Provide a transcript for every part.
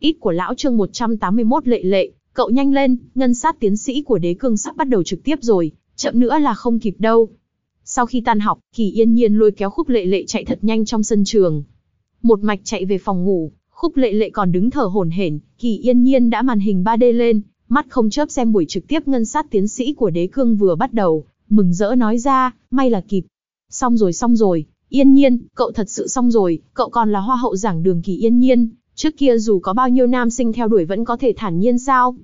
ít của lão chương 181 lệ lệ, cậu nhanh lên, ngân sát tiến sĩ của đế cương sắp bắt đầu trực tiếp rồi, chậm nữa là không kịp đâu. Sau khi tan học, Kỳ Yên Nhiên lôi kéo Khúc Lệ Lệ chạy thật nhanh trong sân trường. Một mạch chạy về phòng ngủ, Khúc Lệ Lệ còn đứng thở hổn hển, Kỳ Yên Nhiên đã màn hình 3D lên, mắt không chớp xem buổi trực tiếp ngân sát tiến sĩ của đế cương vừa bắt đầu, mừng rỡ nói ra, may là kịp. Xong rồi xong rồi, Yên Nhiên, cậu thật sự xong rồi, cậu còn là hoa hậu giảng đường Kỳ Yên Nhiên, trước kia dù có bao nhiêu nam sinh theo đuổi vẫn có thể thản nhiên sao?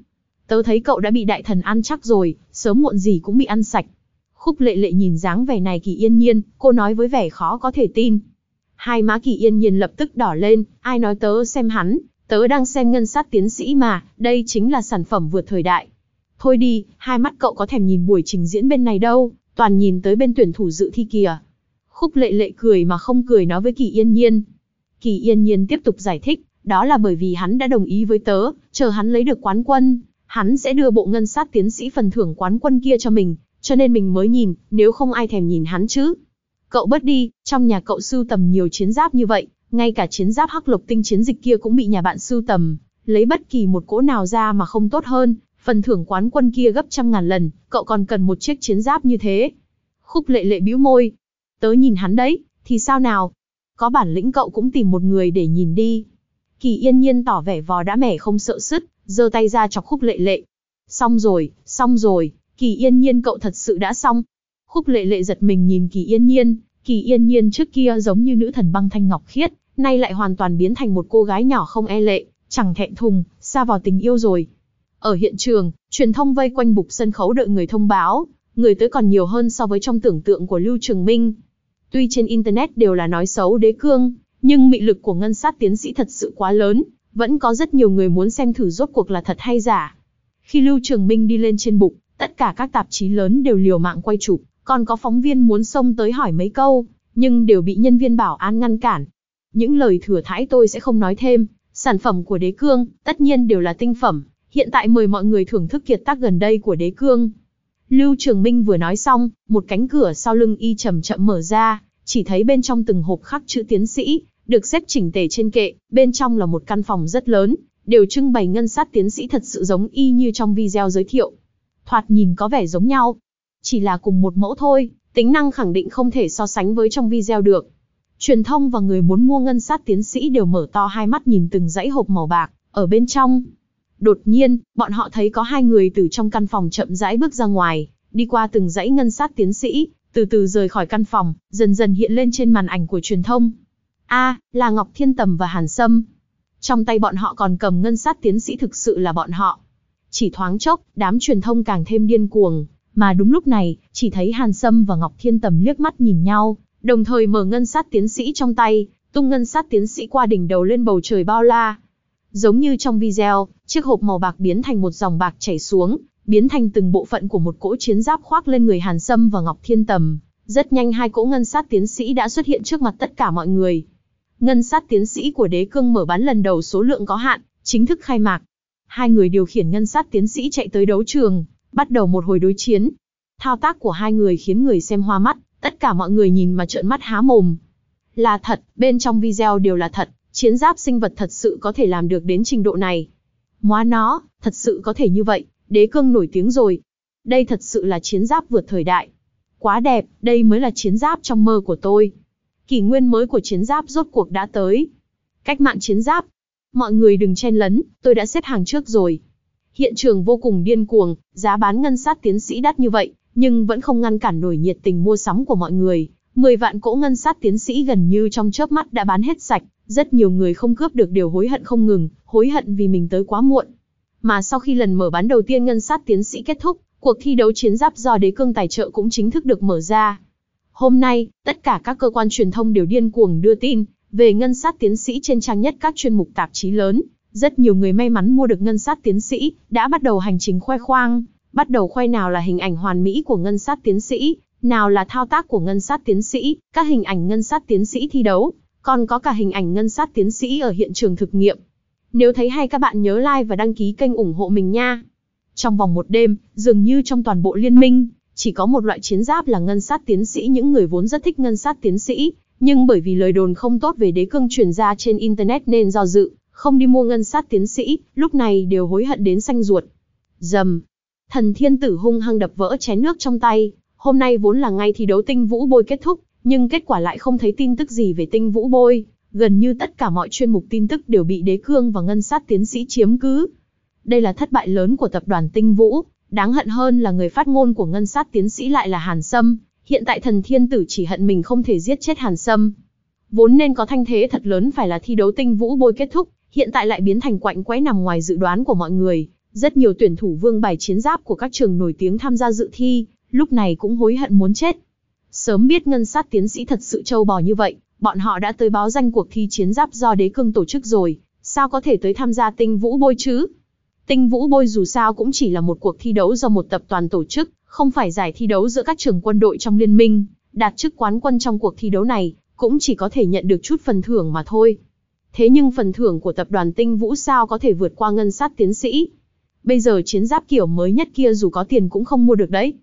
Tớ thấy cậu đã bị đại thần ăn chắc rồi, sớm muộn gì cũng bị ăn sạch. Khúc lệ lệ nhìn dáng vẻ này kỳ yên nhiên, cô nói với vẻ khó có thể tin. Hai má kỳ yên nhiên lập tức đỏ lên, ai nói tớ xem hắn, tớ đang xem ngân sát tiến sĩ mà, đây chính là sản phẩm vượt thời đại. Thôi đi, hai mắt cậu có thèm nhìn buổi trình diễn bên này đâu, toàn nhìn tới bên tuyển thủ dự thi kìa. Khúc lệ lệ cười mà không cười nói với kỳ yên nhiên. Kỳ yên nhiên tiếp tục giải thích, đó là bởi vì hắn đã đồng ý với tớ, chờ hắn lấy được quán quân, hắn sẽ đưa bộ ngân sát tiến sĩ phần thưởng quán quân kia cho mình, cho nên mình mới nhìn, nếu không ai thèm nhìn hắn chứ. Cậu bớt đi, trong nhà cậu sưu tầm nhiều chiến giáp như vậy, ngay cả chiến giáp hắc lục tinh chiến dịch kia cũng bị nhà bạn sưu tầm, lấy bất kỳ một cỗ nào ra mà không tốt hơn, phần thưởng quán quân kia gấp trăm ngàn lần, cậu còn cần một chiếc chiến giáp như thế. Khúc lệ lệ bĩu môi. Tớ nhìn hắn đấy, thì sao nào? Có bản lĩnh cậu cũng tìm một người để nhìn đi. Kỳ yên nhiên tỏ vẻ vò đã mẻ không sợ sứt, giơ tay ra chọc khúc lệ lệ. Xong rồi, xong rồi, Kỳ yên nhiên cậu thật sự đã xong. Khúc lệ lệ giật mình nhìn kỳ yên nhiên, kỳ yên nhiên trước kia giống như nữ thần băng thanh ngọc khiết, nay lại hoàn toàn biến thành một cô gái nhỏ không e lệ, chẳng thẹn thùng, xa vào tình yêu rồi. Ở hiện trường, truyền thông vây quanh bục sân khấu đợi người thông báo, người tới còn nhiều hơn so với trong tưởng tượng của Lưu Trường Minh. Tuy trên Internet đều là nói xấu đế cương, nhưng mị lực của ngân sát tiến sĩ thật sự quá lớn, vẫn có rất nhiều người muốn xem thử rốt cuộc là thật hay giả. Khi Lưu Trường Minh đi lên trên bục, Tất cả các tạp chí lớn đều liều mạng quay chụp, còn có phóng viên muốn xông tới hỏi mấy câu, nhưng đều bị nhân viên bảo an ngăn cản. Những lời thừa thãi tôi sẽ không nói thêm, sản phẩm của đế cương, tất nhiên đều là tinh phẩm. Hiện tại mời mọi người thưởng thức kiệt tác gần đây của đế cương. Lưu Trường Minh vừa nói xong, một cánh cửa sau lưng y chậm chậm mở ra, chỉ thấy bên trong từng hộp khắc chữ tiến sĩ, được xếp chỉnh tề trên kệ, bên trong là một căn phòng rất lớn, đều trưng bày ngân sát tiến sĩ thật sự giống y như trong video giới thiệu thoạt nhìn có vẻ giống nhau. Chỉ là cùng một mẫu thôi, tính năng khẳng định không thể so sánh với trong video được. Truyền thông và người muốn mua ngân sát tiến sĩ đều mở to hai mắt nhìn từng dãy hộp màu bạc, ở bên trong. Đột nhiên, bọn họ thấy có hai người từ trong căn phòng chậm rãi bước ra ngoài, đi qua từng dãy ngân sát tiến sĩ, từ từ rời khỏi căn phòng, dần dần hiện lên trên màn ảnh của truyền thông. A, là Ngọc Thiên Tầm và Hàn Sâm. Trong tay bọn họ còn cầm ngân sát tiến sĩ thực sự là bọn họ. Chỉ thoáng chốc, đám truyền thông càng thêm điên cuồng, mà đúng lúc này, chỉ thấy Hàn Sâm và Ngọc Thiên Tầm liếc mắt nhìn nhau, đồng thời mở ngân sát tiến sĩ trong tay, tung ngân sát tiến sĩ qua đỉnh đầu lên bầu trời bao la. Giống như trong video, chiếc hộp màu bạc biến thành một dòng bạc chảy xuống, biến thành từng bộ phận của một cỗ chiến giáp khoác lên người Hàn Sâm và Ngọc Thiên Tầm. Rất nhanh hai cỗ ngân sát tiến sĩ đã xuất hiện trước mặt tất cả mọi người. Ngân sát tiến sĩ của đế cương mở bán lần đầu số lượng có hạn, chính thức khai mạc, hai người điều khiển ngân sát tiến sĩ chạy tới đấu trường, bắt đầu một hồi đối chiến. Thao tác của hai người khiến người xem hoa mắt, tất cả mọi người nhìn mà trợn mắt há mồm. Là thật, bên trong video đều là thật, chiến giáp sinh vật thật sự có thể làm được đến trình độ này. Móa nó, thật sự có thể như vậy, đế cương nổi tiếng rồi. Đây thật sự là chiến giáp vượt thời đại. Quá đẹp, đây mới là chiến giáp trong mơ của tôi. Kỷ nguyên mới của chiến giáp rốt cuộc đã tới. Cách mạng chiến giáp, Mọi người đừng chen lấn, tôi đã xếp hàng trước rồi. Hiện trường vô cùng điên cuồng, giá bán ngân sát tiến sĩ đắt như vậy, nhưng vẫn không ngăn cản nổi nhiệt tình mua sắm của mọi người. 10 vạn cỗ ngân sát tiến sĩ gần như trong chớp mắt đã bán hết sạch, rất nhiều người không cướp được đều hối hận không ngừng, hối hận vì mình tới quá muộn. Mà sau khi lần mở bán đầu tiên ngân sát tiến sĩ kết thúc, cuộc thi đấu chiến giáp do đế cương tài trợ cũng chính thức được mở ra. Hôm nay, tất cả các cơ quan truyền thông đều điên cuồng đưa tin, về ngân sát tiến sĩ trên trang nhất các chuyên mục tạp chí lớn, rất nhiều người may mắn mua được ngân sát tiến sĩ, đã bắt đầu hành trình khoe khoang, bắt đầu khoe nào là hình ảnh hoàn mỹ của ngân sát tiến sĩ, nào là thao tác của ngân sát tiến sĩ, các hình ảnh ngân sát tiến sĩ thi đấu, còn có cả hình ảnh ngân sát tiến sĩ ở hiện trường thực nghiệm. Nếu thấy hay các bạn nhớ like và đăng ký kênh ủng hộ mình nha. Trong vòng một đêm, dường như trong toàn bộ liên minh, chỉ có một loại chiến giáp là ngân sát tiến sĩ những người vốn rất thích ngân sát tiến sĩ, nhưng bởi vì lời đồn không tốt về đế cương truyền ra trên Internet nên do dự, không đi mua ngân sát tiến sĩ, lúc này đều hối hận đến xanh ruột. Dầm. Thần thiên tử hung hăng đập vỡ chén nước trong tay, hôm nay vốn là ngay thi đấu tinh vũ bôi kết thúc, nhưng kết quả lại không thấy tin tức gì về tinh vũ bôi, gần như tất cả mọi chuyên mục tin tức đều bị đế cương và ngân sát tiến sĩ chiếm cứ. Đây là thất bại lớn của tập đoàn tinh vũ, đáng hận hơn là người phát ngôn của ngân sát tiến sĩ lại là Hàn Sâm, hiện tại thần thiên tử chỉ hận mình không thể giết chết Hàn Sâm. Vốn nên có thanh thế thật lớn phải là thi đấu tinh vũ bôi kết thúc, hiện tại lại biến thành quạnh quẽ nằm ngoài dự đoán của mọi người. Rất nhiều tuyển thủ vương bài chiến giáp của các trường nổi tiếng tham gia dự thi, lúc này cũng hối hận muốn chết. Sớm biết ngân sát tiến sĩ thật sự trâu bò như vậy, bọn họ đã tới báo danh cuộc thi chiến giáp do đế cương tổ chức rồi, sao có thể tới tham gia tinh vũ bôi chứ? Tinh vũ bôi dù sao cũng chỉ là một cuộc thi đấu do một tập toàn tổ chức, không phải giải thi đấu giữa các trường quân đội trong liên minh, đạt chức quán quân trong cuộc thi đấu này, cũng chỉ có thể nhận được chút phần thưởng mà thôi. Thế nhưng phần thưởng của tập đoàn tinh vũ sao có thể vượt qua ngân sát tiến sĩ? Bây giờ chiến giáp kiểu mới nhất kia dù có tiền cũng không mua được đấy.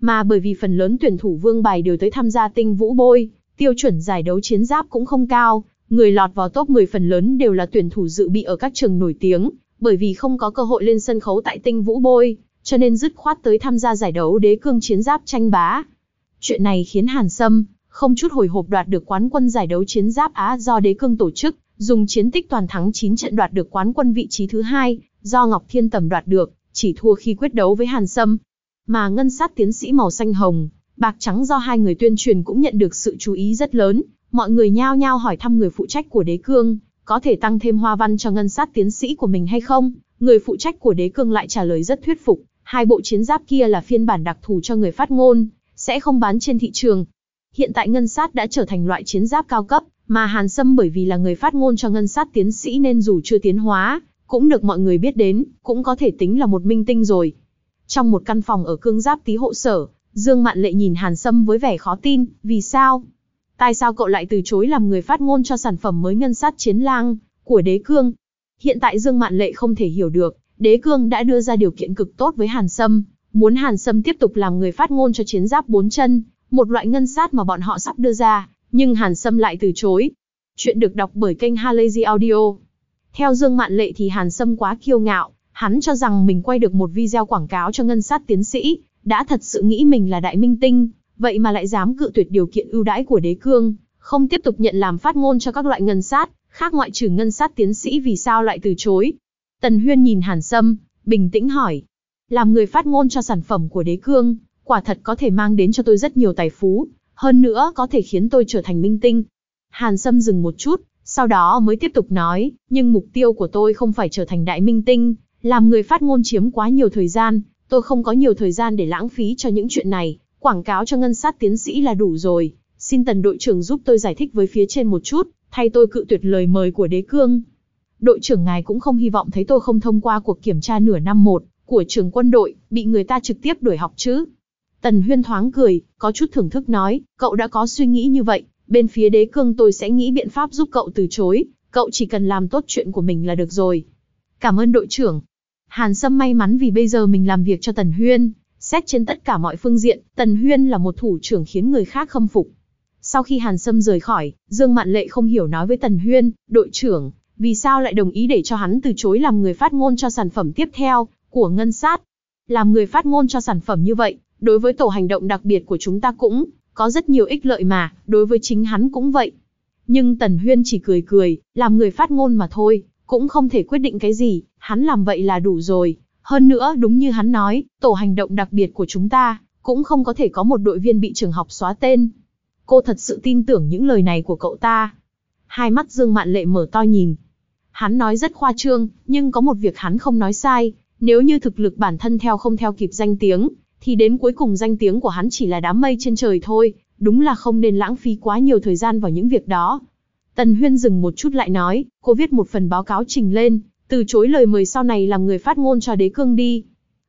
Mà bởi vì phần lớn tuyển thủ vương bài đều tới tham gia tinh vũ bôi, tiêu chuẩn giải đấu chiến giáp cũng không cao, người lọt vào top 10 phần lớn đều là tuyển thủ dự bị ở các trường nổi tiếng, bởi vì không có cơ hội lên sân khấu tại tinh vũ bôi, cho nên dứt khoát tới tham gia giải đấu đế cương chiến giáp tranh bá. Chuyện này khiến Hàn Sâm, không chút hồi hộp đoạt được quán quân giải đấu chiến giáp Á do đế cương tổ chức, dùng chiến tích toàn thắng 9 trận đoạt được quán quân vị trí thứ hai, do Ngọc Thiên Tầm đoạt được, chỉ thua khi quyết đấu với Hàn Sâm. Mà ngân sát tiến sĩ màu xanh hồng, bạc trắng do hai người tuyên truyền cũng nhận được sự chú ý rất lớn, mọi người nhao nhao hỏi thăm người phụ trách của đế cương, có thể tăng thêm hoa văn cho ngân sát tiến sĩ của mình hay không? Người phụ trách của đế cương lại trả lời rất thuyết phục, hai bộ chiến giáp kia là phiên bản đặc thù cho người phát ngôn, sẽ không bán trên thị trường. Hiện tại ngân sát đã trở thành loại chiến giáp cao cấp, mà Hàn Sâm bởi vì là người phát ngôn cho ngân sát tiến sĩ nên dù chưa tiến hóa, cũng được mọi người biết đến, cũng có thể tính là một minh tinh rồi. Trong một căn phòng ở cương giáp tí hộ sở, Dương Mạn Lệ nhìn Hàn Sâm với vẻ khó tin, vì sao? Tại sao cậu lại từ chối làm người phát ngôn cho sản phẩm mới ngân sát chiến lang của đế cương? Hiện tại Dương Mạn Lệ không thể hiểu được, đế cương đã đưa ra điều kiện cực tốt với Hàn Sâm, muốn Hàn Sâm tiếp tục làm người phát ngôn cho chiến giáp bốn chân, một loại ngân sát mà bọn họ sắp đưa ra, nhưng Hàn Sâm lại từ chối. Chuyện được đọc bởi kênh Halazy Audio. Theo Dương Mạn Lệ thì Hàn Sâm quá kiêu ngạo, hắn cho rằng mình quay được một video quảng cáo cho ngân sát tiến sĩ, đã thật sự nghĩ mình là đại minh tinh, vậy mà lại dám cự tuyệt điều kiện ưu đãi của đế cương, không tiếp tục nhận làm phát ngôn cho các loại ngân sát, khác ngoại trừ ngân sát tiến sĩ vì sao lại từ chối. Tần Huyên nhìn Hàn Sâm, bình tĩnh hỏi. Làm người phát ngôn cho sản phẩm của đế cương, quả thật có thể mang đến cho tôi rất nhiều tài phú, hơn nữa có thể khiến tôi trở thành minh tinh. Hàn Sâm dừng một chút, sau đó mới tiếp tục nói, nhưng mục tiêu của tôi không phải trở thành đại minh tinh, làm người phát ngôn chiếm quá nhiều thời gian, tôi không có nhiều thời gian để lãng phí cho những chuyện này, quảng cáo cho ngân sát tiến sĩ là đủ rồi, xin tần đội trưởng giúp tôi giải thích với phía trên một chút, thay tôi cự tuyệt lời mời của đế cương. Đội trưởng ngài cũng không hy vọng thấy tôi không thông qua cuộc kiểm tra nửa năm một của trường quân đội, bị người ta trực tiếp đuổi học chứ. Tần Huyên thoáng cười, có chút thưởng thức nói, cậu đã có suy nghĩ như vậy, bên phía đế cương tôi sẽ nghĩ biện pháp giúp cậu từ chối, cậu chỉ cần làm tốt chuyện của mình là được rồi. Cảm ơn đội trưởng. Hàn Sâm may mắn vì bây giờ mình làm việc cho Tần Huyên, xét trên tất cả mọi phương diện, Tần Huyên là một thủ trưởng khiến người khác khâm phục. Sau khi Hàn Sâm rời khỏi, Dương Mạn Lệ không hiểu nói với Tần Huyên, đội trưởng, vì sao lại đồng ý để cho hắn từ chối làm người phát ngôn cho sản phẩm tiếp theo, của Ngân Sát. Làm người phát ngôn cho sản phẩm như vậy, đối với tổ hành động đặc biệt của chúng ta cũng, có rất nhiều ích lợi mà, đối với chính hắn cũng vậy. Nhưng Tần Huyên chỉ cười cười, làm người phát ngôn mà thôi, cũng không thể quyết định cái gì, hắn làm vậy là đủ rồi. Hơn nữa, đúng như hắn nói, tổ hành động đặc biệt của chúng ta, cũng không có thể có một đội viên bị trường học xóa tên. Cô thật sự tin tưởng những lời này của cậu ta. Hai mắt Dương Mạn Lệ mở to nhìn. Hắn nói rất khoa trương, nhưng có một việc hắn không nói sai. Nếu như thực lực bản thân theo không theo kịp danh tiếng, thì đến cuối cùng danh tiếng của hắn chỉ là đám mây trên trời thôi, đúng là không nên lãng phí quá nhiều thời gian vào những việc đó. Tần Huyên dừng một chút lại nói, cô viết một phần báo cáo trình lên, từ chối lời mời sau này làm người phát ngôn cho đế cương đi.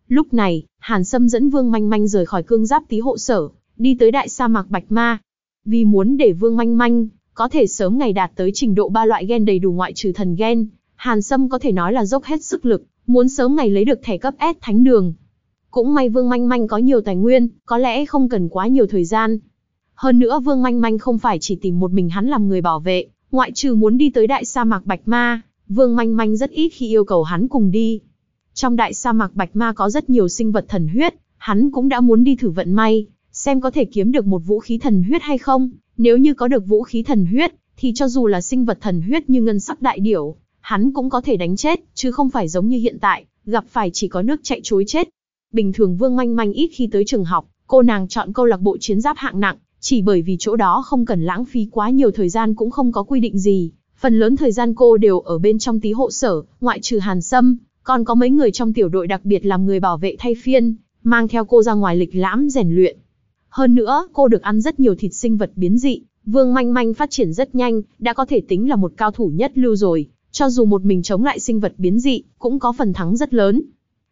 Lúc này, Hàn Sâm dẫn Vương Manh Manh rời khỏi cương giáp tí hộ sở, đi tới đại sa mạc Bạch Ma. Vì muốn để Vương Manh Manh có thể sớm ngày đạt tới trình độ ba loại gen đầy đủ ngoại trừ thần gen, Hàn Sâm có thể nói là dốc hết sức lực, muốn sớm ngày lấy được thẻ cấp S thánh đường. Cũng may Vương Manh Manh có nhiều tài nguyên, có lẽ không cần quá nhiều thời gian. Hơn nữa Vương Manh Manh không phải chỉ tìm một mình hắn làm người bảo vệ, ngoại trừ muốn đi tới đại sa mạc Bạch Ma, Vương Manh Manh rất ít khi yêu cầu hắn cùng đi. Trong đại sa mạc Bạch Ma có rất nhiều sinh vật thần huyết, hắn cũng đã muốn đi thử vận may, xem có thể kiếm được một vũ khí thần huyết hay không. Nếu như có được vũ khí thần huyết, thì cho dù là sinh vật thần huyết như ngân sắc đại điểu, hắn cũng có thể đánh chết, chứ không phải giống như hiện tại, gặp phải chỉ có nước chạy chối chết. Bình thường Vương Manh Manh ít khi tới trường học, cô nàng chọn câu lạc bộ chiến giáp hạng nặng, chỉ bởi vì chỗ đó không cần lãng phí quá nhiều thời gian cũng không có quy định gì. Phần lớn thời gian cô đều ở bên trong tí hộ sở, ngoại trừ Hàn Sâm, còn có mấy người trong tiểu đội đặc biệt làm người bảo vệ thay phiên, mang theo cô ra ngoài lịch lãm rèn luyện. Hơn nữa, cô được ăn rất nhiều thịt sinh vật biến dị, Vương Manh Manh phát triển rất nhanh, đã có thể tính là một cao thủ nhất lưu rồi, cho dù một mình chống lại sinh vật biến dị, cũng có phần thắng rất lớn.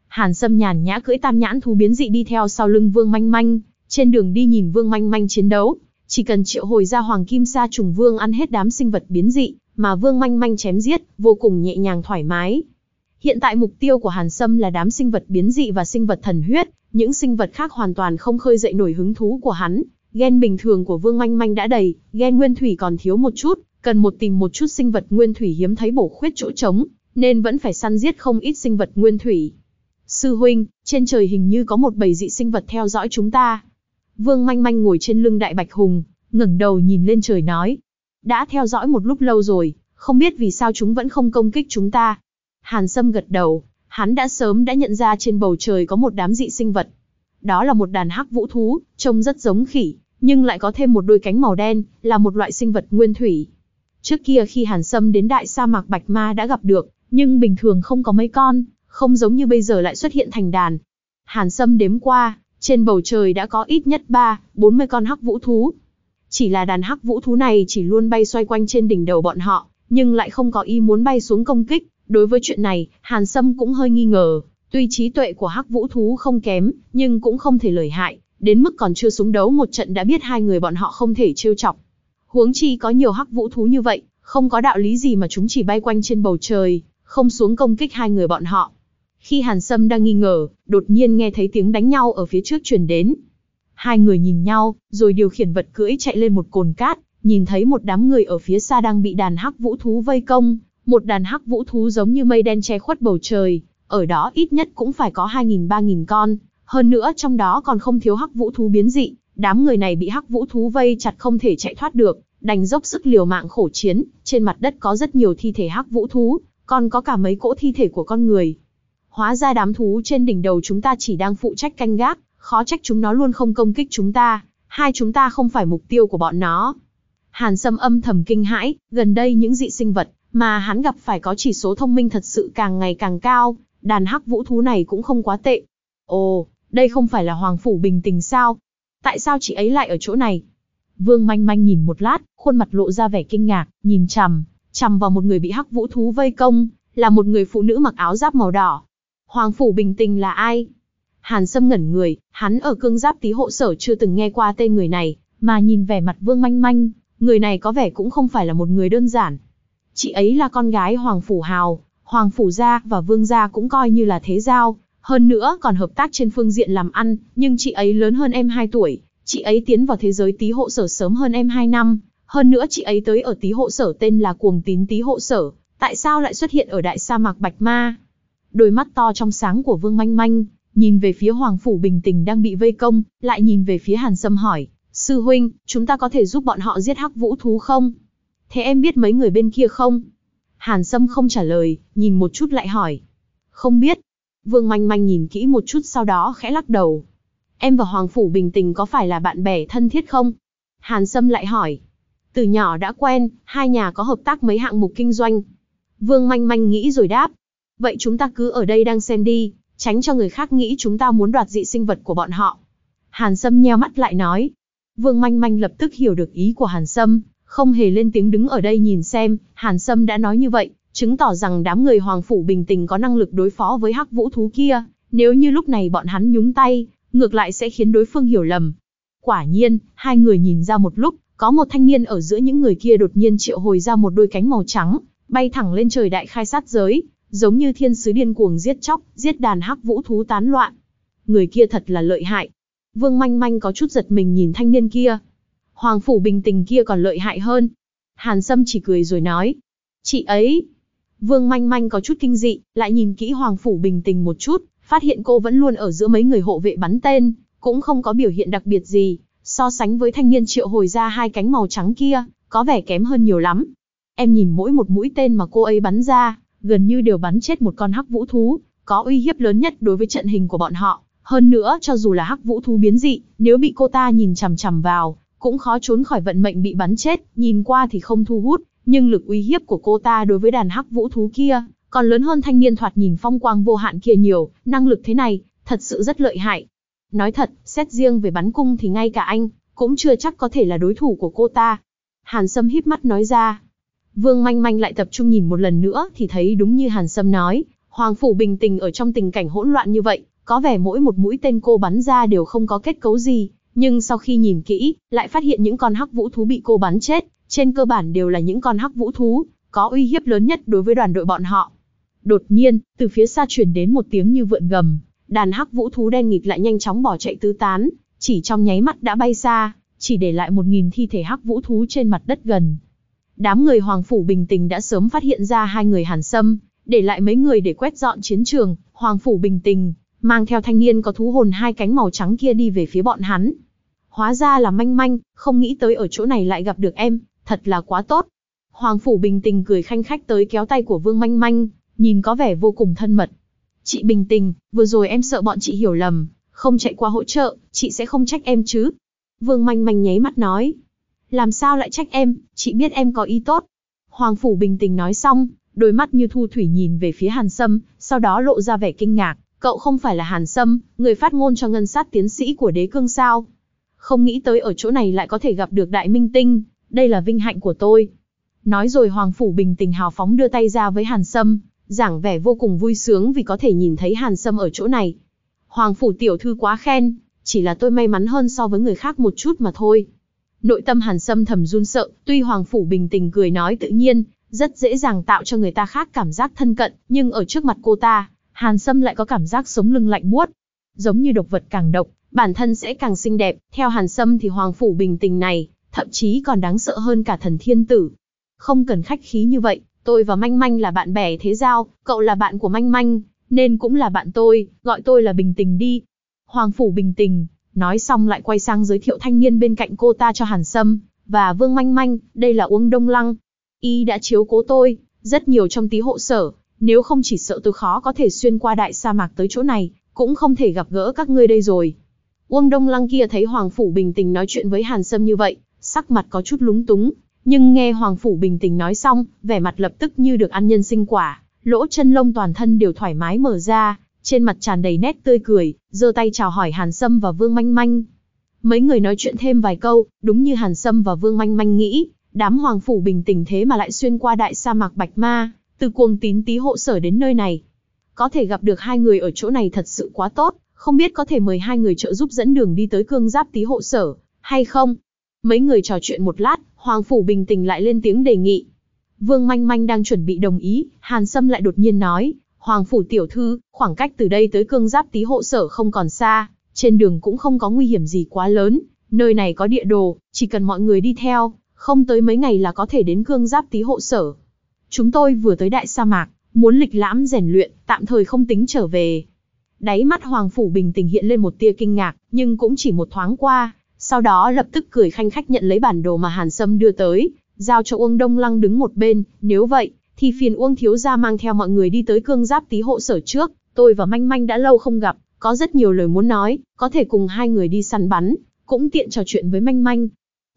Hàn Sâm nhàn nhã cưỡi tam nhãn thú biến dị đi theo sau lưng Vương Manh Manh, trên đường đi nhìn Vương Manh Manh chiến đấu, chỉ cần triệu hồi ra Hoàng Kim Sa trùng Vương ăn hết đám sinh vật biến dị, mà Vương Manh Manh chém giết, vô cùng nhẹ nhàng thoải mái. Hiện tại mục tiêu của Hàn Sâm là đám sinh vật biến dị và sinh vật thần huyết, những sinh vật khác hoàn toàn không khơi dậy nổi hứng thú của hắn. Gen bình thường của Vương Manh Manh đã đầy, gen nguyên thủy còn thiếu một chút, cần một tìm một chút sinh vật nguyên thủy hiếm thấy bổ khuyết chỗ trống, nên vẫn phải săn giết không ít sinh vật nguyên thủy. Sư huynh, trên trời hình như có một bầy dị sinh vật theo dõi chúng ta. Vương manh manh ngồi trên lưng đại bạch hùng, ngẩng đầu nhìn lên trời nói. Đã theo dõi một lúc lâu rồi, không biết vì sao chúng vẫn không công kích chúng ta. Hàn Sâm gật đầu, hắn đã sớm đã nhận ra trên bầu trời có một đám dị sinh vật. Đó là một đàn hắc vũ thú, trông rất giống khỉ, nhưng lại có thêm một đôi cánh màu đen, là một loại sinh vật nguyên thủy. Trước kia khi Hàn Sâm đến đại sa mạc Bạch Ma đã gặp được, nhưng bình thường không có mấy con, không giống như bây giờ lại xuất hiện thành đàn. Hàn Sâm đếm qua, trên bầu trời đã có ít nhất 3, 40 con hắc vũ thú. Chỉ là đàn hắc vũ thú này chỉ luôn bay xoay quanh trên đỉnh đầu bọn họ, nhưng lại không có ý muốn bay xuống công kích. Đối với chuyện này, Hàn Sâm cũng hơi nghi ngờ. Tuy trí tuệ của hắc vũ thú không kém, nhưng cũng không thể lợi hại, đến mức còn chưa súng đấu một trận đã biết hai người bọn họ không thể trêu chọc. Huống chi có nhiều hắc vũ thú như vậy, không có đạo lý gì mà chúng chỉ bay quanh trên bầu trời, không xuống công kích hai người bọn họ. Khi Hàn Sâm đang nghi ngờ, đột nhiên nghe thấy tiếng đánh nhau ở phía trước truyền đến. Hai người nhìn nhau, rồi điều khiển vật cưỡi chạy lên một cồn cát, nhìn thấy một đám người ở phía xa đang bị đàn hắc vũ thú vây công. Một đàn hắc vũ thú giống như mây đen che khuất bầu trời, ở đó ít nhất cũng phải có 2.000-3.000 con. Hơn nữa trong đó còn không thiếu hắc vũ thú biến dị, đám người này bị hắc vũ thú vây chặt không thể chạy thoát được, đành dốc sức liều mạng khổ chiến, trên mặt đất có rất nhiều thi thể hắc vũ thú, còn có cả mấy cỗ thi thể của con người. Hóa ra đám thú trên đỉnh đầu chúng ta chỉ đang phụ trách canh gác, khó trách chúng nó luôn không công kích chúng ta, hai chúng ta không phải mục tiêu của bọn nó. Hàn Sâm âm thầm kinh hãi, gần đây những dị sinh vật mà hắn gặp phải có chỉ số thông minh thật sự càng ngày càng cao, đàn hắc vũ thú này cũng không quá tệ. Ồ, đây không phải là Hoàng Phủ Bình Tình sao? Tại sao chị ấy lại ở chỗ này? Vương manh manh nhìn một lát, khuôn mặt lộ ra vẻ kinh ngạc, nhìn chằm, chằm vào một người bị hắc vũ thú vây công, là một người phụ nữ mặc áo giáp màu đỏ. Hoàng Phủ Bình Tình là ai? Hàn Sâm ngẩn người, hắn ở cương giáp tí hộ sở chưa từng nghe qua tên người này, mà nhìn vẻ mặt Vương Manh Manh, người này có vẻ cũng không phải là một người đơn giản. Chị ấy là con gái Hoàng Phủ Hào, Hoàng Phủ Gia và Vương Gia cũng coi như là thế giao, hơn nữa còn hợp tác trên phương diện làm ăn, nhưng chị ấy lớn hơn em 2 tuổi, chị ấy tiến vào thế giới tí hộ sở sớm hơn em 2 năm, hơn nữa chị ấy tới ở tí hộ sở tên là Cuồng Tín Tí hộ sở, tại sao lại xuất hiện ở đại sa mạc Bạch Ma? Đôi mắt to trong sáng của Vương Manh Manh, nhìn về phía Hoàng Phủ Bình Tình đang bị vây công, lại nhìn về phía Hàn Sâm hỏi, Sư huynh, chúng ta có thể giúp bọn họ giết hắc vũ thú không? Thế em biết mấy người bên kia không? Hàn Sâm không trả lời, nhìn một chút lại hỏi. Không biết. Vương Manh Manh nhìn kỹ một chút sau đó khẽ lắc đầu. Em và Hoàng Phủ Bình Tình có phải là bạn bè thân thiết không? Hàn Sâm lại hỏi. Từ nhỏ đã quen, hai nhà có hợp tác mấy hạng mục kinh doanh. Vương Manh Manh nghĩ rồi đáp. Vậy chúng ta cứ ở đây đang xem đi, tránh cho người khác nghĩ chúng ta muốn đoạt dị sinh vật của bọn họ. Hàn Sâm nheo mắt lại nói. Vương Manh Manh lập tức hiểu được ý của Hàn Sâm, không hề lên tiếng đứng ở đây nhìn xem, Hàn Sâm đã nói như vậy, chứng tỏ rằng đám người Hoàng Phủ bình tình có năng lực đối phó với hắc vũ thú kia, nếu như lúc này bọn hắn nhúng tay, ngược lại sẽ khiến đối phương hiểu lầm. Quả nhiên, hai người nhìn ra một lúc, có một thanh niên ở giữa những người kia đột nhiên triệu hồi ra một đôi cánh màu trắng, bay thẳng lên trời đại khai sát giới, giống như thiên sứ điên cuồng giết chóc, giết đàn hắc vũ thú tán loạn. Người kia thật là lợi hại. Vương manh manh có chút giật mình nhìn thanh niên kia. Hoàng phủ bình tình kia còn lợi hại hơn. Hàn Sâm chỉ cười rồi nói. Chị ấy. Vương Manh Manh có chút kinh dị, lại nhìn kỹ Hoàng Phủ bình tình một chút, phát hiện cô vẫn luôn ở giữa mấy người hộ vệ bắn tên, cũng không có biểu hiện đặc biệt gì, so sánh với thanh niên triệu hồi ra hai cánh màu trắng kia, có vẻ kém hơn nhiều lắm. Em nhìn mỗi một mũi tên mà cô ấy bắn ra, gần như đều bắn chết một con hắc vũ thú, có uy hiếp lớn nhất đối với trận hình của bọn họ. Hơn nữa, cho dù là hắc vũ thú biến dị, nếu bị cô ta nhìn chằm chằm vào, cũng khó trốn khỏi vận mệnh bị bắn chết, nhìn qua thì không thu hút, nhưng lực uy hiếp của cô ta đối với đàn hắc vũ thú kia, còn lớn hơn thanh niên thoạt nhìn phong quang vô hạn kia nhiều, năng lực thế này, thật sự rất lợi hại. Nói thật, xét riêng về bắn cung thì ngay cả anh, cũng chưa chắc có thể là đối thủ của cô ta. Hàn Sâm híp mắt nói ra. Vương Manh Manh lại tập trung nhìn một lần nữa thì thấy đúng như Hàn Sâm nói, Hoàng Phủ bình tình ở trong tình cảnh hỗn loạn như vậy, có vẻ mỗi một mũi tên cô bắn ra đều không có kết cấu gì, nhưng sau khi nhìn kỹ, lại phát hiện những con hắc vũ thú bị cô bắn chết, trên cơ bản đều là những con hắc vũ thú, có uy hiếp lớn nhất đối với đoàn đội bọn họ. Đột nhiên, từ phía xa truyền đến một tiếng như vượn gầm, đàn hắc vũ thú đen nghịch lại nhanh chóng bỏ chạy tứ tán, chỉ trong nháy mắt đã bay xa, chỉ để lại một nghìn thi thể hắc vũ thú trên mặt đất gần. Đám người Hoàng Phủ bình tình đã sớm phát hiện ra hai người hàn sâm, để lại mấy người để quét dọn chiến trường, Hoàng Phủ bình tình, mang theo thanh niên có thú hồn hai cánh màu trắng kia đi về phía bọn hắn. Hóa ra là manh manh, không nghĩ tới ở chỗ này lại gặp được em, thật là quá tốt. Hoàng Phủ bình tình cười khanh khách tới kéo tay của Vương Manh Manh, nhìn có vẻ vô cùng thân mật. Chị bình tình, vừa rồi em sợ bọn chị hiểu lầm, không chạy qua hỗ trợ, chị sẽ không trách em chứ. Vương Manh Manh nháy mắt nói. Làm sao lại trách em, chị biết em có ý tốt. Hoàng Phủ bình tĩnh nói xong, đôi mắt như thu thủy nhìn về phía Hàn Sâm, sau đó lộ ra vẻ kinh ngạc. Cậu không phải là Hàn Sâm, người phát ngôn cho ngân sát tiến sĩ của đế cương sao. Không nghĩ tới ở chỗ này lại có thể gặp được đại minh tinh, đây là vinh hạnh của tôi. Nói rồi Hoàng Phủ bình tĩnh hào phóng đưa tay ra với Hàn Sâm, giảng vẻ vô cùng vui sướng vì có thể nhìn thấy Hàn Sâm ở chỗ này. Hoàng Phủ tiểu thư quá khen, chỉ là tôi may mắn hơn so với người khác một chút mà thôi. Nội tâm Hàn Sâm thầm run sợ, tuy Hoàng Phủ bình tình cười nói tự nhiên, rất dễ dàng tạo cho người ta khác cảm giác thân cận, nhưng ở trước mặt cô ta, Hàn Sâm lại có cảm giác sống lưng lạnh buốt. Giống như độc vật càng độc, bản thân sẽ càng xinh đẹp, theo Hàn Sâm thì Hoàng Phủ bình tình này, thậm chí còn đáng sợ hơn cả thần thiên tử. Không cần khách khí như vậy, tôi và Manh Manh là bạn bè thế giao, cậu là bạn của Manh Manh, nên cũng là bạn tôi, gọi tôi là bình tình đi. Hoàng Phủ bình tình, nói xong lại quay sang giới thiệu thanh niên bên cạnh cô ta cho Hàn Sâm, và Vương Manh Manh, đây là Uông Đông Lăng. Y đã chiếu cố tôi, rất nhiều trong tí hộ sở, nếu không chỉ sợ tôi khó có thể xuyên qua đại sa mạc tới chỗ này, cũng không thể gặp gỡ các ngươi đây rồi. Uông Đông Lăng kia thấy Hoàng Phủ bình tình nói chuyện với Hàn Sâm như vậy, sắc mặt có chút lúng túng, nhưng nghe Hoàng Phủ bình tình nói xong, vẻ mặt lập tức như được ăn nhân sinh quả, lỗ chân lông toàn thân đều thoải mái mở ra, trên mặt tràn đầy nét tươi cười, giơ tay chào hỏi Hàn Sâm và Vương Manh Manh. Mấy người nói chuyện thêm vài câu, đúng như Hàn Sâm và Vương Manh Manh nghĩ, đám Hoàng Phủ bình tình thế mà lại xuyên qua đại sa mạc Bạch Ma, từ cuồng tín tí hộ sở đến nơi này. Có thể gặp được hai người ở chỗ này thật sự quá tốt, không biết có thể mời hai người trợ giúp dẫn đường đi tới cương giáp tí hộ sở, hay không? Mấy người trò chuyện một lát, Hoàng Phủ bình tĩnh lại lên tiếng đề nghị. Vương Manh Manh đang chuẩn bị đồng ý, Hàn Sâm lại đột nhiên nói, Hoàng Phủ tiểu thư, khoảng cách từ đây tới cương giáp tí hộ sở không còn xa, trên đường cũng không có nguy hiểm gì quá lớn, nơi này có địa đồ, chỉ cần mọi người đi theo, không tới mấy ngày là có thể đến cương giáp tí hộ sở. Chúng tôi vừa tới đại sa mạc, muốn lịch lãm rèn luyện, tạm thời không tính trở về. Đáy mắt Hoàng Phủ bình tĩnh hiện lên một tia kinh ngạc, nhưng cũng chỉ một thoáng qua, sau đó lập tức cười khanh khách nhận lấy bản đồ mà Hàn Sâm đưa tới, giao cho Uông Đông Lăng đứng một bên, nếu vậy, thì phiền Uông thiếu gia mang theo mọi người đi tới cương giáp tí hộ sở trước, tôi và Manh Manh đã lâu không gặp, có rất nhiều lời muốn nói, có thể cùng hai người đi săn bắn, cũng tiện trò chuyện với Manh Manh.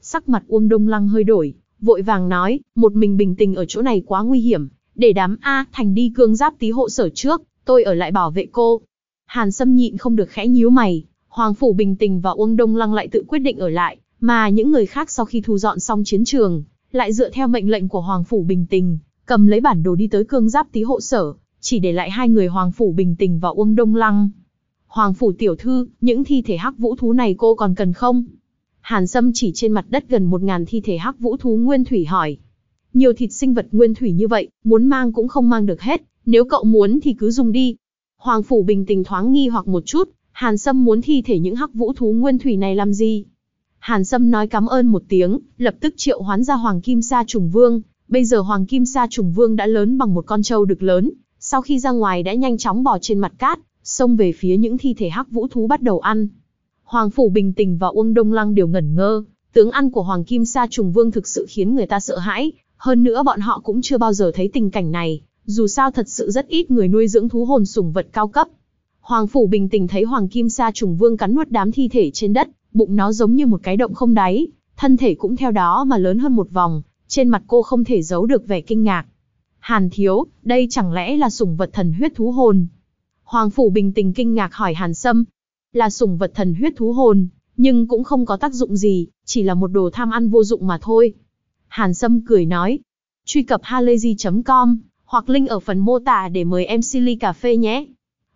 Sắc mặt Uông Đông Lăng hơi đổi, vội vàng nói, một mình bình tình ở chỗ này quá nguy hiểm, để đám A thành đi cương giáp tí hộ sở trước, tôi ở lại bảo vệ cô. Hàn Sâm nhịn không được khẽ nhíu mày, Hoàng Phủ Bình Tình và Uông Đông Lăng lại tự quyết định ở lại, mà những người khác sau khi thu dọn xong chiến trường, lại dựa theo mệnh lệnh của Hoàng Phủ Bình Tình, cầm lấy bản đồ đi tới cương giáp tí hộ sở, chỉ để lại hai người Hoàng Phủ Bình Tình và Uông Đông Lăng. Hoàng Phủ tiểu thư, những thi thể hắc vũ thú này cô còn cần không? Hàn Sâm chỉ trên mặt đất gần một ngàn thi thể hắc vũ thú nguyên thủy hỏi. Nhiều thịt sinh vật nguyên thủy như vậy, muốn mang cũng không mang được hết, nếu cậu muốn thì cứ dùng đi. Hoàng Phủ bình tình thoáng nghi hoặc một chút, Hàn Sâm muốn thi thể những hắc vũ thú nguyên thủy này làm gì? Hàn Sâm nói cảm ơn một tiếng, lập tức triệu hoán ra Hoàng Kim Sa Trùng Vương, Bây giờ Hoàng Kim Sa Trùng Vương đã lớn bằng một con trâu đực lớn, sau khi ra ngoài đã nhanh chóng bò trên mặt cát, xông về phía những thi thể hắc vũ thú bắt đầu ăn. Hoàng Phủ Bình Tình và Uông Đông Lăng đều ngẩn ngơ, tướng ăn của Hoàng Kim Sa Trùng Vương thực sự khiến người ta sợ hãi, hơn nữa bọn họ cũng chưa bao giờ thấy tình cảnh này, dù sao thật sự rất ít người nuôi dưỡng thú hồn sủng vật cao cấp. Hoàng Phủ Bình Tình thấy Hoàng Kim Sa Trùng Vương cắn nuốt đám thi thể trên đất, bụng nó giống như một cái động không đáy, thân thể cũng theo đó mà lớn hơn một vòng, trên mặt cô không thể giấu được vẻ kinh ngạc. Hàn Thiếu, đây chẳng lẽ là sủng vật thần huyết thú hồn? Hoàng Phủ bình tình kinh ngạc hỏi Hàn Sâm. Là sủng vật thần huyết thú hồn, nhưng cũng không có tác dụng gì, chỉ là một đồ tham ăn vô dụng mà thôi. Hàn Sâm cười nói. Truy cập halayzi.com, hoặc link ở phần mô tả để mời em Silly Cà Phê nhé.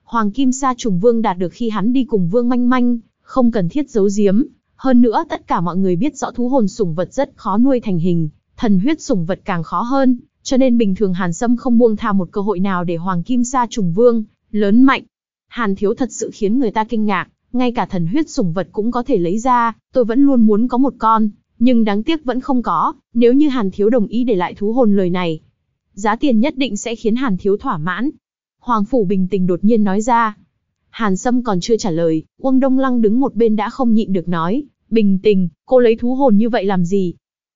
Hoàng Kim Sa Trùng Vương đạt được khi hắn đi cùng Vương Manh Manh, không cần thiết giấu giếm. Hơn nữa tất cả mọi người biết rõ thú hồn sủng vật rất khó nuôi thành hình, thần huyết sủng vật càng khó hơn, cho nên bình thường Hàn Sâm không buông tha một cơ hội nào để Hoàng Kim Sa Trùng Vương lớn mạnh. Hàn Thiếu thật sự khiến người ta kinh ngạc, ngay cả thần huyết sủng vật cũng có thể lấy ra, tôi vẫn luôn muốn có một con, nhưng đáng tiếc vẫn không có, nếu như Hàn Thiếu đồng ý để lại thú hồn lời này. Giá tiền nhất định sẽ khiến Hàn Thiếu thỏa mãn. Hoàng Phủ bình tĩnh đột nhiên nói ra. Hàn Sâm còn chưa trả lời, Uông Đông Lăng đứng một bên đã không nhịn được nói, bình tĩnh, cô lấy thú hồn như vậy làm gì?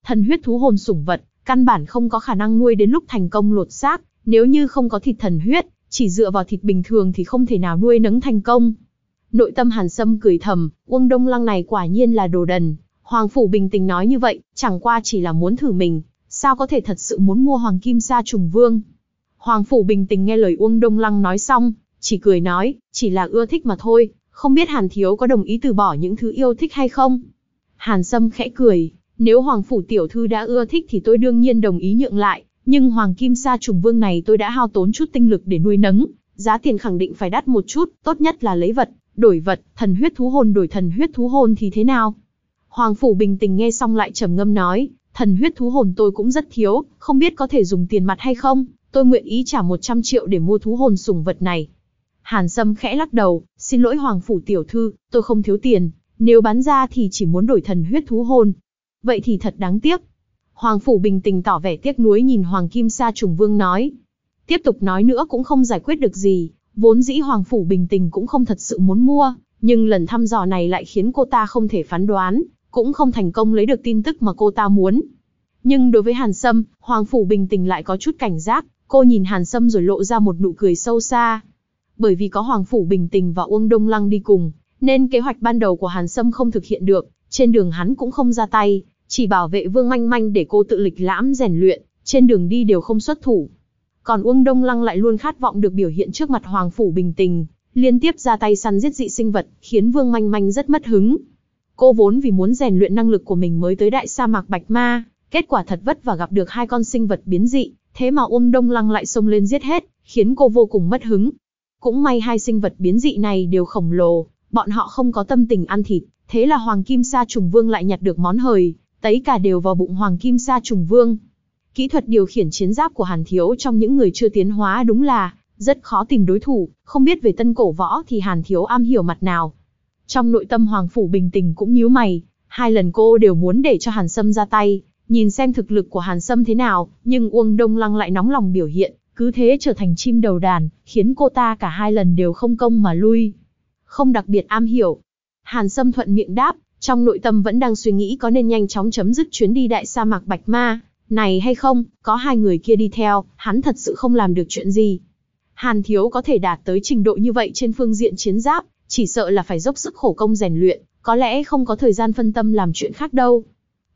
Thần huyết thú hồn sủng vật, căn bản không có khả năng nuôi đến lúc thành công lột xác, nếu như không có thịt thần huyết, chỉ dựa vào thịt bình thường thì không thể nào nuôi nấng thành công. Nội tâm Hàn Sâm cười thầm, Uông Đông Lăng này quả nhiên là đồ đần. Hoàng Phủ bình tĩnh nói như vậy, chẳng qua chỉ là muốn thử mình, sao có thể thật sự muốn mua Hoàng Kim Sa Trùng Vương. Hoàng Phủ bình tĩnh nghe lời Uông Đông Lăng nói xong, chỉ cười nói, chỉ là ưa thích mà thôi, không biết Hàn Thiếu có đồng ý từ bỏ những thứ yêu thích hay không. Hàn Sâm khẽ cười, nếu Hoàng Phủ Tiểu Thư đã ưa thích thì tôi đương nhiên đồng ý nhượng lại, nhưng Hoàng Kim Sa Trùng Vương này tôi đã hao tốn chút tinh lực để nuôi nấng, giá tiền khẳng định phải đắt một chút, tốt nhất là lấy vật, đổi vật, thần huyết thú hồn đổi thần huyết thú hồn thì thế nào? Hoàng Phủ bình tĩnh nghe xong lại trầm ngâm nói, thần huyết thú hồn tôi cũng rất thiếu, không biết có thể dùng tiền mặt hay không, tôi nguyện ý trả 100 triệu để mua thú hồn sủng vật này. Hàn Sâm khẽ lắc đầu, xin lỗi Hoàng Phủ Tiểu Thư, tôi không thiếu tiền, nếu bán ra thì chỉ muốn đổi thần huyết thú hồn. Vậy thì thật đáng tiếc. Hoàng Phủ bình tĩnh tỏ vẻ tiếc nuối nhìn Hoàng Kim Sa Trùng Vương nói. Tiếp tục nói nữa cũng không giải quyết được gì, vốn dĩ Hoàng Phủ bình tĩnh cũng không thật sự muốn mua, nhưng lần thăm dò này lại khiến cô ta không thể phán đoán, cũng không thành công lấy được tin tức mà cô ta muốn. Nhưng đối với Hàn Sâm, Hoàng Phủ bình tĩnh lại có chút cảnh giác, cô nhìn Hàn Sâm rồi lộ ra một nụ cười sâu xa. Bởi vì có Hoàng Phủ bình tĩnh và Uông Đông Lăng đi cùng, nên kế hoạch ban đầu của Hàn Sâm không thực hiện được, trên đường hắn cũng không ra tay, chỉ bảo vệ Vương Manh Manh để cô tự lịch lãm rèn luyện, trên đường đi đều không xuất thủ. Còn Uông Đông Lăng lại luôn khát vọng được biểu hiện trước mặt Hoàng Phủ bình tĩnh, liên tiếp ra tay săn giết dị sinh vật, khiến Vương Manh Manh rất mất hứng. Cô vốn vì muốn rèn luyện năng lực của mình mới tới đại sa mạc Bạch Ma, kết quả thật vất và gặp được hai con sinh vật biến dị, thế mà Uông Đông Lăng lại xông lên giết hết, khiến cô vô cùng mất hứng. Cũng may hai sinh vật biến dị này đều khổng lồ, bọn họ không có tâm tình ăn thịt, thế là Hoàng Kim Sa Trùng Vương lại nhặt được món hời, tấy cả đều vào bụng Hoàng Kim Sa Trùng Vương. Kỹ thuật điều khiển chiến giáp của Hàn Thiếu trong những người chưa tiến hóa đúng là rất khó tìm đối thủ, không biết về tân cổ võ thì Hàn Thiếu am hiểu mặt nào. Trong nội tâm Hoàng Phủ bình tĩnh cũng nhíu mày, hai lần cô đều muốn để cho Hàn Sâm ra tay, nhìn xem thực lực của Hàn Sâm thế nào, nhưng Uông Đông Lăng lại nóng lòng biểu hiện, cứ thế trở thành chim đầu đàn, khiến cô ta cả hai lần đều không công mà lui. Không đặc biệt am hiểu. Hàn Sâm thuận miệng đáp, trong nội tâm vẫn đang suy nghĩ có nên nhanh chóng chấm dứt chuyến đi đại sa mạc Bạch Ma, này hay không, có hai người kia đi theo, hắn thật sự không làm được chuyện gì. Hàn Thiếu có thể đạt tới trình độ như vậy trên phương diện chiến giáp, chỉ sợ là phải dốc sức khổ công rèn luyện, có lẽ không có thời gian phân tâm làm chuyện khác đâu.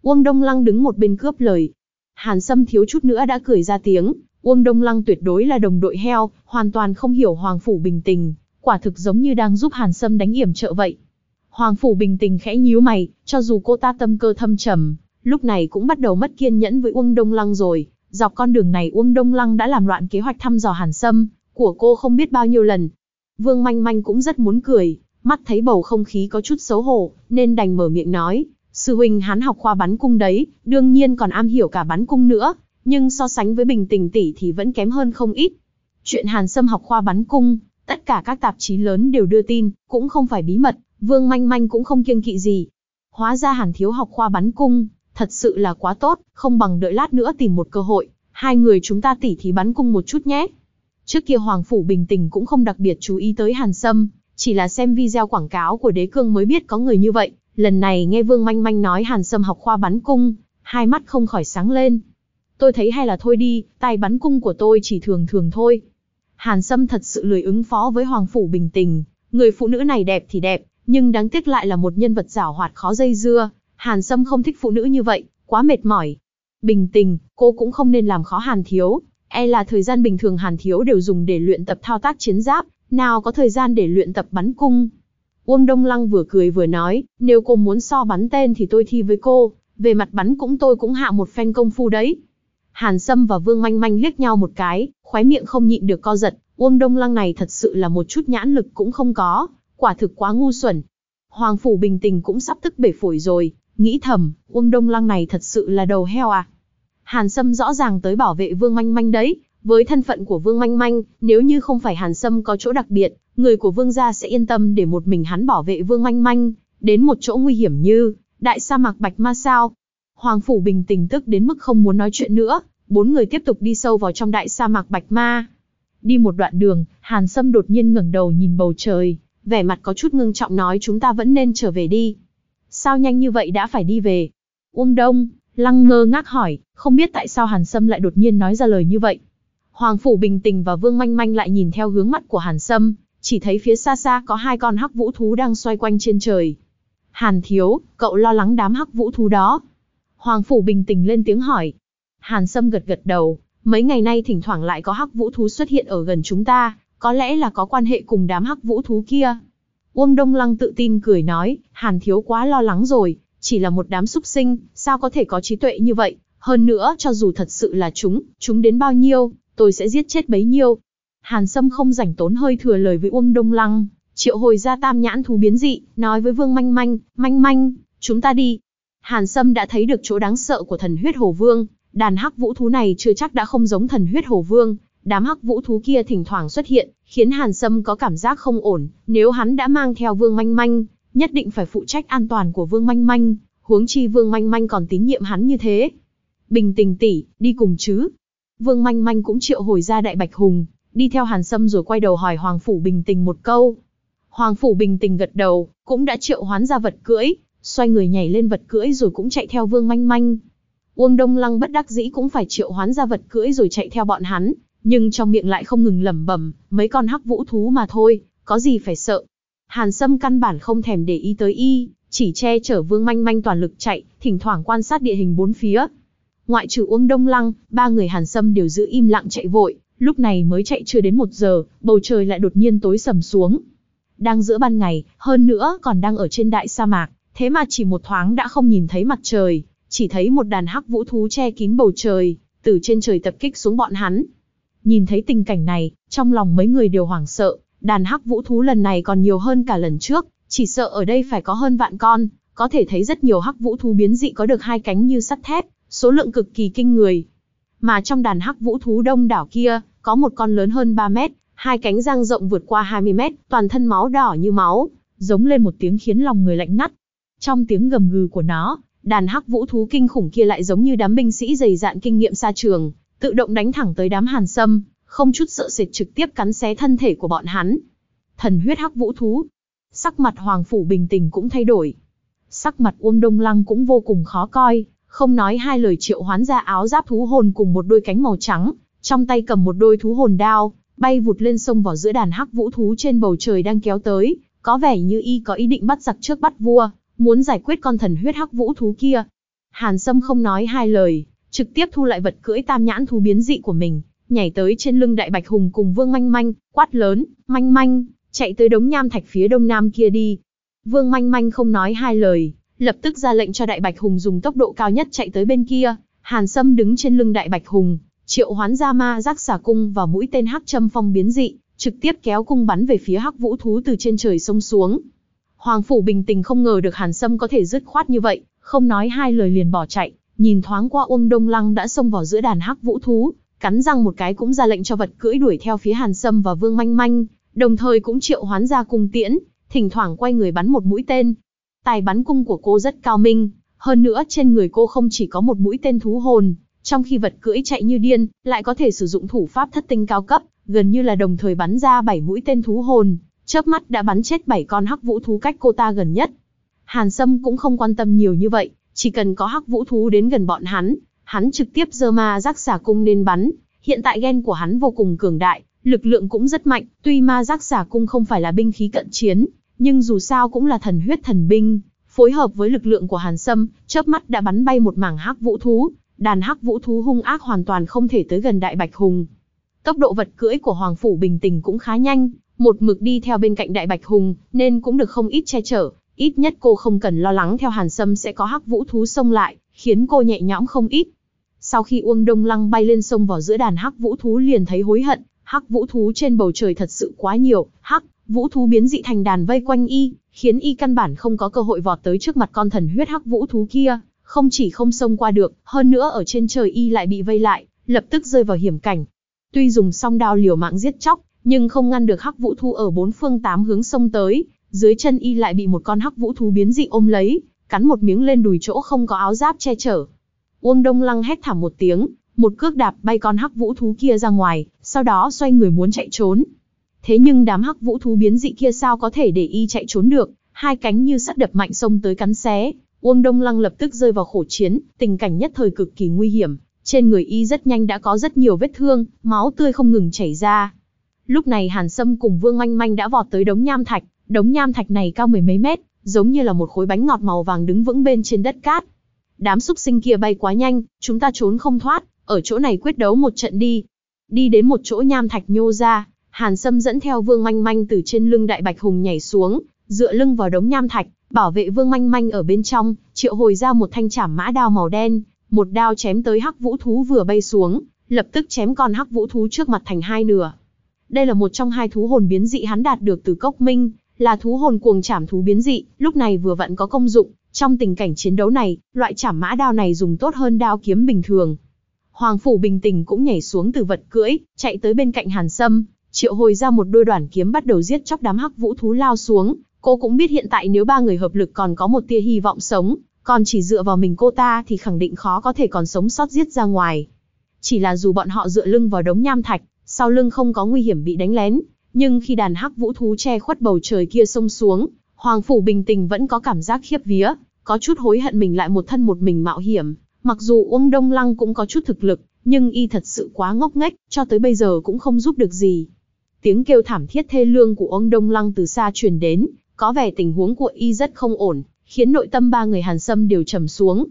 Uông Đông Lăng đứng một bên cướp lời. Hàn Sâm thiếu chút nữa đã cười ra tiếng, Uông Đông Lăng tuyệt đối là đồng đội heo, hoàn toàn không hiểu Hoàng Phủ bình tình, quả thực giống như đang giúp Hàn Sâm đánh yểm trợ vậy. Hoàng Phủ bình tình khẽ nhíu mày, cho dù cô ta tâm cơ thâm trầm, lúc này cũng bắt đầu mất kiên nhẫn với Uông Đông Lăng rồi. Dọc con đường này Uông Đông Lăng đã làm loạn kế hoạch thăm dò Hàn Sâm, của cô không biết bao nhiêu lần. Vương Manh Manh cũng rất muốn cười, mắt thấy bầu không khí có chút xấu hổ, nên đành mở miệng nói, sư huynh hắn học khoa bắn cung đấy, đương nhiên còn am hiểu cả bắn cung nữa, nhưng so sánh với bình tình tỷ thì vẫn kém hơn không ít. Chuyện Hàn Sâm học khoa bắn cung, tất cả các tạp chí lớn đều đưa tin, cũng không phải bí mật, Vương Manh Manh cũng không kiêng kỵ gì. Hóa ra Hàn Thiếu học khoa bắn cung, thật sự là quá tốt, không bằng đợi lát nữa tìm một cơ hội, hai người chúng ta tỉ thí bắn cung một chút nhé. Trước kia Hoàng Phủ bình tĩnh cũng không đặc biệt chú ý tới Hàn Sâm, chỉ là xem video quảng cáo của đế cương mới biết có người như vậy, lần này nghe Vương Manh Manh nói Hàn Sâm học khoa bắn cung, hai mắt không khỏi sáng lên. Tôi thấy hay là thôi đi, tay bắn cung của tôi chỉ thường thường thôi. Hàn Sâm thật sự lười ứng phó với Hoàng Phủ bình tĩnh, người phụ nữ này đẹp thì đẹp, nhưng đáng tiếc lại là một nhân vật giảo hoạt khó dây dưa. Hàn Sâm không thích phụ nữ như vậy, quá mệt mỏi. Bình tĩnh, cô cũng không nên làm khó Hàn Thiếu, e là thời gian bình thường Hàn Thiếu đều dùng để luyện tập thao tác chiến giáp, nào có thời gian để luyện tập bắn cung. Uông Đông Lăng vừa cười vừa nói, nếu cô muốn so bắn tên thì tôi thi với cô, về mặt bắn cũng tôi cũng hạ một phen công phu đấy. Hàn Sâm và Vương Manh Manh liếc nhau một cái, khóe miệng không nhịn được co giật, Uông Đông Lăng này thật sự là một chút nhãn lực cũng không có, quả thực quá ngu xuẩn. Hoàng Phủ bình tình cũng sắp tức bể phổi rồi, nghĩ thầm, Uông Đông Lăng này thật sự là đầu heo à. Hàn Sâm rõ ràng tới bảo vệ Vương Manh Manh đấy, với thân phận của Vương Manh Manh, nếu như không phải Hàn Sâm có chỗ đặc biệt, người của Vương gia sẽ yên tâm để một mình hắn bảo vệ Vương Manh Manh, đến một chỗ nguy hiểm như đại sa mạc Bạch Ma sao. Hoàng phủ bình tĩnh tức đến mức không muốn nói chuyện nữa, bốn người tiếp tục đi sâu vào trong đại sa mạc Bạch Ma. Đi một đoạn đường, Hàn Sâm đột nhiên ngẩng đầu nhìn bầu trời, vẻ mặt có chút ngưng trọng nói chúng ta vẫn nên trở về đi. Sao nhanh như vậy đã phải đi về? Uông Đông, Lăng ngơ ngác hỏi, không biết tại sao Hàn Sâm lại đột nhiên nói ra lời như vậy. Hoàng Phủ Bình tĩnh và Vương Manh Manh lại nhìn theo hướng mắt của Hàn Sâm, chỉ thấy phía xa xa có hai con hắc vũ thú đang xoay quanh trên trời. Hàn Thiếu, cậu lo lắng đám hắc vũ thú đó. Hoàng Phủ Bình tĩnh lên tiếng hỏi. Hàn Sâm gật gật đầu, mấy ngày nay thỉnh thoảng lại có hắc vũ thú xuất hiện ở gần chúng ta, có lẽ là có quan hệ cùng đám hắc vũ thú kia. Uông Đông Lăng tự tin cười nói, Hàn Thiếu quá lo lắng rồi, chỉ là một đám súc sinh, sao có thể có trí tuệ như vậy, hơn nữa cho dù thật sự là chúng, chúng đến bao nhiêu, tôi sẽ giết chết bấy nhiêu. Hàn Sâm không rảnh tốn hơi thừa lời với Uông Đông Lăng, triệu hồi ra tam nhãn thú biến dị, nói với Vương Manh Manh, Manh Manh, chúng ta đi. Hàn Sâm đã thấy được chỗ đáng sợ của thần huyết hồ vương, đàn hắc vũ thú này chưa chắc đã không giống thần huyết hồ vương, đám hắc vũ thú kia thỉnh thoảng xuất hiện, khiến Hàn Sâm có cảm giác không ổn, nếu hắn đã mang theo Vương Manh Manh, nhất định phải phụ trách an toàn của Vương Manh Manh, huống chi Vương Manh Manh còn tín nhiệm hắn như thế. Bình tình tỷ, đi cùng chứ. Vương Manh Manh cũng triệu hồi ra Đại Bạch Hùng, đi theo Hàn Sâm rồi quay đầu hỏi Hoàng Phủ Bình Tình một câu. Hoàng Phủ Bình Tình gật đầu, cũng đã triệu hoán ra vật cưỡi, xoay người nhảy lên vật cưỡi rồi cũng chạy theo Vương Manh Manh. Uông Đông Lăng bất đắc dĩ cũng phải triệu hoán ra vật cưỡi rồi chạy theo bọn hắn, nhưng trong miệng lại không ngừng lẩm bẩm, mấy con hắc vũ thú mà thôi, có gì phải sợ. Hàn Sâm căn bản không thèm để ý tới y, chỉ che chở Vương Manh Manh toàn lực chạy, thỉnh thoảng quan sát địa hình bốn phía. Ngoại trừ Uông Đông Lăng, ba người Hàn Sâm đều giữ im lặng chạy vội, lúc này mới chạy chưa đến một giờ, bầu trời lại đột nhiên tối sầm xuống. Đang giữa ban ngày, hơn nữa còn đang ở trên đại sa mạc, thế mà chỉ một thoáng đã không nhìn thấy mặt trời, chỉ thấy một đàn hắc vũ thú che kín bầu trời, từ trên trời tập kích xuống bọn hắn. Nhìn thấy tình cảnh này, trong lòng mấy người đều hoảng sợ, đàn hắc vũ thú lần này còn nhiều hơn cả lần trước, chỉ sợ ở đây phải có hơn vạn con, có thể thấy rất nhiều hắc vũ thú biến dị có được hai cánh như sắt thép, số lượng cực kỳ kinh người. Mà trong đàn hắc vũ thú đông đảo kia, có một con lớn hơn 3 mét, hai cánh giang rộng vượt qua 20 mét, toàn thân máu đỏ như máu, giống lên một tiếng khiến lòng người lạnh ngắt. Trong tiếng gầm gừ của nó, đàn hắc vũ thú kinh khủng kia lại giống như đám binh sĩ dày dạn kinh nghiệm xa trường, tự động đánh thẳng tới đám hàn sâm, không chút sợ sệt trực tiếp cắn xé thân thể của bọn hắn. Thần huyết hắc vũ thú. Sắc mặt Hoàng Phủ bình tĩnh cũng thay đổi. Sắc mặt Uông Đông Lăng cũng vô cùng khó coi, không nói hai lời triệu hoán ra áo giáp thú hồn cùng một đôi cánh màu trắng, trong tay cầm một đôi thú hồn đao, bay vụt lên sông vào giữa đàn hắc vũ thú trên bầu trời đang kéo tới, có vẻ như y có ý định bắt giặc trước bắt vua, muốn giải quyết con thần huyết hắc vũ thú kia. Hàn Sâm không nói hai lời, trực tiếp thu lại vật cưỡi tam nhãn thú biến dị của mình, nhảy tới trên lưng đại bạch hùng cùng Vương Manh Manh, quát lớn, Manh Manh, chạy tới đống nham thạch phía đông nam kia đi. Vương Manh Manh không nói hai lời, lập tức ra lệnh cho đại bạch hùng dùng tốc độ cao nhất chạy tới bên kia. Hàn Sâm đứng trên lưng đại bạch hùng, triệu hoán ra ma giác xà cung và mũi tên hắc châm phong biến dị, trực tiếp kéo cung bắn về phía hắc vũ thú từ trên trời sông xuống. Hoàng phủ bình tĩnh không ngờ được Hàn Sâm có thể dứt khoát như vậy, không nói hai lời liền bỏ chạy, nhìn thoáng qua Uông Đông Lăng đã xông vào giữa đàn hắc vũ thú, cắn răng một cái cũng ra lệnh cho vật cưỡi đuổi theo phía Hàn Sâm và Vương Manh Manh, đồng thời cũng triệu hoán ra cung tiễn, thỉnh thoảng quay người bắn một mũi tên. Tài bắn cung của cô rất cao minh, Hơn nữa trên người cô không chỉ có một mũi tên thú hồn, trong khi vật cưỡi chạy như điên, lại có thể sử dụng thủ pháp thất tinh cao cấp, gần như là đồng thời bắn ra 7 mũi tên thú hồn, chớp mắt đã bắn chết 7 con hắc vũ thú cách cô ta gần nhất. Hàn Sâm cũng không quan tâm nhiều như vậy, chỉ cần có hắc vũ thú đến gần bọn hắn, hắn trực tiếp giơ ma giác xà cung nên bắn. Hiện tại gen của hắn vô cùng cường đại, lực lượng cũng rất mạnh, tuy ma giác xà cung không phải là binh khí cận chiến, nhưng dù sao cũng là thần huyết thần binh, phối hợp với lực lượng của Hàn Sâm, chớp mắt đã bắn bay một mảng hắc vũ thú, đàn hắc vũ thú hung ác hoàn toàn không thể tới gần đại bạch hùng. Tốc độ vật cưỡi của Hoàng Phủ Bình Tình cũng khá nhanh, một mực đi theo bên cạnh đại bạch hùng, nên cũng được không ít che chở, ít nhất cô không cần lo lắng theo Hàn Sâm sẽ có hắc vũ thú xông lại, khiến cô nhẹ nhõm không ít. Sau khi Uông Đông Lăng bay lên sông vào giữa đàn hắc vũ thú liền thấy hối hận, hắc vũ thú trên bầu trời thật sự quá nhiều, hắc vũ thú biến dị thành đàn vây quanh y, khiến y căn bản không có cơ hội vọt tới trước mặt con thần huyết hắc vũ thú kia, không chỉ không xông qua được, hơn nữa ở trên trời y lại bị vây lại, lập tức rơi vào hiểm cảnh. Tuy dùng song đao liều mạng giết chóc, nhưng không ngăn được hắc vũ thú ở bốn phương tám hướng xông tới, dưới chân y lại bị một con hắc vũ thú biến dị ôm lấy, cắn một miếng lên đùi chỗ không có áo giáp che chở. Uông Đông Lăng hét thảm một tiếng, một cước đạp bay con hắc vũ thú kia ra ngoài, sau đó xoay người muốn chạy trốn. Thế nhưng đám hắc vũ thú biến dị kia sao có thể để y chạy trốn được, hai cánh như sắt đập mạnh xông tới cắn xé. Uông Đông Lăng lập tức rơi vào khổ chiến, tình cảnh nhất thời cực kỳ nguy hiểm. Trên người y rất nhanh đã có rất nhiều vết thương, máu tươi không ngừng chảy ra. Lúc này Hàn Sâm cùng Vương Oanh Manh đã vọt tới đống nham thạch, đống nham thạch này cao mười mấy mét, giống như là một khối bánh ngọt màu vàng đứng vững bên trên đất cát. Đám súc sinh kia bay quá nhanh, chúng ta trốn không thoát, ở chỗ này quyết đấu một trận đi. Đi đến một chỗ nham thạch nhô ra, Hàn Sâm dẫn theo Vương Manh Manh từ trên lưng Đại Bạch Hùng nhảy xuống, dựa lưng vào đống nham thạch, bảo vệ Vương Manh Manh ở bên trong, triệu hồi ra một thanh chảm mã đao màu đen, một đao chém tới hắc vũ thú vừa bay xuống, lập tức chém con hắc vũ thú trước mặt thành hai nửa. Đây là một trong hai thú hồn biến dị hắn đạt được từ Cốc Minh, là thú hồn cuồng trảm thú biến dị, lúc này vừa vặn có công dụng, trong tình cảnh chiến đấu này, loại trảm mã đao này dùng tốt hơn đao kiếm bình thường. Hoàng phủ bình tĩnh cũng nhảy xuống từ vật cưỡi, chạy tới bên cạnh Hàn Sâm, triệu hồi ra một đôi đoàn kiếm bắt đầu giết chóc đám hắc vũ thú lao xuống. Cô cũng biết hiện tại nếu ba người hợp lực còn có một tia hy vọng sống, còn chỉ dựa vào mình cô ta thì khẳng định khó có thể còn sống sót giết ra ngoài. Chỉ là dù bọn họ dựa lưng vào đống nham thạch, sau lưng không có nguy hiểm bị đánh lén, nhưng khi đàn hắc vũ thú che khuất bầu trời kia xông xuống, Hoàng Phủ bình tĩnh vẫn có cảm giác khiếp vía, có chút hối hận mình lại một thân một mình mạo hiểm. Mặc dù Uông Đông Lăng cũng có chút thực lực, nhưng y thật sự quá ngốc nghếch, cho tới bây giờ cũng không giúp được gì. Tiếng kêu thảm thiết thê lương của uông Đông Lăng từ xa truyền đến, có vẻ tình huống của y rất không ổn, khiến nội tâm ba người Hàn Sâm đều trầm xuống.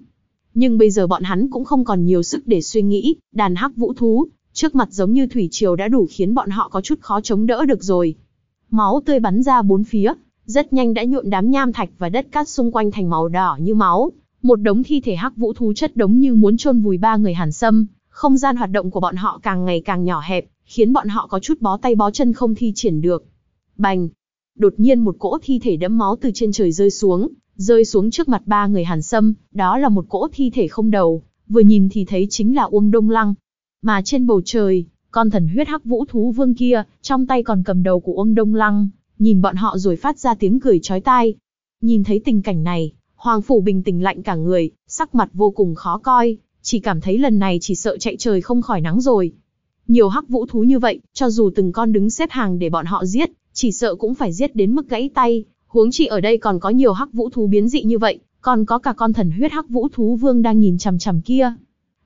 Nhưng bây giờ bọn hắn cũng không còn nhiều sức để suy nghĩ, đàn hắc vũ thú, trước mặt giống như thủy triều đã đủ khiến bọn họ có chút khó chống đỡ được rồi. Máu tươi bắn ra bốn phía, rất nhanh đã nhuộm đám nham thạch và đất cát xung quanh thành màu đỏ như máu. Một đống thi thể hắc vũ thú chất đống như muốn chôn vùi ba người Hàn Sâm, không gian hoạt động của bọn họ càng ngày càng nhỏ hẹp, khiến bọn họ có chút bó tay bó chân không thi triển được. Bành! Đột nhiên một cỗ thi thể đẫm máu từ trên trời rơi xuống, rơi xuống trước mặt ba người Hàn Sâm, đó là một cỗ thi thể không đầu, vừa nhìn thì thấy chính là Uông Đông Lăng. Mà trên bầu trời, con thần huyết hắc vũ thú vương kia, trong tay còn cầm đầu của Uông Đông Lăng, nhìn bọn họ rồi phát ra tiếng cười chói tai. Nhìn thấy tình cảnh này, Hoàng Phủ bình tĩnh lạnh cả người, sắc mặt vô cùng khó coi, chỉ cảm thấy lần này chỉ sợ chạy trời không khỏi nắng rồi. Nhiều hắc vũ thú như vậy, cho dù từng con đứng xếp hàng để bọn họ giết, chỉ sợ cũng phải giết đến mức gãy tay, huống chi ở đây còn có nhiều hắc vũ thú biến dị như vậy, còn có cả con thần huyết hắc vũ thú vương đang nhìn chằm chằm kia.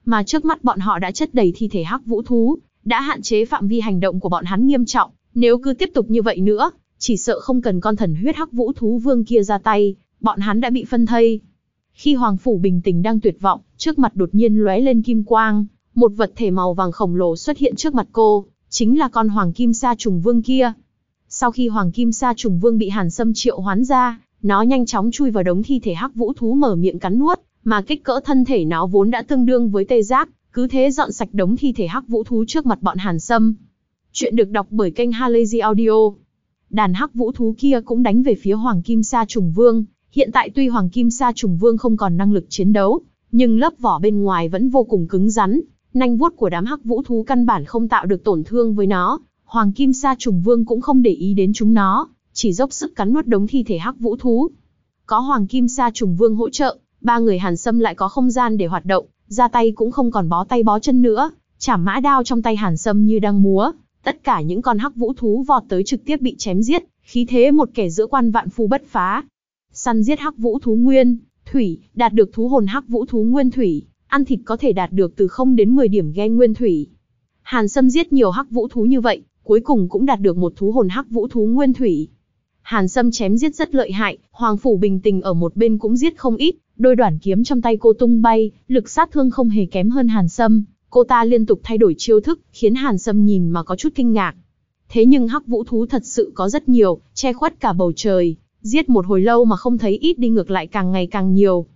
Mà trước mắt bọn họ đã chất đầy thi thể hắc vũ thú, đã hạn chế phạm vi hành động của bọn hắn nghiêm trọng, nếu cứ tiếp tục như vậy nữa, chỉ sợ không cần con thần huyết hắc vũ thú vương kia ra tay, bọn hắn đã bị phân thây. Khi Hoàng Phủ bình tĩnh đang tuyệt vọng, trước mặt đột nhiên lóe lên kim quang, một vật thể màu vàng khổng lồ xuất hiện trước mặt cô, chính là con Hoàng Kim Sa Trùng Vương kia. Sau khi Hoàng Kim Sa Trùng Vương bị Hàn Sâm triệu hoán ra, nó nhanh chóng chui vào đống thi thể hắc vũ thú mở miệng cắn nuốt, mà kích cỡ thân thể nó vốn đã tương đương với tê giác, cứ thế dọn sạch đống thi thể hắc vũ thú trước mặt bọn Hàn Sâm. Chuyện được đọc bởi kênh Halazy Audio. Đàn hắc vũ thú kia cũng đánh về phía Hoàng Kim Sa Trùng Vương, hiện tại tuy Hoàng Kim Sa Trùng Vương không còn năng lực chiến đấu, nhưng lớp vỏ bên ngoài vẫn vô cùng cứng rắn, nanh vuốt của đám hắc vũ thú căn bản không tạo được tổn thương với nó, Hoàng Kim Sa Trùng Vương cũng không để ý đến chúng nó, chỉ dốc sức cắn nuốt đống thi thể hắc vũ thú. Có Hoàng Kim Sa Trùng Vương hỗ trợ, ba người Hàn Sâm lại có không gian để hoạt động, ra tay cũng không còn bó tay bó chân nữa, chảm mã đao trong tay Hàn Sâm như đang múa, tất cả những con hắc vũ thú vọt tới trực tiếp bị chém giết, khí thế một kẻ giữa quan vạn phu bất phá. Săn giết hắc vũ thú nguyên, thủy, đạt được thú hồn hắc vũ thú nguyên thủy, ăn thịt có thể đạt được từ 0 đến 10 điểm gen nguyên thủy. Hàn Sâm giết nhiều hắc vũ thú như vậy, cuối cùng cũng đạt được một thú hồn hắc vũ thú nguyên thủy. Hàn Sâm chém giết rất lợi hại, Hoàng Phủ bình tình ở một bên cũng giết không ít, đôi đoạn kiếm trong tay cô tung bay, lực sát thương không hề kém hơn Hàn Sâm. Cô ta liên tục thay đổi chiêu thức, khiến Hàn Sâm nhìn mà có chút kinh ngạc. Thế nhưng hắc vũ thú thật sự có rất nhiều, che khuất cả bầu trời, giết một hồi lâu mà không thấy ít đi ngược lại càng ngày càng nhiều.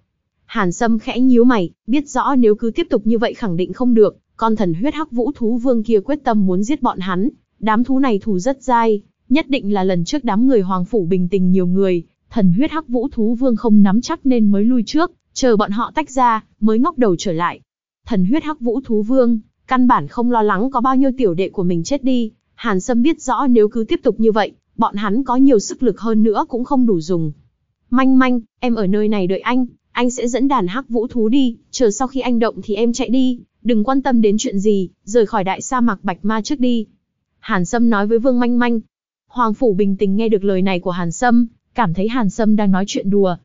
Hàn Sâm khẽ nhíu mày, biết rõ nếu cứ tiếp tục như vậy khẳng định không được, con thần huyết hắc vũ thú vương kia quyết tâm muốn giết bọn hắn, đám thú này thù rất dai, nhất định là lần trước đám người hoàng phủ bình tình nhiều người, thần huyết hắc vũ thú vương không nắm chắc nên mới lui trước, chờ bọn họ tách ra, mới ngóc đầu trở lại. Thần huyết hắc vũ thú vương, căn bản không lo lắng có bao nhiêu tiểu đệ của mình chết đi, Hàn Sâm biết rõ nếu cứ tiếp tục như vậy, bọn hắn có nhiều sức lực hơn nữa cũng không đủ dùng. Manh manh, em ở nơi này đợi anh, anh sẽ dẫn đàn hắc vũ thú đi, chờ sau khi anh động thì em chạy đi, đừng quan tâm đến chuyện gì, rời khỏi đại sa mạc Bạch Ma trước đi. Hàn Sâm nói với Vương Manh Manh. Hoàng Phủ bình tĩnh nghe được lời này của Hàn Sâm, cảm thấy Hàn Sâm đang nói chuyện đùa.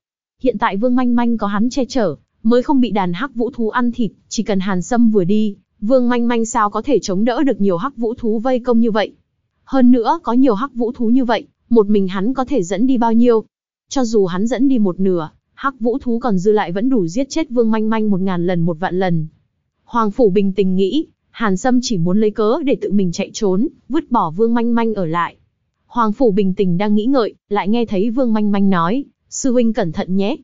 Hiện tại Vương Manh Manh có hắn che chở, mới không bị đàn hắc vũ thú ăn thịt, chỉ cần Hàn Sâm vừa đi, Vương Manh Manh sao có thể chống đỡ được nhiều hắc vũ thú vây công như vậy. Hơn nữa có nhiều hắc vũ thú như vậy, một mình hắn có thể dẫn đi bao nhiêu. Cho dù hắn dẫn đi một nửa, hắc vũ thú còn dư lại vẫn đủ giết chết Vương Manh Manh một ngàn lần một vạn lần. Hoàng Phủ bình tĩnh nghĩ, Hàn Sâm chỉ muốn lấy cớ để tự mình chạy trốn, vứt bỏ Vương Manh Manh ở lại. Hoàng Phủ bình tĩnh đang nghĩ ngợi, lại nghe thấy Vương Manh Manh nói, sư huynh cẩn thận nhé.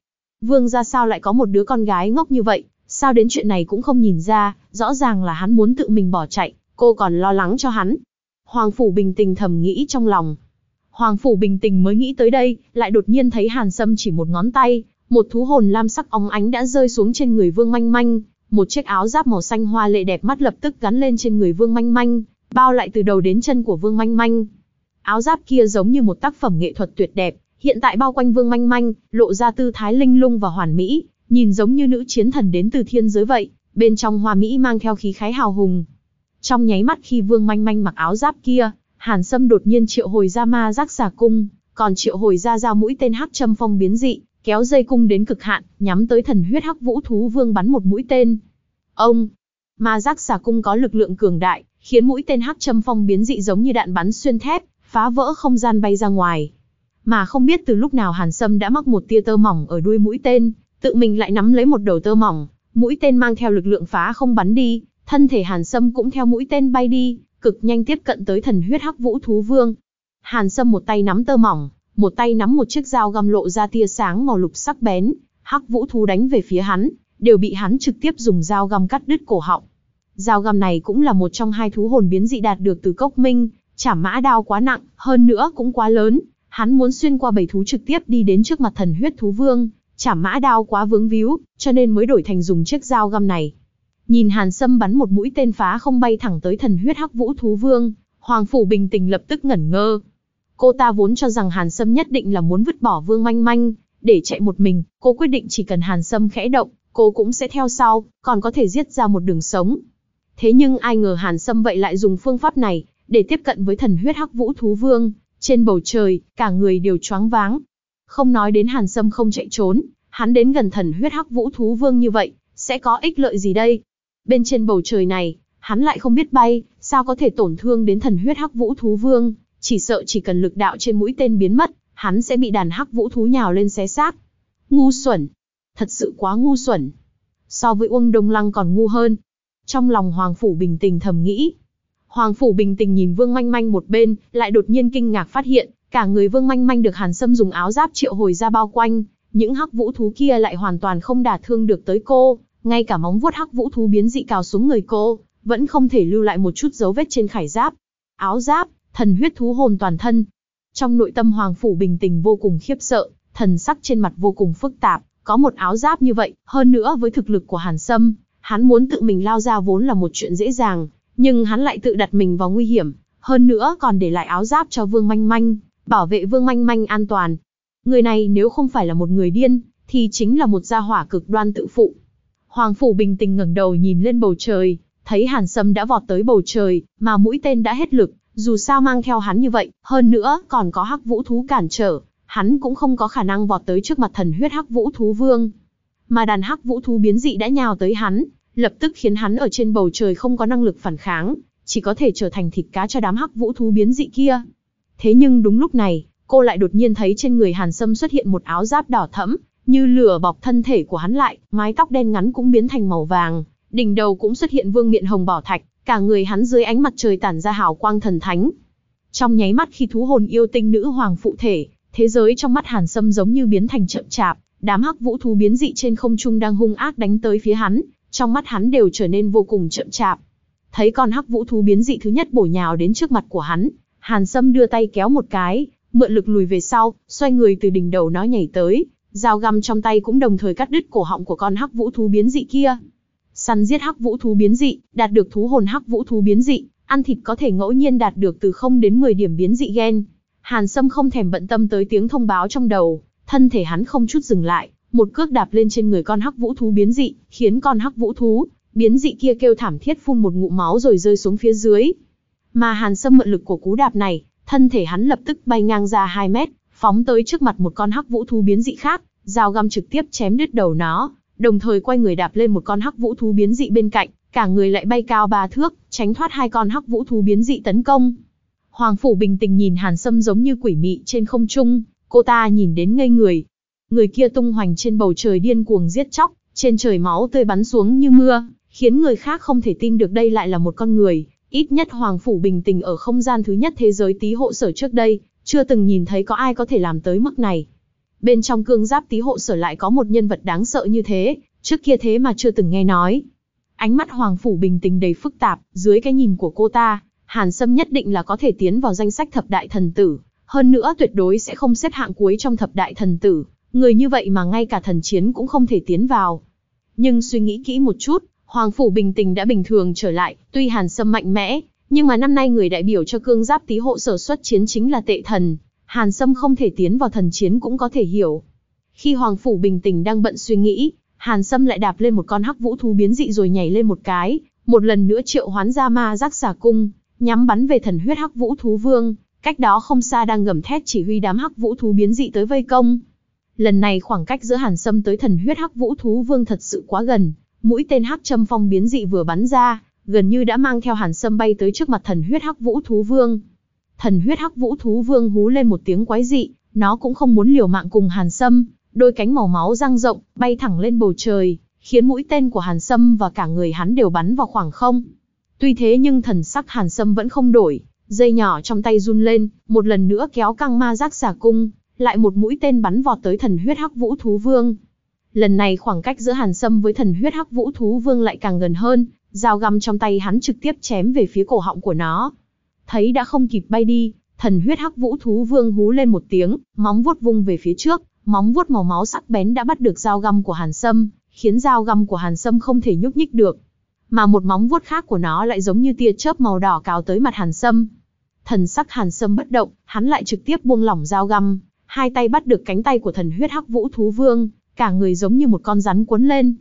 Vương ra sao lại có một đứa con gái ngốc như vậy, sao đến chuyện này cũng không nhìn ra, rõ ràng là hắn muốn tự mình bỏ chạy, cô còn lo lắng cho hắn. Hoàng Phủ bình tĩnh thầm nghĩ trong lòng. Hoàng Phủ bình tĩnh mới nghĩ tới đây, lại đột nhiên thấy Hàn Sâm chỉ một ngón tay, một thú hồn lam sắc óng ánh đã rơi xuống trên người Vương Manh Manh, một chiếc áo giáp màu xanh hoa lệ đẹp mắt lập tức gắn lên trên người Vương Manh Manh, bao lại từ đầu đến chân của Vương Manh Manh. Áo giáp kia giống như một tác phẩm nghệ thuật tuyệt đẹp, hiện tại bao quanh Vương Manh Manh, lộ ra tư thái linh lung và hoàn mỹ, nhìn giống như nữ chiến thần đến từ thiên giới vậy, bên trong hoa mỹ mang theo khí khái hào hùng. Trong nháy mắt khi Vương Manh Manh mặc áo giáp kia, Hàn Sâm đột nhiên triệu hồi ra ma giác giả cung, còn triệu hồi ra dao mũi tên hắc châm phong biến dị, kéo dây cung đến cực hạn, nhắm tới thần huyết hắc vũ thú vương bắn một mũi tên. Ông, ma giác giả cung có lực lượng cường đại, khiến mũi tên hắc châm phong biến dị giống như đạn bắn xuyên thép, phá vỡ không gian bay ra ngoài. Mà không biết từ lúc nào Hàn Sâm đã mắc một tia tơ mỏng ở đuôi mũi tên, tự mình lại nắm lấy một đầu tơ mỏng, mũi tên mang theo lực lượng phá không bắn đi, thân thể Hàn Sâm cũng theo mũi tên bay đi, cực nhanh tiếp cận tới thần huyết hắc vũ thú vương. Hàn Sâm một tay nắm tơ mỏng, một tay nắm một chiếc dao găm lộ ra tia sáng màu lục sắc bén, hắc vũ thú đánh về phía hắn, đều bị hắn trực tiếp dùng dao găm cắt đứt cổ họng. Dao găm này cũng là một trong hai thú hồn biến dị đạt được từ cốc minh, Chả mã đao quá nặng, hơn nữa cũng quá lớn, hắn muốn xuyên qua bầy thú trực tiếp đi đến trước mặt thần huyết thú vương, chả mã đao quá vướng víu, cho nên mới đổi thành dùng chiếc dao găm này. Nhìn Hàn Sâm bắn một mũi tên phá không bay thẳng tới thần huyết hắc vũ thú vương, Hoàng Phủ bình tĩnh lập tức ngẩn ngơ, Cô ta vốn cho rằng Hàn Sâm nhất định là muốn vứt bỏ Vương Manh Manh, để chạy một mình, cô quyết định chỉ cần Hàn Sâm khẽ động, cô cũng sẽ theo sau, còn có thể giết ra một đường sống. Thế nhưng ai ngờ Hàn Sâm vậy lại dùng phương pháp này, để tiếp cận với thần huyết hắc vũ thú vương, trên bầu trời, cả người đều choáng váng. Không nói đến Hàn Sâm không chạy trốn, hắn đến gần thần huyết hắc vũ thú vương như vậy, sẽ có ích lợi gì đây? Bên trên bầu trời này, hắn lại không biết bay, sao có thể tổn thương đến thần huyết hắc vũ thú vương, chỉ sợ chỉ cần lực đạo trên mũi tên biến mất, hắn sẽ bị đàn hắc vũ thú nhào lên xé xác. Ngu xuẩn. Thật sự quá ngu xuẩn. So với Uông Đông Lăng còn ngu hơn. Trong lòng Hoàng Phủ bình tĩnh thầm nghĩ. Hoàng Phủ bình tĩnh nhìn Vương Manh Manh một bên, lại đột nhiên kinh ngạc phát hiện, cả người Vương Manh Manh được Hàn Sâm dùng áo giáp triệu hồi ra bao quanh, những hắc vũ thú kia lại hoàn toàn không đả thương được tới cô, ngay cả móng vuốt hắc vũ thú biến dị cào xuống người cô, vẫn không thể lưu lại một chút dấu vết trên khải giáp. Áo giáp, thần huyết thú hồn toàn thân. Trong nội tâm Hoàng Phủ bình tĩnh vô cùng khiếp sợ, thần sắc trên mặt vô cùng phức tạp, có một áo giáp như vậy, hơn nữa với thực lực của Hàn Sâm, hắn muốn tự mình lao ra vốn là một chuyện dễ dàng, nhưng hắn lại tự đặt mình vào nguy hiểm, hơn nữa còn để lại áo giáp cho Vương Manh Manh, bảo vệ Vương Manh Manh an toàn. Người này nếu không phải là một người điên, thì chính là một gia hỏa cực đoan tự phụ. Hoàng Phủ bình tĩnh ngẩng đầu nhìn lên bầu trời, thấy Hàn Sâm đã vọt tới bầu trời, mà mũi tên đã hết lực, dù sao mang theo hắn như vậy, hơn nữa còn có hắc vũ thú cản trở, hắn cũng không có khả năng vọt tới trước mặt thần huyết hắc vũ thú vương. Mà đàn hắc vũ thú biến dị đã nhào tới hắn, lập tức khiến hắn ở trên bầu trời không có năng lực phản kháng, chỉ có thể trở thành thịt cá cho đám hắc vũ thú biến dị kia. Thế nhưng đúng lúc này, cô lại đột nhiên thấy trên người Hàn Sâm xuất hiện một áo giáp đỏ thẫm, như lửa bọc thân thể của hắn lại, mái tóc đen ngắn cũng biến thành màu vàng, đỉnh đầu cũng xuất hiện vương miện hồng bảo thạch, cả người hắn dưới ánh mặt trời tản ra hào quang thần thánh. Trong nháy mắt khi thú hồn yêu tinh nữ hoàng phụ thể, thế giới trong mắt Hàn Sâm giống như biến thành chậm chạp, đám hắc vũ thú biến dị trên không trung đang hung ác đánh tới phía hắn, trong mắt hắn đều trở nên vô cùng chậm chạp. Thấy con hắc vũ thú biến dị thứ nhất bổ nhào đến trước mặt của hắn, Hàn Sâm đưa tay kéo một cái, mượn lực lùi về sau, xoay người từ đỉnh đầu nó nhảy tới, dao găm trong tay cũng đồng thời cắt đứt cổ họng của con hắc vũ thú biến dị kia. Săn giết hắc vũ thú biến dị, đạt được thú hồn hắc vũ thú biến dị, ăn thịt có thể ngẫu nhiên đạt được từ 0 đến 10 điểm biến dị gen. Hàn Sâm không thèm bận tâm tới tiếng thông báo trong đầu, thân thể hắn không chút dừng lại, một cước đạp lên trên người con hắc vũ thú biến dị, khiến con hắc vũ thú biến dị kia kêu thảm thiết phun một ngụm máu rồi rơi xuống phía dưới. Mà Hàn Sâm mượn lực của cú đạp này, thân thể hắn lập tức bay ngang ra 2 mét, phóng tới trước mặt một con hắc vũ thú biến dị khác, dao găm trực tiếp chém đứt đầu nó, đồng thời quay người đạp lên một con hắc vũ thú biến dị bên cạnh, cả người lại bay cao ba thước, tránh thoát hai con hắc vũ thú biến dị tấn công. Hoàng phủ bình tĩnh nhìn Hàn Sâm giống như quỷ mị trên không trung, cô ta nhìn đến ngây người. Người kia tung hoành trên bầu trời điên cuồng giết chóc, trên trời máu tươi bắn xuống như mưa, khiến người khác không thể tin được đây lại là một con người. Ít nhất Hoàng phủ bình tĩnh ở không gian thứ nhất thế giới tí hộ sở trước đây, chưa từng nhìn thấy có ai có thể làm tới mức này. Bên trong cương giáp tí hộ sở lại có một nhân vật đáng sợ như thế, trước kia thế mà chưa từng nghe nói. Ánh mắt Hoàng Phủ bình tĩnh đầy phức tạp, dưới cái nhìn của cô ta, Hàn Sâm nhất định là có thể tiến vào danh sách thập đại thần tử, hơn nữa tuyệt đối sẽ không xếp hạng cuối trong thập đại thần tử, người như vậy mà ngay cả thần chiến cũng không thể tiến vào. Nhưng suy nghĩ kỹ một chút, Hoàng Phủ bình tĩnh đã bình thường trở lại, tuy Hàn Sâm mạnh mẽ, nhưng mà năm nay người đại biểu cho cương giáp tí hộ sở xuất chiến chính là tệ thần, Hàn Sâm không thể tiến vào thần chiến cũng có thể hiểu. Khi Hoàng Phủ bình tĩnh đang bận suy nghĩ, Hàn Sâm lại đạp lên một con hắc vũ thú biến dị rồi nhảy lên một cái, một lần nữa triệu hoán ra ma giác xà cung, nhắm bắn về thần huyết hắc vũ thú vương, cách đó không xa đang gầm thét chỉ huy đám hắc vũ thú biến dị tới vây công. Lần này khoảng cách giữa Hàn Sâm tới thần huyết hắc vũ thú vương thật sự quá gần, mũi tên hắc châm phong biến dị vừa bắn ra, gần như đã mang theo Hàn Sâm bay tới trước mặt thần huyết hắc vũ thú vương. Thần huyết hắc vũ thú vương hú lên một tiếng quái dị, nó cũng không muốn liều mạng cùng Hàn Sâm, đôi cánh màu máu răng rộng, bay thẳng lên bầu trời, khiến mũi tên của Hàn Sâm và cả người hắn đều bắn vào khoảng không. Tuy thế nhưng thần sắc Hàn Sâm vẫn không đổi, dây nhỏ trong tay run lên, một lần nữa kéo căng ma giác xà cung, lại một mũi tên bắn vọt tới thần huyết hắc vũ thú vương. Lần này khoảng cách giữa Hàn Sâm với thần huyết hắc vũ thú vương lại càng gần hơn, dao găm trong tay hắn trực tiếp chém về phía cổ họng của nó. Thấy đã không kịp bay đi, thần huyết hắc vũ thú vương hú lên một tiếng, móng vuốt vung về phía trước, móng vuốt màu máu sắc bén đã bắt được dao găm của Hàn Sâm, khiến dao găm của Hàn Sâm không thể nhúc nhích được. Mà một móng vuốt khác của nó lại giống như tia chớp màu đỏ cào tới mặt Hàn Sâm. Thần sắc Hàn Sâm bất động, hắn lại trực tiếp buông lỏng dao găm, hai tay bắt được cánh tay của thần huyết hắc vũ thú vương, cả người giống như một con rắn cuốn lên.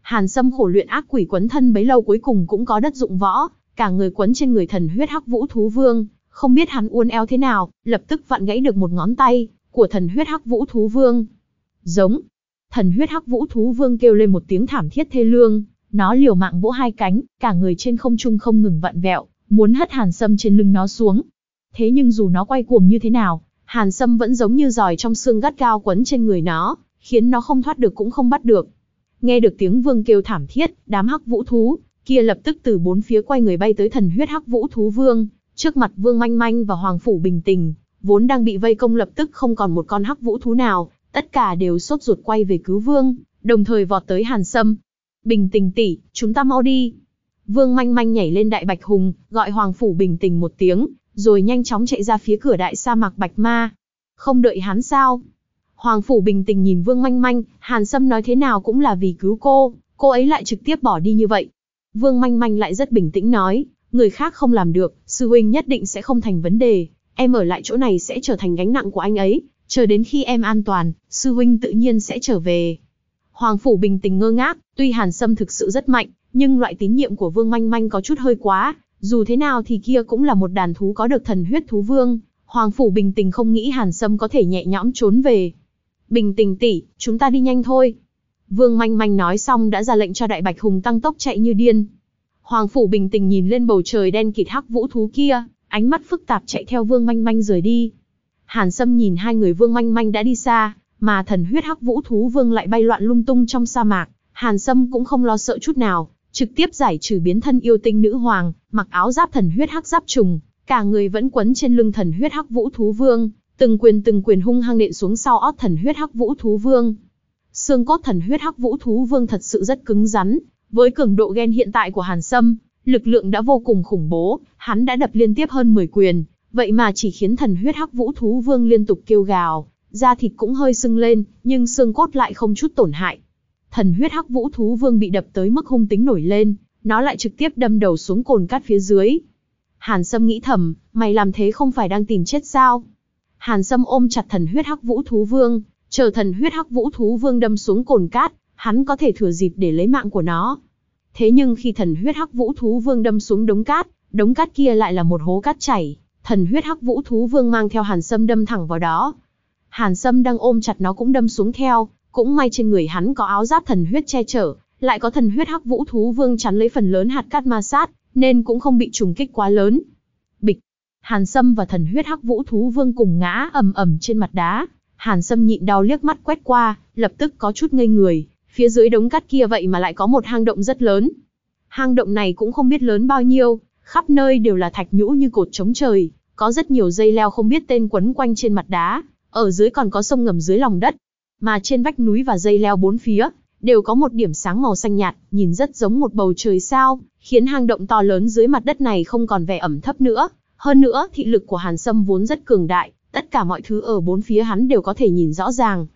Hàn Sâm khổ luyện ác quỷ quấn thân bấy lâu cuối cùng cũng có đất dụng võ, cả người quấn trên người thần huyết hắc vũ thú vương, không biết hắn uốn eo thế nào, lập tức vặn gãy được một ngón tay của thần huyết hắc vũ thú vương. Giống. Thần huyết hắc vũ thú vương kêu lên một tiếng thảm thiết thê lương, nó liều mạng vỗ hai cánh, cả người trên không trung không ngừng vặn vẹo, muốn hất Hàn Sâm trên lưng nó xuống. Thế nhưng dù nó quay cuồng như thế nào, Hàn Sâm vẫn giống như giòi trong xương gắt cao quấn trên người nó, khiến nó không thoát được cũng không bắt được. Nghe được tiếng vương kêu thảm thiết, đám hắc vũ thú kia lập tức từ bốn phía quay người bay tới thần huyết hắc vũ thú vương, trước mặt vương manh manh và hoàng phủ bình tình, vốn đang bị vây công lập tức không còn một con hắc vũ thú nào, tất cả đều sốt ruột quay về cứu vương, đồng thời vọt tới hàn sâm. Bình tình tỷ, chúng ta mau đi. Vương manh manh nhảy lên đại bạch hùng, gọi hoàng phủ bình tình một tiếng, rồi nhanh chóng chạy ra phía cửa đại sa mạc bạch ma. Không đợi hắn sao? Hoàng phủ bình tĩnh nhìn vương manh manh, hàn sâm nói thế nào cũng là vì cứu cô, cô ấy lại trực tiếp bỏ đi như vậy. Vương manh manh lại rất bình tĩnh nói, người khác không làm được, sư huynh nhất định sẽ không thành vấn đề, em ở lại chỗ này sẽ trở thành gánh nặng của anh ấy, chờ đến khi em an toàn, sư huynh tự nhiên sẽ trở về. Hoàng Phủ bình tĩnh ngơ ngác, tuy Hàn Sâm thực sự rất mạnh, nhưng loại tín nhiệm của Vương Manh Manh có chút hơi quá, dù thế nào thì kia cũng là một đàn thú có được thần huyết thú vương. Hoàng Phủ bình tĩnh không nghĩ Hàn Sâm có thể nhẹ nhõm trốn về. Bình tĩnh tỷ, chúng ta đi nhanh thôi. Vương Manh Manh nói xong đã ra lệnh cho Đại Bạch Hùng tăng tốc chạy như điên. Hoàng Phủ bình tĩnh nhìn lên bầu trời đen kịt hắc vũ thú kia, ánh mắt phức tạp chạy theo Vương Manh Manh rời đi. Hàn Sâm nhìn hai người Vương Manh Manh đã đi xa, mà thần huyết hắc vũ thú vương lại bay loạn lung tung trong sa mạc. Hàn Sâm cũng không lo sợ chút nào, trực tiếp giải trừ biến thân yêu tinh nữ hoàng, mặc áo giáp thần huyết hắc giáp trùng, cả người vẫn quấn trên lưng thần huyết hắc vũ thú vương, từng quyền từng quyền hung hăng nện xuống sau ót thần huyết hắc vũ thú vương. Xương cốt thần huyết hắc vũ thú vương thật sự rất cứng rắn, với cường độ gen hiện tại của Hàn Sâm, lực lượng đã vô cùng khủng bố, hắn đã đập liên tiếp hơn 10 quyền, vậy mà chỉ khiến thần huyết hắc vũ thú vương liên tục kêu gào, da thịt cũng hơi sưng lên, nhưng xương cốt lại không chút tổn hại. Thần huyết hắc vũ thú vương bị đập tới mức hung tính nổi lên, nó lại trực tiếp đâm đầu xuống cồn cát phía dưới. Hàn Sâm nghĩ thầm, mày làm thế không phải đang tìm chết sao? Hàn Sâm ôm chặt thần huyết hắc vũ thú vương, chờ thần huyết hắc vũ thú vương đâm xuống cồn cát, hắn có thể thừa dịp để lấy mạng của nó. Thế nhưng khi thần huyết hắc vũ thú vương đâm xuống đống cát, đống cát kia lại là một hố cát chảy, thần huyết hắc vũ thú vương mang theo Hàn Sâm đâm thẳng vào đó. Hàn Sâm đang ôm chặt nó cũng đâm xuống theo, cũng may trên người hắn có áo giáp thần huyết che chở, lại có thần huyết hắc vũ thú vương chắn lấy phần lớn hạt cát ma sát, nên cũng không bị trùng kích quá lớn. Bịch, Hàn Sâm và thần huyết hắc vũ thú vương cùng ngã ầm ầm trên mặt đá. Hàn Sâm nhịn đau liếc mắt quét qua, lập tức có chút ngây người, phía dưới đống cát kia vậy mà lại có một hang động rất lớn. Hang động này cũng không biết lớn bao nhiêu, khắp nơi đều là thạch nhũ như cột chống trời, có rất nhiều dây leo không biết tên quấn quanh trên mặt đá, ở dưới còn có sông ngầm dưới lòng đất. Mà trên vách núi và dây leo bốn phía, đều có một điểm sáng màu xanh nhạt, nhìn rất giống một bầu trời sao, khiến hang động to lớn dưới mặt đất này không còn vẻ ẩm thấp nữa. Hơn nữa, thị lực của Hàn Sâm vốn rất cường đại, tất cả mọi thứ ở bốn phía hắn đều có thể nhìn rõ ràng.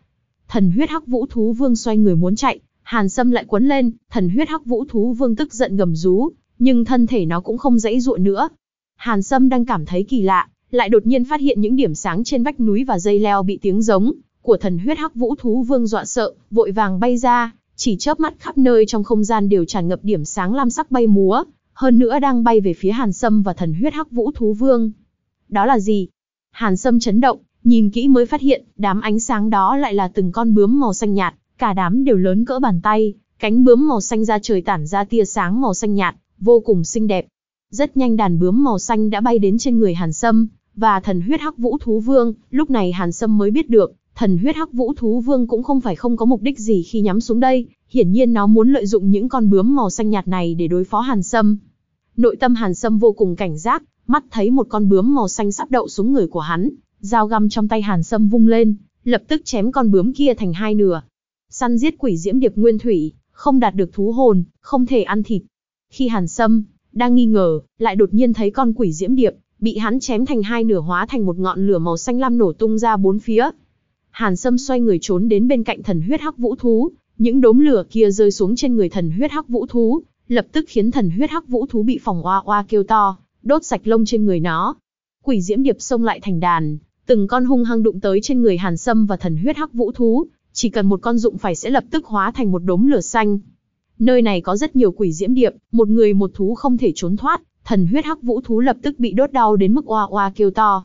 Thần huyết hắc vũ thú vương xoay người muốn chạy, Hàn Sâm lại quấn lên, thần huyết hắc vũ thú vương tức giận gầm rú, nhưng thân thể nó cũng không dãy dụa nữa. Hàn Sâm đang cảm thấy kỳ lạ, lại đột nhiên phát hiện những điểm sáng trên vách núi và dây leo bị tiếng giống của thần huyết hắc vũ thú vương dọa sợ, vội vàng bay ra, chỉ chớp mắt khắp nơi trong không gian đều tràn ngập điểm sáng lam sắc bay múa, hơn nữa đang bay về phía Hàn Sâm và thần huyết hắc vũ thú vương. Đó là gì? Hàn Sâm chấn động, nhìn kỹ mới phát hiện, đám ánh sáng đó lại là từng con bướm màu xanh nhạt, cả đám đều lớn cỡ bàn tay, cánh bướm màu xanh ra trời tản ra tia sáng màu xanh nhạt, vô cùng xinh đẹp. Rất nhanh đàn bướm màu xanh đã bay đến trên người Hàn Sâm, và thần huyết hắc vũ thú vương, lúc này Hàn Sâm mới biết được, thần huyết hắc vũ thú vương cũng không phải không có mục đích gì khi nhắm xuống đây, hiển nhiên nó muốn lợi dụng những con bướm màu xanh nhạt này để đối phó Hàn Sâm. Nội tâm Hàn Sâm vô cùng cảnh giác, mắt thấy một con bướm màu xanh sắp đậu xuống người của hắn, dao găm trong tay Hàn Sâm vung lên, lập tức chém con bướm kia thành hai nửa. Săn giết quỷ diễm điệp nguyên thủy, không đạt được thú hồn, không thể ăn thịt. Khi Hàn Sâm đang nghi ngờ, lại đột nhiên thấy con quỷ diễm điệp bị hắn chém thành hai nửa hóa thành một ngọn lửa màu xanh lam nổ tung ra bốn phía. Hàn Sâm xoay người trốn đến bên cạnh thần huyết hắc vũ thú, những đốm lửa kia rơi xuống trên người thần huyết hắc vũ thú, lập tức khiến thần huyết hắc vũ thú bị phòng oa oa kêu to, đốt sạch lông trên người nó. Quỷ diễm điệp xông lại thành đàn, từng con hung hăng đụng tới trên người Hàn Sâm và thần huyết hắc vũ thú, chỉ cần một con dụng phải sẽ lập tức hóa thành một đốm lửa xanh. Nơi này có rất nhiều quỷ diễm điệp, một người một thú không thể trốn thoát, thần huyết hắc vũ thú lập tức bị đốt đau đến mức oa oa kêu to.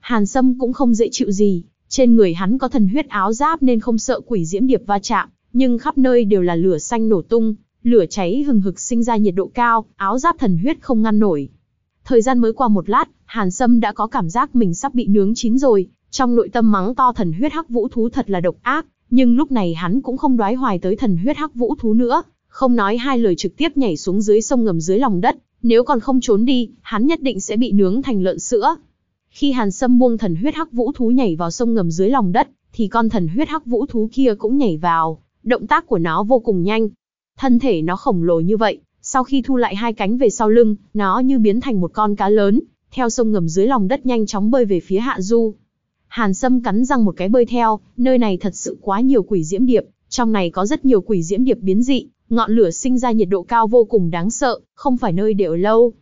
Hàn Sâm cũng không dễ chịu gì, trên người hắn có thần huyết áo giáp nên không sợ quỷ diễm điệp va chạm, nhưng khắp nơi đều là lửa xanh nổ tung, lửa cháy hừng hực sinh ra nhiệt độ cao, áo giáp thần huyết không ngăn nổi. Thời gian mới qua một lát, Hàn Sâm đã có cảm giác mình sắp bị nướng chín rồi, trong nội tâm mắng to thần huyết hắc vũ thú thật là độc ác, nhưng lúc này hắn cũng không đoái hoài tới thần huyết hắc vũ thú nữa, không nói hai lời trực tiếp nhảy xuống dưới sông ngầm dưới lòng đất, nếu còn không trốn đi, hắn nhất định sẽ bị nướng thành lợn sữa. Khi Hàn Sâm buông thần huyết hắc vũ thú nhảy vào sông ngầm dưới lòng đất, thì con thần huyết hắc vũ thú kia cũng nhảy vào, động tác của nó vô cùng nhanh. Thân thể nó khổng lồ như vậy, sau khi thu lại hai cánh về sau lưng, nó như biến thành một con cá lớn, theo sông ngầm dưới lòng đất nhanh chóng bơi về phía hạ du. Hàn Sâm cắn răng một cái bơi theo, nơi này thật sự quá nhiều quỷ diễm điệp, trong này có rất nhiều quỷ diễm điệp biến dị, ngọn lửa sinh ra nhiệt độ cao vô cùng đáng sợ, không phải nơi để ở lâu.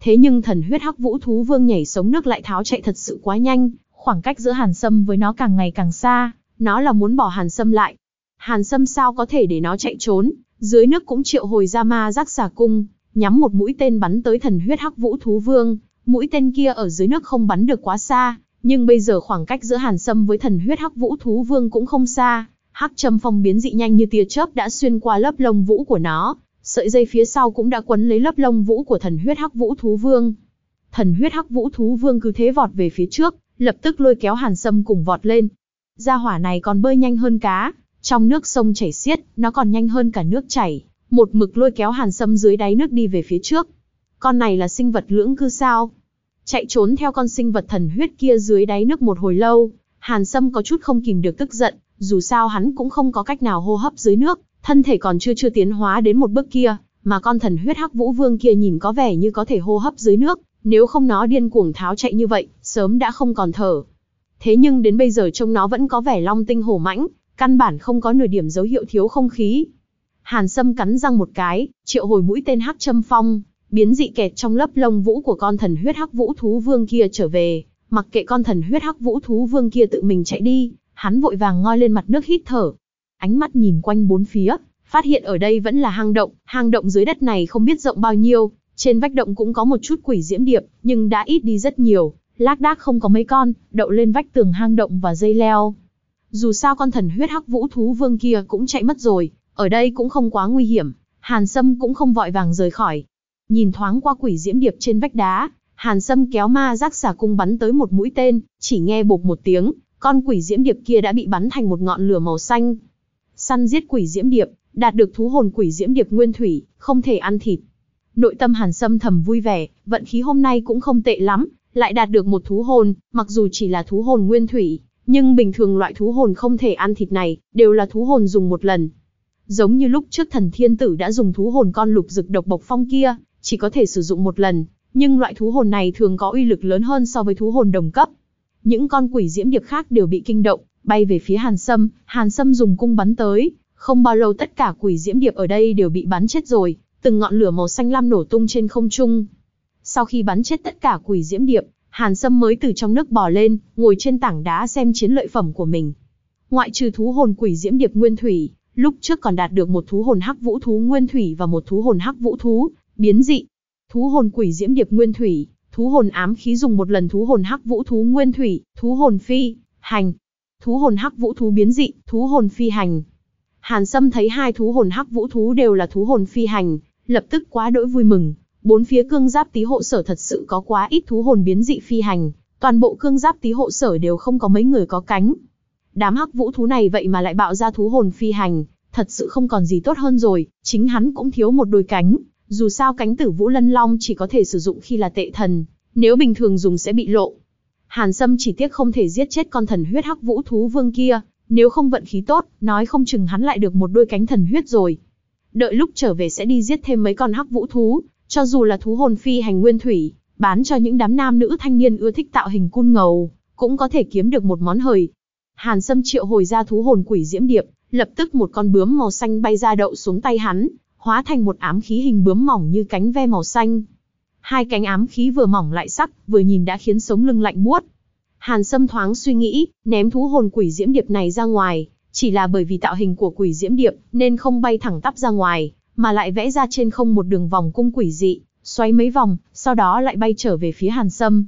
Thế nhưng thần huyết hắc vũ thú vương nhảy sống nước lại tháo chạy thật sự quá nhanh, Khoảng cách giữa Hàn Sâm với nó càng ngày càng xa, nó là muốn bỏ Hàn Sâm lại. Hàn Sâm sao có thể để nó chạy trốn, dưới nước cũng triệu hồi ra ma giác xà cung, nhắm một mũi tên bắn tới thần huyết hắc vũ thú vương. Mũi tên kia ở dưới nước không bắn được quá xa, nhưng bây giờ khoảng cách giữa Hàn Sâm với thần huyết hắc vũ thú vương cũng không xa. Hắc châm phong biến dị nhanh như tia chớp đã xuyên qua lớp lông vũ của nó, sợi dây phía sau cũng đã quấn lấy lớp lông vũ của thần huyết hắc vũ thú vương. Thần huyết hắc vũ thú vương cứ thế vọt về phía trước, lập tức lôi kéo Hàn Sâm cùng vọt lên. Gia hỏa này còn bơi nhanh hơn cá, trong nước sông chảy xiết, nó còn nhanh hơn cả nước chảy, một mực lôi kéo Hàn Sâm dưới đáy nước đi về phía trước. Con này là sinh vật lưỡng cư sao? Chạy trốn theo con sinh vật thần huyết kia dưới đáy nước một hồi lâu, Hàn Sâm có chút không kìm được tức giận, dù sao hắn cũng không có cách nào hô hấp dưới nước, thân thể còn chưa chưa tiến hóa đến một bước kia, mà con thần huyết hắc vũ vương kia nhìn có vẻ như có thể hô hấp dưới nước, nếu không nó điên cuồng tháo chạy như vậy, sớm đã không còn thở. Thế nhưng đến bây giờ trông nó vẫn có vẻ long tinh hổ mãnh, căn bản không có nửa điểm dấu hiệu thiếu không khí. Hàn Sâm cắn răng một cái, triệu hồi mũi tên hắc châm phong, biến dị kẹt trong lớp lông vũ của con thần huyết hắc vũ thú vương kia trở về, mặc kệ con thần huyết hắc vũ thú vương kia tự mình chạy đi, hắn vội vàng ngoi lên mặt nước hít thở. Ánh mắt nhìn quanh bốn phía, phát hiện ở đây vẫn là hang động, hang động dưới đất này không biết rộng bao nhiêu, trên vách động cũng có một chút quỷ diễm điệp, nhưng đã ít đi rất nhiều, lác đác không có mấy con, đậu lên vách tường hang động và dây leo. Dù sao con thần huyết hắc vũ thú vương kia cũng chạy mất rồi, ở đây cũng không quá nguy hiểm, Hàn Sâm cũng không vội vàng rời khỏi. Nhìn thoáng qua quỷ diễm điệp trên vách đá, Hàn Sâm kéo ma giác xà cung bắn tới một mũi tên, chỉ nghe bột một tiếng, con quỷ diễm điệp kia đã bị bắn thành một ngọn lửa màu xanh. Săn giết quỷ diễm điệp, đạt được thú hồn quỷ diễm điệp nguyên thủy, không thể ăn thịt. Nội tâm Hàn Sâm thầm vui vẻ, vận khí hôm nay cũng không tệ lắm, lại đạt được một thú hồn, mặc dù chỉ là thú hồn nguyên thủy, nhưng bình thường loại thú hồn không thể ăn thịt này, đều là thú hồn dùng một lần. Giống như lúc trước thần thiên tử đã dùng thú hồn con lục dực độc bộc phong kia, chỉ có thể sử dụng một lần, nhưng loại thú hồn này thường có uy lực lớn hơn so với thú hồn đồng cấp. Những con quỷ diễm điệp khác đều bị kinh động, bay về phía Hàn Sâm, Hàn Sâm dùng cung bắn tới, không bao lâu tất cả quỷ diễm điệp ở đây đều bị bắn chết rồi, từng ngọn lửa màu xanh lam nổ tung trên không trung. Sau khi bắn chết tất cả quỷ diễm điệp, Hàn Sâm mới từ trong nước bò lên, ngồi trên tảng đá xem chiến lợi phẩm của mình. Ngoại trừ thú hồn quỷ diễm điệp nguyên thủy, lúc trước còn đạt được một thú hồn hắc vũ thú nguyên thủy và một thú hồn hắc vũ thú, biến dị. Thú hồn quỷ diễm điệp nguyên thủy, thú hồn ám khí dùng một lần thú hồn hắc vũ thú nguyên thủy, thú hồn phi, hành. Thú hồn hắc vũ thú biến dị, thú hồn phi hành. Hàn Sâm thấy hai thú hồn hắc vũ thú đều là thú hồn phi hành, lập tức quá đỗi vui mừng. Bốn phía cương giáp tí hộ sở thật sự có quá ít thú hồn biến dị phi hành, toàn bộ cương giáp tí hộ sở đều không có mấy người có cánh. Đám hắc vũ thú này vậy mà lại bạo ra thú hồn phi hành, thật sự không còn gì tốt hơn rồi, chính hắn cũng thiếu một đôi cánh, dù sao cánh tử vũ lân long chỉ có thể sử dụng khi là tệ thần, nếu bình thường dùng sẽ bị lộ. Hàn Sâm chỉ tiếc không thể giết chết con thần huyết hắc vũ thú vương kia, nếu không vận khí tốt, nói không chừng hắn lại được một đôi cánh thần huyết rồi. Đợi lúc trở về sẽ đi giết thêm mấy con hắc vũ thú, cho dù là thú hồn phi hành nguyên thủy, bán cho những đám nam nữ thanh niên ưa thích tạo hình cun ngầu, cũng có thể kiếm được một món hời. Hàn Sâm triệu hồi ra thú hồn quỷ diễm điệp, lập tức một con bướm màu xanh bay ra đậu xuống tay hắn, hóa thành một ám khí hình bướm mỏng như cánh ve màu xanh. Hai cánh ám khí vừa mỏng lại sắc, vừa nhìn đã khiến sống lưng lạnh buốt. Hàn Sâm thoáng suy nghĩ, ném thú hồn quỷ diễm điệp này ra ngoài, chỉ là bởi vì tạo hình của quỷ diễm điệp nên không bay thẳng tắp ra ngoài, mà lại vẽ ra trên không một đường vòng cung quỷ dị, xoay mấy vòng, sau đó lại bay trở về phía Hàn Sâm.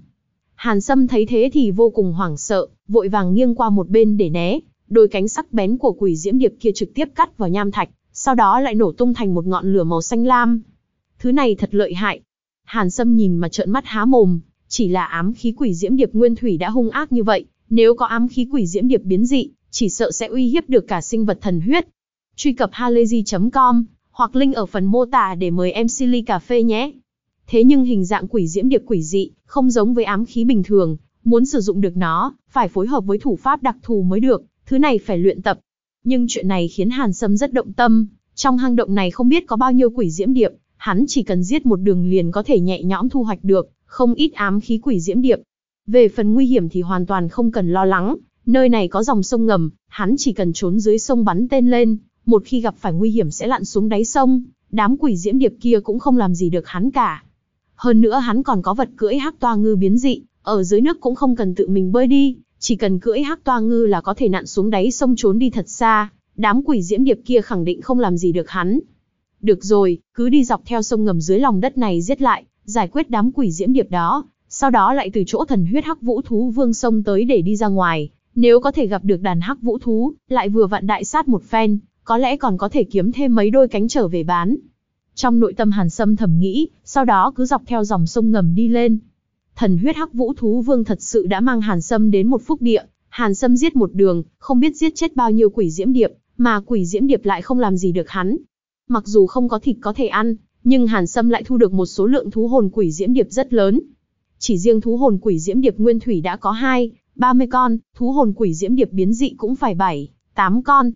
Hàn Sâm thấy thế thì vô cùng hoảng sợ, vội vàng nghiêng qua một bên để né, đôi cánh sắc bén của quỷ diễm điệp kia trực tiếp cắt vào nham thạch, sau đó lại nổ tung thành một ngọn lửa màu xanh lam. Thứ này thật lợi hại. Hàn Sâm nhìn mà trợn mắt há mồm, chỉ là ám khí quỷ diễm điệp nguyên thủy đã hung ác như vậy, nếu có ám khí quỷ diễm điệp biến dị, chỉ sợ sẽ uy hiếp được cả sinh vật thần huyết. Truy cập halayzi.com hoặc link ở phần mô tả để mời em Silly Cà Phê nhé. Thế nhưng hình dạng quỷ diễm điệp quỷ dị, không giống với ám khí bình thường, muốn sử dụng được nó, phải phối hợp với thủ pháp đặc thù mới được, thứ này phải luyện tập. Nhưng chuyện này khiến Hàn Sâm rất động tâm, trong hang động này không biết có bao nhiêu quỷ diễm điệp, hắn chỉ cần giết một đường liền có thể nhẹ nhõm thu hoạch được, không ít ám khí quỷ diễm điệp. Về phần nguy hiểm thì hoàn toàn không cần lo lắng, nơi này có dòng sông ngầm, hắn chỉ cần trốn dưới sông bắn tên lên, một khi gặp phải nguy hiểm sẽ lặn xuống đáy sông, đám quỷ diễm điệp kia cũng không làm gì được hắn cả. Hơn nữa hắn còn có vật cưỡi hắc toa ngư biến dị, ở dưới nước cũng không cần tự mình bơi đi, chỉ cần cưỡi hắc toa ngư là có thể nặn xuống đáy sông trốn đi thật xa, đám quỷ diễm điệp kia khẳng định không làm gì được hắn. Được rồi, cứ đi dọc theo sông ngầm dưới lòng đất này giết lại, giải quyết đám quỷ diễm điệp đó, sau đó lại từ chỗ thần huyết hắc vũ thú vương sông tới để đi ra ngoài, nếu có thể gặp được đàn hắc vũ thú, lại vừa vặn đại sát một phen, có lẽ còn có thể kiếm thêm mấy đôi cánh trở về bán. Trong nội tâm Hàn Sâm thầm nghĩ, sau đó cứ dọc theo dòng sông ngầm đi lên. Thần huyết hắc vũ thú vương thật sự đã mang Hàn Sâm đến một phúc địa, Hàn Sâm giết một đường, không biết giết chết bao nhiêu quỷ diễm điệp, mà quỷ diễm điệp lại không làm gì được hắn. Mặc dù không có thịt có thể ăn, nhưng Hàn Sâm lại thu được một số lượng thú hồn quỷ diễm điệp rất lớn. Chỉ riêng thú hồn quỷ diễm điệp nguyên thủy đã có 2, 30 con, thú hồn quỷ diễm điệp biến dị cũng phải 7, 8 con.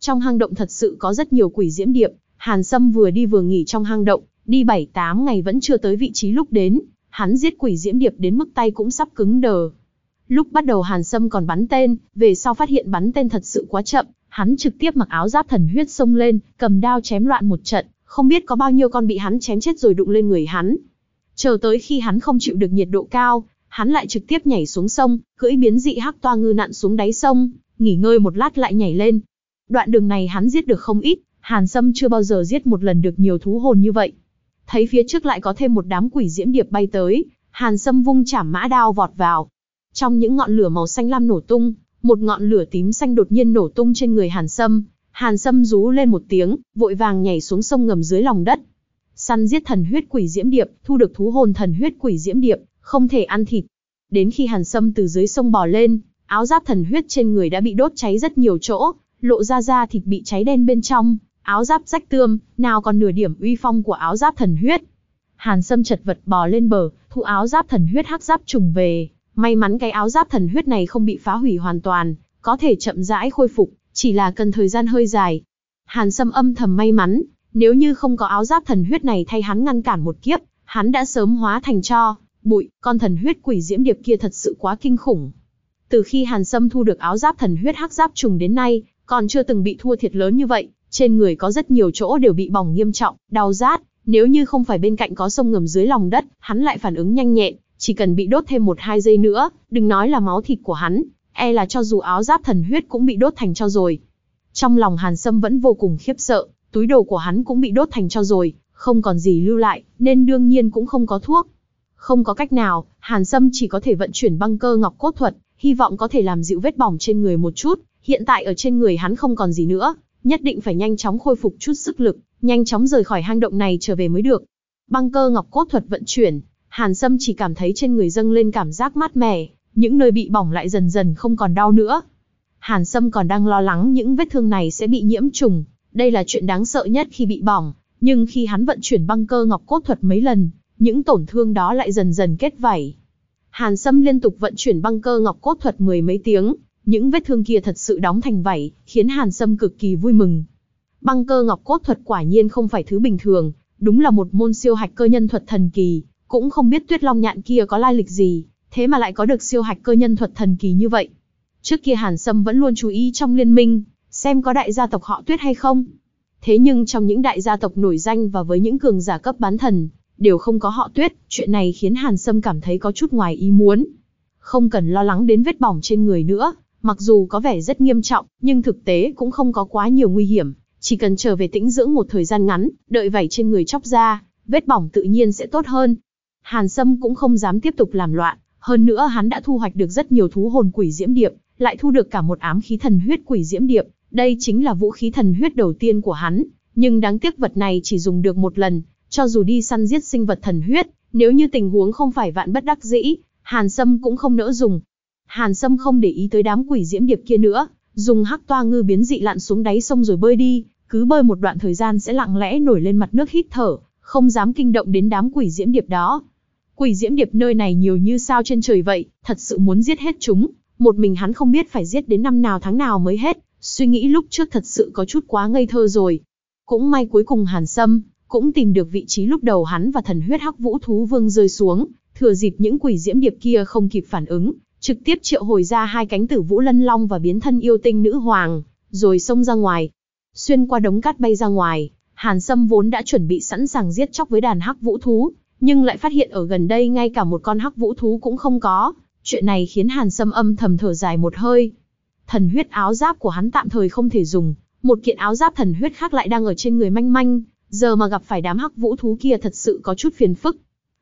Trong hang động thật sự có rất nhiều quỷ diễm điệp, Hàn Sâm vừa đi vừa nghỉ trong hang động, đi 7-8 ngày vẫn chưa tới vị trí lúc đến, hắn giết quỷ diễm điệp đến mức tay cũng sắp cứng đờ. Lúc bắt đầu Hàn Sâm còn bắn tên, về sau phát hiện bắn tên thật sự quá chậm, hắn trực tiếp mặc áo giáp thần huyết xông lên, cầm đao chém loạn một trận, không biết có bao nhiêu con bị hắn chém chết rồi đụng lên người hắn. Chờ tới khi hắn không chịu được nhiệt độ cao, hắn lại trực tiếp nhảy xuống sông, cưỡi biến dị hắc toa ngư nặn xuống đáy sông, nghỉ ngơi một lát lại nhảy lên. Đoạn đường này hắn giết được không ít, Hàn Sâm chưa bao giờ giết một lần được nhiều thú hồn như vậy. Thấy phía trước lại có thêm một đám quỷ diễm điệp bay tới, Hàn Sâm vung chảm mã đao vọt vào. Trong những ngọn lửa màu xanh lam nổ tung, một ngọn lửa tím xanh đột nhiên nổ tung trên người Hàn Sâm. Hàn Sâm rú lên một tiếng, vội vàng nhảy xuống sông ngầm dưới lòng đất. Săn giết thần huyết quỷ diễm điệp, thu được thú hồn thần huyết quỷ diễm điệp, không thể ăn thịt. Đến khi Hàn Sâm từ dưới sông bò lên, áo giáp thần huyết trên người đã bị đốt cháy rất nhiều chỗ, lộ ra da thịt bị cháy đen bên trong, áo giáp rách tươm, nào còn nửa điểm uy phong của áo giáp thần huyết. Hàn Sâm chật vật bò lên bờ, thu áo giáp thần huyết hắc giáp trùng về, may mắn cái áo giáp thần huyết này không bị phá hủy hoàn toàn, có thể chậm rãi khôi phục, chỉ là cần thời gian hơi dài. Hàn Sâm âm thầm may mắn, nếu như không có áo giáp thần huyết này thay hắn ngăn cản một kiếp, hắn đã sớm hóa thành cho bụi, con thần huyết quỷ diễm điệp kia thật sự quá kinh khủng. Từ khi Hàn Sâm thu được áo giáp thần huyết hắc giáp trùng đến nay, còn chưa từng bị thua thiệt lớn như vậy, trên người có rất nhiều chỗ đều bị bỏng nghiêm trọng, đau rát, nếu như không phải bên cạnh có sông ngầm dưới lòng đất, hắn lại phản ứng nhanh nhẹn, chỉ cần bị đốt thêm một hai giây nữa, đừng nói là máu thịt của hắn, e là cho dù áo giáp thần huyết cũng bị đốt thành cho rồi. Trong lòng Hàn Sâm vẫn vô cùng khiếp sợ, túi đồ của hắn cũng bị đốt thành cho rồi, không còn gì lưu lại, nên đương nhiên cũng không có thuốc. Không có cách nào, Hàn Sâm chỉ có thể vận chuyển băng cơ ngọc cốt thuật, hy vọng có thể làm dịu vết bỏng trên người một chút, hiện tại ở trên người hắn không còn gì nữa, nhất định phải nhanh chóng khôi phục chút sức lực, nhanh chóng rời khỏi hang động này trở về mới được. Băng cơ ngọc cốt thuật vận chuyển, Hàn Sâm chỉ cảm thấy trên người dâng lên cảm giác mát mẻ, những nơi bị bỏng lại dần dần không còn đau nữa. Hàn Sâm còn đang lo lắng những vết thương này sẽ bị nhiễm trùng, đây là chuyện đáng sợ nhất khi bị bỏng, nhưng khi hắn vận chuyển băng cơ ngọc cốt thuật mấy lần, những tổn thương đó lại dần dần kết vảy. Hàn Sâm liên tục vận chuyển băng cơ ngọc cốt thuật mười mấy tiếng, những vết thương kia thật sự đóng thành vảy, khiến Hàn Sâm cực kỳ vui mừng. Băng cơ ngọc cốt thuật quả nhiên không phải thứ bình thường, đúng là một môn siêu hạch cơ nhân thuật thần kỳ, cũng không biết Tuyết Long nhạn kia có lai lịch gì, thế mà lại có được siêu hạch cơ nhân thuật thần kỳ như vậy. Trước kia Hàn Sâm vẫn luôn chú ý trong liên minh, xem có đại gia tộc họ Tuyết hay không. Thế nhưng trong những đại gia tộc nổi danh và với những cường giả cấp bán thần, đều không có họ Tuyết, chuyện này khiến Hàn Sâm cảm thấy có chút ngoài ý muốn. Không cần lo lắng đến vết bỏng trên người nữa, mặc dù có vẻ rất nghiêm trọng, nhưng thực tế cũng không có quá nhiều nguy hiểm, chỉ cần trở về tĩnh dưỡng một thời gian ngắn, đợi vảy trên người chóc ra, vết bỏng tự nhiên sẽ tốt hơn. Hàn Sâm cũng không dám tiếp tục làm loạn, hơn nữa hắn đã thu hoạch được rất nhiều thú hồn quỷ diễm điệp, lại thu được cả một ám khí thần huyết quỷ diễm điệp, đây chính là vũ khí thần huyết đầu tiên của hắn, nhưng đáng tiếc vật này chỉ dùng được một lần, cho dù đi săn giết sinh vật thần huyết, nếu như tình huống không phải vạn bất đắc dĩ, Hàn Sâm cũng không nỡ dùng. Hàn Sâm không để ý tới đám quỷ diễm điệp kia nữa, dùng hắc toa ngư biến dị lặn xuống đáy sông rồi bơi đi, cứ bơi một đoạn thời gian sẽ lặng lẽ nổi lên mặt nước hít thở, không dám kinh động đến đám quỷ diễm điệp đó. Quỷ diễm điệp nơi này nhiều như sao trên trời vậy, thật sự muốn giết hết chúng, một mình hắn không biết phải giết đến năm nào tháng nào mới hết, suy nghĩ lúc trước thật sự có chút quá ngây thơ rồi. Cũng may cuối cùng Hàn Sâm, cũng tìm được vị trí lúc đầu hắn và thần huyết hắc vũ thú vương rơi xuống, thừa dịp những quỷ diễm điệp kia không kịp phản ứng, trực tiếp triệu hồi ra hai cánh tử vũ lân long và biến thân yêu tinh nữ hoàng, rồi xông ra ngoài. Xuyên qua đống cát bay ra ngoài, Hàn Sâm vốn đã chuẩn bị sẵn sàng giết chóc với đàn hắc vũ thú, nhưng lại phát hiện ở gần đây ngay cả một con hắc vũ thú cũng không có, Chuyện này khiến Hàn Sâm âm thầm thở dài một hơi. Thần huyết áo giáp của hắn tạm thời không thể dùng, một kiện áo giáp thần huyết khác lại đang ở trên người manh manh, giờ mà gặp phải đám hắc vũ thú kia thật sự có chút phiền phức.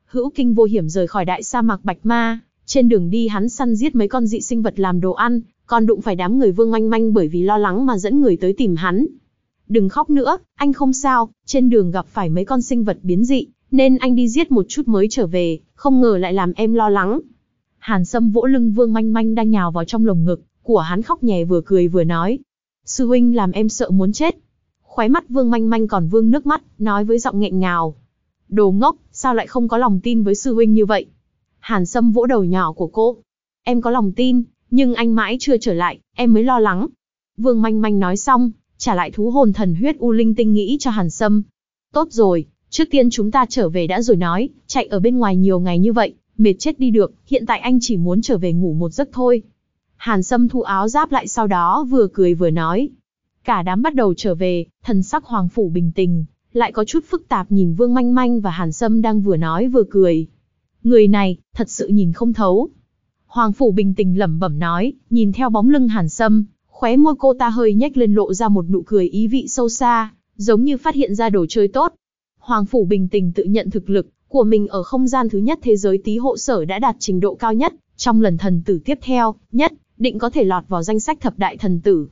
Hữu kinh vô hiểm rời khỏi đại sa mạc Bạch Ma, trên đường đi hắn săn giết mấy con dị sinh vật làm đồ ăn, còn đụng phải đám người vương manh manh bởi vì lo lắng mà dẫn người tới tìm hắn. Đừng khóc nữa, anh không sao, trên đường gặp phải mấy con sinh vật biến dị, nên anh đi giết một chút mới trở về, không ngờ lại làm em lo lắng. Hàn Sâm vỗ lưng Vương Manh Manh đang nhào vào trong lồng ngực, của hắn khóc nhè vừa cười vừa nói. Sư huynh làm em sợ muốn chết. Khóe mắt Vương Manh Manh còn vương nước mắt, nói với giọng nghẹn ngào. Đồ ngốc, sao lại không có lòng tin với sư huynh như vậy? Hàn Sâm vỗ đầu nhỏ của cô. Em có lòng tin, nhưng anh mãi chưa trở lại, em mới lo lắng. Vương Manh Manh nói xong, trả lại thú hồn thần huyết u linh tinh nghĩ cho Hàn Sâm. Tốt rồi, trước tiên chúng ta trở về đã rồi nói, chạy ở bên ngoài nhiều ngày như vậy, mệt chết đi được, hiện tại anh chỉ muốn trở về ngủ một giấc thôi. Hàn Sâm thu áo giáp lại sau đó vừa cười vừa nói. Cả đám bắt đầu trở về, thần sắc Hoàng Phủ bình tĩnh, lại có chút phức tạp nhìn Vương Manh Manh và Hàn Sâm đang vừa nói vừa cười. Người này, thật sự nhìn không thấu. Hoàng Phủ bình tĩnh lẩm bẩm nói, nhìn theo bóng lưng Hàn Sâm, khóe môi cô ta hơi nhếch lên lộ ra một nụ cười ý vị sâu xa, giống như phát hiện ra đồ chơi tốt. Hoàng Phủ bình tĩnh tự nhận thực lực của mình ở không gian thứ nhất thế giới tí hộ sở đã đạt trình độ cao nhất, trong lần thần tử tiếp theo, nhất, định có thể lọt vào danh sách thập đại thần tử.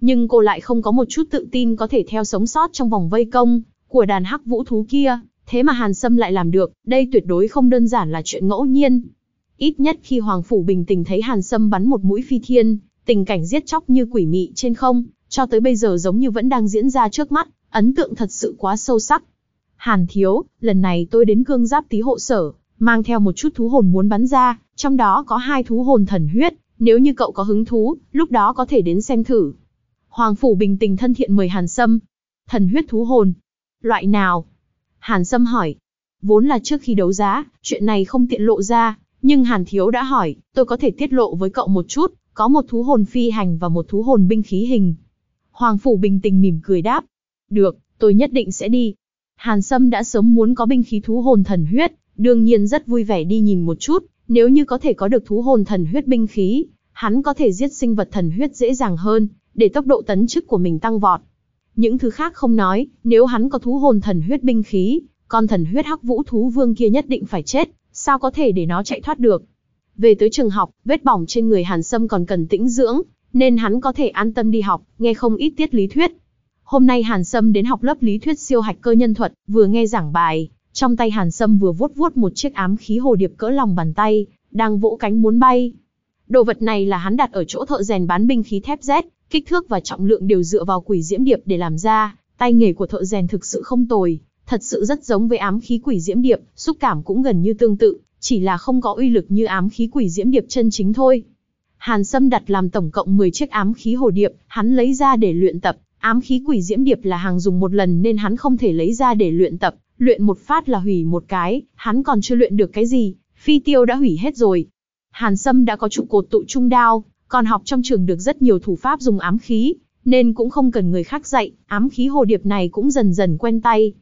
Nhưng cô lại không có một chút tự tin có thể theo sống sót trong vòng vây công của đàn hắc vũ thú kia, thế mà Hàn Sâm lại làm được, đây tuyệt đối không đơn giản là chuyện ngẫu nhiên. Ít nhất khi Hoàng Phủ bình tĩnh thấy Hàn Sâm bắn một mũi phi thiên, tình cảnh giết chóc như quỷ mị trên không, cho tới bây giờ giống như vẫn đang diễn ra trước mắt, ấn tượng thật sự quá sâu sắc. Hàn thiếu, lần này tôi đến cương giáp tí hộ sở, mang theo một chút thú hồn muốn bắn ra, trong đó có hai thú hồn thần huyết, nếu như cậu có hứng thú, lúc đó có thể đến xem thử. Hoàng Phủ bình tình thân thiện mời Hàn Sâm. Thần huyết thú hồn. Loại nào? Hàn Sâm hỏi. Vốn là trước khi đấu giá, chuyện này không tiện lộ ra, nhưng Hàn Thiếu đã hỏi, tôi có thể tiết lộ với cậu một chút, có một thú hồn phi hành và một thú hồn binh khí hình. Hoàng Phủ bình tình mỉm cười đáp. Được, tôi nhất định sẽ đi. Hàn Sâm đã sớm muốn có binh khí thú hồn thần huyết, đương nhiên rất vui vẻ đi nhìn một chút, nếu như có thể có được thú hồn thần huyết binh khí, hắn có thể giết sinh vật thần huyết dễ dàng hơn, để tốc độ tấn chức của mình tăng vọt. Những thứ khác không nói, nếu hắn có thú hồn thần huyết binh khí, con thần huyết hắc vũ thú vương kia nhất định phải chết, sao có thể để nó chạy thoát được. Về tới trường học, vết bỏng trên người Hàn Sâm còn cần tĩnh dưỡng, nên hắn có thể an tâm đi học, nghe không ít tiết lý thuyết. Hôm nay Hàn Sâm đến học lớp lý thuyết siêu hạch cơ nhân thuật, vừa nghe giảng bài, trong tay Hàn Sâm vừa vuốt vuốt một chiếc ám khí hồ điệp cỡ lòng bàn tay, đang vỗ cánh muốn bay. Đồ vật này là hắn đặt ở chỗ thợ rèn bán binh khí thép Z, kích thước và trọng lượng đều dựa vào quỷ diễm điệp để làm ra, tay nghề của thợ rèn thực sự không tồi, thật sự rất giống với ám khí quỷ diễm điệp, xúc cảm cũng gần như tương tự, chỉ là không có uy lực như ám khí quỷ diễm điệp chân chính thôi. Hàn Sâm đặt làm tổng cộng 10 chiếc ám khí hồ điệp, hắn lấy ra để luyện tập, ám khí quỷ diễm điệp là hàng dùng một lần nên hắn không thể lấy ra để luyện tập, luyện một phát là hủy một cái, hắn còn chưa luyện được cái gì, phi tiêu đã hủy hết rồi. Hàn Sâm đã có trụ cột tụ trung đao, còn học trong trường được rất nhiều thủ pháp dùng ám khí, nên cũng không cần người khác dạy, ám khí hồ điệp này cũng dần dần quen tay.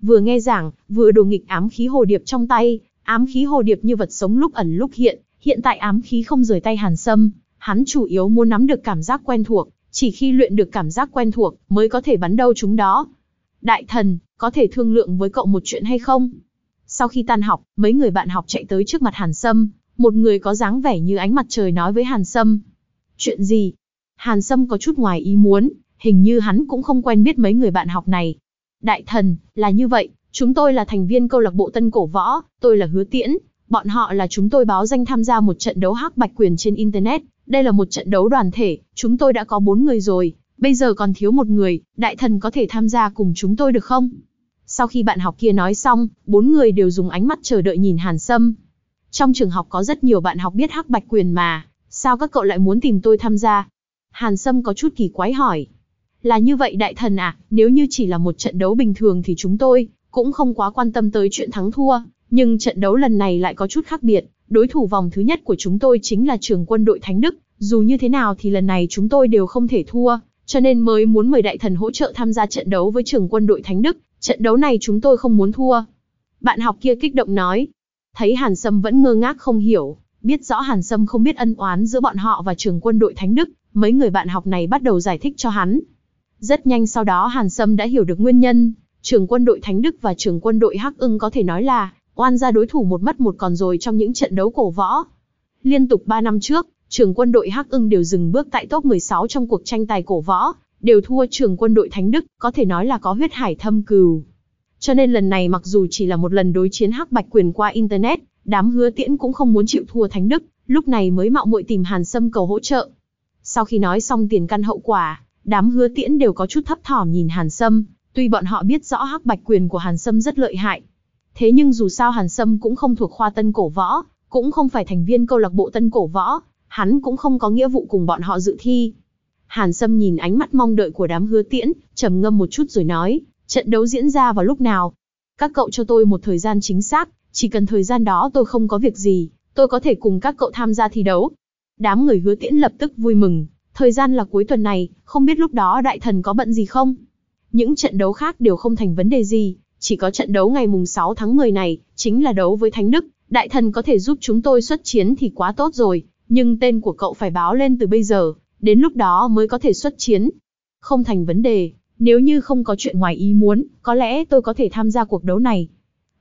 Vừa nghe giảng, vừa đồ nghịch ám khí hồ điệp trong tay, ám khí hồ điệp như vật sống lúc ẩn lúc hiện, hiện tại ám khí không rời tay Hàn Sâm, hắn chủ yếu muốn nắm được cảm giác quen thuộc, chỉ khi luyện được cảm giác quen thuộc mới có thể bắn đâu chúng đó. Đại thần, có thể thương lượng với cậu một chuyện hay không? Sau khi tan học, mấy người bạn học chạy tới trước mặt Hàn Sâm, một người có dáng vẻ như ánh mặt trời nói với Hàn Sâm. Chuyện gì? Hàn Sâm có chút ngoài ý muốn, hình như hắn cũng không quen biết mấy người bạn học này. Đại thần, là như vậy, chúng tôi là thành viên câu lạc bộ Tân Cổ Võ, tôi là Hứa Tiễn, bọn họ là chúng tôi báo danh tham gia một trận đấu hắc bạch quyền trên Internet, đây là một trận đấu đoàn thể, chúng tôi đã có bốn người rồi, bây giờ còn thiếu một người, đại thần có thể tham gia cùng chúng tôi được không? Sau khi bạn học kia nói xong, bốn người đều dùng ánh mắt chờ đợi nhìn Hàn Sâm. Trong trường học có rất nhiều bạn học biết hắc bạch quyền mà, sao các cậu lại muốn tìm tôi tham gia? Hàn Sâm có chút kỳ quái hỏi. Là như vậy đại thần à, nếu như chỉ là một trận đấu bình thường thì chúng tôi cũng không quá quan tâm tới chuyện thắng thua, nhưng trận đấu lần này lại có chút khác biệt. Đối thủ vòng thứ nhất của chúng tôi chính là trường quân đội Thánh Đức, dù như thế nào thì lần này chúng tôi đều không thể thua, cho nên mới muốn mời đại thần hỗ trợ tham gia trận đấu với trường quân đội Thánh Đức, trận đấu này chúng tôi không muốn thua. Bạn học kia kích động nói. Thấy Hàn Sâm vẫn ngơ ngác không hiểu, Biết rõ Hàn Sâm không biết ân oán giữa bọn họ và trường quân đội Thánh Đức, mấy người bạn học này bắt đầu giải thích cho hắn. Rất nhanh sau đó Hàn Sâm đã hiểu được nguyên nhân, trường quân đội Thánh Đức và trường quân đội Hắc ưng có thể nói là oan ra đối thủ một mất một còn rồi trong những trận đấu cổ võ. Liên tục 3 năm trước, trường quân đội Hắc ưng đều dừng bước tại top 16 trong cuộc tranh tài cổ võ, đều thua trường quân đội Thánh Đức, có thể nói là có huyết hải thâm cừu. Cho nên lần này mặc dù chỉ là một lần đối chiến Hắc Bạch Quyền qua Internet, đám hứa tiễn cũng không muốn chịu thua Thánh Đức, lúc này mới mạo muội tìm Hàn Sâm cầu hỗ trợ. Sau khi nói xong tiền căn hậu quả, đám hứa tiễn đều có chút thấp thỏm nhìn Hàn Sâm, tuy bọn họ biết rõ Hắc Bạch Quyền của Hàn Sâm rất lợi hại. Thế nhưng dù sao Hàn Sâm cũng không thuộc khoa tân cổ võ, cũng không phải thành viên câu lạc bộ tân cổ võ, hắn cũng không có nghĩa vụ cùng bọn họ dự thi. Hàn Sâm nhìn ánh mắt mong đợi của đám hứa tiễn, trầm ngâm một chút rồi nói, trận đấu diễn ra vào lúc nào? Các cậu cho tôi một thời gian chính xác, chỉ cần thời gian đó tôi không có việc gì, tôi có thể cùng các cậu tham gia thi đấu. Đám người hứa tiễn lập tức vui mừng, thời gian là cuối tuần này, không biết lúc đó đại thần có bận gì không? Những trận đấu khác đều không thành vấn đề gì, chỉ có trận đấu ngày mùng 6 tháng 10 này, chính là đấu với Thánh Đức, đại thần có thể giúp chúng tôi xuất chiến thì quá tốt rồi, nhưng tên của cậu phải báo lên từ bây giờ, đến lúc đó mới có thể xuất chiến. Không thành vấn đề, nếu như không có chuyện ngoài ý muốn, có lẽ tôi có thể tham gia cuộc đấu này.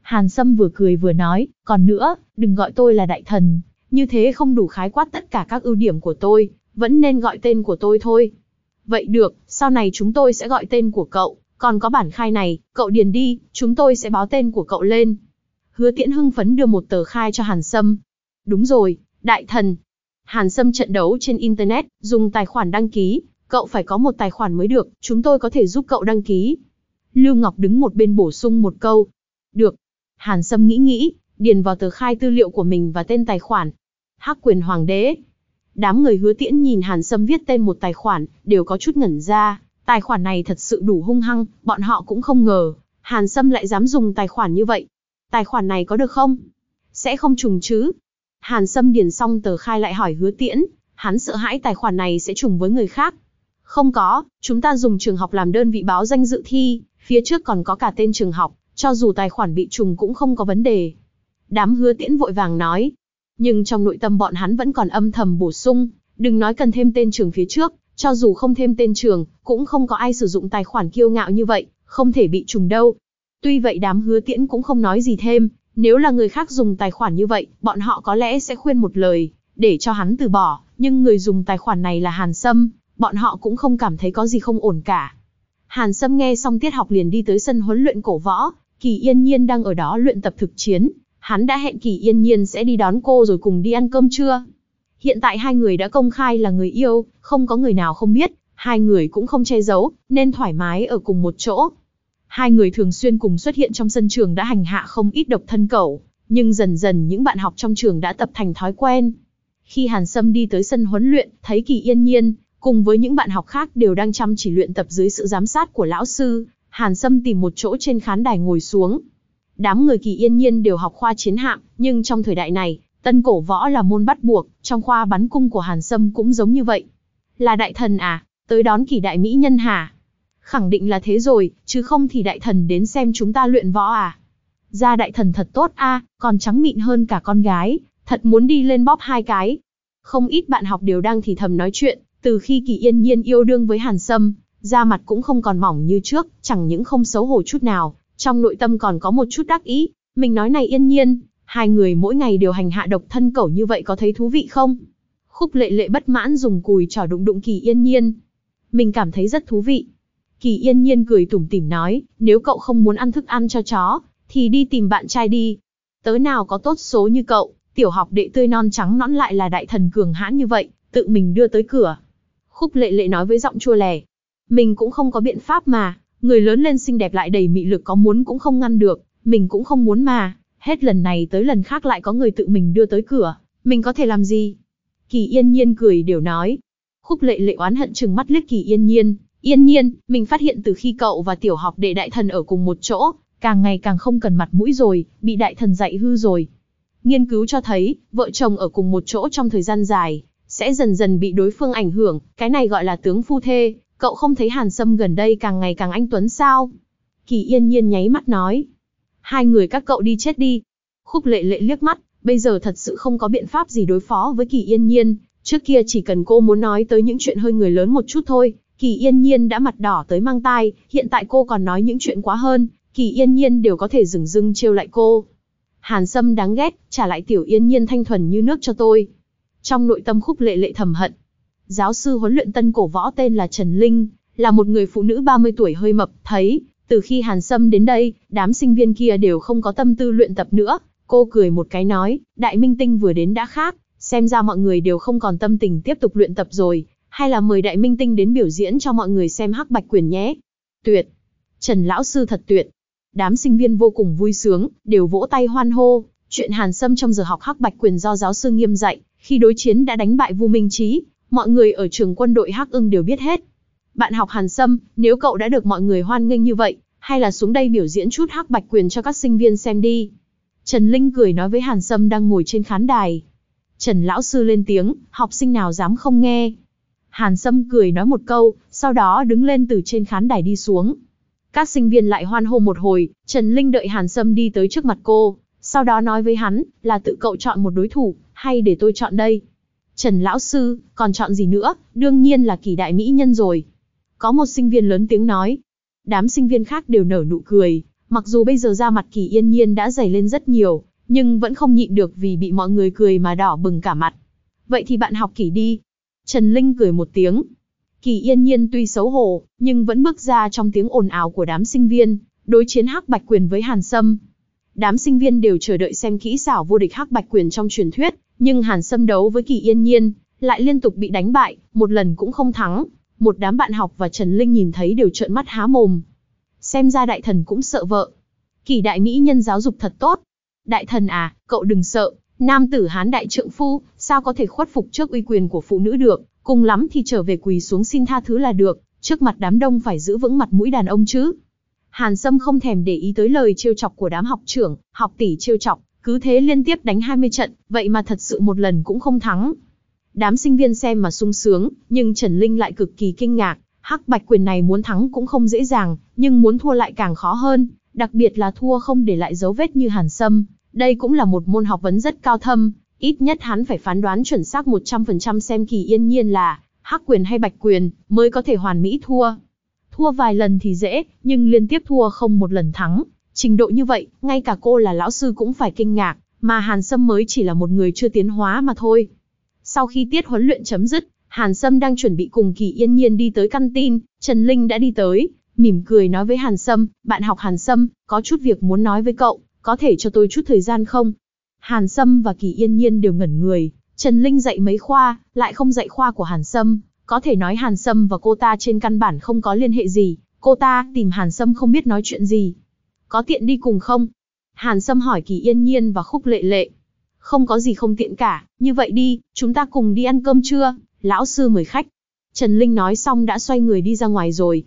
Hàn Sâm vừa cười vừa nói, còn nữa, đừng gọi tôi là đại thần, như thế không đủ khái quát tất cả các ưu điểm của tôi, vẫn nên gọi tên của tôi thôi. Vậy được, sau này chúng tôi sẽ gọi tên của cậu, còn có bản khai này, cậu điền đi, chúng tôi sẽ báo tên của cậu lên. Hứa Tiễn hưng phấn đưa một tờ khai cho Hàn Sâm. Đúng rồi, đại thần. Hàn Sâm trận đấu trên Internet, dùng tài khoản đăng ký, cậu phải có một tài khoản mới được, chúng tôi có thể giúp cậu đăng ký. Lưu Ngọc đứng một bên bổ sung một câu. Được. Hàn Sâm nghĩ nghĩ, điền vào tờ khai tư liệu của mình và tên tài khoản. Hắc quyền hoàng đế. Đám người hứa tiễn nhìn Hàn Sâm viết tên một tài khoản, đều có chút ngẩn ra. Tài khoản này thật sự đủ hung hăng, bọn họ cũng không ngờ. Hàn Sâm lại dám dùng tài khoản như vậy. Tài khoản này có được không? Sẽ không trùng chứ? Hàn Sâm điền xong tờ khai lại hỏi hứa tiễn, hắn sợ hãi tài khoản này sẽ trùng với người khác. Không có, chúng ta dùng trường học làm đơn vị báo danh dự thi, phía trước còn có cả tên trường học, cho dù tài khoản bị trùng cũng không có vấn đề. Đám hứa tiễn vội vàng nói. Nhưng trong nội tâm bọn hắn vẫn còn âm thầm bổ sung, đừng nói cần thêm tên trường phía trước, cho dù không thêm tên trường, cũng không có ai sử dụng tài khoản kiêu ngạo như vậy, không thể bị trùng đâu. Tuy vậy đám hứa tiễn cũng không nói gì thêm, nếu là người khác dùng tài khoản như vậy, bọn họ có lẽ sẽ khuyên một lời, để cho hắn từ bỏ, nhưng người dùng tài khoản này là Hàn Sâm, bọn họ cũng không cảm thấy có gì không ổn cả. Hàn Sâm nghe xong tiết học liền đi tới sân huấn luyện cổ võ, Kỳ Yên Nhiên đang ở đó luyện tập thực chiến, hắn đã hẹn Kỳ Yên Nhiên sẽ đi đón cô rồi cùng đi ăn cơm trưa. Hiện tại hai người đã công khai là người yêu, không có người nào không biết, hai người cũng không che giấu, nên thoải mái ở cùng một chỗ. Hai người thường xuyên cùng xuất hiện trong sân trường đã hành hạ không ít độc thân cẩu, nhưng dần dần những bạn học trong trường đã tập thành thói quen. Khi Hàn Sâm đi tới sân huấn luyện, thấy Kỳ Yên Nhiên, cùng với những bạn học khác đều đang chăm chỉ luyện tập dưới sự giám sát của lão sư, Hàn Sâm tìm một chỗ trên khán đài ngồi xuống. Đám người Kỳ Yên Nhiên đều học khoa chiến hạm, nhưng trong thời đại này, tân cổ võ là môn bắt buộc, trong khoa bắn cung của Hàn Sâm cũng giống như vậy. Là đại thần à, tới đón Kỳ đại mỹ nhân hả? Khẳng định là thế rồi, chứ không thì đại thần đến xem chúng ta luyện võ à? Ra đại thần thật tốt a, còn trắng mịn hơn cả con gái, thật muốn đi lên bóp hai cái. Không ít bạn học đều đang thì thầm nói chuyện, từ khi Kỳ Yên Nhiên yêu đương với Hàn Sâm, da mặt cũng không còn mỏng như trước, chẳng những không xấu hổ chút nào, trong nội tâm còn có một chút đắc ý. Mình nói này Yên Nhiên, hai người mỗi ngày đều hành hạ độc thân cẩu như vậy có thấy thú vị không? Khúc lệ lệ bất mãn dùng cùi trò đụng đụng Kỳ Yên Nhiên. Mình cảm thấy rất thú vị. Kỳ Yên Nhiên cười tủm tỉm nói, nếu cậu không muốn ăn thức ăn cho chó, thì đi tìm bạn trai đi. Tớ nào có tốt số như cậu, tiểu học đệ tươi non trắng nõn lại là đại thần cường hãn như vậy, tự mình đưa tới cửa. Khúc lệ lệ nói với giọng chua lè. Mình cũng không có biện pháp mà, người lớn lên xinh đẹp lại đầy mị lực có muốn cũng không ngăn được, mình cũng không muốn mà. Hết lần này tới lần khác lại có người tự mình đưa tới cửa, mình có thể làm gì? Kỳ yên nhiên cười đều nói. Khúc lệ lệ oán hận chừng mắt liếc kỳ yên nhiên. Yên nhiên, mình phát hiện từ khi cậu và tiểu học đệ đại thần ở cùng một chỗ, càng ngày càng không cần mặt mũi rồi, bị đại thần dạy hư rồi. Nghiên cứu cho thấy, vợ chồng ở cùng một chỗ trong thời gian dài, sẽ dần dần bị đối phương ảnh hưởng, cái này gọi là tướng phu thê, cậu không thấy Hàn Sâm gần đây càng ngày càng anh tuấn sao? Kỳ yên nhiên nháy mắt nói. Hai người các cậu đi chết đi. Khúc lệ lệ liếc mắt, Bây giờ thật sự không có biện pháp gì đối phó với Kỳ Yên Nhiên, trước kia chỉ cần cô muốn nói tới những chuyện hơi người lớn một chút thôi, Kỳ Yên Nhiên đã mặt đỏ tới mang tai, hiện tại cô còn nói những chuyện quá hơn, Kỳ Yên Nhiên đều có thể dừng dưng trêu lại cô. Hàn Sâm đáng ghét, trả lại Tiểu Yên Nhiên thanh thuần như nước cho tôi. Trong nội tâm khúc lệ lệ thầm hận. Giáo sư huấn luyện tân cổ võ tên là Trần Linh, là một người phụ nữ 30 tuổi hơi mập, thấy, từ khi Hàn Sâm đến đây, đám sinh viên kia đều không có tâm tư luyện tập nữa. Cô cười một cái nói, đại minh tinh vừa đến đã khác, xem ra mọi người đều không còn tâm tình tiếp tục luyện tập rồi, hay là mời đại minh tinh đến biểu diễn cho mọi người xem hắc bạch quyền nhé. Tuyệt! Trần Lão Sư thật tuyệt! Đám sinh viên vô cùng vui sướng, đều vỗ tay hoan hô. Chuyện Hàn Sâm trong giờ học hắc bạch quyền do giáo sư nghiêm dạy, khi đối chiến đã đánh bại Vu Minh Trí, mọi người ở trường quân đội Hắc Ưng đều biết hết. Bạn học Hàn Sâm, nếu cậu đã được mọi người hoan nghênh như vậy, hay là xuống đây biểu diễn chút hắc bạch quyền cho các sinh viên xem đi. Trần Linh cười nói với Hàn Sâm đang ngồi trên khán đài. Trần Lão Sư lên tiếng, học sinh nào dám không nghe. Hàn Sâm cười nói một câu, sau đó đứng lên từ trên khán đài đi xuống. Các sinh viên lại hoan hô một hồi, Trần Linh đợi Hàn Sâm đi tới trước mặt cô, sau đó nói với hắn, là tự cậu chọn một đối thủ, hay để tôi chọn đây. Trần Lão Sư, còn chọn gì nữa, đương nhiên là kỳ đại mỹ nhân rồi. Có một sinh viên lớn tiếng nói. Đám sinh viên khác đều nở nụ cười, mặc dù bây giờ da mặt kỳ yên nhiên đã dày lên rất nhiều, nhưng vẫn không nhịn được vì bị mọi người cười mà đỏ bừng cả mặt. Vậy thì bạn học kỳ đi. Trần Linh cười một tiếng. Kỳ yên nhiên tuy xấu hổ, nhưng vẫn bước ra trong tiếng ồn ào của đám sinh viên, đối chiến hắc bạch quyền với Hàn Sâm. Đám sinh viên đều chờ đợi xem kỹ xảo vô địch hắc bạch quyền trong truyền thuyết, nhưng Hàn Sâm đấu với Kỳ Yên Nhiên, lại liên tục bị đánh bại, một lần cũng không thắng. Một đám bạn học và Trần Linh nhìn thấy đều trợn mắt há mồm. Xem ra đại thần cũng sợ vợ. Kỳ đại mỹ nhân giáo dục thật tốt. Đại thần à, cậu đừng sợ, nam tử hán đại trượng phu, sao có thể khuất phục trước uy quyền của phụ nữ được, cùng lắm thì trở về quỳ xuống xin tha thứ là được, trước mặt đám đông phải giữ vững mặt mũi đàn ông chứ. Hàn Sâm không thèm để ý tới lời trêu chọc của đám học trưởng, học tỷ trêu chọc, cứ thế liên tiếp đánh 20 trận, vậy mà thật sự một lần cũng không thắng. Đám sinh viên xem mà sung sướng, nhưng Trần Linh lại cực kỳ kinh ngạc, hắc bạch quyền này muốn thắng cũng không dễ dàng, nhưng muốn thua lại càng khó hơn, đặc biệt là thua không để lại dấu vết như Hàn Sâm. Đây cũng là một môn học vấn rất cao thâm, ít nhất hắn phải phán đoán chuẩn xác 100% xem kỳ yên nhiên là hắc quyền hay bạch quyền, mới có thể hoàn mỹ thua. Thua vài lần thì dễ, nhưng liên tiếp thua không một lần thắng, Trình độ như vậy, ngay cả cô là lão sư cũng phải kinh ngạc, mà Hàn Sâm mới chỉ là một người chưa tiến hóa mà thôi. Sau khi tiết huấn luyện chấm dứt, Hàn Sâm đang chuẩn bị cùng Kỳ Yên Nhiên đi tới căn tin, Trần Linh đã đi tới, mỉm cười nói với Hàn Sâm, bạn học Hàn Sâm, có chút việc muốn nói với cậu, có thể cho tôi chút thời gian không? Hàn Sâm và Kỳ Yên Nhiên đều ngẩn người, Trần Linh dạy mấy khoa, lại không dạy khoa của Hàn Sâm, có thể nói Hàn Sâm và cô ta trên căn bản không có liên hệ gì, cô ta tìm Hàn Sâm không biết nói chuyện gì, có tiện đi cùng không? Hàn Sâm hỏi Kỳ Yên Nhiên và Khúc Lệ Lệ. Không có gì không tiện cả, như vậy đi, chúng ta cùng đi ăn cơm trưa, lão sư mời khách. Trần Linh nói xong đã xoay người đi ra ngoài rồi.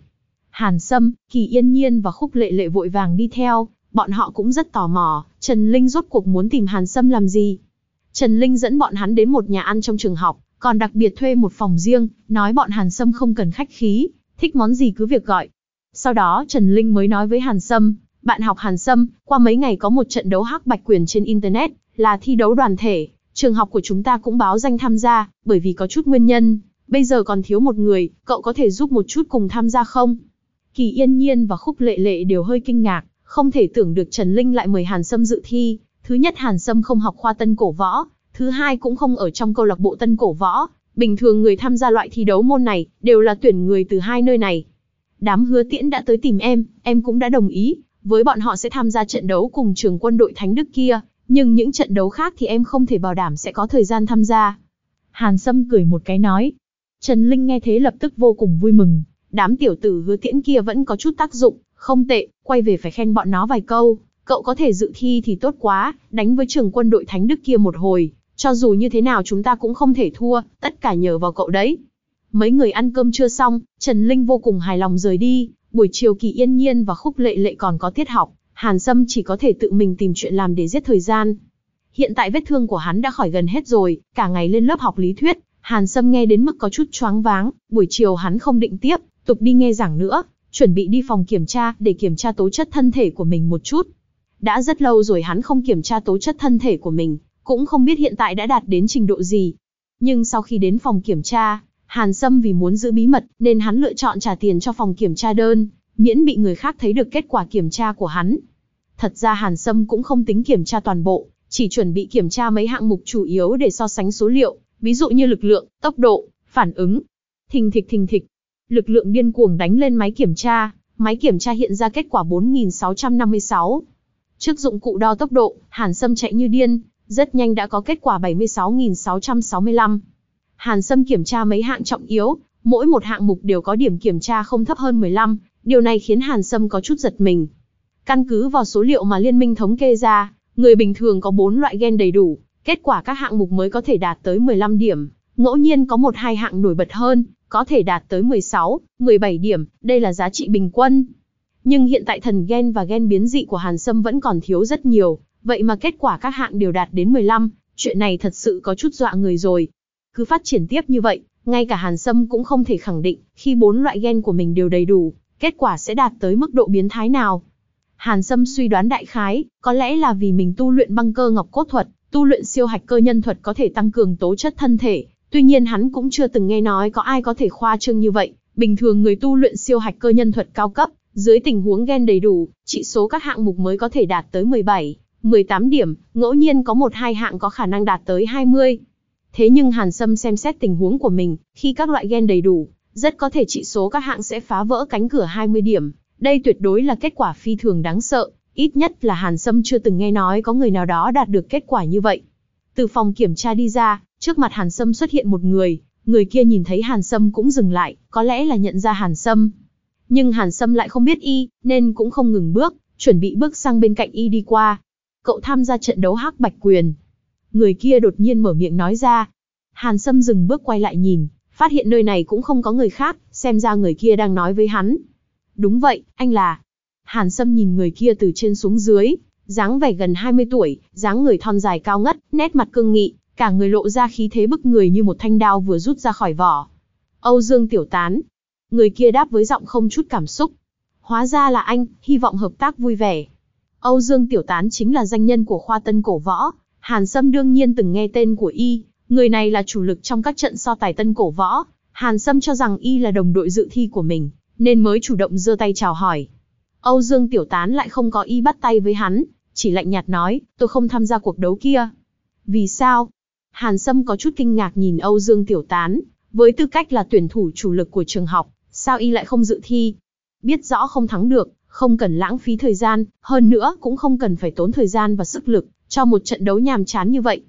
Hàn Sâm, Kỳ Yên Nhiên và Khúc Lệ Lệ vội vàng đi theo, bọn họ cũng rất tò mò, Trần Linh rốt cuộc muốn tìm Hàn Sâm làm gì. Trần Linh dẫn bọn hắn đến một nhà ăn trong trường học, còn đặc biệt thuê một phòng riêng, nói bọn Hàn Sâm không cần khách khí, thích món gì cứ việc gọi. Sau đó Trần Linh mới nói với Hàn Sâm, bạn học Hàn Sâm, qua mấy ngày có một trận đấu hắc bạch quyền trên Internet, là thi đấu đoàn thể. Trường học của chúng ta cũng báo danh tham gia, bởi vì có chút nguyên nhân. Bây giờ còn thiếu một người, cậu có thể giúp một chút cùng tham gia không? Kỳ Yên Nhiên và Khúc Lệ Lệ đều hơi kinh ngạc, không thể tưởng được Trần Linh lại mời Hàn Sâm dự thi. Thứ nhất Hàn Sâm không học khoa tân cổ võ, thứ hai cũng không ở trong câu lạc bộ tân cổ võ. Bình thường người tham gia loại thi đấu môn này, đều là tuyển người từ hai nơi này. Đám hứa tiễn đã tới tìm em, em cũng đã đồng ý, với bọn họ sẽ tham gia trận đấu cùng trường quân đội Thánh Đức kia, nhưng những trận đấu khác thì em không thể bảo đảm sẽ có thời gian tham gia. Hàn Sâm cười một cái nói. Trần Linh nghe thế lập tức vô cùng vui mừng, đám tiểu tử hứa tiễn kia vẫn có chút tác dụng, không tệ, quay về phải khen bọn nó vài câu, cậu có thể dự thi thì tốt quá, đánh với trường quân đội Thánh Đức kia một hồi, cho dù như thế nào chúng ta cũng không thể thua, tất cả nhờ vào cậu đấy. Mấy người ăn cơm chưa xong, Trần Linh vô cùng hài lòng rời đi, Buổi chiều Kỳ Yên Nhiên và Khúc Lệ Lệ còn có tiết học, Hàn Sâm chỉ có thể tự mình tìm chuyện làm để giết thời gian. Hiện tại vết thương của hắn đã khỏi gần hết rồi, cả ngày lên lớp học lý thuyết, Hàn Sâm nghe đến mức có chút choáng váng, buổi chiều hắn không định tiếp, tục đi nghe giảng nữa, chuẩn bị đi phòng kiểm tra để kiểm tra tố chất thân thể của mình một chút. Đã rất lâu rồi hắn không kiểm tra tố chất thân thể của mình, cũng không biết hiện tại đã đạt đến trình độ gì. Nhưng sau khi đến phòng kiểm tra, Hàn Sâm vì muốn giữ bí mật nên hắn lựa chọn trả tiền cho phòng kiểm tra đơn, miễn bị người khác thấy được kết quả kiểm tra của hắn. Thật ra Hàn Sâm cũng không tính kiểm tra toàn bộ, chỉ chuẩn bị kiểm tra mấy hạng mục chủ yếu để so sánh số liệu, ví dụ như lực lượng, tốc độ, phản ứng. Thình thịch thình thịch. Lực lượng điên cuồng đánh lên máy kiểm tra, máy kiểm tra hiện ra kết quả 4656. Trước dụng cụ đo tốc độ, Hàn Sâm chạy như điên, rất nhanh đã có kết quả 76.665. Hàn Sâm kiểm tra mấy hạng trọng yếu, mỗi một hạng mục đều có điểm kiểm tra không thấp hơn 15, điều này khiến Hàn Sâm có chút giật mình. Căn cứ vào số liệu mà liên minh thống kê ra, người bình thường có 4 loại gen đầy đủ, kết quả các hạng mục mới có thể đạt tới 15 điểm, ngẫu nhiên có một hai hạng nổi bật hơn, có thể đạt tới 16, 17 điểm, đây là giá trị bình quân. Nhưng hiện tại thần gen và gen biến dị của Hàn Sâm vẫn còn thiếu rất nhiều, vậy mà kết quả các hạng đều đạt đến 15, chuyện này thật sự có chút dọa người rồi. Cứ phát triển tiếp như vậy, ngay cả Hàn Sâm cũng không thể khẳng định, khi bốn loại gen của mình đều đầy đủ, kết quả sẽ đạt tới mức độ biến thái nào. Hàn Sâm suy đoán đại khái, có lẽ là vì mình tu luyện băng cơ ngọc cốt thuật, tu luyện siêu hạch cơ nhân thuật có thể tăng cường tố chất thân thể, tuy nhiên hắn cũng chưa từng nghe nói có ai có thể khoa trương như vậy, bình thường người tu luyện siêu hạch cơ nhân thuật cao cấp, dưới tình huống gen đầy đủ, chỉ số các hạng mục mới có thể đạt tới 17, 18 điểm, ngẫu nhiên có một hai hạng có khả năng đạt tới 20. Thế nhưng Hàn Sâm xem xét tình huống của mình, khi các loại gen đầy đủ, rất có thể trị số các hạng sẽ phá vỡ cánh cửa 20 điểm. Đây tuyệt đối là kết quả phi thường đáng sợ, ít nhất là Hàn Sâm chưa từng nghe nói có người nào đó đạt được kết quả như vậy. Từ phòng kiểm tra đi ra, trước mặt Hàn Sâm xuất hiện một người, người kia nhìn thấy Hàn Sâm cũng dừng lại, có lẽ là nhận ra Hàn Sâm. Nhưng Hàn Sâm lại không biết y, nên cũng không ngừng bước, chuẩn bị bước sang bên cạnh y đi qua. Cậu tham gia trận đấu hắc bạch quyền. Người kia đột nhiên mở miệng nói ra. Hàn Sâm dừng bước quay lại nhìn, phát hiện nơi này cũng không có người khác, xem ra người kia đang nói với hắn. Đúng vậy, anh là. Hàn Sâm nhìn người kia từ trên xuống dưới, dáng vẻ gần 20 tuổi, dáng người thon dài cao ngất, nét mặt cương nghị, cả người lộ ra khí thế bức người như một thanh đao vừa rút ra khỏi vỏ. Âu Dương Tiểu Tán. Người kia đáp với giọng không chút cảm xúc. Hóa ra là anh, hy vọng hợp tác vui vẻ. Âu Dương Tiểu Tán chính là danh nhân của khoa tân cổ võ, Hàn Sâm đương nhiên từng nghe tên của y, người này là chủ lực trong các trận so tài tân cổ võ. Hàn Sâm cho rằng y là đồng đội dự thi của mình, nên mới chủ động giơ tay chào hỏi. Âu Dương Tiểu Tán lại không có y bắt tay với hắn, chỉ lạnh nhạt nói, tôi không tham gia cuộc đấu kia. Vì sao? Hàn Sâm có chút kinh ngạc nhìn Âu Dương Tiểu Tán, với tư cách là tuyển thủ chủ lực của trường học, sao y lại không dự thi? Biết rõ không thắng được, không cần lãng phí thời gian, hơn nữa cũng không cần phải tốn thời gian và sức lực, cho một trận đấu nhàm chán như vậy.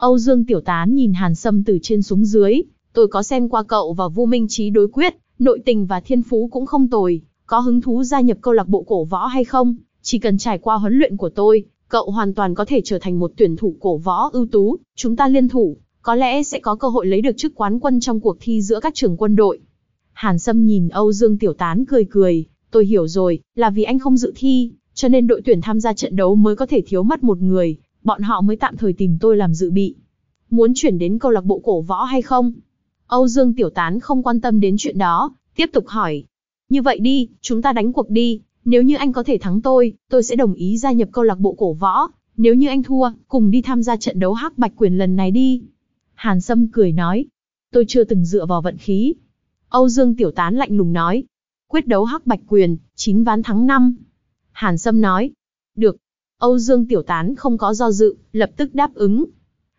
Âu Dương Tiểu Tán nhìn Hàn Sâm từ trên xuống dưới, tôi có xem qua cậu và Vu Minh Trí đối quyết, nội tình và thiên phú cũng không tồi, có hứng thú gia nhập câu lạc bộ cổ võ hay không? Chỉ cần trải qua huấn luyện của tôi, cậu hoàn toàn có thể trở thành một tuyển thủ cổ võ ưu tú, chúng ta liên thủ, có lẽ sẽ có cơ hội lấy được chức quán quân trong cuộc thi giữa các trường quân đội. Hàn Sâm nhìn Âu Dương Tiểu Tán cười cười, tôi hiểu rồi, là vì anh không dự thi, cho nên đội tuyển tham gia trận đấu mới có thể thiếu mất một người, bọn họ mới tạm thời tìm tôi làm dự bị. Muốn chuyển đến câu lạc bộ cổ võ hay không? Âu Dương Tiểu Tán không quan tâm đến chuyện đó, tiếp tục hỏi. Như vậy đi, chúng ta đánh cuộc đi, nếu như anh có thể thắng tôi, tôi sẽ đồng ý gia nhập câu lạc bộ cổ võ, nếu như anh thua, cùng đi tham gia trận đấu hắc bạch quyền lần này đi. Hàn Sâm cười nói, tôi chưa từng dựa vào vận khí. Âu Dương Tiểu Tán lạnh lùng nói, quyết đấu hắc bạch quyền, 9 ván thắng 5. Hàn Sâm nói, được. Âu Dương Tiểu Tán không có do dự, lập tức đáp ứng.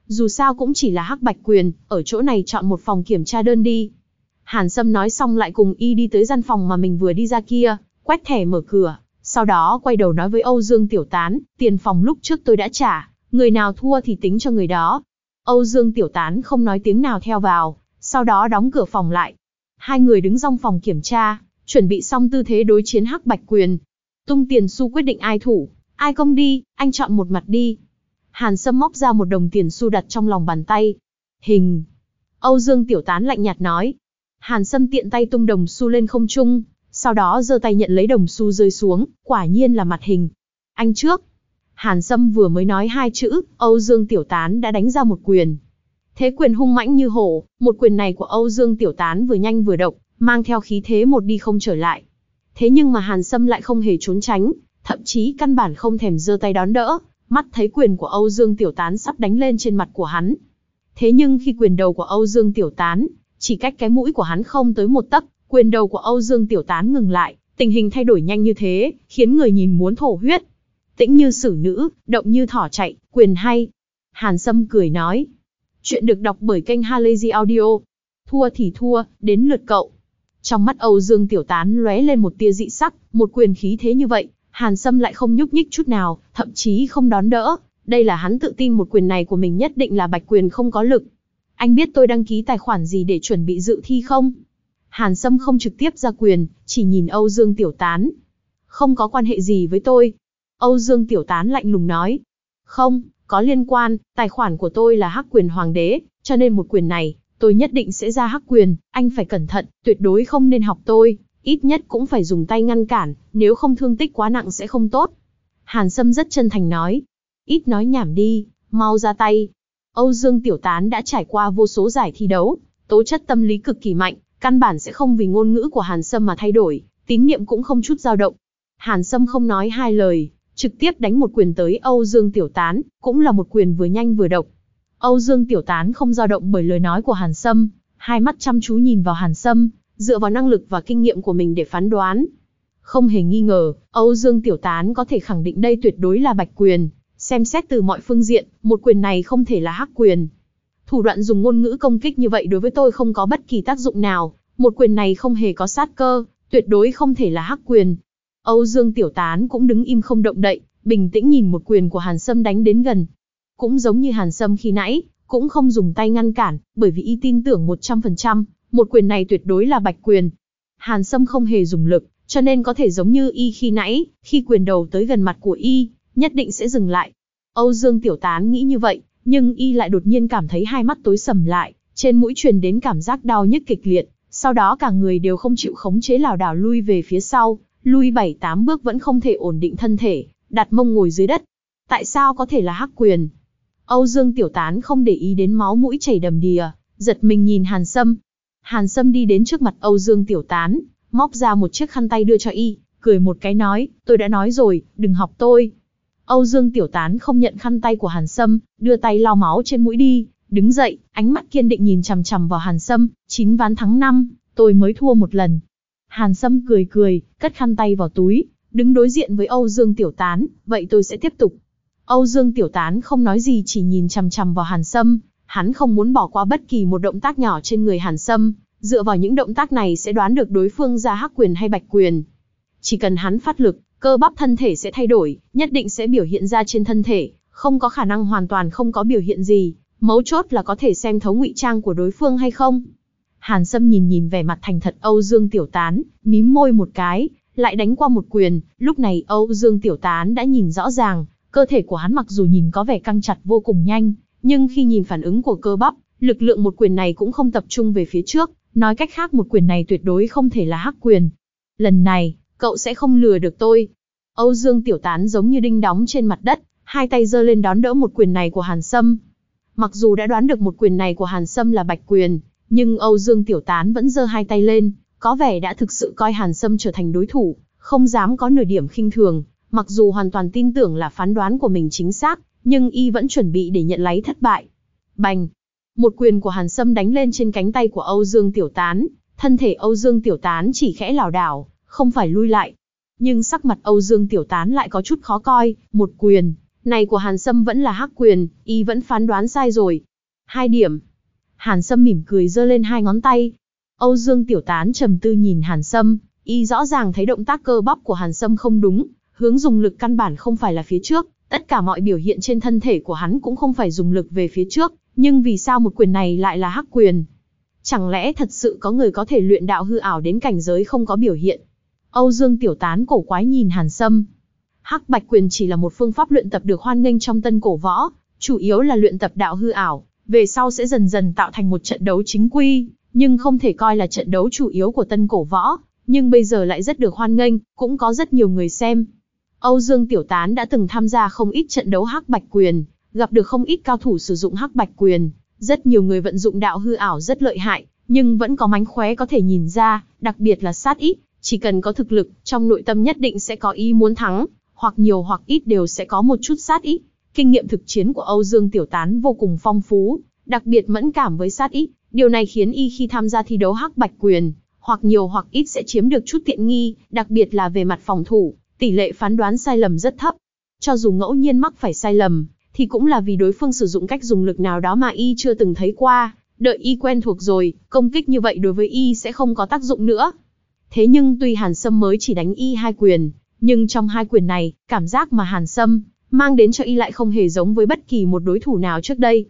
Dù sao cũng chỉ là hắc bạch quyền, ở chỗ này chọn một phòng kiểm tra đơn đi. Hàn Sâm nói xong lại cùng y đi tới gian phòng mà mình vừa đi ra kia, quét thẻ mở cửa, sau đó quay đầu nói với Âu Dương Tiểu Tán, tiền phòng lúc trước tôi đã trả, người nào thua thì tính cho người đó. Âu Dương Tiểu Tán không nói tiếng nào theo vào, sau đó đóng cửa phòng lại. Hai người đứng trong phòng kiểm tra, chuẩn bị xong tư thế đối chiến hắc bạch quyền. Tung tiền xu quyết định ai thủ, ai công đi, anh chọn một mặt đi. Hàn Sâm móc ra một đồng tiền xu đặt trong lòng bàn tay. Hình. Âu Dương Tiểu Tán lạnh nhạt nói. Hàn Sâm tiện tay tung đồng xu lên không trung, sau đó giơ tay nhận lấy đồng xu rơi xuống, quả nhiên là mặt hình. Anh trước. Hàn Sâm vừa mới nói hai chữ, Âu Dương Tiểu Tán đã đánh ra một quyền. Thế quyền hung mãnh như hổ, một quyền này của Âu Dương Tiểu Tán vừa nhanh vừa độc, mang theo khí thế một đi không trở lại. Thế nhưng mà Hàn Sâm lại không hề trốn tránh, thậm chí căn bản không thèm giơ tay đón đỡ, mắt thấy quyền của Âu Dương Tiểu Tán sắp đánh lên trên mặt của hắn. Thế nhưng khi quyền đầu của Âu Dương Tiểu Tán, chỉ cách cái mũi của hắn không tới một tấc, quyền đầu của Âu Dương Tiểu Tán ngừng lại, tình hình thay đổi nhanh như thế, khiến người nhìn muốn thổ huyết. Tĩnh như xử nữ, động như thỏ chạy, quyền hay. Hàn Sâm cười nói. Chuyện được đọc bởi kênh Halazy Audio. Thua thì thua, đến lượt cậu. Trong mắt Âu Dương Tiểu Tán lóe lên một tia dị sắc, một quyền khí thế như vậy, Hàn Sâm lại không nhúc nhích chút nào, thậm chí không đón đỡ. Đây là hắn tự tin một quyền này của mình nhất định là bạch quyền không có lực. Anh biết tôi đăng ký tài khoản gì để chuẩn bị dự thi không? Hàn Sâm không trực tiếp ra quyền, chỉ nhìn Âu Dương Tiểu Tán. Không có quan hệ gì với tôi. Âu Dương Tiểu Tán lạnh lùng nói. Không, có liên quan, tài khoản của tôi là hắc quyền hoàng đế, cho nên một quyền này, tôi nhất định sẽ ra hắc quyền, anh phải cẩn thận, tuyệt đối không nên học tôi, ít nhất cũng phải dùng tay ngăn cản, nếu không thương tích quá nặng sẽ không tốt. Hàn Sâm rất chân thành nói, ít nói nhảm đi, mau ra tay. Âu Dương Tiểu Tán đã trải qua vô số giải thi đấu, tố chất tâm lý cực kỳ mạnh, căn bản sẽ không vì ngôn ngữ của Hàn Sâm mà thay đổi, tín niệm cũng không chút dao động. Hàn Sâm không nói hai lời, trực tiếp đánh một quyền tới Âu Dương Tiểu Tán, cũng là một quyền vừa nhanh vừa độc. Âu Dương Tiểu Tán không dao động bởi lời nói của Hàn Sâm, hai mắt chăm chú nhìn vào Hàn Sâm, dựa vào năng lực và kinh nghiệm của mình để phán đoán. Không hề nghi ngờ, Âu Dương Tiểu Tán có thể khẳng định đây tuyệt đối là bạch quyền, xem xét từ mọi phương diện, một quyền này không thể là hắc quyền. Thủ đoạn dùng ngôn ngữ công kích như vậy đối với tôi không có bất kỳ tác dụng nào, một quyền này không hề có sát cơ, tuyệt đối không thể là hắc quyền. Âu Dương Tiểu Tán cũng đứng im không động đậy, bình tĩnh nhìn một quyền của Hàn Sâm đánh đến gần. Cũng giống như Hàn Sâm khi nãy, cũng không dùng tay ngăn cản, bởi vì y tin tưởng 100%, một quyền này tuyệt đối là bạch quyền. Hàn Sâm không hề dùng lực, cho nên có thể giống như y khi nãy, khi quyền đầu tới gần mặt của y, nhất định sẽ dừng lại. Âu Dương Tiểu Tán nghĩ như vậy, nhưng y lại đột nhiên cảm thấy hai mắt tối sầm lại, trên mũi truyền đến cảm giác đau nhức kịch liệt, sau đó cả người đều không chịu khống chế lảo đảo lui về phía sau, lui bảy tám bước vẫn không thể ổn định thân thể, đặt mông ngồi dưới đất. Tại sao có thể là hắc quyền? Âu Dương Tiểu Tán không để ý đến máu mũi chảy đầm đìa, giật mình nhìn Hàn Sâm. Hàn Sâm đi đến trước mặt Âu Dương Tiểu Tán, móc ra một chiếc khăn tay đưa cho y, cười một cái nói, tôi đã nói rồi, đừng học tôi. Âu Dương Tiểu Tán không nhận khăn tay của Hàn Sâm, đưa tay lau máu trên mũi đi, đứng dậy, ánh mắt kiên định nhìn chằm chằm vào Hàn Sâm, chín ván thắng năm, tôi mới thua một lần. Hàn Sâm cười cười, cất khăn tay vào túi, đứng đối diện với Âu Dương Tiểu Tán, vậy tôi sẽ tiếp tục. Âu Dương Tiểu Tán không nói gì chỉ nhìn chằm chằm vào Hàn Sâm, hắn không muốn bỏ qua bất kỳ một động tác nhỏ trên người Hàn Sâm, dựa vào những động tác này sẽ đoán được đối phương ra hắc quyền hay bạch quyền. Chỉ cần hắn phát lực, cơ bắp thân thể sẽ thay đổi, nhất định sẽ biểu hiện ra trên thân thể, không có khả năng hoàn toàn không có biểu hiện gì, mấu chốt là có thể xem thấu ngụy trang của đối phương hay không. Hàn Sâm nhìn nhìn vẻ mặt thành thật Âu Dương Tiểu Tán, mím môi một cái, lại đánh qua một quyền, lúc này Âu Dương Tiểu Tán đã nhìn rõ ràng, cơ thể của hắn mặc dù nhìn có vẻ căng chặt vô cùng nhanh, nhưng khi nhìn phản ứng của cơ bắp, lực lượng một quyền này cũng không tập trung về phía trước, nói cách khác một quyền này tuyệt đối không thể là hắc quyền. Lần này, cậu sẽ không lừa được tôi. Âu Dương Tiểu Tán giống như đinh đóng trên mặt đất, hai tay giơ lên đón đỡ một quyền này của Hàn Sâm. Mặc dù đã đoán được một quyền này của Hàn Sâm là bạch quyền, nhưng Âu Dương Tiểu Tán vẫn giơ hai tay lên, có vẻ đã thực sự coi Hàn Sâm trở thành đối thủ, không dám có nửa điểm khinh thường, mặc dù hoàn toàn tin tưởng là phán đoán của mình chính xác, nhưng y vẫn chuẩn bị để nhận lấy thất bại. Bành! Một quyền của Hàn Sâm đánh lên trên cánh tay của Âu Dương Tiểu Tán, thân thể Âu Dương Tiểu Tán chỉ khẽ lảo đảo, không phải lui lại. Nhưng sắc mặt Âu Dương Tiểu Tán lại có chút khó coi, một quyền, này của Hàn Sâm vẫn là hắc quyền, y vẫn phán đoán sai rồi. Hai điểm. Hàn Sâm mỉm cười giơ lên hai ngón tay. Âu Dương Tiểu Tán trầm tư nhìn Hàn Sâm, y rõ ràng thấy động tác cơ bắp của Hàn Sâm không đúng, hướng dùng lực căn bản không phải là phía trước, tất cả mọi biểu hiện trên thân thể của hắn cũng không phải dùng lực về phía trước, nhưng vì sao một quyền này lại là hắc quyền? Chẳng lẽ thật sự có người có thể luyện đạo hư ảo đến cảnh giới không có biểu hiện? Âu Dương Tiểu Tán cổ quái nhìn Hàn Sâm. Hắc Bạch quyền chỉ là một phương pháp luyện tập được hoan nghênh trong tân cổ võ, chủ yếu là luyện tập đạo hư ảo, về sau sẽ dần dần tạo thành một trận đấu chính quy, nhưng không thể coi là trận đấu chủ yếu của tân cổ võ, nhưng bây giờ lại rất được hoan nghênh, cũng có rất nhiều người xem. Âu Dương Tiểu Tán đã từng tham gia không ít trận đấu hắc bạch quyền, gặp được không ít cao thủ sử dụng hắc bạch quyền, rất nhiều người vận dụng đạo hư ảo rất lợi hại, nhưng vẫn có mánh khóe có thể nhìn ra, đặc biệt là sát ít, chỉ cần có thực lực, trong nội tâm nhất định sẽ có ý muốn thắng, hoặc nhiều hoặc ít đều sẽ có một chút sát ít. Kinh nghiệm thực chiến của Âu Dương Tiểu Tán vô cùng phong phú, đặc biệt mẫn cảm với sát ít, điều này khiến y khi tham gia thi đấu hắc bạch quyền, hoặc nhiều hoặc ít sẽ chiếm được chút tiện nghi, đặc biệt là về mặt phòng thủ, tỷ lệ phán đoán sai lầm rất thấp. Cho dù ngẫu nhiên mắc phải sai lầm, thì cũng là vì đối phương sử dụng cách dùng lực nào đó mà y chưa từng thấy qua, đợi y quen thuộc rồi, công kích như vậy đối với y sẽ không có tác dụng nữa. Thế nhưng tuy Hàn Sâm mới chỉ đánh y hai quyền, nhưng trong hai quyền này, cảm giác mà Hàn Sâm mang đến cho y lại không hề giống với bất kỳ một đối thủ nào trước đây.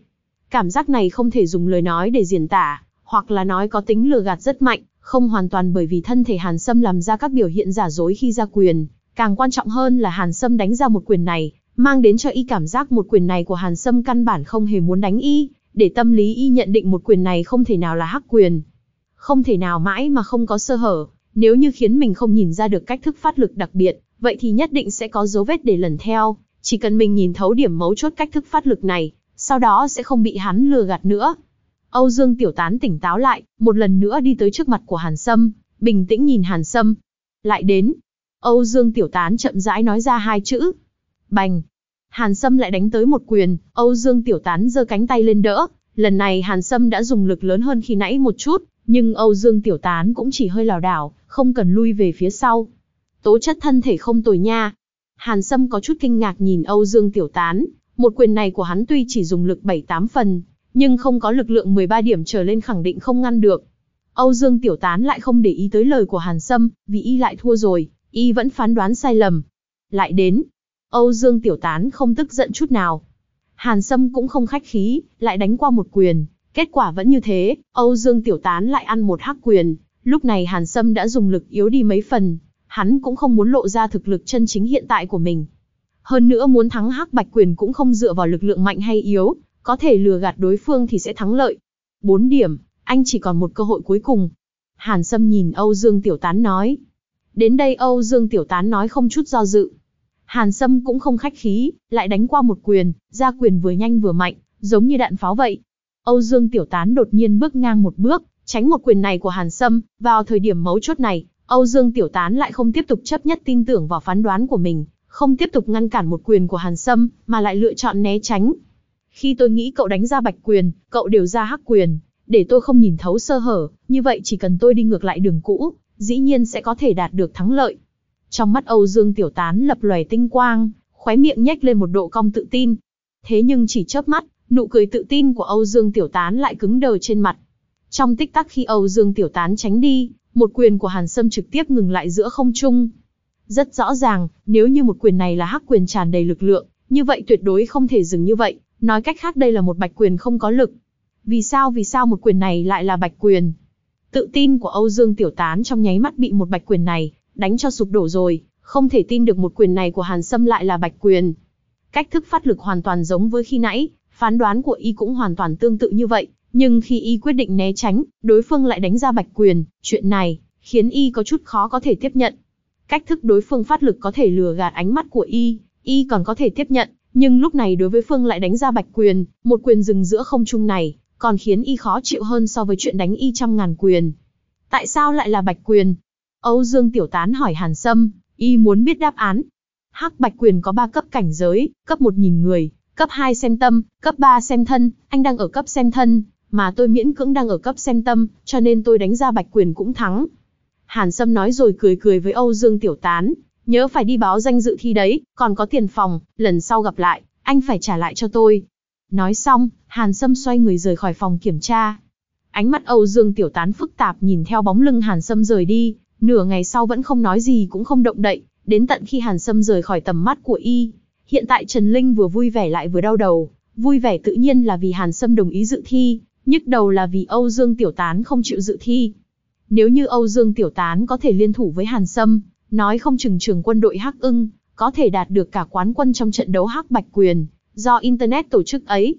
Cảm giác này không thể dùng lời nói để diễn tả, hoặc là nói có tính lừa gạt rất mạnh, không hoàn toàn bởi vì thân thể Hàn Sâm làm ra các biểu hiện giả dối khi ra quyền, càng quan trọng hơn là Hàn Sâm đánh ra một quyền này, mang đến cho y cảm giác một quyền này của Hàn Sâm căn bản không hề muốn đánh y, để tâm lý y nhận định một quyền này không thể nào là hắc quyền. Không thể nào mãi mà không có sơ hở, nếu như khiến mình không nhìn ra được cách thức phát lực đặc biệt, vậy thì nhất định sẽ có dấu vết để lần theo, chỉ cần mình nhìn thấu điểm mấu chốt cách thức phát lực này, sau đó sẽ không bị hắn lừa gạt nữa. Âu Dương Tiểu Tán tỉnh táo lại, một lần nữa đi tới trước mặt của Hàn Sâm, bình tĩnh nhìn Hàn Sâm. Lại đến. Âu Dương Tiểu Tán chậm rãi nói ra hai chữ. Bành. Hàn Sâm lại đánh tới một quyền, Âu Dương Tiểu Tán giơ cánh tay lên đỡ. Lần này Hàn Sâm đã dùng lực lớn hơn khi nãy một chút, nhưng Âu Dương Tiểu Tán cũng chỉ hơi lảo đảo, không cần lui về phía sau. Tố chất thân thể không tồi nha. Hàn Sâm có chút kinh ngạc nhìn Âu Dương Tiểu Tán, một quyền này của hắn tuy chỉ dùng lực 7-8 phần, nhưng không có lực lượng 13 điểm trở lên khẳng định không ngăn được. Âu Dương Tiểu Tán lại không để ý tới lời của Hàn Sâm, vì y lại thua rồi, y vẫn phán đoán sai lầm. Lại đến, Âu Dương Tiểu Tán không tức giận chút nào. Hàn Sâm cũng không khách khí, lại đánh qua một quyền, kết quả vẫn như thế, Âu Dương Tiểu Tán lại ăn một hắc quyền, lúc này Hàn Sâm đã dùng lực yếu đi mấy phần, hắn cũng không muốn lộ ra thực lực chân chính hiện tại của mình. Hơn nữa muốn thắng hắc bạch quyền cũng không dựa vào lực lượng mạnh hay yếu, có thể lừa gạt đối phương thì sẽ thắng lợi. 4 điểm, anh chỉ còn một cơ hội cuối cùng. Hàn Sâm nhìn Âu Dương Tiểu Tán nói. Đến đây Âu Dương Tiểu Tán nói không chút do dự. Hàn Sâm cũng không khách khí, lại đánh qua một quyền, ra quyền vừa nhanh vừa mạnh, giống như đạn pháo vậy. Âu Dương Tiểu Tán đột nhiên bước ngang một bước, tránh một quyền này của Hàn Sâm, vào thời điểm mấu chốt này, Âu Dương Tiểu Tán lại không tiếp tục chấp nhất tin tưởng vào phán đoán của mình, không tiếp tục ngăn cản một quyền của Hàn Sâm, mà lại lựa chọn né tránh. Khi tôi nghĩ cậu đánh ra bạch quyền, cậu đều ra hắc quyền, để tôi không nhìn thấu sơ hở, như vậy chỉ cần tôi đi ngược lại đường cũ, dĩ nhiên sẽ có thể đạt được thắng lợi. Trong mắt Âu Dương Tiểu Tán lập lòe tinh quang, khóe miệng nhếch lên một độ cong tự tin. Thế nhưng chỉ chớp mắt, nụ cười tự tin của Âu Dương Tiểu Tán lại cứng đờ trên mặt. Trong tích tắc khi Âu Dương Tiểu Tán tránh đi, một quyền của Hàn Sâm trực tiếp ngừng lại giữa không trung. Rất rõ ràng, nếu như một quyền này là hắc quyền tràn đầy lực lượng, như vậy tuyệt đối không thể dừng như vậy, nói cách khác đây là một bạch quyền không có lực. Vì sao vì sao một quyền này lại là bạch quyền? Tự tin của Âu Dương Tiểu Tán trong nháy mắt bị một bạch quyền này, đánh cho sụp đổ rồi, không thể tin được một quyền này của Hàn Sâm lại là bạch quyền. Cách thức phát lực hoàn toàn giống với khi nãy, phán đoán của y cũng hoàn toàn tương tự như vậy, nhưng khi y quyết định né tránh, đối phương lại đánh ra bạch quyền, chuyện này, khiến y có chút khó có thể tiếp nhận. Cách thức đối phương phát lực có thể lừa gạt ánh mắt của y, y còn có thể tiếp nhận, nhưng lúc này đối với phương lại đánh ra bạch quyền, một quyền dừng giữa không trung này, còn khiến y khó chịu hơn so với chuyện đánh y trăm ngàn quyền. Tại sao lại là bạch quyền? Âu Dương Tiểu Tán hỏi Hàn Sâm, y muốn biết đáp án. Hắc bạch quyền có 3 cấp cảnh giới, cấp 1 nhìn người, cấp 2 xem tâm, cấp 3 xem thân, anh đang ở cấp xem thân, mà tôi miễn cưỡng đang ở cấp xem tâm, cho nên tôi đánh ra bạch quyền cũng thắng. Hàn Sâm nói rồi cười cười với Âu Dương Tiểu Tán, nhớ phải đi báo danh dự thi đấy, còn có tiền phòng, lần sau gặp lại, anh phải trả lại cho tôi. Nói xong, Hàn Sâm xoay người rời khỏi phòng kiểm tra. Ánh mắt Âu Dương Tiểu Tán phức tạp nhìn theo bóng lưng Hàn Sâm rời đi, nửa ngày sau vẫn không nói gì cũng không động đậy, đến tận khi Hàn Sâm rời khỏi tầm mắt của y. Hiện tại Trần Linh vừa vui vẻ lại vừa đau đầu, vui vẻ tự nhiên là vì Hàn Sâm đồng ý dự thi, nhức đầu là vì Âu Dương Tiểu Tán không chịu dự thi. Nếu như Âu Dương Tiểu Tán có thể liên thủ với Hàn Sâm, nói không chừng trường quân đội Hắc ưng, có thể đạt được cả quán quân trong trận đấu Hắc Bạch Quyền, do Internet tổ chức ấy.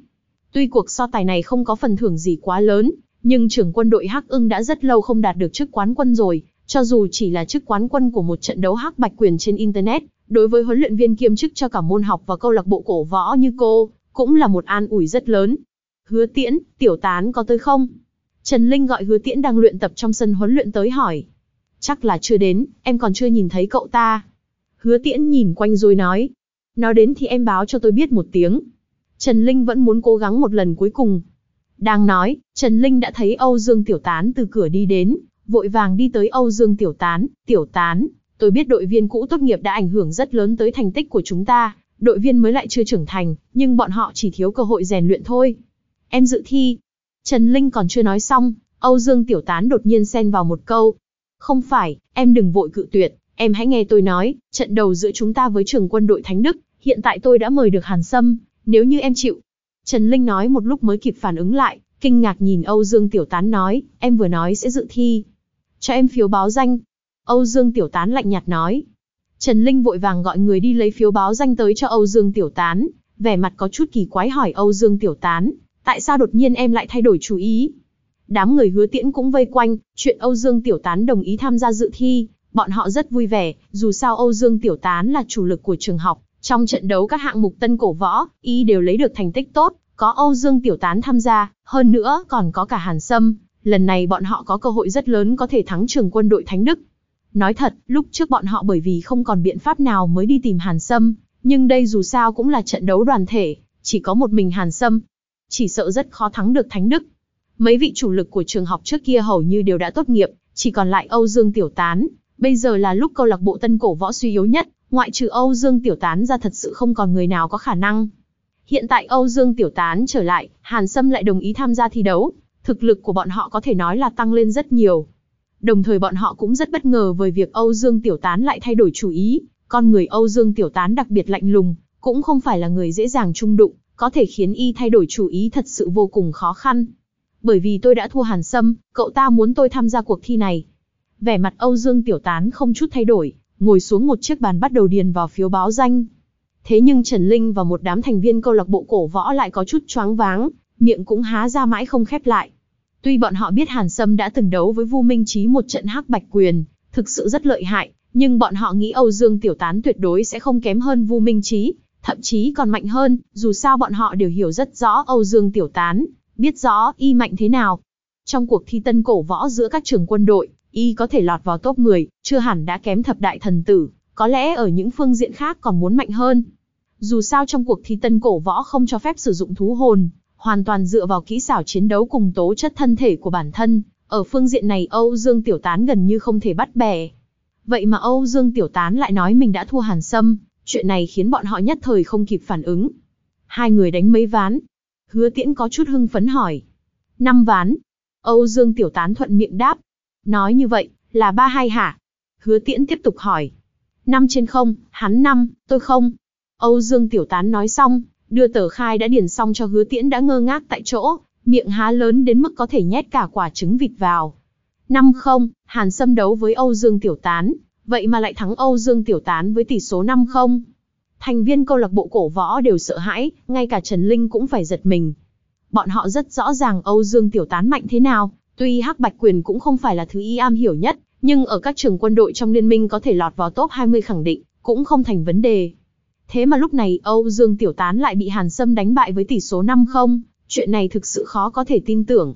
Tuy cuộc so tài này không có phần thưởng gì quá lớn, nhưng trưởng quân đội Hắc ưng đã rất lâu không đạt được chức quán quân rồi, cho dù chỉ là chức quán quân của một trận đấu Hắc Bạch Quyền trên Internet, đối với huấn luyện viên kiêm chức cho cả môn học và câu lạc bộ cổ võ như cô, cũng là một an ủi rất lớn. Hứa tiễn, tiểu tán có tới không? Trần Linh gọi hứa tiễn đang luyện tập trong sân huấn luyện tới hỏi. Chắc là chưa đến, em còn chưa nhìn thấy cậu ta. Hứa tiễn nhìn quanh rồi nói. Nó đến thì em báo cho tôi biết một tiếng. Trần Linh vẫn muốn cố gắng một lần cuối cùng. Đang nói, Trần Linh đã thấy Âu Dương Tiểu Tán từ cửa đi đến, vội vàng đi tới Âu Dương Tiểu Tán, Tiểu Tán, tôi biết đội viên cũ tốt nghiệp đã ảnh hưởng rất lớn tới thành tích của chúng ta, đội viên mới lại chưa trưởng thành, nhưng bọn họ chỉ thiếu cơ hội rèn luyện thôi. Em dự thi. Trần Linh còn chưa nói xong, Âu Dương Tiểu Tán đột nhiên xen vào một câu. Không phải, em đừng vội cự tuyệt, em hãy nghe tôi nói, trận đầu giữa chúng ta với trường quân đội Thánh Đức, hiện tại tôi đã mời được Hàn Sâm, nếu như em chịu. Trần Linh nói một lúc mới kịp phản ứng lại, kinh ngạc nhìn Âu Dương Tiểu Tán nói, em vừa nói sẽ dự thi. Cho em phiếu báo danh. Âu Dương Tiểu Tán lạnh nhạt nói. Trần Linh vội vàng gọi người đi lấy phiếu báo danh tới cho Âu Dương Tiểu Tán, vẻ mặt có chút kỳ quái hỏi Âu Dương Tiểu Tán, tại sao đột nhiên em lại thay đổi chủ ý? Đám người hứa tiễn cũng vây quanh, chuyện Âu Dương Tiểu Tán đồng ý tham gia dự thi, bọn họ rất vui vẻ, dù sao Âu Dương Tiểu Tán là chủ lực của trường học, trong trận đấu các hạng mục tân cổ võ, y đều lấy được thành tích tốt, có Âu Dương Tiểu Tán tham gia, hơn nữa còn có cả Hàn Sâm, lần này bọn họ có cơ hội rất lớn có thể thắng trường quân đội Thánh Đức. Nói thật, lúc trước bọn họ bởi vì không còn biện pháp nào mới đi tìm Hàn Sâm, nhưng đây dù sao cũng là trận đấu đoàn thể, chỉ có một mình Hàn Sâm. Chỉ sợ rất khó thắng được Thánh Đức. Mấy vị chủ lực của trường học trước kia hầu như đều đã tốt nghiệp, chỉ còn lại Âu Dương Tiểu Tán. Bây giờ là lúc câu lạc bộ tân cổ võ suy yếu nhất, ngoại trừ Âu Dương Tiểu Tán ra thật sự không còn người nào có khả năng. Hiện tại Âu Dương Tiểu Tán trở lại, Hàn Sâm lại đồng ý tham gia thi đấu, thực lực của bọn họ có thể nói là tăng lên rất nhiều. Đồng thời bọn họ cũng rất bất ngờ với việc Âu Dương Tiểu Tán lại thay đổi chủ ý, con người Âu Dương Tiểu Tán đặc biệt lạnh lùng, cũng không phải là người dễ dàng trung đụng, có thể khiến y thay đổi chủ ý thật sự vô cùng khó khăn. Bởi vì tôi đã thua Hàn Sâm, cậu ta muốn tôi tham gia cuộc thi này. Vẻ mặt Âu Dương Tiểu Tán không chút thay đổi, ngồi xuống một chiếc bàn bắt đầu điền vào phiếu báo danh. Thế nhưng Trần Linh và một đám thành viên câu lạc bộ cổ võ lại có chút choáng váng, miệng cũng há ra mãi không khép lại. Tuy bọn họ biết Hàn Sâm đã từng đấu với Vu Minh Chí một trận hắc bạch quyền, thực sự rất lợi hại, nhưng bọn họ nghĩ Âu Dương Tiểu Tán tuyệt đối sẽ không kém hơn Vu Minh Chí, thậm chí còn mạnh hơn, dù sao bọn họ đều hiểu rất rõ Âu Dương Tiểu Tán, biết rõ y mạnh thế nào. Trong cuộc thi tân cổ võ giữa các trường quân đội, y có thể lọt vào top 10, chưa hẳn đã kém thập đại thần tử, có lẽ ở những phương diện khác còn muốn mạnh hơn. Dù sao trong cuộc thi tân cổ võ không cho phép sử dụng thú hồn, hoàn toàn dựa vào kỹ xảo chiến đấu cùng tố chất thân thể của bản thân, ở phương diện này Âu Dương Tiểu Tán gần như không thể bắt bẻ. Vậy mà Âu Dương Tiểu Tán lại nói mình đã thua Hàn Sâm, chuyện này khiến bọn họ nhất thời không kịp phản ứng. Hai người đánh mấy ván. Hứa Tiễn có chút hưng phấn hỏi. Năm ván. Âu Dương Tiểu Tán thuận miệng đáp. Nói như vậy, là ba hai hả? Hứa Tiễn tiếp tục hỏi. Năm trên không, hắn năm, tôi không. Âu Dương Tiểu Tán nói xong, đưa tờ khai đã điền xong cho hứa tiễn đã ngơ ngác tại chỗ, miệng há lớn đến mức có thể nhét cả quả trứng vịt vào. Năm không, Hàn Sâm đấu với Âu Dương Tiểu Tán, vậy mà lại thắng Âu Dương Tiểu Tán với tỷ số năm không. Thành viên câu lạc bộ cổ võ đều sợ hãi, ngay cả Trần Linh cũng phải giật mình. Bọn họ rất rõ ràng Âu Dương Tiểu Tán mạnh thế nào, tuy hắc bạch quyền cũng không phải là thứ y am hiểu nhất, nhưng ở các trường quân đội trong liên minh có thể lọt vào top 20 khẳng định, cũng không thành vấn đề. Thế mà lúc này Âu Dương Tiểu Tán lại bị Hàn Sâm đánh bại với tỷ số 5-0, chuyện này thực sự khó có thể tin tưởng.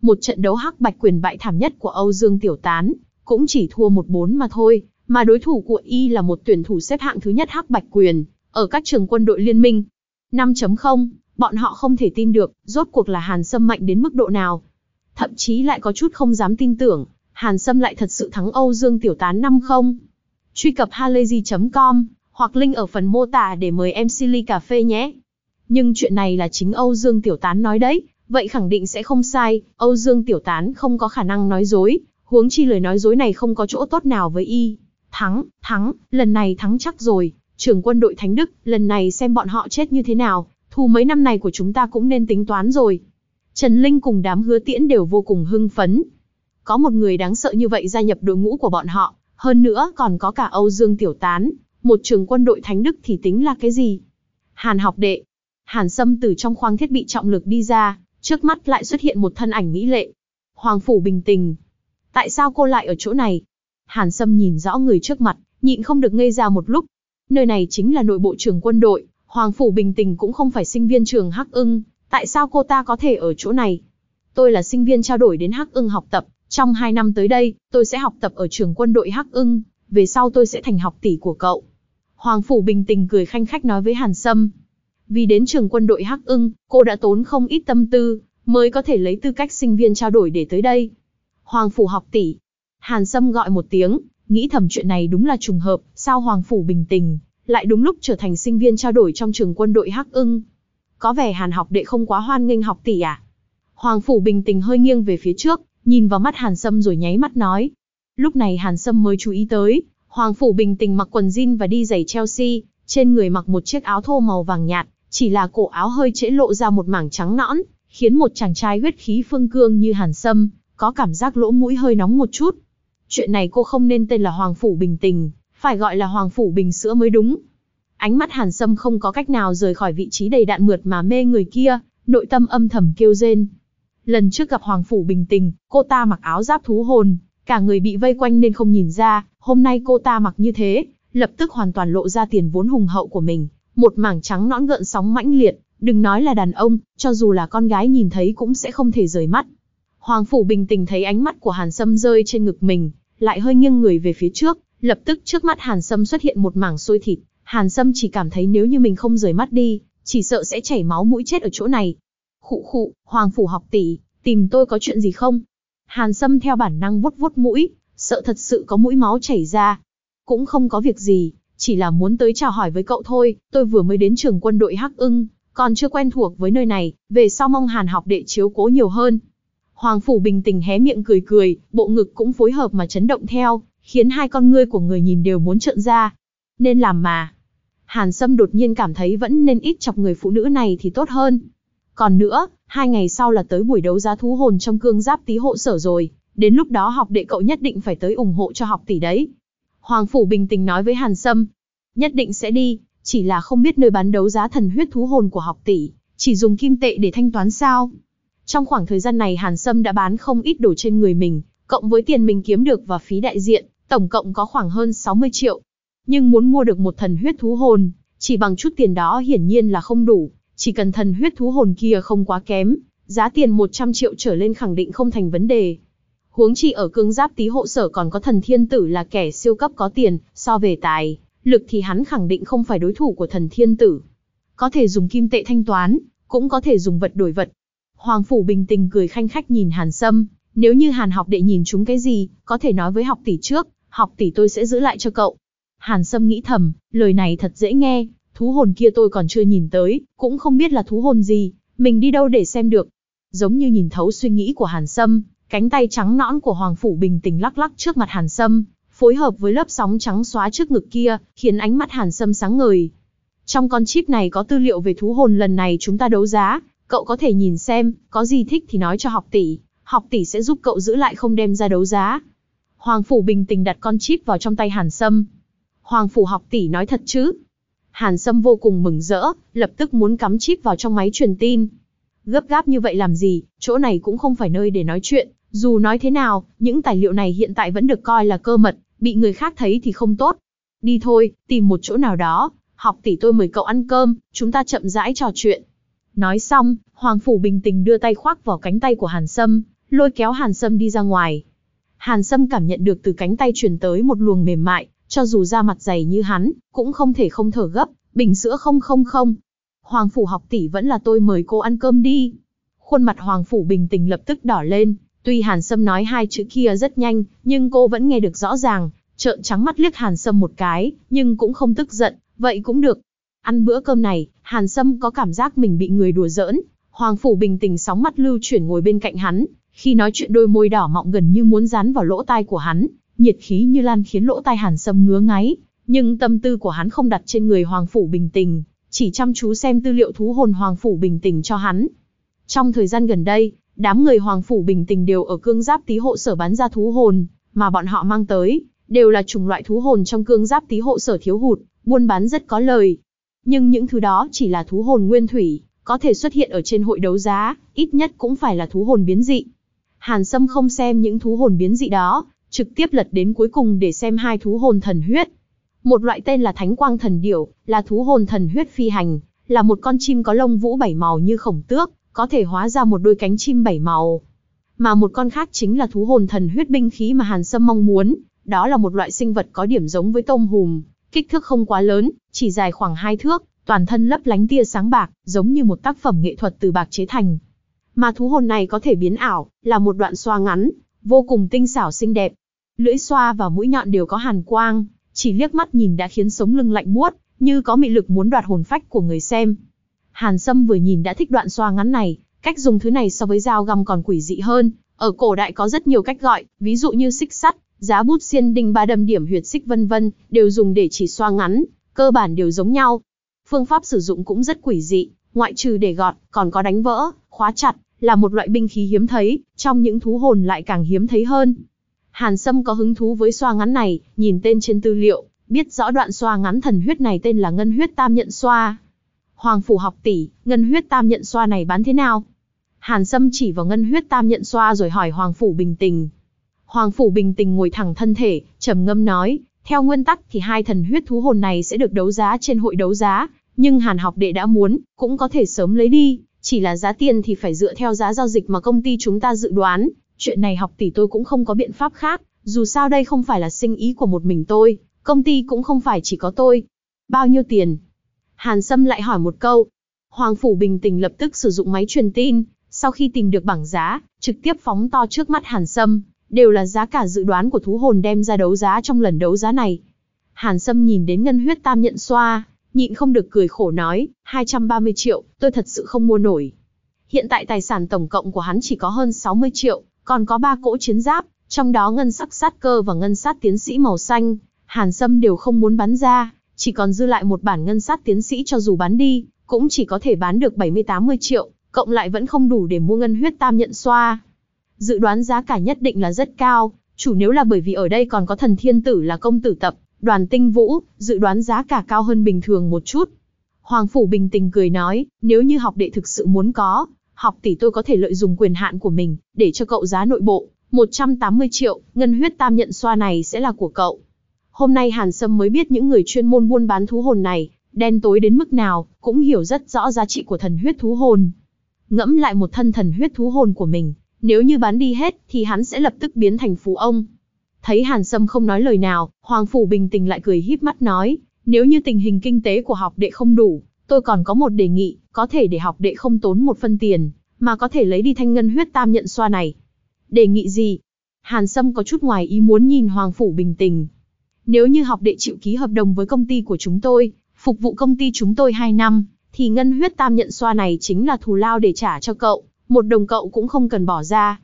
Một trận đấu hắc bạch quyền bại thảm nhất của Âu Dương Tiểu Tán, cũng chỉ thua 1-4 mà thôi, mà đối thủ của y là một tuyển thủ xếp hạng thứ nhất hắc bạch quyền, ở các trường quân đội liên minh. 5.0, bọn họ không thể tin được, rốt cuộc là Hàn Sâm mạnh đến mức độ nào. Thậm chí lại có chút không dám tin tưởng, Hàn Sâm lại thật sự thắng Âu Dương Tiểu Tán 5-0. Truy cập halayzi.com hoặc link ở phần mô tả để mời em Silly cà phê nhé. Nhưng chuyện này là chính Âu Dương Tiểu Tán nói đấy, vậy khẳng định sẽ không sai, Âu Dương Tiểu Tán không có khả năng nói dối, huống chi lời nói dối này không có chỗ tốt nào với y. Thắng, thắng, lần này thắng chắc rồi, trưởng quân đội Thánh Đức, lần này xem bọn họ chết như thế nào, thù mấy năm này của chúng ta cũng nên tính toán rồi. Trần Linh cùng đám hứa tiễn đều vô cùng hưng phấn. Có một người đáng sợ như vậy gia nhập đội ngũ của bọn họ, hơn nữa còn có cả Âu Dương Tiểu Tán, một trường quân đội thánh đức thì tính là cái gì? Hàn học đệ. Hàn Sâm từ trong khoang thiết bị trọng lực đi ra, trước mắt lại xuất hiện một thân ảnh mỹ lệ. Hoàng Phủ bình tình. Tại sao cô lại ở chỗ này? Hàn Sâm nhìn rõ người trước mặt, nhịn không được ngây ra một lúc. Nơi này chính là nội bộ trường quân đội, Hoàng Phủ bình tình cũng không phải sinh viên trường Hắc ưng, tại sao cô ta có thể ở chỗ này? Tôi là sinh viên trao đổi đến Hắc ưng học tập, trong hai năm tới đây, tôi sẽ học tập ở trường quân đội Hắc ưng, về sau tôi sẽ thành học tỷ của cậu. Hoàng Phủ bình tĩnh cười khanh khách nói với Hàn Sâm. Vì đến trường quân đội Hắc ưng, cô đã tốn không ít tâm tư, mới có thể lấy tư cách sinh viên trao đổi để tới đây. Hoàng Phủ học tỷ. Hàn Sâm gọi một tiếng, nghĩ thầm chuyện này đúng là trùng hợp, sao Hoàng Phủ bình tĩnh, lại đúng lúc trở thành sinh viên trao đổi trong trường quân đội Hắc ưng. Có vẻ Hàn học đệ không quá hoan nghênh học tỷ à? Hoàng Phủ bình tĩnh hơi nghiêng về phía trước, nhìn vào mắt Hàn Sâm rồi nháy mắt nói. Lúc này Hàn Sâm mới chú ý tới, Hoàng Phủ bình tĩnh mặc quần jean và đi giày Chelsea, trên người mặc một chiếc áo thô màu vàng nhạt, chỉ là cổ áo hơi trễ lộ ra một mảng trắng nõn, khiến một chàng trai huyết khí phương cương như Hàn Sâm, có cảm giác lỗ mũi hơi nóng một chút. Chuyện này cô không nên tên là Hoàng Phủ Bình Tĩnh, phải gọi là Hoàng Phủ Bình Sữa mới đúng. Ánh mắt Hàn Sâm không có cách nào rời khỏi vị trí đầy đạn mượt mà mê người kia, nội tâm âm thầm kêu rên. Lần trước gặp Hoàng Phủ Bình Tình, cô ta mặc áo giáp thú hồn, cả người bị vây quanh nên không nhìn ra, hôm nay cô ta mặc như thế, lập tức hoàn toàn lộ ra tiền vốn hùng hậu của mình, một mảng trắng nõn gợn sóng mãnh liệt, đừng nói là đàn ông, cho dù là con gái nhìn thấy cũng sẽ không thể rời mắt. Hoàng Phủ bình tình thấy ánh mắt của Hàn Sâm rơi trên ngực mình, lại hơi nghiêng người về phía trước, lập tức trước mắt Hàn Sâm xuất hiện một mảng xôi thịt, Hàn Sâm chỉ cảm thấy nếu như mình không rời mắt đi, chỉ sợ sẽ chảy máu mũi chết ở chỗ này. Khụ khụ, Hoàng Phủ học tỷ, tìm tôi có chuyện gì không? Hàn Sâm theo bản năng vuốt vuốt mũi, sợ thật sự có mũi máu chảy ra. Cũng không có việc gì, chỉ là muốn tới chào hỏi với cậu thôi, tôi vừa mới đến trường quân đội Hắc ưng, còn chưa quen thuộc với nơi này, về sau mong Hàn học đệ chiếu cố nhiều hơn. Hoàng Phủ bình tĩnh hé miệng cười cười, bộ ngực cũng phối hợp mà chấn động theo, khiến hai con ngươi của người nhìn đều muốn trợn ra. Nên làm mà. Hàn Sâm đột nhiên cảm thấy vẫn nên ít chọc người phụ nữ này thì tốt hơn. Còn nữa, hai ngày sau là tới buổi đấu giá thú hồn trong cương giáp tí hộ sở rồi, đến lúc đó học đệ cậu nhất định phải tới ủng hộ cho học tỷ đấy. Hoàng Phủ bình tĩnh nói với Hàn Sâm. Nhất định sẽ đi, chỉ là không biết nơi bán đấu giá thần huyết thú hồn của học tỷ, chỉ dùng kim tệ để thanh toán sao. Trong khoảng thời gian này Hàn Sâm đã bán không ít đồ trên người mình, cộng với tiền mình kiếm được và phí đại diện, tổng cộng có khoảng hơn 60 triệu. Nhưng muốn mua được một thần huyết thú hồn, chỉ bằng chút tiền đó hiển nhiên là không đủ, chỉ cần thần huyết thú hồn kia không quá kém, giá tiền 100 triệu trở lên khẳng định không thành vấn đề. Huống chi ở cương giáp tí hộ sở còn có thần thiên tử là kẻ siêu cấp có tiền, so về tài, lực thì hắn khẳng định không phải đối thủ của thần thiên tử. Có thể dùng kim tệ thanh toán, cũng có thể dùng vật đổi vật. Hoàng Phủ bình tĩnh cười khanh khách nhìn Hàn Sâm, nếu như Hàn học đệ nhìn chúng cái gì, có thể nói với học tỷ trước, học tỷ tôi sẽ giữ lại cho cậu. Hàn Sâm nghĩ thầm, lời này thật dễ nghe, thú hồn kia tôi còn chưa nhìn tới, cũng không biết là thú hồn gì, mình đi đâu để xem được. Giống như nhìn thấu suy nghĩ của Hàn Sâm, cánh tay trắng nõn của Hoàng Phủ bình tĩnh lắc lắc trước mặt Hàn Sâm, phối hợp với lớp sóng trắng xóa trước ngực kia, khiến ánh mắt Hàn Sâm sáng ngời. Trong con chip này có tư liệu về thú hồn lần này chúng ta đấu giá, cậu có thể nhìn xem, có gì thích thì nói cho học tỷ, học tỷ sẽ giúp cậu giữ lại không đem ra đấu giá. Hoàng Phủ bình tĩnh đặt con chip vào trong tay Hàn Sâm. Hoàng Phủ học tỷ nói thật chứ? Hàn Sâm vô cùng mừng rỡ, lập tức muốn cắm chip vào trong máy truyền tin. Gấp gáp như vậy làm gì, chỗ này cũng không phải nơi để nói chuyện, dù nói thế nào, những tài liệu này hiện tại vẫn được coi là cơ mật, bị người khác thấy thì không tốt. Đi thôi, tìm một chỗ nào đó, học tỷ tôi mời cậu ăn cơm, chúng ta chậm rãi trò chuyện. Nói xong, Hoàng Phủ bình tĩnh đưa tay khoác vào cánh tay của Hàn Sâm, lôi kéo Hàn Sâm đi ra ngoài. Hàn Sâm cảm nhận được từ cánh tay truyền tới một luồng mềm mại, cho dù da mặt dày như hắn, cũng không thể không thở gấp, bình sữa không không không. Hoàng Phủ học tỷ vẫn là tôi mời cô ăn cơm đi. Khuôn mặt Hoàng Phủ bình tĩnh lập tức đỏ lên, tuy Hàn Sâm nói hai chữ kia rất nhanh, nhưng cô vẫn nghe được rõ ràng, trợn trắng mắt liếc Hàn Sâm một cái, nhưng cũng không tức giận, vậy cũng được. Ăn bữa cơm này, Hàn Sâm có cảm giác mình bị người đùa giỡn, Hoàng Phủ bình tĩnh sóng mắt lưu chuyển ngồi bên cạnh hắn, khi nói chuyện đôi môi đỏ mọng gần như muốn dán vào lỗ tai của hắn, nhiệt khí như lan khiến lỗ tai Hàn Sâm ngứa ngáy, nhưng tâm tư của hắn không đặt trên người Hoàng Phủ bình Tình, chỉ chăm chú xem tư liệu thú hồn Hoàng Phủ bình Tình cho hắn. Trong thời gian gần đây, đám người Hoàng Phủ bình Tình đều ở cương giáp tí hộ sở bán ra thú hồn, mà bọn họ mang tới, đều là chủng loại thú hồn trong cương giáp tí hộ sở thiếu hụt, buôn bán rất có lời. Nhưng những thứ đó chỉ là thú hồn nguyên thủy, có thể xuất hiện ở trên hội đấu giá, ít nhất cũng phải là thú hồn biến dị. Hàn Sâm không xem những thú hồn biến dị đó, trực tiếp lật đến cuối cùng để xem hai thú hồn thần huyết. Một loại tên là Thánh Quang Thần Điểu, là thú hồn thần huyết phi hành, là một con chim có lông vũ bảy màu như khổng tước, có thể hóa ra một đôi cánh chim bảy màu. Mà một con khác chính là thú hồn thần huyết binh khí mà Hàn Sâm mong muốn, đó là một loại sinh vật có điểm giống với tôm hùm, Kích thước không quá lớn, chỉ dài khoảng 2 thước, toàn thân lấp lánh tia sáng bạc, giống như một tác phẩm nghệ thuật từ bạc chế thành. Mà thú hồn này có thể biến ảo, là một đoạn xoa ngắn, vô cùng tinh xảo xinh đẹp. Lưỡi xoa và mũi nhọn đều có hàn quang, chỉ liếc mắt nhìn đã khiến sống lưng lạnh buốt, như có mị lực muốn đoạt hồn phách của người xem. Hàn Sâm vừa nhìn đã thích đoạn xoa ngắn này, cách dùng thứ này so với dao găm còn quỷ dị hơn. Ở cổ đại có rất nhiều cách gọi, ví dụ như xích sắt, giá bút xiên đinh ba đâm điểm huyệt xích vân vân, đều dùng để chỉ xoa ngắn, cơ bản đều giống nhau. Phương pháp sử dụng cũng rất quỷ dị, ngoại trừ để gọt, còn có đánh vỡ, khóa chặt, là một loại binh khí hiếm thấy, trong những thú hồn lại càng hiếm thấy hơn. Hàn Sâm có hứng thú với xoa ngắn này, nhìn tên trên tư liệu, biết rõ đoạn xoa ngắn thần huyết này tên là ngân huyết tam nhận xoa. Hoàng phủ học tỷ, ngân huyết tam nhận xoa này bán thế nào? Hàn Sâm chỉ vào ngân huyết tam nhận xoa rồi hỏi Hoàng phủ bình tình. Hoàng phủ bình tình ngồi thẳng thân thể, trầm ngâm nói, theo nguyên tắc thì hai thần huyết thú hồn này sẽ được đấu giá trên hội đấu giá, nhưng Hàn học đệ đã muốn, cũng có thể sớm lấy đi, chỉ là giá tiền thì phải dựa theo giá giao dịch mà công ty chúng ta dự đoán, chuyện này học tỷ tôi cũng không có biện pháp khác, dù sao đây không phải là sinh ý của một mình tôi, công ty cũng không phải chỉ có tôi. Bao nhiêu tiền? Hàn Sâm lại hỏi một câu. Hoàng Phủ bình tĩnh lập tức sử dụng máy truyền tin, sau khi tìm được bảng giá, trực tiếp phóng to trước mắt Hàn Sâm, đều là giá cả dự đoán của thú hồn đem ra đấu giá trong lần đấu giá này. Hàn Sâm nhìn đến ngân huyết tam nhận xoa, nhịn không được cười khổ nói, 230 triệu, tôi thật sự không mua nổi. Hiện tại tài sản tổng cộng của hắn chỉ có hơn 60 triệu, còn có ba cỗ chiến giáp, trong đó ngân sắc sát cơ và ngân sát tiến sĩ màu xanh, Hàn Sâm đều không muốn bán ra, chỉ còn dư lại một bản ngân sát tiến sĩ cho dù bán đi, cũng chỉ có thể bán được 70-80 triệu, cộng lại vẫn không đủ để mua ngân huyết tam nhận xoa. Dự đoán giá cả nhất định là rất cao, chủ nếu là bởi vì ở đây còn có thần thiên tử là công tử tập, đoàn tinh vũ, dự đoán giá cả cao hơn bình thường một chút. Hoàng Phủ bình tĩnh cười nói, nếu như học đệ thực sự muốn có, học tỷ tôi có thể lợi dụng quyền hạn của mình, để cho cậu giá nội bộ, 180 triệu, ngân huyết tam nhận xoa này sẽ là của cậu. Hôm nay Hàn Sâm mới biết những người chuyên môn buôn bán thú hồn này, đen tối đến mức nào, cũng hiểu rất rõ giá trị của thần huyết thú hồn. Ngẫm lại một thân thần huyết thú hồn của mình, nếu như bán đi hết, thì hắn sẽ lập tức biến thành phú ông. Thấy Hàn Sâm không nói lời nào, Hoàng Phủ bình tĩnh lại cười híp mắt nói, nếu như tình hình kinh tế của học đệ không đủ, tôi còn có một đề nghị, có thể để học đệ không tốn một phân tiền, mà có thể lấy đi thanh ngân huyết tam nhận xoa này. Đề nghị gì? Hàn Sâm có chút ngoài ý muốn nhìn Hoàng Phủ bình tĩnh. Nếu như học đệ chịu ký hợp đồng với công ty của chúng tôi, phục vụ công ty chúng tôi 2 năm, thì ngân huyết tam nhận xoa này chính là thù lao để trả cho cậu, một đồng cậu cũng không cần bỏ ra.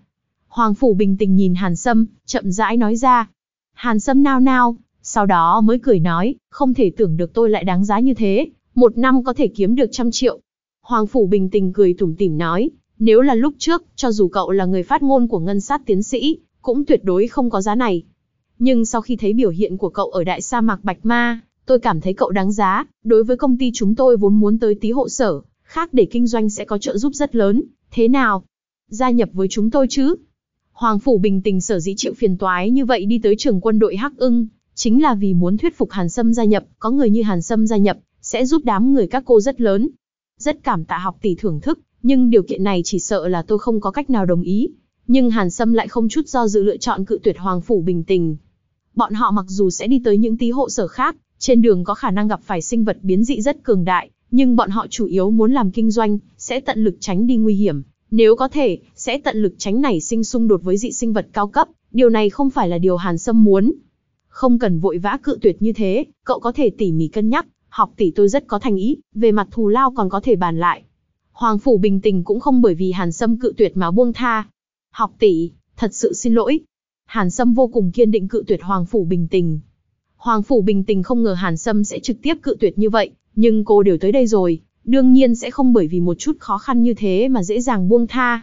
Hoàng Phủ bình tĩnh nhìn Hàn Sâm, chậm rãi nói ra. Hàn Sâm nao nao, sau đó mới cười nói, không thể tưởng được tôi lại đáng giá như thế, một năm có thể kiếm được trăm triệu. Hoàng Phủ bình tĩnh cười tủm tỉm nói, nếu là lúc trước, cho dù cậu là người phát ngôn của ngân sát tiến sĩ, cũng tuyệt đối không có giá này. Nhưng sau khi thấy biểu hiện của cậu ở đại sa mạc Bạch Ma, tôi cảm thấy cậu đáng giá, đối với công ty chúng tôi vốn muốn tới tí hộ sở, khác để kinh doanh sẽ có trợ giúp rất lớn, thế nào? Gia nhập với chúng tôi chứ? Hoàng Phủ bình tĩnh sở dĩ chịu phiền toái như vậy đi tới trường quân đội Hắc ưng, chính là vì muốn thuyết phục Hàn Sâm gia nhập, có người như Hàn Sâm gia nhập, sẽ giúp đám người các cô rất lớn. Rất cảm tạ học tỷ thưởng thức, nhưng điều kiện này chỉ sợ là tôi không có cách nào đồng ý. Nhưng Hàn Sâm lại không chút do dự lựa chọn cự tuyệt Hoàng Phủ bình tĩnh. Bọn họ mặc dù sẽ đi tới những tí hộ sở khác, trên đường có khả năng gặp phải sinh vật biến dị rất cường đại, nhưng bọn họ chủ yếu muốn làm kinh doanh, sẽ tận lực tránh đi nguy hiểm. Nếu có thể, sẽ tận lực tránh nảy sinh xung đột với dị sinh vật cao cấp, điều này không phải là điều Hàn Sâm muốn. Không cần vội vã cự tuyệt như thế, cậu có thể tỉ mỉ cân nhắc, học tỷ tôi rất có thành ý, về mặt thù lao còn có thể bàn lại. Hoàng Phủ bình tình cũng không bởi vì Hàn Sâm cự tuyệt mà buông tha. Học tỷ, thật sự xin lỗi. Hàn Sâm vô cùng kiên định cự tuyệt Hoàng Phủ bình tình. Hoàng Phủ bình tình không ngờ Hàn Sâm sẽ trực tiếp cự tuyệt như vậy, nhưng cô đều tới đây rồi, đương nhiên sẽ không bởi vì một chút khó khăn như thế mà dễ dàng buông tha.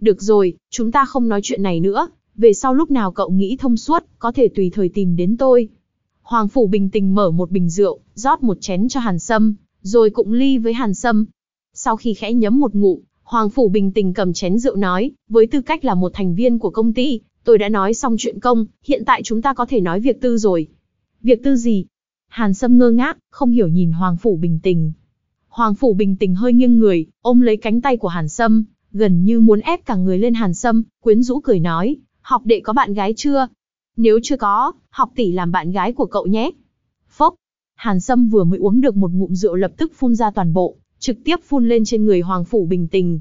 Được rồi, chúng ta không nói chuyện này nữa, về sau lúc nào cậu nghĩ thông suốt, có thể tùy thời tìm đến tôi. Hoàng Phủ bình tĩnh mở một bình rượu, rót một chén cho Hàn Sâm, rồi cụng ly với Hàn Sâm. Sau khi khẽ nhấm một ngụm, Hoàng Phủ bình tĩnh cầm chén rượu nói, với tư cách là một thành viên của công ty, tôi đã nói xong chuyện công, hiện tại chúng ta có thể nói việc tư rồi. Việc tư gì? Hàn Sâm ngơ ngác, không hiểu nhìn Hoàng Phủ bình tĩnh. Hoàng Phủ bình tĩnh hơi nghiêng người, ôm lấy cánh tay của Hàn Sâm, gần như muốn ép cả người lên Hàn Sâm, quyến rũ cười nói, học đệ có bạn gái chưa? Nếu chưa có, học tỷ làm bạn gái của cậu nhé. Phốc, Hàn Sâm vừa mới uống được một ngụm rượu lập tức phun ra toàn bộ, trực tiếp phun lên trên người Hoàng Phủ Bình Tình.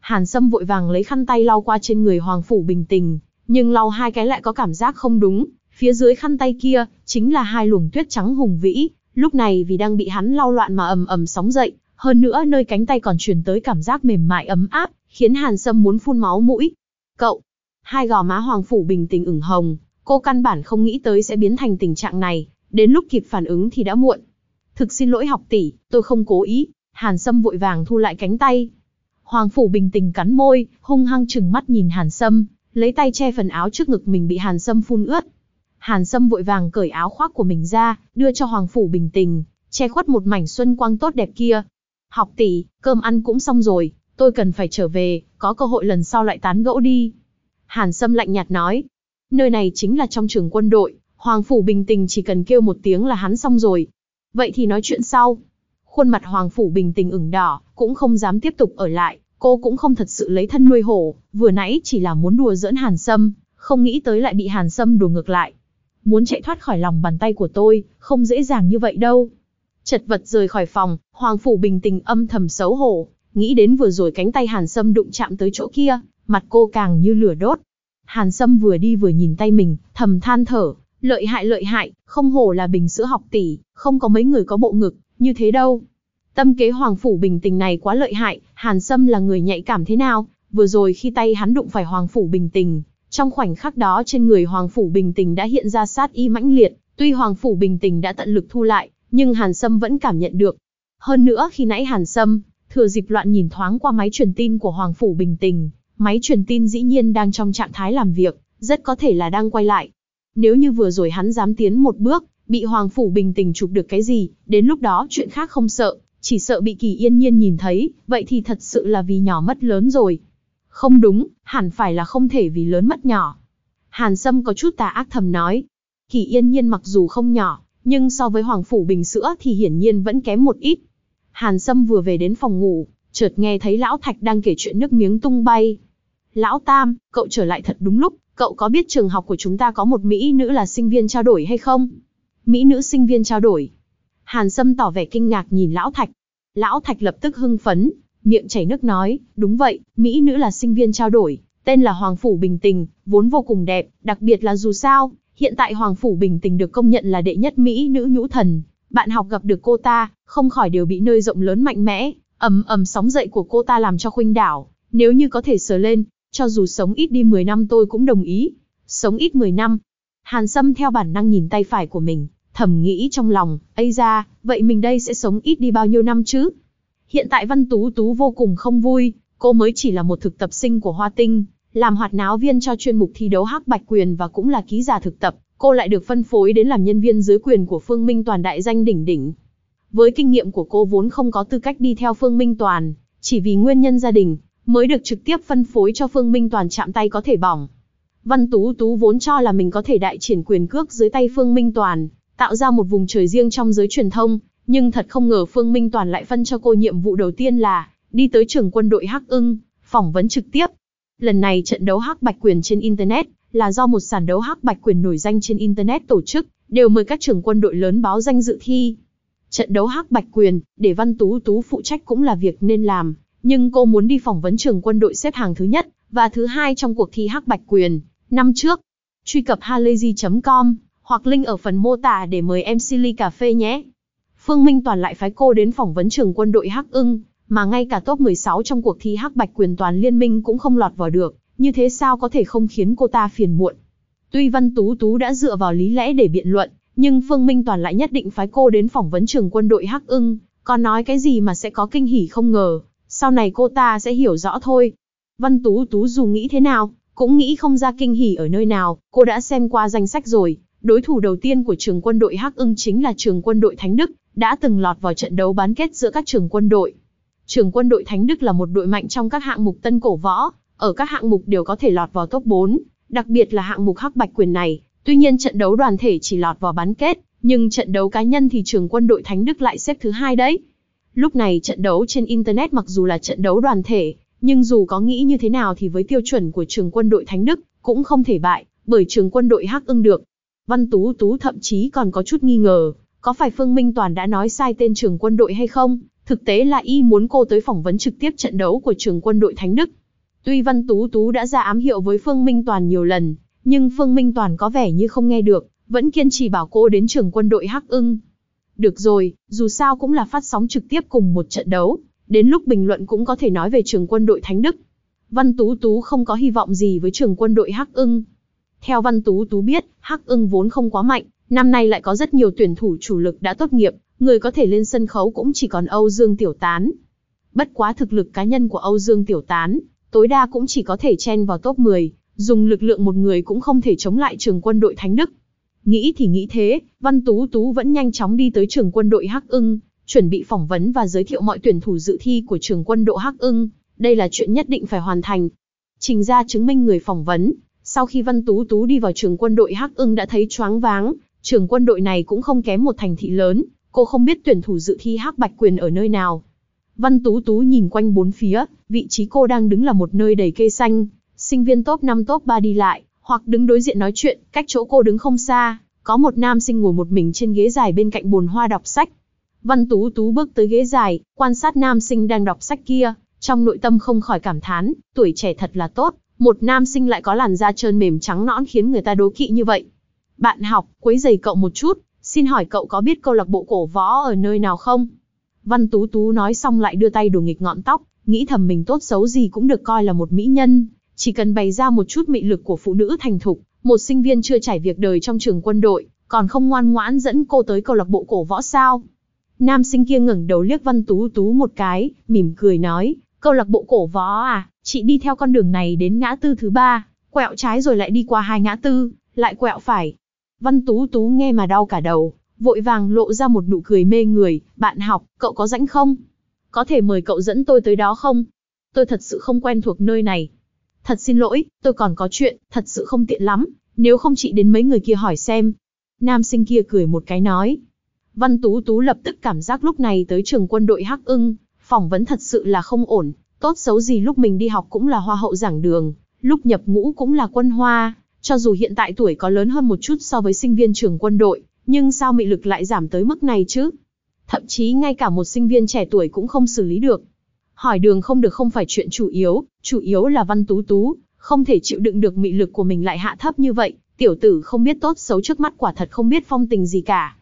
Hàn Sâm vội vàng lấy khăn tay lau qua trên người Hoàng Phủ Bình Tình, nhưng lau hai cái lại có cảm giác không đúng, phía dưới khăn tay kia, chính là hai luồng tuyết trắng hùng vĩ, lúc này vì đang bị hắn lau loạn mà ầm ầm sóng dậy, hơn nữa nơi cánh tay còn truyền tới cảm giác mềm mại ấm áp, khiến Hàn Sâm muốn phun máu mũi. Cậu, hai gò má Hoàng Phủ Bình Tình ửng hồng, cô căn bản không nghĩ tới sẽ biến thành tình trạng này, đến lúc kịp phản ứng thì đã muộn. Thực xin lỗi học tỷ, tôi không cố ý, Hàn Sâm vội vàng thu lại cánh tay. Hoàng Phủ bình tình cắn môi, hung hăng chừng mắt nhìn Hàn Sâm, lấy tay che phần áo trước ngực mình bị Hàn Sâm phun ướt. Hàn Sâm vội vàng cởi áo khoác của mình ra, đưa cho Hoàng Phủ bình tình, che khuất một mảnh xuân quang tốt đẹp kia. Học tỷ, cơm ăn cũng xong rồi, tôi cần phải trở về, có cơ hội lần sau lại tán gẫu đi. Hàn Sâm lạnh nhạt nói, nơi này chính là trong trường quân đội, Hoàng Phủ bình tình chỉ cần kêu một tiếng là hắn xong rồi. Vậy thì nói chuyện sau. Khuôn mặt Hoàng Phủ bình tình ửng đỏ, cũng không dám tiếp tục ở lại, cô cũng không thật sự lấy thân nuôi hổ, vừa nãy chỉ là muốn đùa giỡn Hàn Sâm, không nghĩ tới lại bị Hàn Sâm đùa ngược lại. Muốn chạy thoát khỏi lòng bàn tay của tôi, không dễ dàng như vậy đâu. Chật vật rời khỏi phòng, Hoàng Phủ bình tình âm thầm xấu hổ, nghĩ đến vừa rồi cánh tay Hàn Sâm đụng chạm tới chỗ kia, mặt cô càng như lửa đốt. Hàn Sâm vừa đi vừa nhìn tay mình, thầm than thở, lợi hại lợi hại, không hổ là bình sữa học tỷ, không có mấy người có bộ ngực, như thế đâu. Tâm kế Hoàng Phủ bình tình này quá lợi hại, Hàn Sâm là người nhạy cảm thế nào, vừa rồi khi tay hắn đụng phải Hoàng Phủ bình tình, trong khoảnh khắc đó trên người Hoàng Phủ bình tình đã hiện ra sát y mãnh liệt, tuy Hoàng Phủ bình tình đã tận lực thu lại, nhưng Hàn Sâm vẫn cảm nhận được. Hơn nữa khi nãy Hàn Sâm, thừa dịp loạn nhìn thoáng qua máy truyền tin của Hoàng Phủ bình tình, máy truyền tin dĩ nhiên đang trong trạng thái làm việc, rất có thể là đang quay lại. Nếu như vừa rồi hắn dám tiến một bước, bị Hoàng Phủ bình tình chụp được cái gì, đến lúc đó chuyện khác không sợ, chỉ sợ bị kỳ yên nhiên nhìn thấy, vậy thì thật sự là vì nhỏ mất lớn rồi. Không đúng, hẳn phải là không thể vì lớn mất nhỏ. Hàn Sâm có chút tà ác thầm nói. Kỳ yên nhiên mặc dù không nhỏ, nhưng so với Hoàng Phủ Bình Sữa thì hiển nhiên vẫn kém một ít. Hàn Sâm vừa về đến phòng ngủ, chợt nghe thấy Lão Thạch đang kể chuyện nước miếng tung bay. Lão Tam, cậu trở lại thật đúng lúc, cậu có biết trường học của chúng ta có một Mỹ nữ là sinh viên trao đổi hay không? Mỹ nữ sinh viên trao đổi, Hàn Sâm tỏ vẻ kinh ngạc nhìn Lão Thạch. Lão Thạch lập tức hưng phấn, miệng chảy nước nói, đúng vậy, Mỹ nữ là sinh viên trao đổi, tên là Hoàng Phủ Bình Tình, vốn vô cùng đẹp, đặc biệt là dù sao, hiện tại Hoàng Phủ Bình Tình được công nhận là đệ nhất Mỹ nữ nhũ thần. Bạn học gặp được cô ta, không khỏi đều bị nơi rộng lớn mạnh mẽ, ầm ầm sóng dậy của cô ta làm cho khuynh đảo, nếu như có thể sờ lên, cho dù sống ít đi 10 năm tôi cũng đồng ý. Sống ít 10 năm. Hàn Sâm theo bản năng nhìn tay phải của mình, thầm nghĩ trong lòng, ây ra, vậy mình đây sẽ sống ít đi bao nhiêu năm chứ? Hiện tại Văn Tú Tú vô cùng không vui, cô mới chỉ là một thực tập sinh của Hoa Tinh, làm hoạt náo viên cho chuyên mục thi đấu hắc bạch quyền và cũng là ký giả thực tập, cô lại được phân phối đến làm nhân viên dưới quyền của Phương Minh Toàn đại danh đỉnh đỉnh. Với kinh nghiệm của cô vốn không có tư cách đi theo Phương Minh Toàn, chỉ vì nguyên nhân gia đình, mới được trực tiếp phân phối cho Phương Minh Toàn chạm tay có thể bỏng. Văn Tú Tú vốn cho là mình có thể đại triển quyền cước dưới tay Phương Minh Toàn, tạo ra một vùng trời riêng trong giới truyền thông, nhưng thật không ngờ Phương Minh Toàn lại phân cho cô nhiệm vụ đầu tiên là đi tới trường quân đội Hắc Ưng, phỏng vấn trực tiếp. Lần này trận đấu Hắc Bạch Quyền trên Internet là do một sàn đấu Hắc Bạch Quyền nổi danh trên Internet tổ chức, đều mời các trưởng quân đội lớn báo danh dự thi. Trận đấu Hắc Bạch Quyền, để Văn Tú Tú phụ trách cũng là việc nên làm, nhưng cô muốn đi phỏng vấn trường quân đội xếp hàng thứ nhất và thứ hai trong cuộc thi Hắc Bạch Quyền năm trước. Truy cập halayzi.com hoặc link ở phần mô tả để mời MC ly cà phê nhé. Phương Minh Toàn lại phái cô đến phỏng vấn trường quân đội Hắc ưng, mà ngay cả top 16 trong cuộc thi Hắc Bạch quyền toàn liên minh cũng không lọt vào được, như thế sao có thể không khiến cô ta phiền muộn. Tuy Văn Tú Tú đã dựa vào lý lẽ để biện luận, nhưng Phương Minh Toàn lại nhất định phái cô đến phỏng vấn trường quân đội Hắc ưng, còn nói cái gì mà sẽ có kinh hỉ không ngờ, sau này cô ta sẽ hiểu rõ thôi. Văn Tú Tú dù nghĩ thế nào, cũng nghĩ không ra kinh hỉ ở nơi nào, cô đã xem qua danh sách rồi, Đối thủ đầu tiên của trường quân đội Hắc ưng chính là trường quân đội Thánh Đức, đã từng lọt vào trận đấu bán kết giữa các trường quân đội. Trường quân đội Thánh Đức là một đội mạnh trong các hạng mục tân cổ võ, ở các hạng mục đều có thể lọt vào top 4, đặc biệt là hạng mục Hắc Bạch quyền này. Tuy nhiên trận đấu đoàn thể chỉ lọt vào bán kết, nhưng trận đấu cá nhân thì trường quân đội Thánh Đức lại xếp thứ hai đấy. Lúc này trận đấu trên Internet mặc dù là trận đấu đoàn thể, nhưng dù có nghĩ như thế nào thì với tiêu chuẩn của trường quân đội Thánh Đức, cũng không thể bại, bởi trường quân đội Hắc ưng được. Văn Tú Tú thậm chí còn có chút nghi ngờ, có phải Phương Minh Toàn đã nói sai tên trường quân đội hay không? Thực tế là y muốn cô tới phỏng vấn trực tiếp trận đấu của trường quân đội Thánh Đức. Tuy Văn Tú Tú đã ra ám hiệu với Phương Minh Toàn nhiều lần, nhưng Phương Minh Toàn có vẻ như không nghe được, vẫn kiên trì bảo cô đến trường quân đội Hắc ưng. Được rồi, dù sao cũng là phát sóng trực tiếp cùng một trận đấu, đến lúc bình luận cũng có thể nói về trường quân đội Thánh Đức. Văn Tú Tú không có hy vọng gì với trường quân đội Hắc ưng. Theo Văn Tú Tú biết, Hắc ưng vốn không quá mạnh, năm nay lại có rất nhiều tuyển thủ chủ lực đã tốt nghiệp, người có thể lên sân khấu cũng chỉ còn Âu Dương Tiểu Tán. Bất quá thực lực cá nhân của Âu Dương Tiểu Tán, tối đa cũng chỉ có thể chen vào top 10, dùng lực lượng một người cũng không thể chống lại trường quân đội Thánh Đức. Nghĩ thì nghĩ thế, Văn Tú Tú vẫn nhanh chóng đi tới trường quân đội Hắc ưng, chuẩn bị phỏng vấn và giới thiệu mọi tuyển thủ dự thi của trường quân đội Hắc ưng, đây là chuyện nhất định phải hoàn thành. Trình ra chứng minh người phỏng vấn, sau khi Văn Tú Tú đi vào trường quân đội Hắc ưng đã thấy choáng váng, trường quân đội này cũng không kém một thành thị lớn, cô không biết tuyển thủ dự thi Hắc Bạch Quyền ở nơi nào. Văn Tú Tú nhìn quanh bốn phía, vị trí cô đang đứng là một nơi đầy cây xanh, sinh viên top 5 top 3 đi lại, hoặc đứng đối diện nói chuyện, cách chỗ cô đứng không xa, có một nam sinh ngồi một mình trên ghế dài bên cạnh bồn hoa đọc sách. Văn Tú Tú bước tới ghế dài, quan sát nam sinh đang đọc sách kia, trong nội tâm không khỏi cảm thán, tuổi trẻ thật là tốt, một nam sinh lại có làn da trơn mềm trắng nõn khiến người ta đố kỵ như vậy. Bạn học, quấy giày cậu một chút, xin hỏi cậu có biết câu lạc bộ cổ võ ở nơi nào không? Văn Tú Tú nói xong lại đưa tay đùa nghịch ngọn tóc, nghĩ thầm mình tốt xấu gì cũng được coi là một mỹ nhân, chỉ cần bày ra một chút mị lực của phụ nữ thành thục, một sinh viên chưa trải việc đời trong trường quân đội, còn không ngoan ngoãn dẫn cô tới câu lạc bộ cổ võ sao? Nam sinh kia ngẩng đầu liếc Văn Tú Tú một cái, mỉm cười nói, câu lạc bộ cổ võ à, chị đi theo con đường này đến ngã tư thứ ba, quẹo trái rồi lại đi qua hai ngã tư, lại quẹo phải. Văn Tú Tú nghe mà đau cả đầu, vội vàng lộ ra một nụ cười mê người, bạn học, cậu có rảnh không? Có thể mời cậu dẫn tôi tới đó không? Tôi thật sự không quen thuộc nơi này. Thật xin lỗi, tôi còn có chuyện, thật sự không tiện lắm, nếu không chị đến mấy người kia hỏi xem. Nam sinh kia cười một cái nói. Văn Tú Tú lập tức cảm giác lúc này tới trường quân đội Hắc ưng, phỏng vấn thật sự là không ổn, tốt xấu gì lúc mình đi học cũng là hoa hậu giảng đường, lúc nhập ngũ cũng là quân hoa, cho dù hiện tại tuổi có lớn hơn một chút so với sinh viên trường quân đội, nhưng sao mị lực lại giảm tới mức này chứ? Thậm chí ngay cả một sinh viên trẻ tuổi cũng không xử lý được. Hỏi đường không được không phải chuyện chủ yếu, chủ yếu là văn tú tú, không thể chịu đựng được mị lực của mình lại hạ thấp như vậy, tiểu tử không biết tốt xấu trước mắt quả thật không biết phong tình gì cả.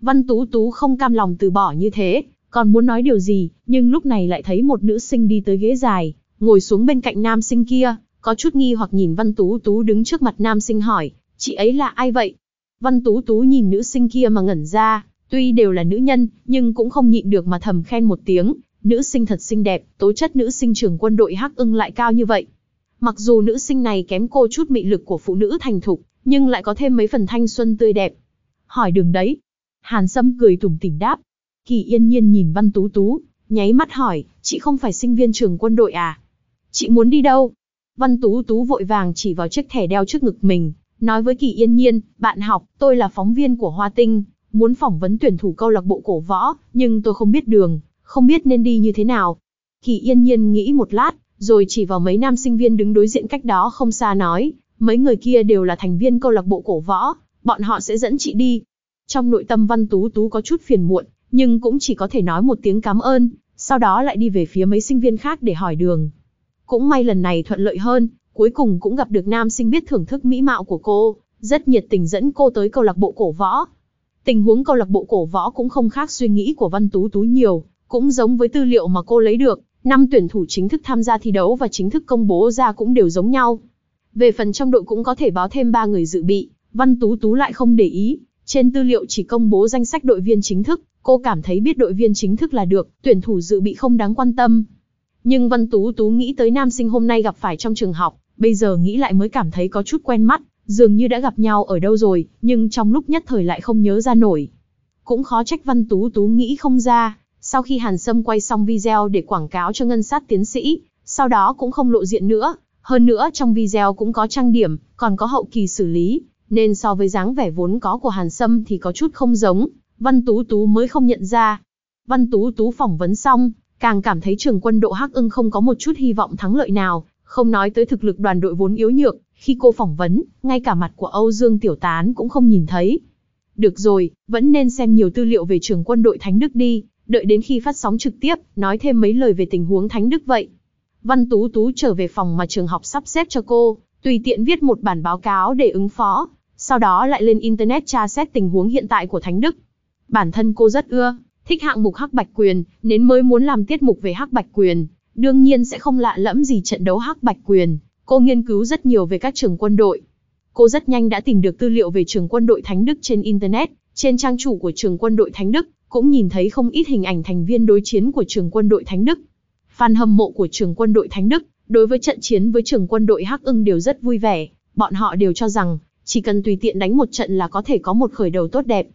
Văn tú tú không cam lòng từ bỏ như thế, còn muốn nói điều gì, nhưng lúc này lại thấy một nữ sinh đi tới ghế dài, ngồi xuống bên cạnh nam sinh kia, có chút nghi hoặc nhìn Văn Tú Tú đứng trước mặt nam sinh hỏi, chị ấy là ai vậy? Văn Tú Tú nhìn nữ sinh kia mà ngẩn ra, tuy đều là nữ nhân, nhưng cũng không nhịn được mà thầm khen một tiếng, nữ sinh thật xinh đẹp, tố chất nữ sinh trưởng quân đội Hắc ưng lại cao như vậy. Mặc dù nữ sinh này kém cô chút mị lực của phụ nữ thành thục, nhưng lại có thêm mấy phần thanh xuân tươi đẹp. Hỏi đường đấy. Hàn Sâm cười tủm tỉm đáp. Kỳ yên nhiên nhìn Văn Tú Tú, nháy mắt hỏi, chị không phải sinh viên trường quân đội à? Chị muốn đi đâu? Văn Tú Tú vội vàng chỉ vào chiếc thẻ đeo trước ngực mình, nói với Kỳ Yên Nhiên, bạn học, tôi là phóng viên của Hoa Tinh, muốn phỏng vấn tuyển thủ câu lạc bộ cổ võ, nhưng tôi không biết đường, không biết nên đi như thế nào. Kỳ Yên Nhiên nghĩ một lát, rồi chỉ vào mấy nam sinh viên đứng đối diện cách đó không xa nói, mấy người kia đều là thành viên câu lạc bộ cổ võ, bọn họ sẽ dẫn chị đi. Trong nội tâm Văn Tú Tú có chút phiền muộn, nhưng cũng chỉ có thể nói một tiếng cảm ơn, sau đó lại đi về phía mấy sinh viên khác để hỏi đường. Cũng may lần này thuận lợi hơn, cuối cùng cũng gặp được nam sinh biết thưởng thức mỹ mạo của cô, rất nhiệt tình dẫn cô tới câu lạc bộ cổ võ. Tình huống câu lạc bộ cổ võ cũng không khác suy nghĩ của Văn Tú Tú nhiều, cũng giống với tư liệu mà cô lấy được, năm tuyển thủ chính thức tham gia thi đấu và chính thức công bố ra cũng đều giống nhau. Về phần trong đội cũng có thể báo thêm 3 người dự bị, Văn Tú Tú lại không để ý, trên tư liệu chỉ công bố danh sách đội viên chính thức, cô cảm thấy biết đội viên chính thức là được, tuyển thủ dự bị không đáng quan tâm. Nhưng Văn Tú Tú nghĩ tới nam sinh hôm nay gặp phải trong trường học, bây giờ nghĩ lại mới cảm thấy có chút quen mắt, dường như đã gặp nhau ở đâu rồi, nhưng trong lúc nhất thời lại không nhớ ra nổi. Cũng khó trách Văn Tú Tú nghĩ không ra, sau khi Hàn Sâm quay xong video để quảng cáo cho ngân sát tiến sĩ, sau đó cũng không lộ diện nữa, hơn nữa trong video cũng có trang điểm, còn có hậu kỳ xử lý, nên so với dáng vẻ vốn có của Hàn Sâm thì có chút không giống, Văn Tú Tú mới không nhận ra. Văn Tú Tú phỏng vấn xong, càng cảm thấy trường quân độ Hắc ưng không có một chút hy vọng thắng lợi nào, không nói tới thực lực đoàn đội vốn yếu nhược, khi cô phỏng vấn, ngay cả mặt của Âu Dương Tiểu Tán cũng không nhìn thấy. Được rồi, vẫn nên xem nhiều tư liệu về trường quân đội Thánh Đức đi, đợi đến khi phát sóng trực tiếp, nói thêm mấy lời về tình huống Thánh Đức vậy. Văn Tú Tú trở về phòng mà trường học sắp xếp cho cô, tùy tiện viết một bản báo cáo để ứng phó, sau đó lại lên Internet tra xét tình huống hiện tại của Thánh Đức. Bản thân cô rất ưa, thích hạng mục Hắc Bạch Quyền, nên mới muốn làm tiết mục về Hắc Bạch Quyền. Đương nhiên sẽ không lạ lẫm gì trận đấu Hắc Bạch Quyền, cô nghiên cứu rất nhiều về các trường quân đội. Cô rất nhanh đã tìm được tư liệu về trường quân đội Thánh Đức trên Internet, trên trang chủ của trường quân đội Thánh Đức, cũng nhìn thấy không ít hình ảnh thành viên đối chiến của trường quân đội Thánh Đức. Fan hâm mộ của trường quân đội Thánh Đức, đối với trận chiến với trường quân đội Hắc ưng đều rất vui vẻ, bọn họ đều cho rằng, chỉ cần tùy tiện đánh một trận là có thể có một khởi đầu tốt đẹp.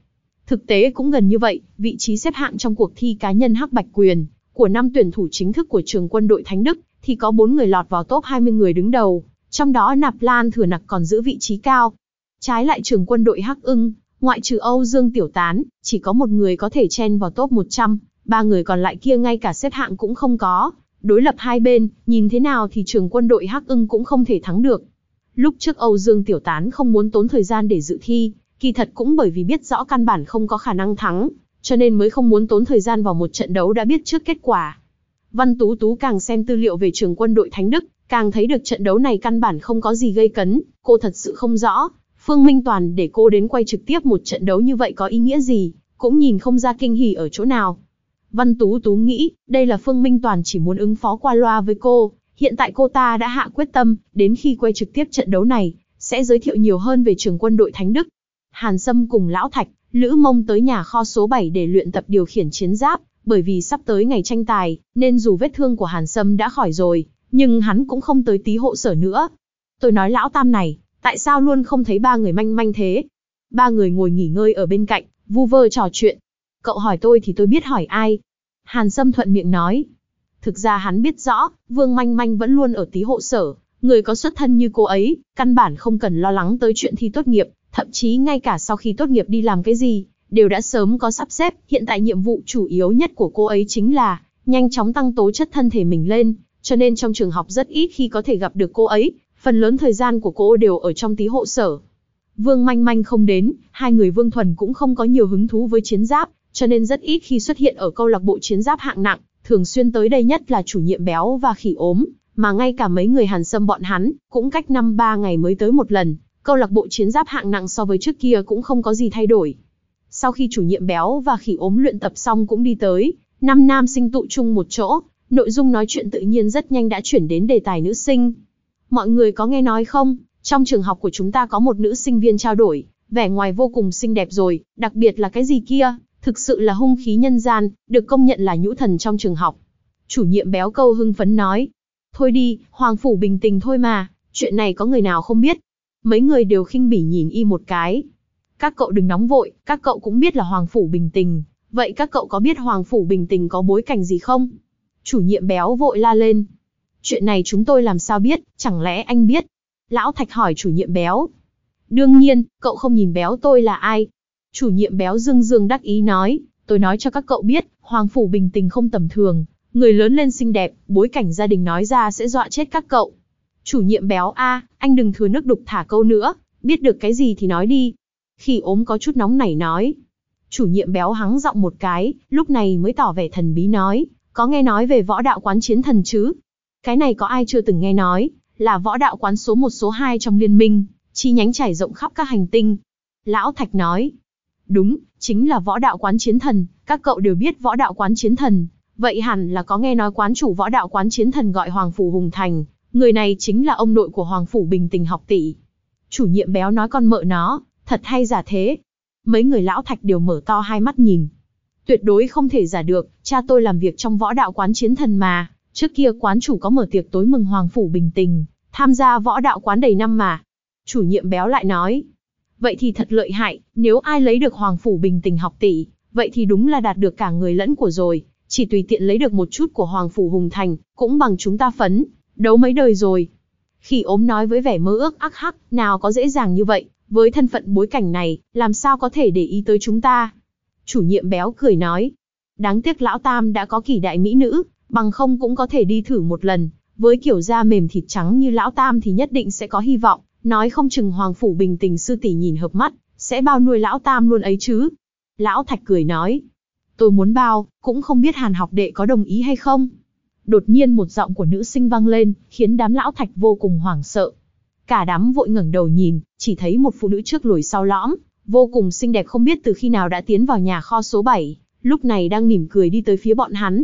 Thực tế cũng gần như vậy, vị trí xếp hạng trong cuộc thi cá nhân Hắc Bạch Quyền của năm tuyển thủ chính thức của trường quân đội Thánh Đức thì có 4 người lọt vào top 20 người đứng đầu, trong đó Nạp Lan Thừa Nặc còn giữ vị trí cao. Trái lại trường quân đội Hắc Ưng, ngoại trừ Âu Dương Tiểu Tán, chỉ có một người có thể chen vào top 100, ba người còn lại kia ngay cả xếp hạng cũng không có. Đối lập hai bên, nhìn thế nào thì trường quân đội Hắc Ưng cũng không thể thắng được. Lúc trước Âu Dương Tiểu Tán không muốn tốn thời gian để dự thi, kỳ thật cũng bởi vì biết rõ căn bản không có khả năng thắng, cho nên mới không muốn tốn thời gian vào một trận đấu đã biết trước kết quả. Văn Tú Tú càng xem tư liệu về trường quân đội Thánh Đức, càng thấy được trận đấu này căn bản không có gì gây cấn, cô thật sự không rõ, Phương Minh Toàn để cô đến quay trực tiếp một trận đấu như vậy có ý nghĩa gì, cũng nhìn không ra kinh hỉ ở chỗ nào. Văn Tú Tú nghĩ, đây là Phương Minh Toàn chỉ muốn ứng phó qua loa với cô, hiện tại cô ta đã hạ quyết tâm, đến khi quay trực tiếp trận đấu này, sẽ giới thiệu nhiều hơn về trường quân đội Thánh Đức. Hàn Sâm cùng Lão Thạch, Lữ Mông tới nhà kho số 7 để luyện tập điều khiển chiến giáp, bởi vì sắp tới ngày tranh tài, nên dù vết thương của Hàn Sâm đã khỏi rồi, nhưng hắn cũng không tới tí hộ sở nữa. Tôi nói lão tam này, tại sao luôn không thấy ba người manh manh thế? Ba người ngồi nghỉ ngơi ở bên cạnh, vu vơ trò chuyện. Cậu hỏi tôi thì tôi biết hỏi ai. Hàn Sâm thuận miệng nói. Thực ra hắn biết rõ, Vương Manh Manh vẫn luôn ở tí hộ sở, người có xuất thân như cô ấy, căn bản không cần lo lắng tới chuyện thi tốt nghiệp, thậm chí ngay cả sau khi tốt nghiệp đi làm cái gì, đều đã sớm có sắp xếp, hiện tại nhiệm vụ chủ yếu nhất của cô ấy chính là nhanh chóng tăng tố chất thân thể mình lên, cho nên trong trường học rất ít khi có thể gặp được cô ấy, phần lớn thời gian của cô đều ở trong tí hộ sở. Vương Manh Manh không đến, hai người Vương Thuần cũng không có nhiều hứng thú với chiến giáp, cho nên rất ít khi xuất hiện ở câu lạc bộ chiến giáp hạng nặng, thường xuyên tới đây nhất là chủ nhiệm béo và khỉ ốm, mà ngay cả mấy người Hàn Sâm bọn hắn, cũng cách năm ba ngày mới tới một lần, câu lạc bộ chiến giáp hạng nặng so với trước kia cũng không có gì thay đổi. Sau khi chủ nhiệm béo và khỉ ốm luyện tập xong cũng đi tới, năm nam sinh tụ chung một chỗ, nội dung nói chuyện tự nhiên rất nhanh đã chuyển đến đề tài nữ sinh. Mọi người có nghe nói không, trong trường học của chúng ta có một nữ sinh viên trao đổi, vẻ ngoài vô cùng xinh đẹp rồi, đặc biệt là cái gì kia, thực sự là hung khí nhân gian, được công nhận là nhũ thần trong trường học. Chủ nhiệm béo câu hưng phấn nói, thôi đi, Hoàng Phủ bình tình thôi mà, chuyện này có người nào không biết. Mấy người đều khinh bỉ nhìn y một cái. Các cậu đừng nóng vội, các cậu cũng biết là Hoàng Phủ bình tình. Vậy các cậu có biết Hoàng Phủ bình tình có bối cảnh gì không? Chủ nhiệm béo vội la lên. Chuyện này chúng tôi làm sao biết, chẳng lẽ anh biết? Lão Thạch hỏi chủ nhiệm béo. Đương nhiên, cậu không nhìn béo tôi là ai. Chủ nhiệm béo dương dương đắc ý nói, tôi nói cho các cậu biết, Hoàng Phủ bình tình không tầm thường, người lớn lên xinh đẹp, bối cảnh gia đình nói ra sẽ dọa chết các cậu. Chủ nhiệm béo a, anh đừng thừa nước đục thả câu nữa, biết được cái gì thì nói đi. Khi ốm có chút nóng nảy nói. Chủ nhiệm béo hắng giọng một cái, lúc này mới tỏ vẻ thần bí nói, có nghe nói về võ đạo quán chiến thần chứ? Cái này có ai chưa từng nghe nói, là võ đạo quán số 1 số 2 trong liên minh, chi nhánh trải rộng khắp các hành tinh. Lão Thạch nói, đúng, chính là võ đạo quán chiến thần, các cậu đều biết võ đạo quán chiến thần, vậy hẳn là có nghe nói quán chủ võ đạo quán chiến thần gọi Hoàng Phủ Hùng Thành, người này chính là ông nội của Hoàng Phủ Bình Tình học tỷ. Chủ nhiệm béo nói con mợ nó, thật hay giả thế. Mấy người lão thạch đều mở to hai mắt nhìn. Tuyệt đối không thể giả được, cha tôi làm việc trong võ đạo quán chiến thần mà, trước kia quán chủ có mở tiệc tối mừng Hoàng Phủ Bình Tình, tham gia võ đạo quán đầy năm mà. Chủ nhiệm béo lại nói, vậy thì thật lợi hại, nếu ai lấy được Hoàng Phủ Bình Tình học tỷ, vậy thì đúng là đạt được cả người lẫn của rồi, chỉ tùy tiện lấy được một chút của Hoàng Phủ Hùng Thành, cũng bằng chúng ta phấn, đấu mấy đời rồi. Khi ốm nói với vẻ mơ ước ác hắc, nào có dễ dàng như vậy, với thân phận bối cảnh này, làm sao có thể để ý tới chúng ta. Chủ nhiệm béo cười nói, đáng tiếc lão tam đã có kỳ đại mỹ nữ, bằng không cũng có thể đi thử một lần, với kiểu da mềm thịt trắng như lão tam thì nhất định sẽ có hy vọng, nói không chừng hoàng phủ bình tình sư tỷ nhìn hợp mắt, sẽ bao nuôi lão tam luôn ấy chứ. Lão Thạch cười nói, tôi muốn bao, cũng không biết Hàn học đệ có đồng ý hay không. Đột nhiên một giọng của nữ sinh vang lên, khiến đám lão Thạch vô cùng hoảng sợ. Cả đám vội ngẩng đầu nhìn, chỉ thấy một phụ nữ trước lùi sau lõm, vô cùng xinh đẹp không biết từ khi nào đã tiến vào nhà kho số 7, lúc này đang mỉm cười đi tới phía bọn hắn.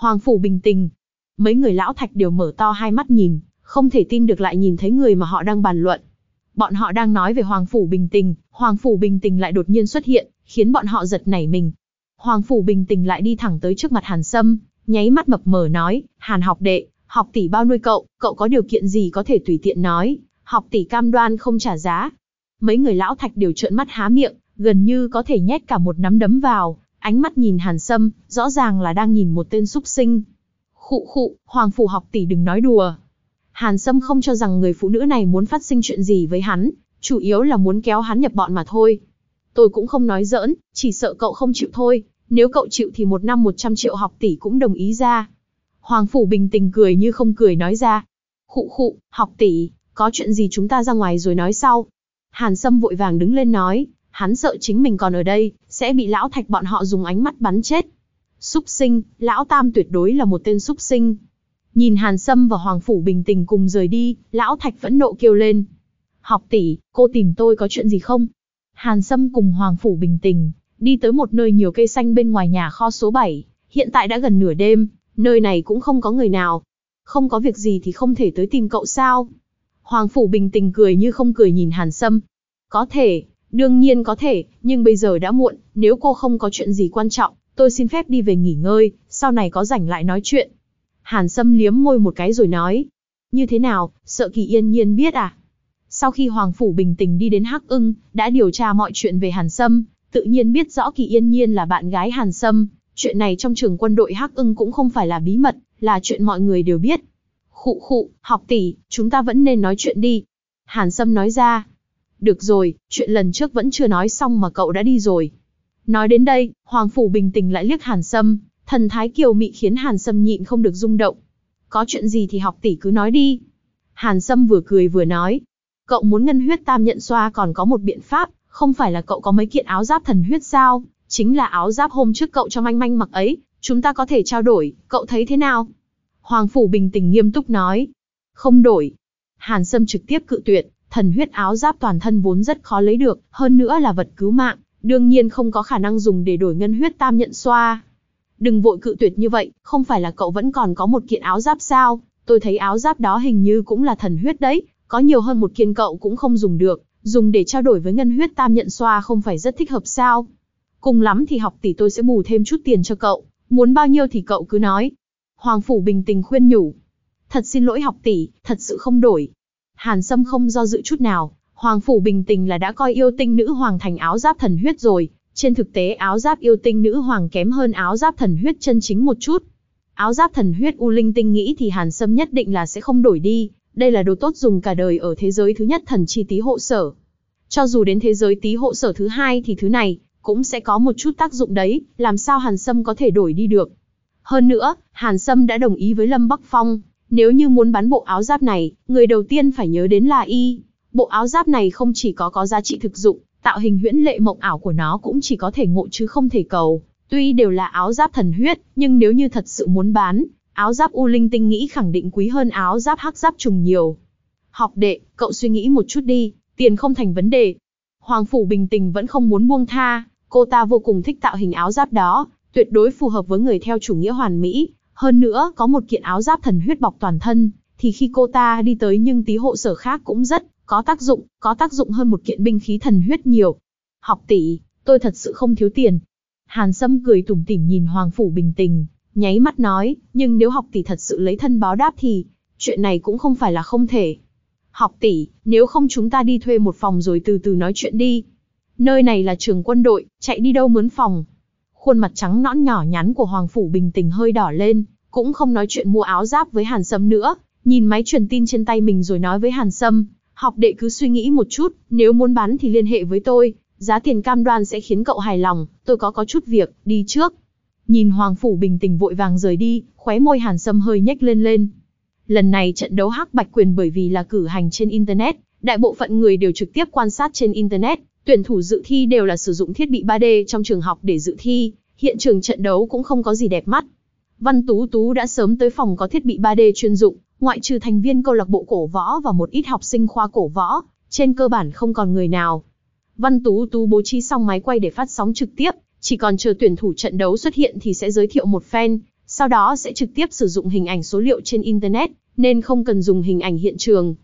Hoàng phủ bình tình. Mấy người lão thạch đều mở to hai mắt nhìn, không thể tin được lại nhìn thấy người mà họ đang bàn luận. Bọn họ đang nói về Hoàng phủ bình tình, Hoàng phủ bình tình lại đột nhiên xuất hiện, khiến bọn họ giật nảy mình. Hoàng phủ bình tình lại đi thẳng tới trước mặt Hàn Sâm, nháy mắt mập mờ nói, Hàn học đệ, học tỷ bao nuôi cậu, cậu có điều kiện gì có thể tùy tiện nói, học tỷ cam đoan không trả giá. Mấy người lão thạch đều trợn mắt há miệng, gần như có thể nhét cả một nắm đấm vào, ánh mắt nhìn Hàn Sâm, rõ ràng là đang nhìn một tên súc sinh. Khụ khụ, Hoàng Phủ học tỷ đừng nói đùa. Hàn Sâm không cho rằng người phụ nữ này muốn phát sinh chuyện gì với hắn, chủ yếu là muốn kéo hắn nhập bọn mà thôi. Tôi cũng không nói giỡn, chỉ sợ cậu không chịu thôi, nếu cậu chịu thì một năm 100 triệu học tỷ cũng đồng ý ra. Hoàng Phủ bình tĩnh cười như không cười nói ra. Khụ khụ, học tỷ, có chuyện gì chúng ta ra ngoài rồi nói sau. Hàn Sâm vội vàng đứng lên nói, hắn sợ chính mình còn ở đây, sẽ bị lão thạch bọn họ dùng ánh mắt bắn chết. Súc sinh, lão tam tuyệt đối là một tên súc sinh. Nhìn Hàn Sâm và Hoàng Phủ bình tĩnh cùng rời đi, lão thạch vẫn nộ kêu lên. Học tỷ, cô tìm tôi có chuyện gì không? Hàn Sâm cùng Hoàng Phủ bình tĩnh, đi tới một nơi nhiều cây xanh bên ngoài nhà kho số 7. Hiện tại đã gần nửa đêm, nơi này cũng không có người nào. Không có việc gì thì không thể tới tìm cậu sao? Hoàng Phủ bình tĩnh cười như không cười nhìn Hàn Sâm. Có thể, đương nhiên có thể, nhưng bây giờ đã muộn, nếu cô không có chuyện gì quan trọng, tôi xin phép đi về nghỉ ngơi, sau này có rảnh lại nói chuyện. Hàn Sâm liếm môi một cái rồi nói. Như thế nào, sợ kỳ yên nhiên biết à? Sau khi Hoàng Phủ bình tĩnh đi đến Hắc ưng, đã điều tra mọi chuyện về Hàn Sâm, tự nhiên biết rõ kỳ yên nhiên là bạn gái Hàn Sâm. Chuyện này trong trường quân đội Hắc ưng cũng không phải là bí mật, là chuyện mọi người đều biết. Khụ khụ, học tỷ, chúng ta vẫn nên nói chuyện đi. Hàn Sâm nói ra. Được rồi, chuyện lần trước vẫn chưa nói xong mà cậu đã đi rồi. Nói đến đây, Hoàng Phủ bình tĩnh lại liếc Hàn Sâm, thần thái kiều mị khiến Hàn Sâm nhịn không được rung động. Có chuyện gì thì học tỷ cứ nói đi. Hàn Sâm vừa cười vừa nói. Cậu muốn ngân huyết tam nhận xoa còn có một biện pháp, không phải là cậu có mấy kiện áo giáp thần huyết sao? Chính là áo giáp hôm trước cậu cho manh manh mặc ấy, chúng ta có thể trao đổi, cậu thấy thế nào? Hoàng Phủ bình tĩnh nghiêm túc nói. Không đổi. Hàn Sâm trực tiếp cự tuyệt, thần huyết áo giáp toàn thân vốn rất khó lấy được, hơn nữa là vật cứu mạng, đương nhiên không có khả năng dùng để đổi ngân huyết tam nhận xoa. Đừng vội cự tuyệt như vậy, không phải là cậu vẫn còn có một kiện áo giáp sao? Tôi thấy áo giáp đó hình như cũng là thần huyết đấy, có nhiều hơn một kiện cậu cũng không dùng được, dùng để trao đổi với ngân huyết tam nhận xoa không phải rất thích hợp sao? Cùng lắm thì học tỷ tôi sẽ bù thêm chút tiền cho cậu, muốn bao nhiêu thì cậu cứ nói. Hoàng Phủ bình tĩnh khuyên nhủ. Thật xin lỗi học tỷ, thật sự không đổi. Hàn Sâm không do dự chút nào, Hoàng Phủ bình tĩnh là đã coi yêu tinh nữ hoàng thành áo giáp thần huyết rồi, trên thực tế áo giáp yêu tinh nữ hoàng kém hơn áo giáp thần huyết chân chính một chút. Áo giáp thần huyết U Linh tinh nghĩ thì Hàn Sâm nhất định là sẽ không đổi đi, đây là đồ tốt dùng cả đời ở thế giới thứ nhất thần chi tí hộ sở. Cho dù đến thế giới tí hộ sở thứ hai thì thứ này cũng sẽ có một chút tác dụng đấy, làm sao Hàn Sâm có thể đổi đi được. Hơn nữa, Hàn Sâm đã đồng ý với Lâm Bắc Phong, nếu như muốn bán bộ áo giáp này, người đầu tiên phải nhớ đến là y. Bộ áo giáp này không chỉ có có giá trị thực dụng, tạo hình huyễn lệ mộng ảo của nó cũng chỉ có thể ngộ chứ không thể cầu. Tuy đều là áo giáp thần huyết, nhưng nếu như thật sự muốn bán, áo giáp U Linh tinh nghĩ khẳng định quý hơn áo giáp hắc giáp trùng nhiều. Học đệ, cậu suy nghĩ một chút đi, tiền không thành vấn đề. Hoàng Phủ bình tĩnh vẫn không muốn buông tha, cô ta vô cùng thích tạo hình áo giáp đó, tuyệt đối phù hợp với người theo chủ nghĩa hoàn mỹ. Hơn nữa, có một kiện áo giáp thần huyết bọc toàn thân, thì khi cô ta đi tới nhưng tí hộ sở khác cũng rất có tác dụng, có tác dụng hơn một kiện binh khí thần huyết nhiều. Học tỷ, tôi thật sự không thiếu tiền. Hàn Sâm cười tủm tỉm nhìn Hoàng Phủ bình tĩnh, nháy mắt nói, nhưng nếu học tỷ thật sự lấy thân báo đáp thì, chuyện này cũng không phải là không thể. Học tỷ, nếu không chúng ta đi thuê một phòng rồi từ từ nói chuyện đi. Nơi này là trường quân đội, chạy đi đâu mướn phòng. Khuôn mặt trắng nõn nhỏ nhắn của Hoàng Phủ bình tĩnh hơi đỏ lên, cũng không nói chuyện mua áo giáp với Hàn Sâm nữa, nhìn máy truyền tin trên tay mình rồi nói với Hàn Sâm, học đệ cứ suy nghĩ một chút, nếu muốn bán thì liên hệ với tôi, giá tiền cam đoan sẽ khiến cậu hài lòng, tôi có có chút việc, đi trước. Nhìn Hoàng Phủ bình tĩnh vội vàng rời đi, khóe môi Hàn Sâm hơi nhếch lên lên. Lần này trận đấu hắc bạch quyền bởi vì là cử hành trên Internet, đại bộ phận người đều trực tiếp quan sát trên Internet, Tuyển thủ dự thi đều là sử dụng thiết bị 3D trong trường học để dự thi, hiện trường trận đấu cũng không có gì đẹp mắt. Văn Tú Tú đã sớm tới phòng có thiết bị 3D chuyên dụng, ngoại trừ thành viên câu lạc bộ cổ võ và một ít học sinh khoa cổ võ, trên cơ bản không còn người nào. Văn Tú Tú bố trí xong máy quay để phát sóng trực tiếp, chỉ còn chờ tuyển thủ trận đấu xuất hiện thì sẽ giới thiệu một fan, sau đó sẽ trực tiếp sử dụng hình ảnh số liệu trên Internet, nên không cần dùng hình ảnh hiện trường.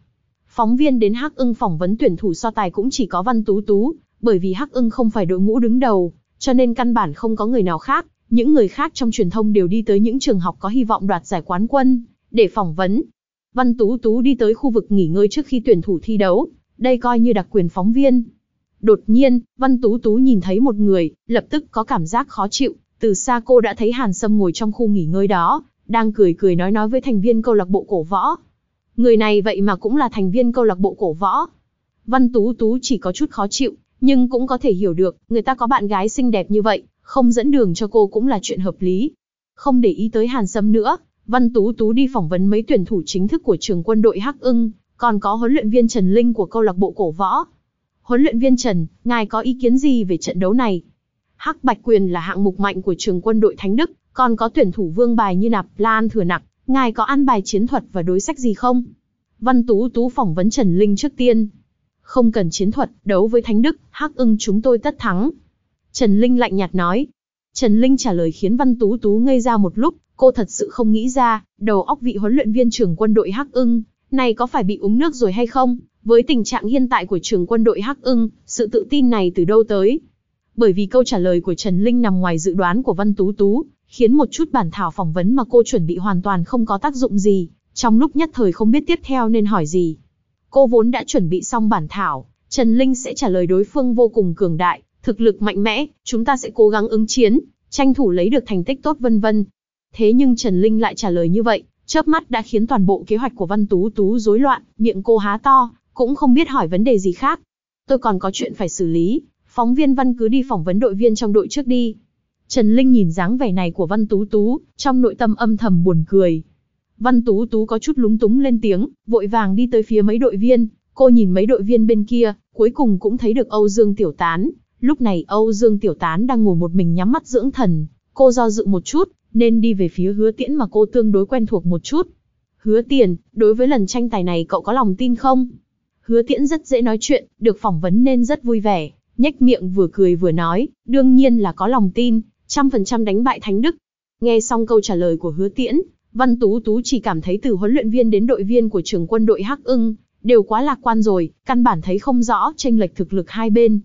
Phóng viên đến Hắc ưng phỏng vấn tuyển thủ so tài cũng chỉ có Văn Tú Tú, bởi vì Hắc ưng không phải đội ngũ đứng đầu, cho nên căn bản không có người nào khác, những người khác trong truyền thông đều đi tới những trường học có hy vọng đoạt giải quán quân, để phỏng vấn. Văn Tú Tú đi tới khu vực nghỉ ngơi trước khi tuyển thủ thi đấu, đây coi như đặc quyền phóng viên. Đột nhiên, Văn Tú Tú nhìn thấy một người, lập tức có cảm giác khó chịu, từ xa cô đã thấy Hàn Sâm ngồi trong khu nghỉ ngơi đó, đang cười cười nói nói với thành viên câu lạc bộ cổ võ. Người này vậy mà cũng là thành viên câu lạc bộ cổ võ. Văn Tú Tú chỉ có chút khó chịu, nhưng cũng có thể hiểu được, người ta có bạn gái xinh đẹp như vậy, không dẫn đường cho cô cũng là chuyện hợp lý. Không để ý tới Hàn Sâm nữa, Văn Tú Tú đi phỏng vấn mấy tuyển thủ chính thức của trường quân đội Hắc ưng, còn có huấn luyện viên Trần Linh của câu lạc bộ cổ võ. Huấn luyện viên Trần, ngài có ý kiến gì về trận đấu này? Hắc Bạch Quyền là hạng mục mạnh của trường quân đội Thánh Đức, còn có tuyển thủ vương bài như Nạp Lan Thừa Nặc, ngài có an bài chiến thuật và đối sách gì không? Văn Tú Tú phỏng vấn Trần Linh trước tiên. Không cần chiến thuật, đấu với Thánh Đức, Hắc ưng chúng tôi tất thắng. Trần Linh lạnh nhạt nói. Trần Linh trả lời khiến Văn Tú Tú ngây ra một lúc, cô thật sự không nghĩ ra, đầu óc vị huấn luyện viên trưởng quân đội Hắc ưng, này có phải bị uống nước rồi hay không? Với tình trạng hiện tại của trường quân đội Hắc ưng, sự tự tin này từ đâu tới? Bởi vì câu trả lời của Trần Linh nằm ngoài dự đoán của Văn Tú Tú, khiến một chút bản thảo phỏng vấn mà cô chuẩn bị hoàn toàn không có tác dụng gì, trong lúc nhất thời không biết tiếp theo nên hỏi gì. Cô vốn đã chuẩn bị xong bản thảo, Trần Linh sẽ trả lời đối phương vô cùng cường đại, thực lực mạnh mẽ, chúng ta sẽ cố gắng ứng chiến, tranh thủ lấy được thành tích tốt vân vân. Thế nhưng Trần Linh lại trả lời như vậy, chớp mắt đã khiến toàn bộ kế hoạch của Văn Tú Tú rối loạn, miệng cô há to, cũng không biết hỏi vấn đề gì khác. Tôi còn có chuyện phải xử lý, phóng viên Văn cứ đi phỏng vấn đội viên trong đội trước đi. Trần Linh nhìn dáng vẻ này của Văn Tú Tú, trong nội tâm âm thầm buồn cười. Văn Tú Tú có chút lúng túng lên tiếng, vội vàng đi tới phía mấy đội viên, cô nhìn mấy đội viên bên kia, cuối cùng cũng thấy được Âu Dương Tiểu Tán. Lúc này Âu Dương Tiểu Tán đang ngồi một mình nhắm mắt dưỡng thần, cô do dự một chút, nên đi về phía hứa tiễn mà cô tương đối quen thuộc một chút. Hứa tiền, đối với lần tranh tài này cậu có lòng tin không? Hứa tiễn rất dễ nói chuyện, được phỏng vấn nên rất vui vẻ, nhếch miệng vừa cười vừa nói, đương nhiên là có lòng tin, trăm phần trăm đánh bại Thánh Đức. Nghe xong câu trả lời của hứa tiễn, Văn Tú Tú chỉ cảm thấy từ huấn luyện viên đến đội viên của trường quân đội Hắc ưng, đều quá lạc quan rồi, căn bản thấy không rõ tranh lệch thực lực hai bên.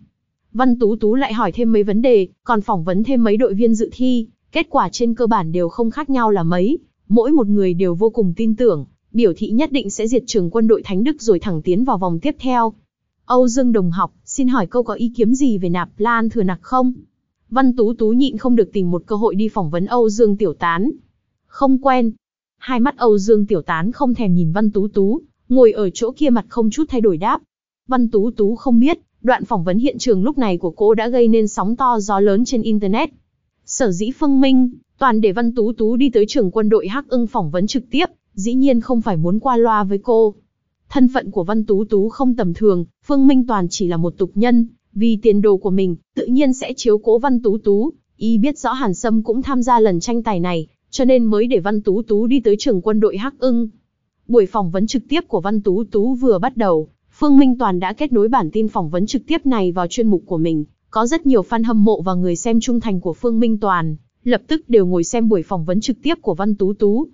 Văn Tú Tú lại hỏi thêm mấy vấn đề, còn phỏng vấn thêm mấy đội viên dự thi, kết quả trên cơ bản đều không khác nhau là mấy, mỗi một người đều vô cùng tin tưởng, biểu thị nhất định sẽ diệt trường quân đội Thánh Đức rồi thẳng tiến vào vòng tiếp theo. Âu Dương Đồng học, xin hỏi câu có ý kiến gì về nạp lan thừa nặc không? Văn Tú Tú nhịn không được tìm một cơ hội đi phỏng vấn Âu Dương Tiểu Tán. Không quen. Hai mắt Âu Dương Tiểu Tán không thèm nhìn Văn Tú Tú, ngồi ở chỗ kia mặt không chút thay đổi đáp. Văn Tú Tú không biết, đoạn phỏng vấn hiện trường lúc này của cô đã gây nên sóng to gió lớn trên Internet. Sở dĩ Phương Minh, toàn để Văn Tú Tú đi tới trường quân đội Hắc ưng phỏng vấn trực tiếp, dĩ nhiên không phải muốn qua loa với cô. Thân phận của Văn Tú Tú không tầm thường, Phương Minh Toàn chỉ là một tục nhân, vì tiền đồ của mình, tự nhiên sẽ chiếu cố Văn Tú Tú. Y biết rõ Hàn Sâm cũng tham gia lần tranh tài này, cho nên mới để Văn Tú Tú đi tới trường quân đội Hắc ưng. Buổi phỏng vấn trực tiếp của Văn Tú Tú vừa bắt đầu, Phương Minh Toàn đã kết nối bản tin phỏng vấn trực tiếp này vào chuyên mục của mình. Có rất nhiều fan hâm mộ và người xem trung thành của Phương Minh Toàn, lập tức đều ngồi xem buổi phỏng vấn trực tiếp của Văn Tú Tú.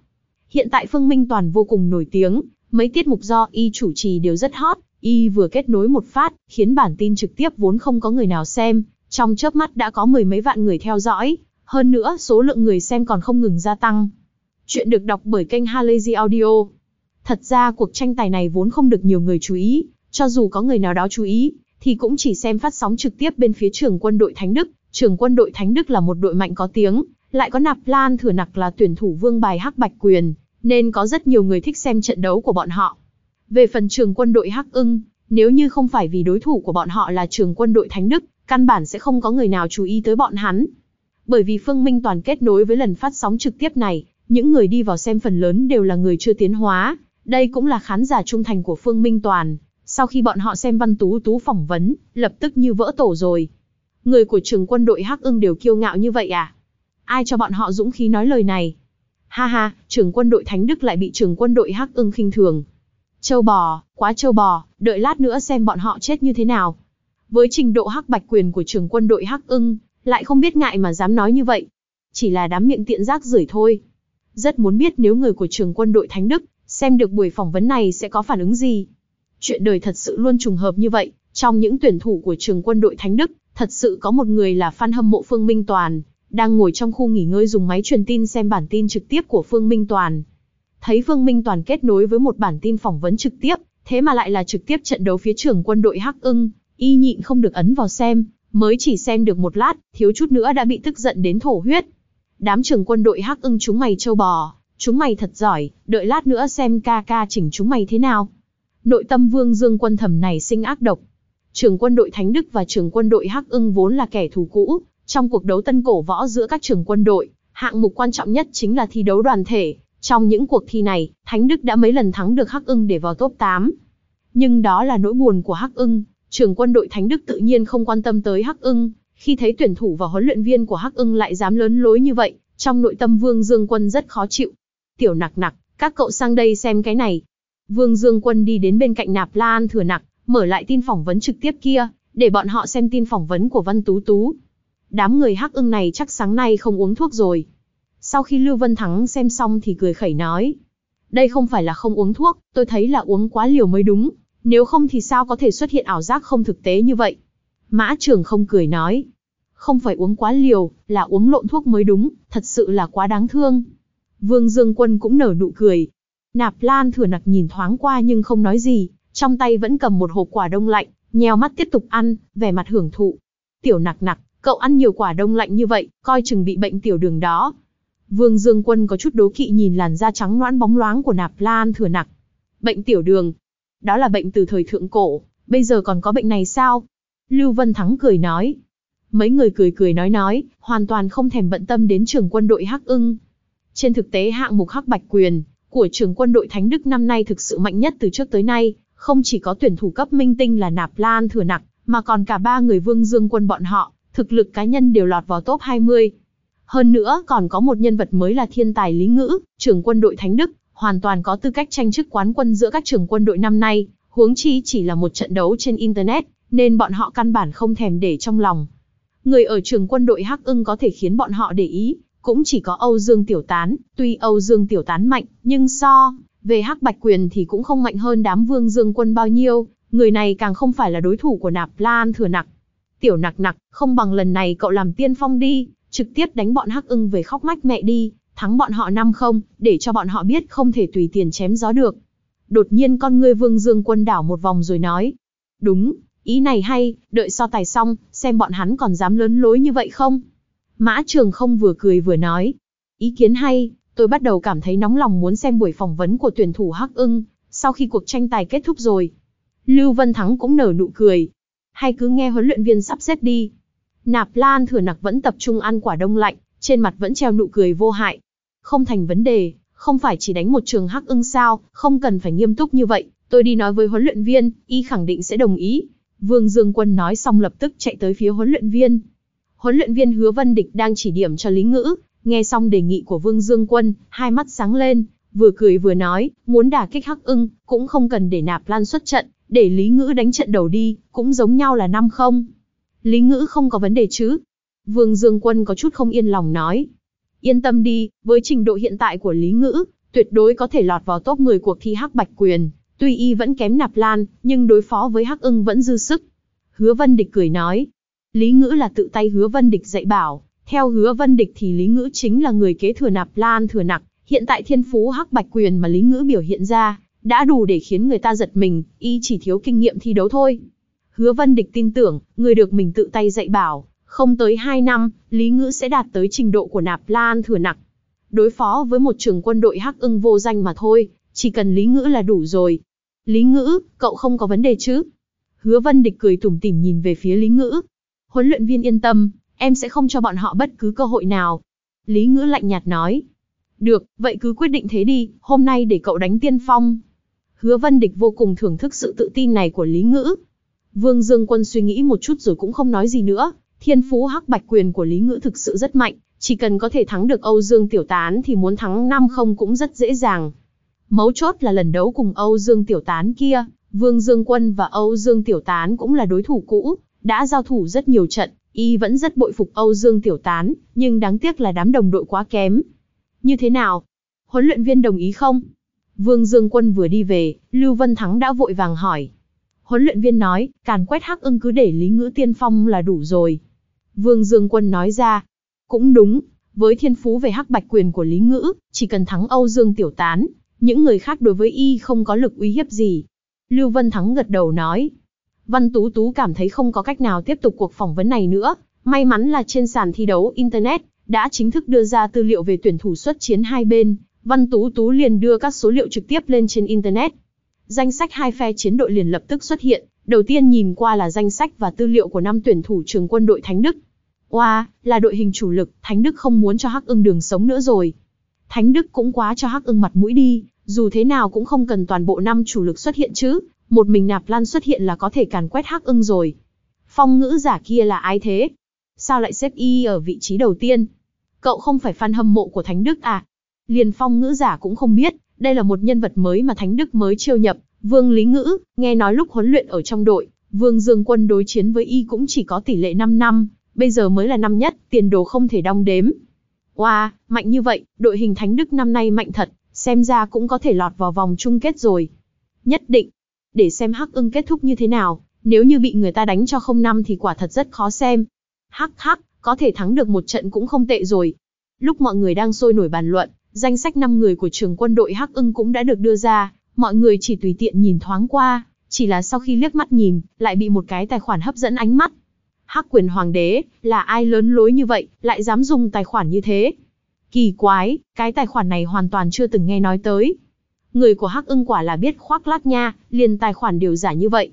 Hiện tại Phương Minh Toàn vô cùng nổi tiếng, mấy tiết mục do y chủ trì đều rất hot, y vừa kết nối một phát, khiến bản tin trực tiếp vốn không có người nào xem, trong chớp mắt đã có mười mấy vạn người theo dõi, hơn nữa số lượng người xem còn không ngừng gia tăng. Chuyện được đọc bởi kênh Halazy Audio. Thật ra cuộc tranh tài này vốn không được nhiều người chú ý, cho dù có người nào đó chú ý, thì cũng chỉ xem phát sóng trực tiếp bên phía trường quân đội Thánh Đức. Trường quân đội Thánh Đức là một đội mạnh có tiếng, lại có Nạp Lan Thừa Nặc là tuyển thủ vương bài Hắc Bạch Quyền, nên có rất nhiều người thích xem trận đấu của bọn họ. Về phần trường quân đội Hắc ưng, nếu như không phải vì đối thủ của bọn họ là trường quân đội Thánh Đức, căn bản sẽ không có người nào chú ý tới bọn hắn. Bởi vì Phương Minh toàn kết nối với lần phát sóng trực tiếp này, những người đi vào xem phần lớn đều là người chưa tiến hóa, đây cũng là khán giả trung thành của Phương Minh toàn Sau khi bọn họ xem Văn Tú Tú phỏng vấn, lập tức như vỡ tổ rồi. Người của trường quân đội Hắc ưng đều kiêu ngạo như vậy à? Ai cho bọn họ dũng khí nói lời này? Ha ha, trường quân đội Thánh Đức lại bị trường quân đội Hắc ưng khinh thường. Châu bò, quá châu bò, đợi lát nữa xem bọn họ chết như thế nào. Với trình độ hắc bạch quyền của trường quân đội Hắc ưng, lại không biết ngại mà dám nói như vậy. Chỉ là đám miệng tiện rác rưởi thôi. Rất muốn biết nếu người của trường quân đội Thánh Đức, xem được buổi phỏng vấn này sẽ có phản ứng gì. Chuyện đời thật sự luôn trùng hợp như vậy, trong những tuyển thủ của trường quân đội Thánh Đức, thật sự có một người là fan hâm mộ Phương Minh Toàn, đang ngồi trong khu nghỉ ngơi dùng máy truyền tin xem bản tin trực tiếp của Phương Minh Toàn. Thấy Phương Minh Toàn kết nối với một bản tin phỏng vấn trực tiếp, thế mà lại là trực tiếp trận đấu phía trường quân đội Hắc ưng, y nhịn không được ấn vào xem, mới chỉ xem được một lát, thiếu chút nữa đã bị tức giận đến thổ huyết. Đám trường quân đội Hắc ưng chúng mày châu bò, chúng mày thật giỏi, đợi lát nữa xem ca ca chỉnh chúng mày thế nào. Nội tâm Vương Dương quân thầm này sinh ác độc. Trường quân đội Thánh Đức và trường quân đội Hắc ưng vốn là kẻ thù cũ, trong cuộc đấu tân cổ võ giữa các trường quân đội, hạng mục quan trọng nhất chính là thi đấu đoàn thể. Trong những cuộc thi này, Thánh Đức đã mấy lần thắng được Hắc ưng để vào top 8. Nhưng đó là nỗi buồn của Hắc ưng, trường quân đội Thánh Đức tự nhiên không quan tâm tới Hắc ưng, khi thấy tuyển thủ và huấn luyện viên của Hắc ưng lại dám lớn lối như vậy, trong nội tâm Vương Dương Quân rất khó chịu. Tiểu nặc nặc, các cậu sang đây xem cái này. Vương Dương Quân đi đến bên cạnh Nạp Lan Thừa Nặc, mở lại tin phỏng vấn trực tiếp kia, để bọn họ xem tin phỏng vấn của Văn Tú Tú. Đám người hắc ưng này chắc sáng nay không uống thuốc rồi. Sau khi Lưu Vân Thắng xem xong thì cười khẩy nói. Đây không phải là không uống thuốc, tôi thấy là uống quá liều mới đúng. Nếu không thì sao có thể xuất hiện ảo giác không thực tế như vậy? Mã Trường không cười nói. Không phải uống quá liều, là uống lộn thuốc mới đúng, thật sự là quá đáng thương. Vương Dương Quân cũng nở nụ cười. Nạp Lan thừa nặc nhìn thoáng qua nhưng không nói gì, trong tay vẫn cầm một hộp quả đông lạnh, nheo mắt tiếp tục ăn, vẻ mặt hưởng thụ. Tiểu nặc nặc, cậu ăn nhiều quả đông lạnh như vậy, coi chừng bị bệnh tiểu đường đó. Vương Dương Quân có chút đố kỵ nhìn làn da trắng noãn bóng loáng của Nạp Lan thừa nặc. Bệnh tiểu đường. Đó là bệnh từ thời thượng cổ, bây giờ còn có bệnh này sao? Lưu Vân Thắng cười nói. Mấy người cười cười nói nói, hoàn toàn không thèm bận tâm đến trường quân đội Hắc ưng. Trên thực tế hạng mục Hắc Bạch Quyền của trường quân đội Thánh Đức năm nay thực sự mạnh nhất từ trước tới nay, không chỉ có tuyển thủ cấp minh tinh là Nạp Lan Thừa Nặc, mà còn cả ba người Vương Dương Quân bọn họ, thực lực cá nhân đều lọt vào top 20. Hơn nữa còn có một nhân vật mới là thiên tài Lý Ngữ, trưởng quân đội Thánh Đức, hoàn toàn có tư cách tranh chức quán quân giữa các trưởng quân đội năm nay, huống chi chỉ là một trận đấu trên Internet, nên bọn họ căn bản không thèm để trong lòng. Người ở trường quân đội Hắc ưng có thể khiến bọn họ để ý, cũng chỉ có Âu Dương Tiểu Tán, tuy Âu Dương Tiểu Tán mạnh, nhưng so về Hắc Bạch Quyền thì cũng không mạnh hơn đám Vương Dương Quân bao nhiêu, người này càng không phải là đối thủ của Nạp Lan Thừa Nặc. Tiểu Nặc Nặc, không bằng lần này cậu làm tiên phong đi, trực tiếp đánh bọn Hắc Ưng về khóc mách mẹ đi, thắng bọn họ năm không, để cho bọn họ biết không thể tùy tiền chém gió được. Đột nhiên con ngươi Vương Dương Quân đảo một vòng rồi nói, đúng, ý này hay, đợi so tài xong, xem bọn hắn còn dám lớn lối như vậy không? Mã Trường không vừa cười vừa nói, ý kiến hay, tôi bắt đầu cảm thấy nóng lòng muốn xem buổi phỏng vấn của tuyển thủ Hắc ưng, sau khi cuộc tranh tài kết thúc rồi. Lưu Vân Thắng cũng nở nụ cười. Hay cứ nghe huấn luyện viên sắp xếp đi. Nạp Lan thừa nặc vẫn tập trung ăn quả đông lạnh, trên mặt vẫn treo nụ cười vô hại. Không thành vấn đề, không phải chỉ đánh một trường Hắc ưng sao, không cần phải nghiêm túc như vậy. Tôi đi nói với huấn luyện viên, y khẳng định sẽ đồng ý. Vương Dương Quân nói xong lập tức chạy tới phía huấn luyện viên. Huấn luyện viên Hứa Vân Địch đang chỉ điểm cho Lý Ngữ, Nghe xong đề nghị của Vương Dương Quân, hai mắt sáng lên, vừa cười vừa nói, muốn đả kích Hắc Ưng, cũng không cần để Nạp Lan xuất trận, để Lý Ngữ đánh trận đầu đi, cũng giống nhau là năm không. Lý Ngữ không có vấn đề chứ? Vương Dương Quân có chút không yên lòng nói. Yên tâm đi, với trình độ hiện tại của Lý Ngữ, tuyệt đối có thể lọt vào top 10 cuộc thi Hắc Bạch Quyền. Tuy y vẫn kém Nạp Lan, nhưng đối phó với Hắc Ưng vẫn dư sức. Hứa Vân Địch cười nói. Lý Ngữ là tự tay Hứa Vân Địch dạy bảo, theo hứa vân địch thì Lý Ngữ chính là người kế thừa nạp lan thừa nặc, hiện tại thiên phú hắc bạch quyền mà Lý Ngữ biểu hiện ra, đã đủ để khiến người ta giật mình, y chỉ thiếu kinh nghiệm thi đấu thôi. Hứa vân địch tin tưởng, người được mình tự tay dạy bảo, không tới 2 năm, Lý Ngữ sẽ đạt tới trình độ của nạp lan thừa nặc. Đối phó với một trường quân đội hắc ưng vô danh mà thôi, chỉ cần Lý Ngữ là đủ rồi. Lý Ngữ, cậu không có vấn đề chứ? Hứa Vân Địch cười tủm tỉm nhìn về phía Lý Ngữ. Huấn luyện viên yên tâm, em sẽ không cho bọn họ bất cứ cơ hội nào. Lý Ngữ lạnh nhạt nói. Được, vậy cứ quyết định thế đi, hôm nay để cậu đánh tiên phong. Hứa Vân Địch vô cùng thưởng thức sự tự tin này của Lý Ngữ. Vương Dương Quân suy nghĩ một chút rồi cũng không nói gì nữa, thiên phú hắc bạch quyền của Lý Ngữ thực sự rất mạnh, chỉ cần có thể thắng được Âu Dương Tiểu Tán thì muốn thắng năm không cũng rất dễ dàng. Mấu chốt là lần đấu cùng Âu Dương Tiểu Tán kia, Vương Dương Quân và Âu Dương Tiểu Tán cũng là đối thủ cũ, đã giao thủ rất nhiều trận, y vẫn rất bội phục Âu Dương Tiểu Tán, nhưng đáng tiếc là đám đồng đội quá kém. Như thế nào? Huấn luyện viên đồng ý không? Vương Dương Quân vừa đi về, Lưu Vân Thắng đã vội vàng hỏi. Huấn luyện viên nói, càn quét hắc ưng cứ để Lý Ngữ tiên phong là đủ rồi. Vương Dương Quân nói ra, cũng đúng, với thiên phú về hắc bạch quyền của Lý Ngữ, chỉ cần thắng Âu Dương Tiểu Tán, những người khác đối với y không có lực uy hiếp gì. Lưu Vân Thắng gật đầu nói. Văn Tú Tú cảm thấy không có cách nào tiếp tục cuộc phỏng vấn này nữa, may mắn là trên sàn thi đấu Internet, đã chính thức đưa ra tư liệu về tuyển thủ xuất chiến hai bên, Văn Tú Tú liền đưa các số liệu trực tiếp lên trên Internet. Danh sách hai phe chiến đội liền lập tức xuất hiện, đầu tiên nhìn qua là danh sách và tư liệu của năm tuyển thủ trường quân đội Thánh Đức. Oa, wow, là đội hình chủ lực, Thánh Đức không muốn cho Hắc ưng đường sống nữa rồi. Thánh Đức cũng quá cho Hắc ưng mặt mũi đi, dù thế nào cũng không cần toàn bộ năm chủ lực xuất hiện chứ, một mình Nạp Lan xuất hiện là có thể càn quét Hắc ưng rồi. Phong ngữ giả kia là ai thế? Sao lại xếp y ở vị trí đầu tiên? Cậu không phải fan hâm mộ của Thánh Đức à? Liền phong ngữ giả cũng không biết, đây là một nhân vật mới mà Thánh Đức mới chiêu nhập, Vương Lý Ngữ, nghe nói lúc huấn luyện ở trong đội, Vương Dương Quân đối chiến với y cũng chỉ có tỷ lệ 5 năm, bây giờ mới là năm nhất, tiền đồ không thể đong đếm. Wow, mạnh như vậy, đội hình Thánh Đức năm nay mạnh thật, xem ra cũng có thể lọt vào vòng chung kết rồi. Nhất định, để xem Hắc ưng kết thúc như thế nào, nếu như bị người ta đánh cho không năm thì quả thật rất khó xem. Hắc hắc, có thể thắng được một trận cũng không tệ rồi. Lúc mọi người đang sôi nổi bàn luận, danh sách 5 người của trường quân đội Hắc ưng cũng đã được đưa ra, mọi người chỉ tùy tiện nhìn thoáng qua, chỉ là sau khi liếc mắt nhìn, lại bị một cái tài khoản hấp dẫn ánh mắt. Hắc quyền hoàng đế, là ai lớn lối như vậy, lại dám dùng tài khoản như thế? Kỳ quái, cái tài khoản này hoàn toàn chưa từng nghe nói tới. Người của Hắc ưng quả là biết khoác lác nha, liền tài khoản đều giả như vậy.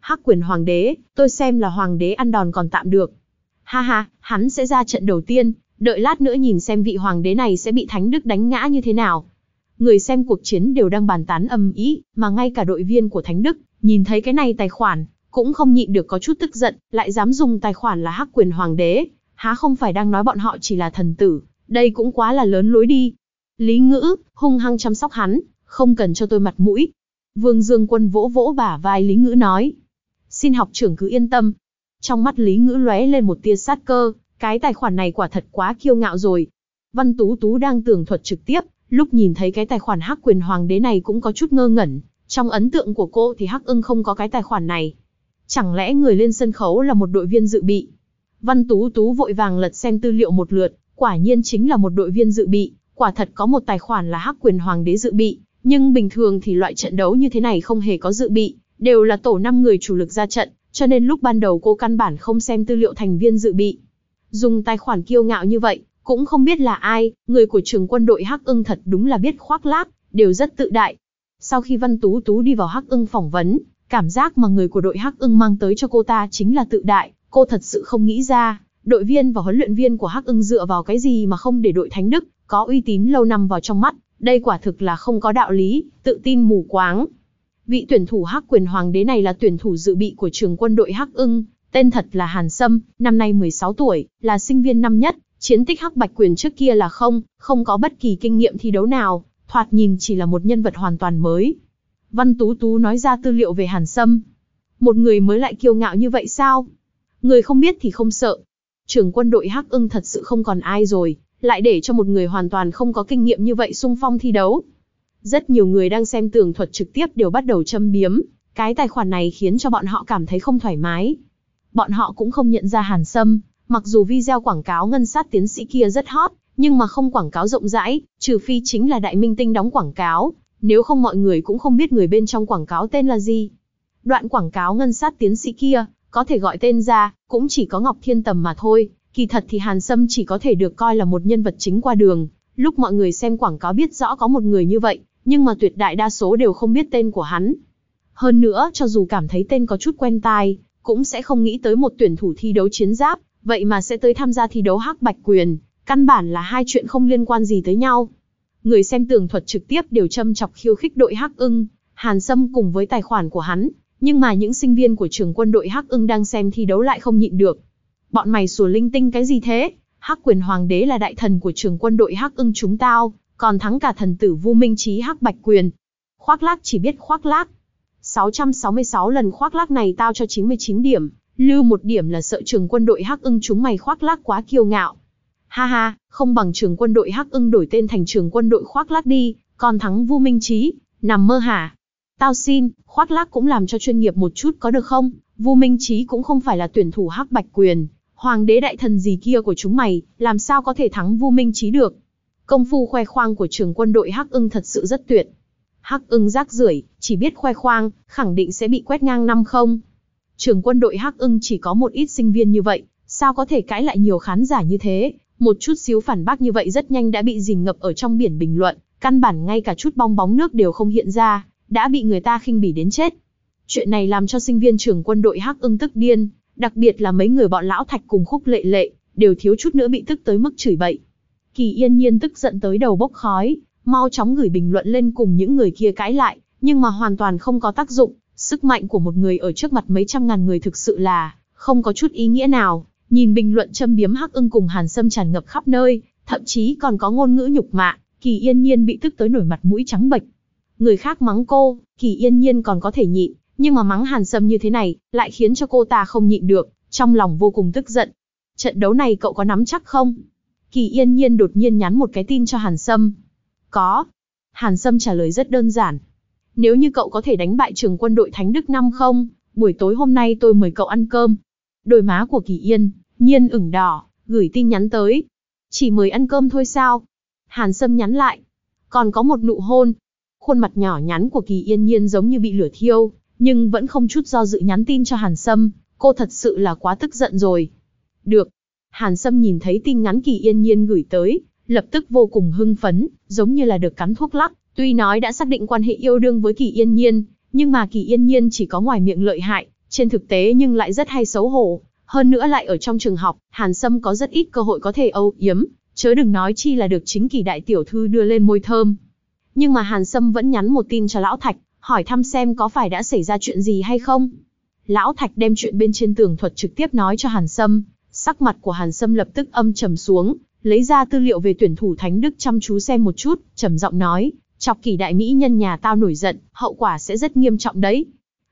Hắc quyền hoàng đế, tôi xem là hoàng đế ăn đòn còn tạm được. Ha ha, hắn sẽ ra trận đầu tiên, đợi lát nữa nhìn xem vị hoàng đế này sẽ bị thánh đức đánh ngã như thế nào. Người xem cuộc chiến đều đang bàn tán âm ý, mà ngay cả đội viên của thánh đức, nhìn thấy cái này tài khoản, cũng không nhịn được có chút tức giận, lại dám dùng tài khoản là hắc quyền hoàng đế, há không phải đang nói bọn họ chỉ là thần tử, đây cũng quá là lớn lối đi. Lý ngữ, hung hăng chăm sóc hắn, không cần cho tôi mặt mũi. Vương Dương Quân vỗ vỗ bả vai Lý ngữ nói. Xin học trưởng cứ yên tâm. Trong mắt Lý ngữ lóe lên một tia sát cơ, cái tài khoản này quả thật quá kiêu ngạo rồi. Văn Tú Tú đang tường thuật trực tiếp, lúc nhìn thấy cái tài khoản hắc quyền hoàng đế này cũng có chút ngơ ngẩn. Trong ấn tượng của cô thì hắc ưng không có cái tài khoản này. Chẳng lẽ người lên sân khấu là một đội viên dự bị? Văn Tú Tú vội vàng lật xem tư liệu một lượt, quả nhiên chính là một đội viên dự bị, quả thật có một tài khoản là hắc quyền hoàng đế dự bị, nhưng bình thường thì loại trận đấu như thế này không hề có dự bị, đều là tổ 5 người chủ lực ra trận, cho nên lúc ban đầu cô căn bản không xem tư liệu thành viên dự bị. Dùng tài khoản kiêu ngạo như vậy, cũng không biết là ai, người của trường quân đội Hắc ưng thật đúng là biết khoác lác, đều rất tự đại. Sau khi Văn Tú Tú đi vào Hắc ưng phỏng vấn, cảm giác mà người của đội Hắc ưng mang tới cho cô ta chính là tự đại, cô thật sự không nghĩ ra, đội viên và huấn luyện viên của Hắc ưng dựa vào cái gì mà không để đội Thánh Đức có uy tín lâu năm vào trong mắt, đây quả thực là không có đạo lý, tự tin mù quáng. Vị tuyển thủ Hắc quyền hoàng đế này là tuyển thủ dự bị của trường quân đội Hắc ưng, tên thật là Hàn Sâm, năm nay 16 tuổi, là sinh viên năm nhất, chiến tích Hắc Bạch quyền trước kia là không, không có bất kỳ kinh nghiệm thi đấu nào, thoạt nhìn chỉ là một nhân vật hoàn toàn mới. Văn Tú Tú nói ra tư liệu về Hàn Sâm. Một người mới lại kiêu ngạo như vậy sao? Người không biết thì không sợ. Trường quân đội Hắc ưng thật sự không còn ai rồi, lại để cho một người hoàn toàn không có kinh nghiệm như vậy xung phong thi đấu. Rất nhiều người đang xem tường thuật trực tiếp đều bắt đầu châm biếm, cái tài khoản này khiến cho bọn họ cảm thấy không thoải mái. Bọn họ cũng không nhận ra Hàn Sâm, mặc dù video quảng cáo ngân sát tiến sĩ kia rất hot, nhưng mà không quảng cáo rộng rãi, trừ phi chính là đại minh tinh đóng quảng cáo, nếu không mọi người cũng không biết người bên trong quảng cáo tên là gì. Đoạn quảng cáo ngân sát tiến sĩ kia, có thể gọi tên ra, cũng chỉ có Ngọc Thiên Tầm mà thôi, kỳ thật thì Hàn Sâm chỉ có thể được coi là một nhân vật chính qua đường, lúc mọi người xem quảng cáo biết rõ có một người như vậy, nhưng mà tuyệt đại đa số đều không biết tên của hắn. Hơn nữa, cho dù cảm thấy tên có chút quen tai, cũng sẽ không nghĩ tới một tuyển thủ thi đấu chiến giáp, vậy mà sẽ tới tham gia thi đấu hắc bạch quyền, căn bản là hai chuyện không liên quan gì tới nhau. Người xem tường thuật trực tiếp đều châm chọc khiêu khích đội hắc ưng, Hàn Sâm cùng với tài khoản của hắn, nhưng mà những sinh viên của trường quân đội Hắc ưng đang xem thi đấu lại không nhịn được. Bọn mày sủa linh tinh cái gì thế? Hắc quyền hoàng đế là đại thần của trường quân đội Hắc ưng chúng tao, còn thắng cả thần tử Vu Minh Chí Hắc Bạch Quyền. Khoác lác chỉ biết khoác lác. 666 lần khoác lác này tao cho 99 điểm, lưu một điểm là sợ trường quân đội Hắc ưng chúng mày khoác lác quá kiêu ngạo. Ha ha, không bằng trường quân đội Hắc ưng đổi tên thành trường quân đội khoác lác đi, còn thắng Vu Minh Chí, nằm mơ hả? Tao xin, khoác lác cũng làm cho chuyên nghiệp một chút có được không? Vu Minh Chí cũng không phải là tuyển thủ Hắc Bạch Quyền, hoàng đế đại thần gì kia của chúng mày, làm sao có thể thắng Vu Minh Chí được? Công phu khoe khoang của trường quân đội Hắc ưng thật sự rất tuyệt. Hắc ưng rác rưởi, chỉ biết khoe khoang, khẳng định sẽ bị quét ngang năm không. Trường quân đội Hắc ưng chỉ có một ít sinh viên như vậy, sao có thể cãi lại nhiều khán giả như thế? Một chút xíu phản bác như vậy rất nhanh đã bị dìm ngập ở trong biển bình luận, căn bản ngay cả chút bong bóng nước đều không hiện ra, đã bị người ta khinh bỉ đến chết. Chuyện này làm cho sinh viên trường quân đội Hắc ưng tức điên, đặc biệt là mấy người bọn lão thạch cùng khúc lệ lệ, đều thiếu chút nữa bị tức tới mức chửi bậy. Kỳ yên nhiên tức giận tới đầu bốc khói, mau chóng gửi bình luận lên cùng những người kia cãi lại, nhưng mà hoàn toàn không có tác dụng, sức mạnh của một người ở trước mặt mấy trăm ngàn người thực sự là không có chút ý nghĩa nào. Nhìn bình luận châm biếm Hắc Ưng cùng Hàn Sâm tràn ngập khắp nơi, thậm chí còn có ngôn ngữ nhục mạ, Kỳ Yên Nhiên bị tức tới nổi mặt mũi trắng bệch. Người khác mắng cô, Kỳ Yên Nhiên còn có thể nhịn, nhưng mà mắng Hàn Sâm như thế này, lại khiến cho cô ta không nhịn được, trong lòng vô cùng tức giận. Trận đấu này cậu có nắm chắc không? Kỳ Yên Nhiên đột nhiên nhắn một cái tin cho Hàn Sâm. Có. Hàn Sâm trả lời rất đơn giản. Nếu như cậu có thể đánh bại trường quân đội Thánh Đức năm không, buổi tối hôm nay tôi mời cậu ăn cơm. Đôi má của Kỳ Yên, Nhiên ửng đỏ, gửi tin nhắn tới. Chỉ mời ăn cơm thôi sao? Hàn Sâm nhắn lại. Còn có một nụ hôn. Khuôn mặt nhỏ nhắn của Kỳ Yên Nhiên giống như bị lửa thiêu, nhưng vẫn không chút do dự nhắn tin cho Hàn Sâm. Cô thật sự là quá tức giận rồi. Được. Hàn Sâm nhìn thấy tin nhắn Kỳ Yên Nhiên gửi tới, lập tức vô cùng hưng phấn, giống như là được cắn thuốc lắc. Tuy nói đã xác định quan hệ yêu đương với Kỳ Yên Nhiên, nhưng mà Kỳ Yên Nhiên chỉ có ngoài miệng lợi hại, trên thực tế nhưng lại rất hay xấu hổ. Hơn nữa lại ở trong trường học, Hàn Sâm có rất ít cơ hội có thể âu yếm, chớ đừng nói chi là được chính Kỳ đại tiểu thư đưa lên môi thơm. Nhưng mà Hàn Sâm vẫn nhắn một tin cho Lão Thạch, hỏi thăm xem có phải đã xảy ra chuyện gì hay không. Lão Thạch đem chuyện bên trên tường thuật trực tiếp nói cho Hàn Sâm, sắc mặt của Hàn Sâm lập tức âm trầm xuống, lấy ra tư liệu về tuyển thủ Thánh Đức chăm chú xem một chút, trầm giọng nói, chọc kỳ đại mỹ nhân nhà tao nổi giận, hậu quả sẽ rất nghiêm trọng đấy.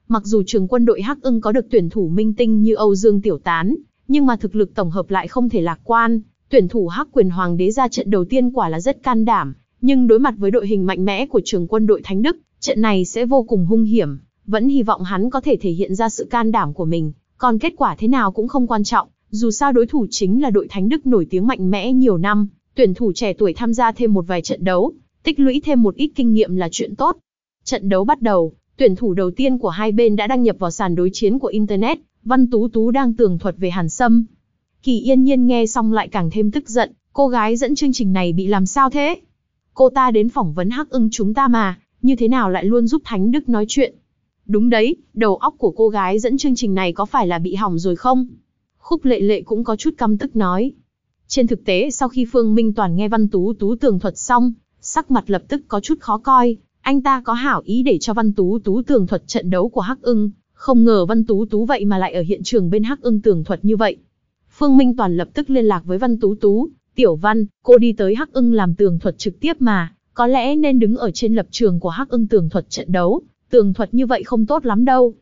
Mặc dù trường quân đội Hắc ưng có được tuyển thủ minh tinh như Âu Dương Tiểu Tán, nhưng mà thực lực tổng hợp lại không thể lạc quan, tuyển thủ Hắc quyền hoàng đế ra trận đầu tiên quả là rất can đảm, nhưng đối mặt với đội hình mạnh mẽ của trường quân đội Thánh Đức, trận này sẽ vô cùng hung hiểm, vẫn hy vọng hắn có thể thể hiện ra sự can đảm của mình, còn kết quả thế nào cũng không quan trọng, dù sao đối thủ chính là đội Thánh Đức nổi tiếng mạnh mẽ nhiều năm, tuyển thủ trẻ tuổi tham gia thêm một vài trận đấu, tích lũy thêm một ít kinh nghiệm là chuyện tốt. Trận đấu bắt đầu, tuyển thủ đầu tiên của hai bên đã đăng nhập vào sàn đối chiến của Internet, Văn Tú Tú đang tường thuật về Hàn Sâm. Kỳ yên nhiên nghe xong lại càng thêm tức giận, cô gái dẫn chương trình này bị làm sao thế? Cô ta đến phỏng vấn hắc ưng chúng ta mà, như thế nào lại luôn giúp Thánh Đức nói chuyện? Đúng đấy, đầu óc của cô gái dẫn chương trình này có phải là bị hỏng rồi không? Khúc lệ lệ cũng có chút căm tức nói. Trên thực tế sau khi Phương Minh Toàn nghe Văn Tú Tú tường thuật xong, sắc mặt lập tức có chút khó coi, anh ta có hảo ý để cho Văn Tú Tú tường thuật trận đấu của Hắc ưng, không ngờ Văn Tú Tú vậy mà lại ở hiện trường bên Hắc ưng tường thuật như vậy. Phương Minh Toàn lập tức liên lạc với Văn Tú Tú, Tiểu Văn, cô đi tới Hắc ưng làm tường thuật trực tiếp mà, có lẽ nên đứng ở trên lập trường của Hắc ưng tường thuật trận đấu, tường thuật như vậy không tốt lắm đâu.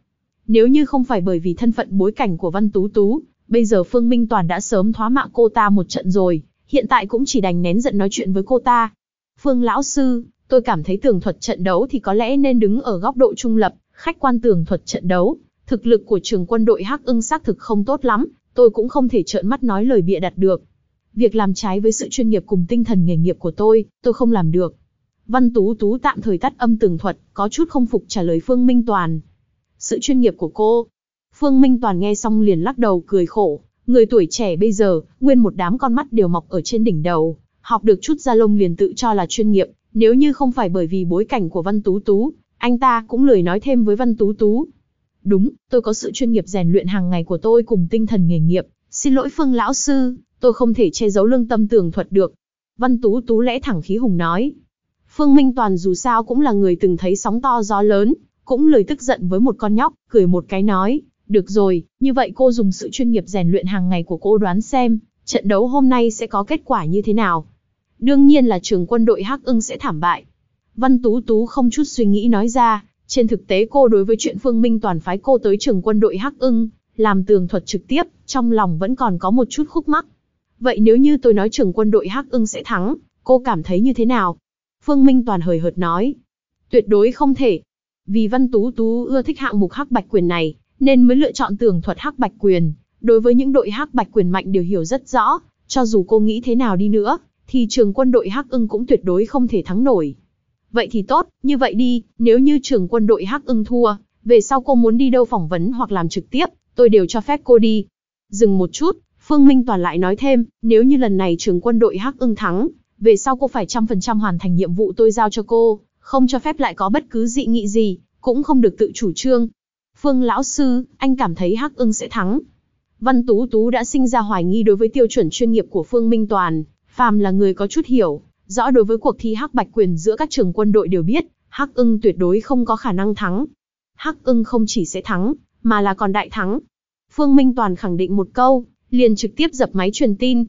Nếu như không phải bởi vì thân phận bối cảnh của Văn Tú Tú, bây giờ Phương Minh Toàn đã sớm thoá mạ cô ta một trận rồi, hiện tại cũng chỉ đành nén giận nói chuyện với cô ta. Phương lão sư, tôi cảm thấy tường thuật trận đấu thì có lẽ nên đứng ở góc độ trung lập, khách quan tường thuật trận đấu. Thực lực của trường quân đội Hắc ưng xác thực không tốt lắm, tôi cũng không thể trợn mắt nói lời bịa đặt được. Việc làm trái với sự chuyên nghiệp cùng tinh thần nghề nghiệp của tôi, tôi không làm được. Văn Tú Tú tạm thời tắt âm tường thuật, có chút không phục trả lời Phương Minh Toàn. Sự chuyên nghiệp của cô. Phương Minh Toàn nghe xong liền lắc đầu cười khổ. Người tuổi trẻ bây giờ, nguyên một đám con mắt đều mọc ở trên đỉnh đầu. Học được chút da lông liền tự cho là chuyên nghiệp, nếu như không phải bởi vì bối cảnh của Văn Tú Tú, anh ta cũng lười nói thêm với Văn Tú Tú. Đúng, tôi có sự chuyên nghiệp rèn luyện hàng ngày của tôi cùng tinh thần nghề nghiệp. Xin lỗi Phương Lão Sư, tôi không thể che giấu lương tâm tường thuật được. Văn Tú Tú lẽ thẳng khí hùng nói. Phương Minh Toàn dù sao cũng là người từng thấy sóng to gió lớn, cũng lời tức giận với một con nhóc, cười một cái nói, được rồi, như vậy cô dùng sự chuyên nghiệp rèn luyện hàng ngày của cô đoán xem, trận đấu hôm nay sẽ có kết quả như thế nào. Đương nhiên là trường quân đội Hắc ưng sẽ thảm bại. Văn Tú Tú không chút suy nghĩ nói ra, trên thực tế cô đối với chuyện Phương Minh toàn phái cô tới trường quân đội Hắc ưng, làm tường thuật trực tiếp, trong lòng vẫn còn có một chút khúc mắc. Vậy nếu như tôi nói trường quân đội Hắc ưng sẽ thắng, cô cảm thấy như thế nào? Phương Minh toàn hời hợt nói. Tuyệt đối không thể. Vì Văn Tú Tú ưa thích hạng mục Hắc Bạch Quyền này, nên mới lựa chọn tường thuật Hắc Bạch Quyền. Đối với những đội Hắc Bạch Quyền mạnh đều hiểu rất rõ, cho dù cô nghĩ thế nào đi nữa, thì trường quân đội Hắc ưng cũng tuyệt đối không thể thắng nổi. Vậy thì tốt, như vậy đi, nếu như trường quân đội Hắc ưng thua, về sau cô muốn đi đâu phỏng vấn hoặc làm trực tiếp, tôi đều cho phép cô đi. Dừng một chút, Phương Minh Toàn lại nói thêm, nếu như lần này trường quân đội Hắc ưng thắng, về sau cô phải trăm phần trăm hoàn thành nhiệm vụ tôi giao cho cô, không cho phép lại có bất cứ dị nghị gì, cũng không được tự chủ trương. Phương lão sư, anh cảm thấy Hắc ưng sẽ thắng. Văn Tú Tú đã sinh ra hoài nghi đối với tiêu chuẩn chuyên nghiệp của Phương Minh Toàn, phàm là người có chút hiểu, rõ đối với cuộc thi Hắc Bạch Quyền giữa các trường quân đội đều biết, Hắc ưng tuyệt đối không có khả năng thắng. Hắc ưng không chỉ sẽ thắng, mà là còn đại thắng. Phương Minh Toàn khẳng định một câu, liền trực tiếp dập máy truyền tin.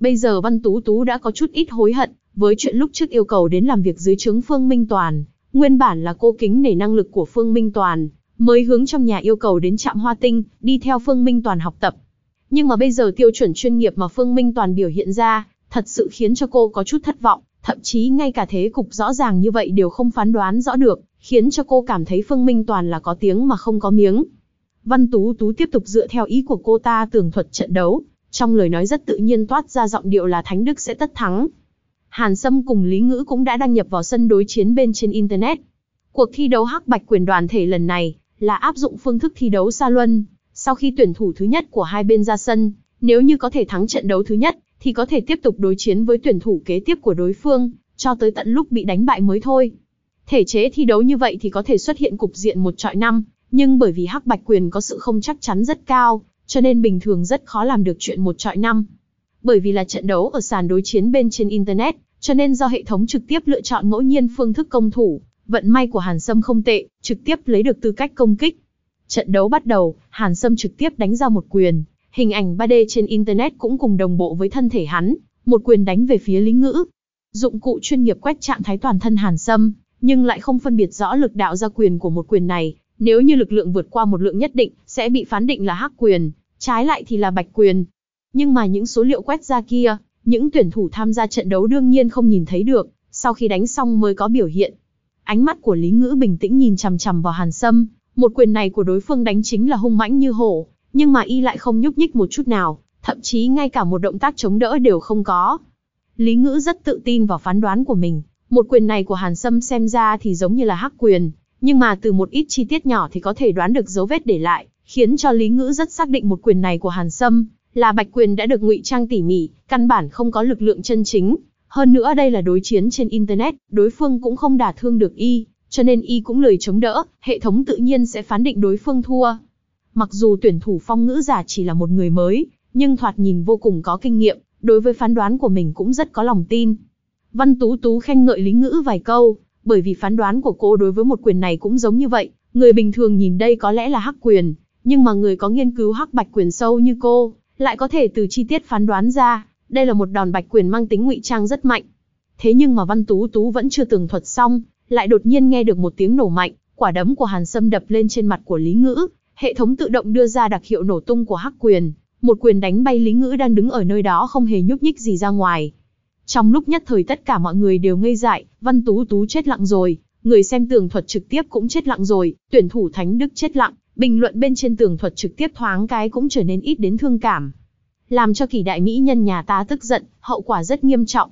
Bây giờ Văn Tú Tú đã có chút ít hối hận, với chuyện lúc trước yêu cầu đến làm việc dưới trướng Phương Minh Toàn. Nguyên bản là cô kính nể năng lực của Phương Minh Toàn, mới hướng trong nhà yêu cầu đến trạm hoa tinh, đi theo Phương Minh Toàn học tập. Nhưng mà bây giờ tiêu chuẩn chuyên nghiệp mà Phương Minh Toàn biểu hiện ra, thật sự khiến cho cô có chút thất vọng, thậm chí ngay cả thế cục rõ ràng như vậy đều không phán đoán rõ được, khiến cho cô cảm thấy Phương Minh Toàn là có tiếng mà không có miếng. Văn Tú Tú tiếp tục dựa theo ý của cô ta tường thuật trận đấu, trong lời nói rất tự nhiên toát ra giọng điệu là Thánh Đức sẽ tất thắng. Hàn Sâm cùng Lý Ngữ cũng đã đăng nhập vào sân đối chiến bên trên Internet. Cuộc thi đấu hắc bạch quyền đoàn thể lần này là áp dụng phương thức thi đấu xa luân. Sau khi tuyển thủ thứ nhất của hai bên ra sân, nếu như có thể thắng trận đấu thứ nhất, thì có thể tiếp tục đối chiến với tuyển thủ kế tiếp của đối phương, cho tới tận lúc bị đánh bại mới thôi. Thể chế thi đấu như vậy thì có thể xuất hiện cục diện một trọi năm, nhưng bởi vì hắc bạch quyền có sự không chắc chắn rất cao, cho nên bình thường rất khó làm được chuyện một trọi năm. Bởi vì là trận đấu ở sàn đối chiến bên trên Internet, cho nên do hệ thống trực tiếp lựa chọn ngẫu nhiên phương thức công thủ, vận may của Hàn Sâm không tệ, trực tiếp lấy được tư cách công kích. Trận đấu bắt đầu, Hàn Sâm trực tiếp đánh ra một quyền, hình ảnh 3D trên Internet cũng cùng đồng bộ với thân thể hắn, một quyền đánh về phía Lý Ngữ. Dụng cụ chuyên nghiệp quét trạng thái toàn thân Hàn Sâm, nhưng lại không phân biệt rõ lực đạo ra quyền của một quyền này, nếu như lực lượng vượt qua một lượng nhất định, sẽ bị phán định là hắc quyền, trái lại thì là bạch quyền. Nhưng mà những số liệu quét ra kia, những tuyển thủ tham gia trận đấu đương nhiên không nhìn thấy được, sau khi đánh xong mới có biểu hiện. Ánh mắt của Lý Ngữ bình tĩnh nhìn chằm chằm vào Hàn Sâm, một quyền này của đối phương đánh chính là hung mãnh như hổ, nhưng mà y lại không nhúc nhích một chút nào, thậm chí ngay cả một động tác chống đỡ đều không có. Lý Ngữ rất tự tin vào phán đoán của mình, một quyền này của Hàn Sâm xem ra thì giống như là hắc quyền, nhưng mà từ một ít chi tiết nhỏ thì có thể đoán được dấu vết để lại, khiến cho Lý Ngữ rất xác định một quyền này của Hàn Sâm là bạch quyền đã được ngụy trang tỉ mỉ, căn bản không có lực lượng chân chính. Hơn nữa đây là đối chiến trên Internet, đối phương cũng không đả thương được y, cho nên y cũng lười chống đỡ, hệ thống tự nhiên sẽ phán định đối phương thua. Mặc dù tuyển thủ phong ngữ giả chỉ là một người mới, nhưng thoạt nhìn vô cùng có kinh nghiệm, đối với phán đoán của mình cũng rất có lòng tin. Văn Tú Tú khen ngợi Lý Ngữ vài câu, bởi vì phán đoán của cô đối với một quyền này cũng giống như vậy, người bình thường nhìn đây có lẽ là hắc quyền, nhưng mà người có nghiên cứu hắc bạch quyền sâu như cô, lại có thể từ chi tiết phán đoán ra, đây là một đòn bạch quyền mang tính ngụy trang rất mạnh. Thế nhưng mà Văn Tú Tú vẫn chưa tường thuật xong, lại đột nhiên nghe được một tiếng nổ mạnh, quả đấm của Hàn Sâm đập lên trên mặt của Lý Ngữ, hệ thống tự động đưa ra đặc hiệu nổ tung của hắc quyền, một quyền đánh bay Lý Ngữ đang đứng ở nơi đó không hề nhúc nhích gì ra ngoài. Trong lúc nhất thời tất cả mọi người đều ngây dại, Văn Tú Tú chết lặng rồi, người xem tường thuật trực tiếp cũng chết lặng rồi, tuyển thủ Thánh Đức chết lặng, bình luận bên trên tường thuật trực tiếp thoáng cái cũng trở nên ít đến thương cảm. Làm cho kỳ đại mỹ nhân nhà ta tức giận, hậu quả rất nghiêm trọng.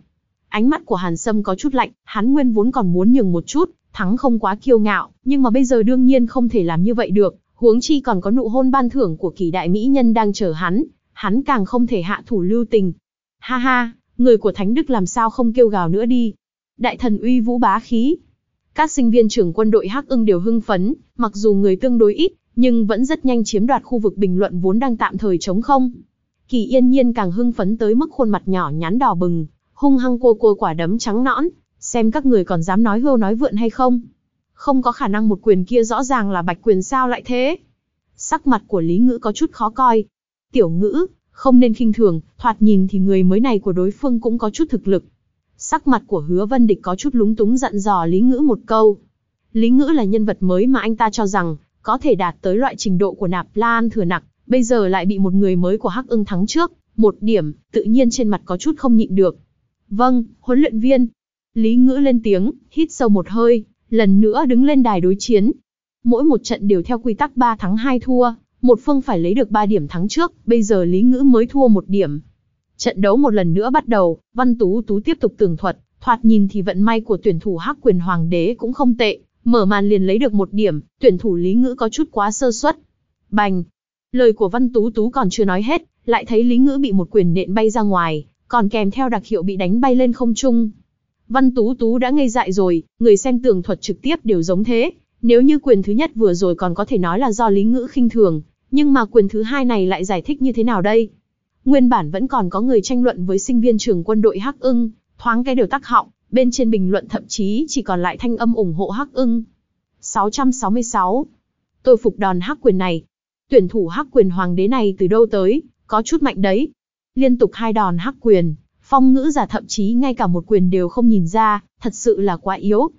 Ánh mắt của Hàn Sâm có chút lạnh, hắn nguyên vốn còn muốn nhường một chút, thắng không quá kiêu ngạo, nhưng mà bây giờ đương nhiên không thể làm như vậy được, huống chi còn có nụ hôn ban thưởng của kỳ đại mỹ nhân đang chờ hắn, hắn càng không thể hạ thủ lưu tình. Ha ha, người của Thánh Đức làm sao không kêu gào nữa đi. Đại thần uy vũ bá khí. Các sinh viên trưởng quân đội Hắc ưng đều hưng phấn, mặc dù người tương đối ít, nhưng vẫn rất nhanh chiếm đoạt khu vực bình luận vốn đang tạm thời trống không. Kỳ yên nhiên càng hưng phấn tới mức khuôn mặt nhỏ nhắn đỏ bừng, hung hăng cua cua quả đấm trắng nõn, xem các người còn dám nói hưu nói vượn hay không. Không có khả năng một quyền kia rõ ràng là bạch quyền sao lại thế. Sắc mặt của Lý Ngữ có chút khó coi. Tiểu ngữ, không nên khinh thường, thoạt nhìn thì người mới này của đối phương cũng có chút thực lực. Sắc mặt của hứa vân địch có chút lúng túng dặn dò Lý Ngữ một câu. Lý Ngữ là nhân vật mới mà anh ta cho rằng, có thể đạt tới loại trình độ của nạp lan thừa nặc, bây giờ lại bị một người mới của Hắc ưng thắng trước, một điểm, tự nhiên trên mặt có chút không nhịn được. Vâng, huấn luyện viên. Lý Ngữ lên tiếng, hít sâu một hơi, lần nữa đứng lên đài đối chiến. Mỗi một trận đều theo quy tắc 3 thắng 2 thua, một phương phải lấy được 3 điểm thắng trước, bây giờ Lý Ngữ mới thua một điểm. Trận đấu một lần nữa bắt đầu, Văn Tú Tú tiếp tục tường thuật, thoạt nhìn thì vận may của tuyển thủ Hắc Quyền Hoàng đế cũng không tệ, mở màn liền lấy được một điểm, tuyển thủ Lý Ngữ có chút quá sơ suất. Bành! Lời của Văn Tú Tú còn chưa nói hết, lại thấy Lý Ngữ bị một quyền nện bay ra ngoài, còn kèm theo đặc hiệu bị đánh bay lên không trung. Văn Tú Tú đã ngây dại rồi, người xem tường thuật trực tiếp đều giống thế. Nếu như quyền thứ nhất vừa rồi còn có thể nói là do Lý Ngữ khinh thường, nhưng mà quyền thứ hai này lại giải thích như thế nào đây? Nguyên bản vẫn còn có người tranh luận với sinh viên trường quân đội Hắc ưng, thoáng cái đều tắc họng, bên trên bình luận thậm chí chỉ còn lại thanh âm ủng hộ Hắc ưng. 666. Tôi phục đòn Hắc quyền này. Tuyển thủ Hắc quyền hoàng đế này từ đâu tới, có chút mạnh đấy. Liên tục hai đòn Hắc quyền, phong ngữ giả thậm chí ngay cả một quyền đều không nhìn ra, thật sự là quá yếu.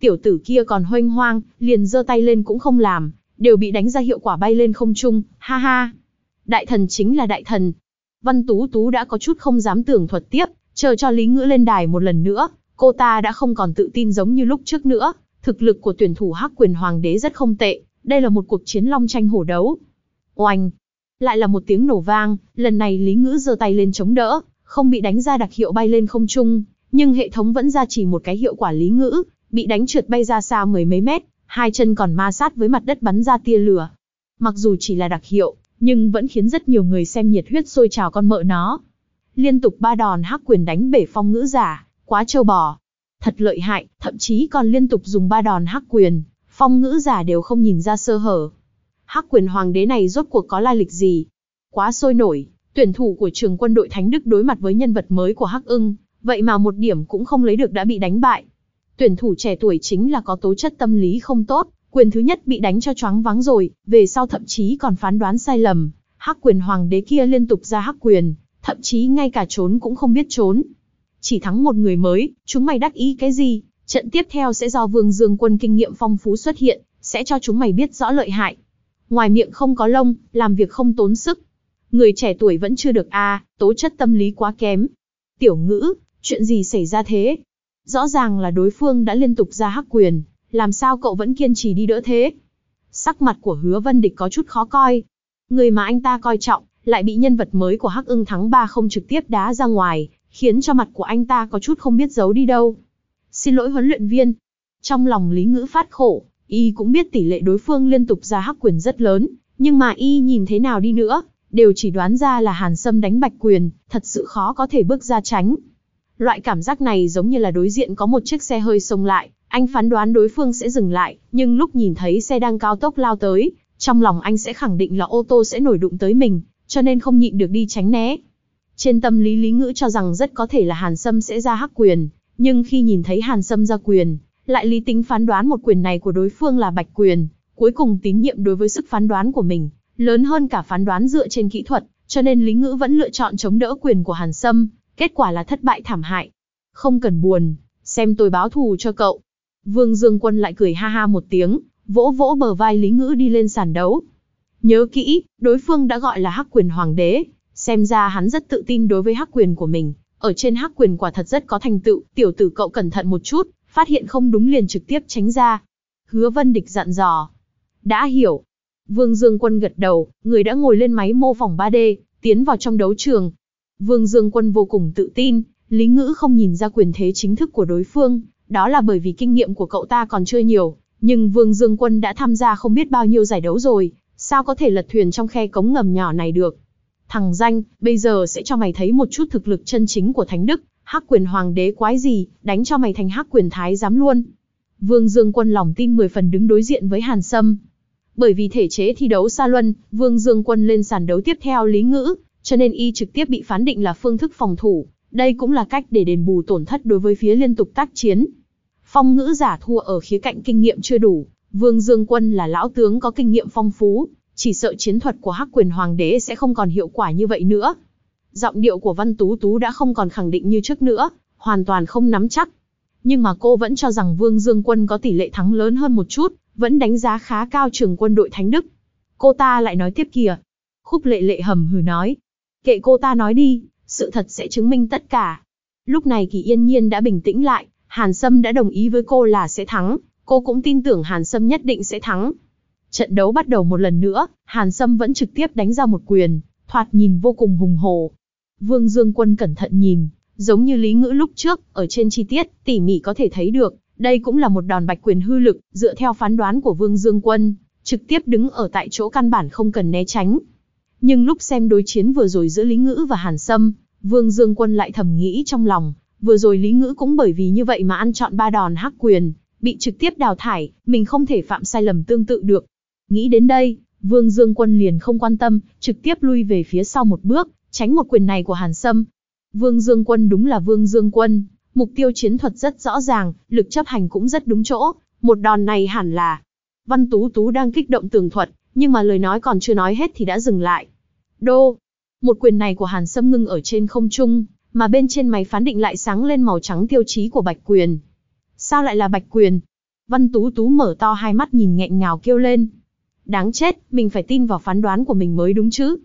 Tiểu tử kia còn hoanh hoang, liền giơ tay lên cũng không làm, đều bị đánh ra hiệu quả bay lên không trung, ha ha. Đại thần chính là đại thần. Văn Tú Tú đã có chút không dám tưởng thuật tiếp, chờ cho Lý Ngữ lên đài một lần nữa, cô ta đã không còn tự tin giống như lúc trước nữa. Thực lực của tuyển thủ Hắc Quyền Hoàng đế rất không tệ, đây là một cuộc chiến long tranh hổ đấu. Oanh! Lại là một tiếng nổ vang, lần này Lý Ngữ giơ tay lên chống đỡ, không bị đánh ra đặc hiệu bay lên không trung, nhưng hệ thống vẫn ra chỉ một cái hiệu quả Lý Ngữ, bị đánh trượt bay ra xa mười mấy mét, hai chân còn ma sát với mặt đất bắn ra tia lửa. Mặc dù chỉ là đặc hiệu, nhưng vẫn khiến rất nhiều người xem nhiệt huyết sôi trào con mợ nó. Liên tục ba đòn hắc quyền đánh bể phong ngữ giả, quá trâu bò. Thật lợi hại, thậm chí còn liên tục dùng ba đòn hắc quyền, phong ngữ giả đều không nhìn ra sơ hở. Hắc quyền hoàng đế này rốt cuộc có lai lịch gì? Quá sôi nổi, tuyển thủ của trường quân đội Thánh Đức đối mặt với nhân vật mới của Hắc ưng, vậy mà một điểm cũng không lấy được đã bị đánh bại. Tuyển thủ trẻ tuổi chính là có tố chất tâm lý không tốt, quyền thứ nhất bị đánh cho choáng vắng rồi, về sau thậm chí còn phán đoán sai lầm. Hắc quyền hoàng đế kia liên tục ra hắc quyền, thậm chí ngay cả trốn cũng không biết trốn. Chỉ thắng một người mới, chúng mày đắc ý cái gì? Trận tiếp theo sẽ do Vương Dương Quân kinh nghiệm phong phú xuất hiện, sẽ cho chúng mày biết rõ lợi hại. Ngoài miệng không có lông, làm việc không tốn sức. Người trẻ tuổi vẫn chưa được a, tố chất tâm lý quá kém. Tiểu ngữ, chuyện gì xảy ra thế? Rõ ràng là đối phương đã liên tục ra hắc quyền, làm sao cậu vẫn kiên trì đi đỡ thế? Sắc mặt của hứa vân địch có chút khó coi. Người mà anh ta coi trọng, lại bị nhân vật mới của hắc ưng thắng ba không trực tiếp đá ra ngoài, khiến cho mặt của anh ta có chút không biết giấu đi đâu. Xin lỗi huấn luyện viên. Trong lòng Lý Ngữ phát khổ, y cũng biết tỷ lệ đối phương liên tục ra hắc quyền rất lớn, nhưng mà y nhìn thế nào đi nữa, đều chỉ đoán ra là Hàn Sâm đánh bạch quyền, thật sự khó có thể bước ra tránh. Loại cảm giác này giống như là đối diện có một chiếc xe hơi xông lại, anh phán đoán đối phương sẽ dừng lại, nhưng lúc nhìn thấy xe đang cao tốc lao tới, trong lòng anh sẽ khẳng định là ô tô sẽ nổi đụng tới mình, cho nên không nhịn được đi tránh né. Trên tâm lý Lý Ngữ cho rằng rất có thể là Hàn Sâm sẽ ra hắc quyền, nhưng khi nhìn thấy Hàn Sâm ra quyền, lại lý tính phán đoán một quyền này của đối phương là bạch quyền, cuối cùng tín nhiệm đối với sức phán đoán của mình, lớn hơn cả phán đoán dựa trên kỹ thuật, cho nên Lý Ngữ vẫn lựa chọn chống đỡ quyền của Hàn Sâm, kết quả là thất bại thảm hại. Không cần buồn, xem tôi báo thù cho cậu. Vương Dương Quân lại cười ha ha một tiếng, vỗ vỗ bờ vai Lý Ngữ đi lên sàn đấu. Nhớ kỹ, đối phương đã gọi là hắc quyền hoàng đế, xem ra hắn rất tự tin đối với hắc quyền của mình. Ở trên hắc quyền quả thật rất có thành tựu, tiểu tử cậu cẩn thận một chút, phát hiện không đúng liền trực tiếp tránh ra. Hứa Vân Địch dặn dò. Đã hiểu. Vương Dương Quân gật đầu, người đã ngồi lên máy mô phỏng 3D, tiến vào trong đấu trường. Vương Dương Quân vô cùng tự tin, Lý Ngữ không nhìn ra quyền thế chính thức của đối phương, đó là bởi vì kinh nghiệm của cậu ta còn chưa nhiều, nhưng Vương Dương Quân đã tham gia không biết bao nhiêu giải đấu rồi, sao có thể lật thuyền trong khe cống ngầm nhỏ này được. Thằng danh, bây giờ sẽ cho mày thấy một chút thực lực chân chính của Thánh Đức, hắc quyền hoàng đế quái gì, đánh cho mày thành hắc quyền thái giám luôn. Vương Dương Quân lòng tin 10 phần đứng đối diện với Hàn Sâm. Bởi vì thể chế thi đấu xa luân, Vương Dương Quân lên sàn đấu tiếp theo Lý Ngữ, cho nên y trực tiếp bị phán định là phương thức phòng thủ, Đây cũng là cách để đền bù tổn thất đối với phía liên tục tác chiến. Phong ngữ giả thua ở khía cạnh kinh nghiệm chưa đủ, Vương Dương Quân là lão tướng có kinh nghiệm phong phú, chỉ sợ chiến thuật của Hắc Quyền Hoàng đế sẽ không còn hiệu quả như vậy nữa. Giọng điệu của Văn Tú Tú đã không còn khẳng định như trước nữa, hoàn toàn không nắm chắc. Nhưng mà cô vẫn cho rằng Vương Dương Quân có tỷ lệ thắng lớn hơn một chút, vẫn đánh giá khá cao trường quân đội Thánh Đức. Cô ta lại nói tiếp kìa. Khúc lệ lệ hầm hừ nói. Kệ cô ta nói đi, sự thật sẽ chứng minh tất cả. Lúc này Kỳ Yên Nhiên đã bình tĩnh lại, Hàn Sâm đã đồng ý với cô là sẽ thắng, cô cũng tin tưởng Hàn Sâm nhất định sẽ thắng. Trận đấu bắt đầu một lần nữa, Hàn Sâm vẫn trực tiếp đánh ra một quyền, thoạt nhìn vô cùng hùng hồ. Vương Dương Quân cẩn thận nhìn, giống như lý ngữ lúc trước, ở trên chi tiết, tỉ mỉ có thể thấy được, đây cũng là một đòn bạch quyền hư lực, dựa theo phán đoán của Vương Dương Quân, trực tiếp đứng ở tại chỗ căn bản không cần né tránh. Nhưng lúc xem đối chiến vừa rồi giữa Lý Ngữ và Hàn Sâm, Vương Dương Quân lại thầm nghĩ trong lòng, vừa rồi Lý Ngữ cũng bởi vì như vậy mà ăn chọn ba đòn hắc quyền, bị trực tiếp đào thải, mình không thể phạm sai lầm tương tự được. Nghĩ đến đây, Vương Dương Quân liền không quan tâm, trực tiếp lui về phía sau một bước, tránh một quyền này của Hàn Sâm. Vương Dương Quân đúng là Vương Dương Quân, mục tiêu chiến thuật rất rõ ràng, lực chấp hành cũng rất đúng chỗ, một đòn này hẳn là. Văn Tú Tú đang kích động tường thuật, nhưng mà lời nói còn chưa nói hết thì đã dừng lại. Đô! Một quyền này của Hàn Sâm ngưng ở trên không trung, mà bên trên máy phán định lại sáng lên màu trắng tiêu chí của bạch quyền. Sao lại là bạch quyền? Văn Tú Tú mở to hai mắt nhìn nghẹn ngào kêu lên. Đáng chết, mình phải tin vào phán đoán của mình mới đúng chứ.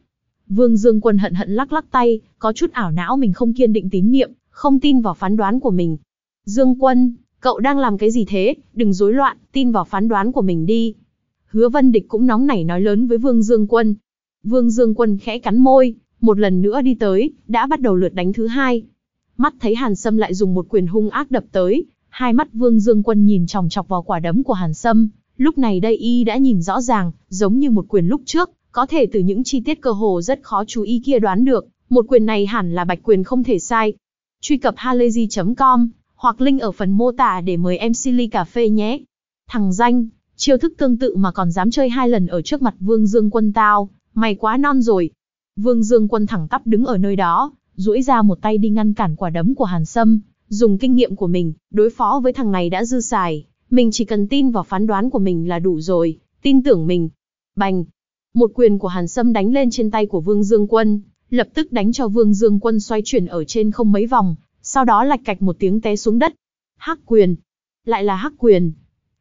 Vương Dương Quân hận hận lắc lắc tay, có chút ảo não mình không kiên định tín niệm, không tin vào phán đoán của mình. Dương Quân, cậu đang làm cái gì thế, đừng rối loạn, tin vào phán đoán của mình đi. Hứa Vân Địch cũng nóng nảy nói lớn với Vương Dương Quân. Vương Dương Quân khẽ cắn môi, một lần nữa đi tới, đã bắt đầu lượt đánh thứ hai. Mắt thấy Hàn Sâm lại dùng một quyền hung ác đập tới, hai mắt Vương Dương Quân nhìn chòng chọc vào quả đấm của Hàn Sâm, lúc này đây y đã nhìn rõ ràng, giống như một quyền lúc trước, có thể từ những chi tiết cơ hồ rất khó chú ý kia đoán được, một quyền này hẳn là bạch quyền không thể sai. Truy cập halayzi.com hoặc link ở phần mô tả để mời em Silly cà phê nhé. Thằng danh, chiêu thức tương tự mà còn dám chơi hai lần ở trước mặt Vương Dương Quân tao, mày quá non rồi. Vương Dương Quân thẳng tắp đứng ở nơi đó, duỗi ra một tay đi ngăn cản quả đấm của Hàn Sâm, dùng kinh nghiệm của mình, đối phó với thằng này đã dư xài, mình chỉ cần tin vào phán đoán của mình là đủ rồi, tin tưởng mình. Bành! Một quyền của Hàn Sâm đánh lên trên tay của Vương Dương Quân, lập tức đánh cho Vương Dương Quân xoay chuyển ở trên không mấy vòng, sau đó lạch cạch một tiếng té xuống đất. Hắc quyền! Lại là hắc quyền!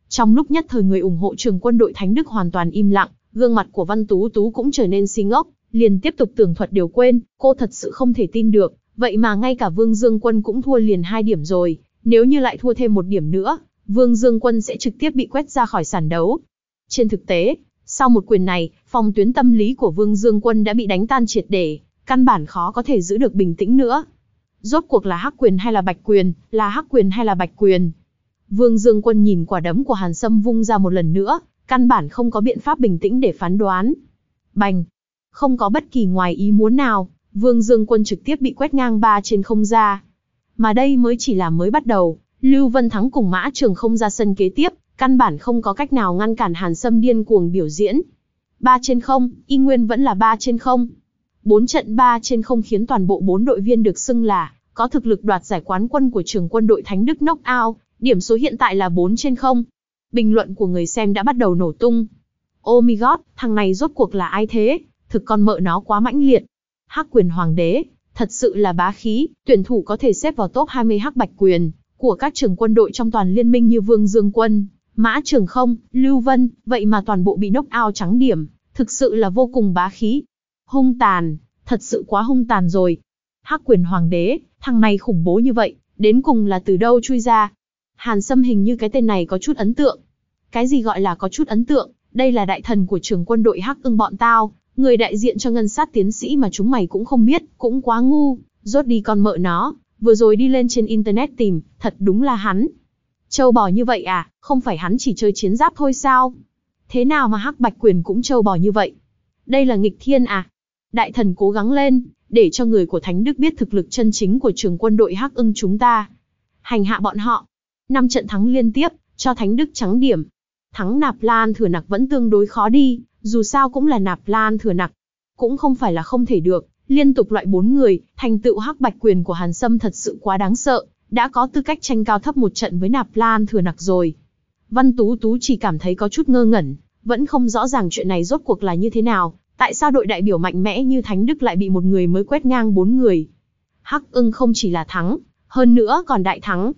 Trong lúc nhất thời người ủng hộ trường quân đội Thánh Đức hoàn toàn im lặng, gương mặt của Văn Tú Tú cũng trở nên si ngốc, liền tiếp tục tường thuật điều quên, cô thật sự không thể tin được, vậy mà ngay cả Vương Dương Quân cũng thua liền hai điểm rồi, nếu như lại thua thêm một điểm nữa, Vương Dương Quân sẽ trực tiếp bị quét ra khỏi sàn đấu. Trên thực tế, sau một quyền này, phòng tuyến tâm lý của Vương Dương Quân đã bị đánh tan triệt để, căn bản khó có thể giữ được bình tĩnh nữa. Rốt cuộc là hắc quyền hay là bạch quyền, là hắc quyền hay là bạch quyền. Vương Dương Quân nhìn quả đấm của Hàn Sâm vung ra một lần nữa, căn bản không có biện pháp bình tĩnh để phán đoán. Bành! Không có bất kỳ ngoài ý muốn nào, Vương Dương Quân trực tiếp bị quét ngang ba trên không ra. Mà đây mới chỉ là mới bắt đầu, Lưu Vân Thắng cùng Mã Trường không ra sân kế tiếp, căn bản không có cách nào ngăn cản Hàn Sâm điên cuồng biểu diễn. Ba trên không, y nguyên vẫn là ba trên không. Bốn trận ba trên không khiến toàn bộ bốn đội viên được xưng là có thực lực đoạt giải quán quân của trường quân đội Thánh Đức Knockout, điểm số hiện tại là 4 trên không. Bình luận của người xem đã bắt đầu nổ tung. Oh my god, thằng này rốt cuộc là ai thế? Thực con mợ nó quá mãnh liệt. Hắc quyền hoàng đế, thật sự là bá khí, tuyển thủ có thể xếp vào top 20 hắc bạch quyền của các trường quân đội trong toàn liên minh như Vương Dương Quân, Mã Trường Không, Lưu Vân, vậy mà toàn bộ bị knock out trắng điểm, thực sự là vô cùng bá khí. Hung tàn, thật sự quá hung tàn rồi. Hắc quyền hoàng đế, thằng này khủng bố như vậy, đến cùng là từ đâu chui ra. Hàn Sâm hình như cái tên này có chút ấn tượng. Cái gì gọi là có chút ấn tượng, đây là đại thần của trường quân đội Hắc ưng bọn tao, người đại diện cho ngân sát tiến sĩ mà chúng mày cũng không biết, cũng quá ngu, rốt đi con mợ nó, vừa rồi đi lên trên internet tìm, thật đúng là hắn. Châu bò như vậy à, không phải hắn chỉ chơi chiến giáp thôi sao? Thế nào mà hắc bạch quyền cũng châu bò như vậy? Đây là nghịch thiên à? Đại thần cố gắng lên, để cho người của Thánh Đức biết thực lực chân chính của trường quân đội hắc ưng chúng ta. Hành hạ bọn họ. Năm trận thắng liên tiếp, cho Thánh Đức trắng điểm. Thắng nạp lan thừa nặc vẫn tương đối khó đi, dù sao cũng là nạp lan thừa nặc. Cũng không phải là không thể được, liên tục loại bốn người, thành tựu hắc bạch quyền của Hàn Sâm thật sự quá đáng sợ, đã có tư cách tranh cao thấp một trận với Nạp Lan Thừa Nặc rồi. Văn Tú Tú chỉ cảm thấy có chút ngơ ngẩn, vẫn không rõ ràng chuyện này rốt cuộc là như thế nào, tại sao đội đại biểu mạnh mẽ như Thánh Đức lại bị một người mới quét ngang bốn người. Hắc ưng không chỉ là thắng, hơn nữa còn đại thắng.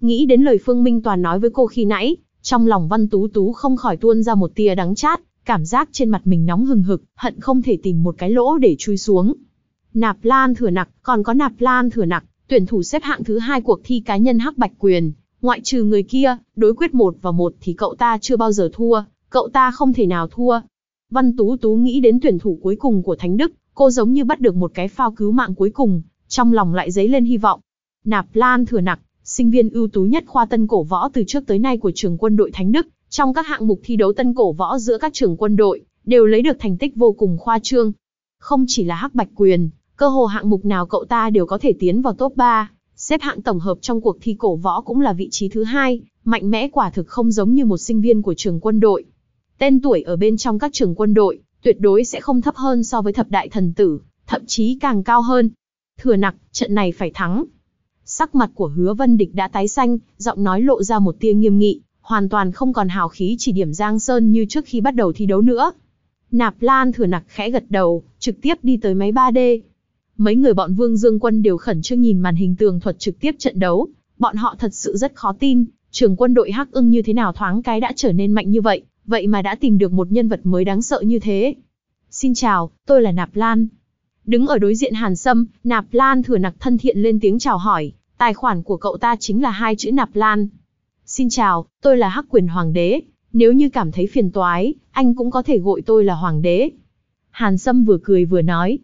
Nghĩ đến lời Phương Minh Toàn nói với cô khi nãy, trong lòng Văn Tú Tú không khỏi tuôn ra một tia đắng chát, cảm giác trên mặt mình nóng hừng hực, hận không thể tìm một cái lỗ để chui xuống. Nạp Lan Thừa Nặc, còn có Nạp Lan Thừa Nặc, tuyển thủ xếp hạng thứ hai cuộc thi cá nhân Hắc Bạch Quyền, ngoại trừ người kia, đối quyết một và một thì cậu ta chưa bao giờ thua, cậu ta không thể nào thua. Văn Tú Tú nghĩ đến tuyển thủ cuối cùng của Thánh Đức, cô giống như bắt được một cái phao cứu mạng cuối cùng, trong lòng lại dấy lên hy vọng. Nạp Lan Thừa Nặc, sinh viên ưu tú nhất khoa tân cổ võ từ trước tới nay của trường quân đội Thánh Đức, trong các hạng mục thi đấu tân cổ võ giữa các trường quân đội, đều lấy được thành tích vô cùng khoa trương. Không chỉ là hắc bạch quyền, cơ hồ hạng mục nào cậu ta đều có thể tiến vào top 3, xếp hạng tổng hợp trong cuộc thi cổ võ cũng là vị trí thứ hai, mạnh mẽ quả thực không giống như một sinh viên của trường quân đội. Tên tuổi ở bên trong các trường quân đội, tuyệt đối sẽ không thấp hơn so với thập đại thần tử, thậm chí càng cao hơn. Thừa nặc, trận này phải thắng. Sắc mặt của hứa vân địch đã tái xanh, giọng nói lộ ra một tia nghiêm nghị, hoàn toàn không còn hào khí chỉ điểm Giang Sơn như trước khi bắt đầu thi đấu nữa. Nạp Lan thừa nặc khẽ gật đầu, trực tiếp đi tới máy 3D. Mấy người bọn Vương Dương Quân đều khẩn trương nhìn màn hình tường thuật trực tiếp trận đấu, bọn họ thật sự rất khó tin, trường quân đội Hắc Ưng như thế nào thoáng cái đã trở nên mạnh như vậy, vậy mà đã tìm được một nhân vật mới đáng sợ như thế. Xin chào, tôi là Nạp Lan. Đứng ở đối diện Hàn Sâm, Nạp Lan thừa nặc thân thiện lên tiếng chào hỏi, tài khoản của cậu ta chính là hai chữ Nạp Lan. Xin chào, tôi là Hắc Quyền Hoàng đế, nếu như cảm thấy phiền toái, anh cũng có thể gọi tôi là Hoàng đế. Hàn Sâm vừa cười vừa nói.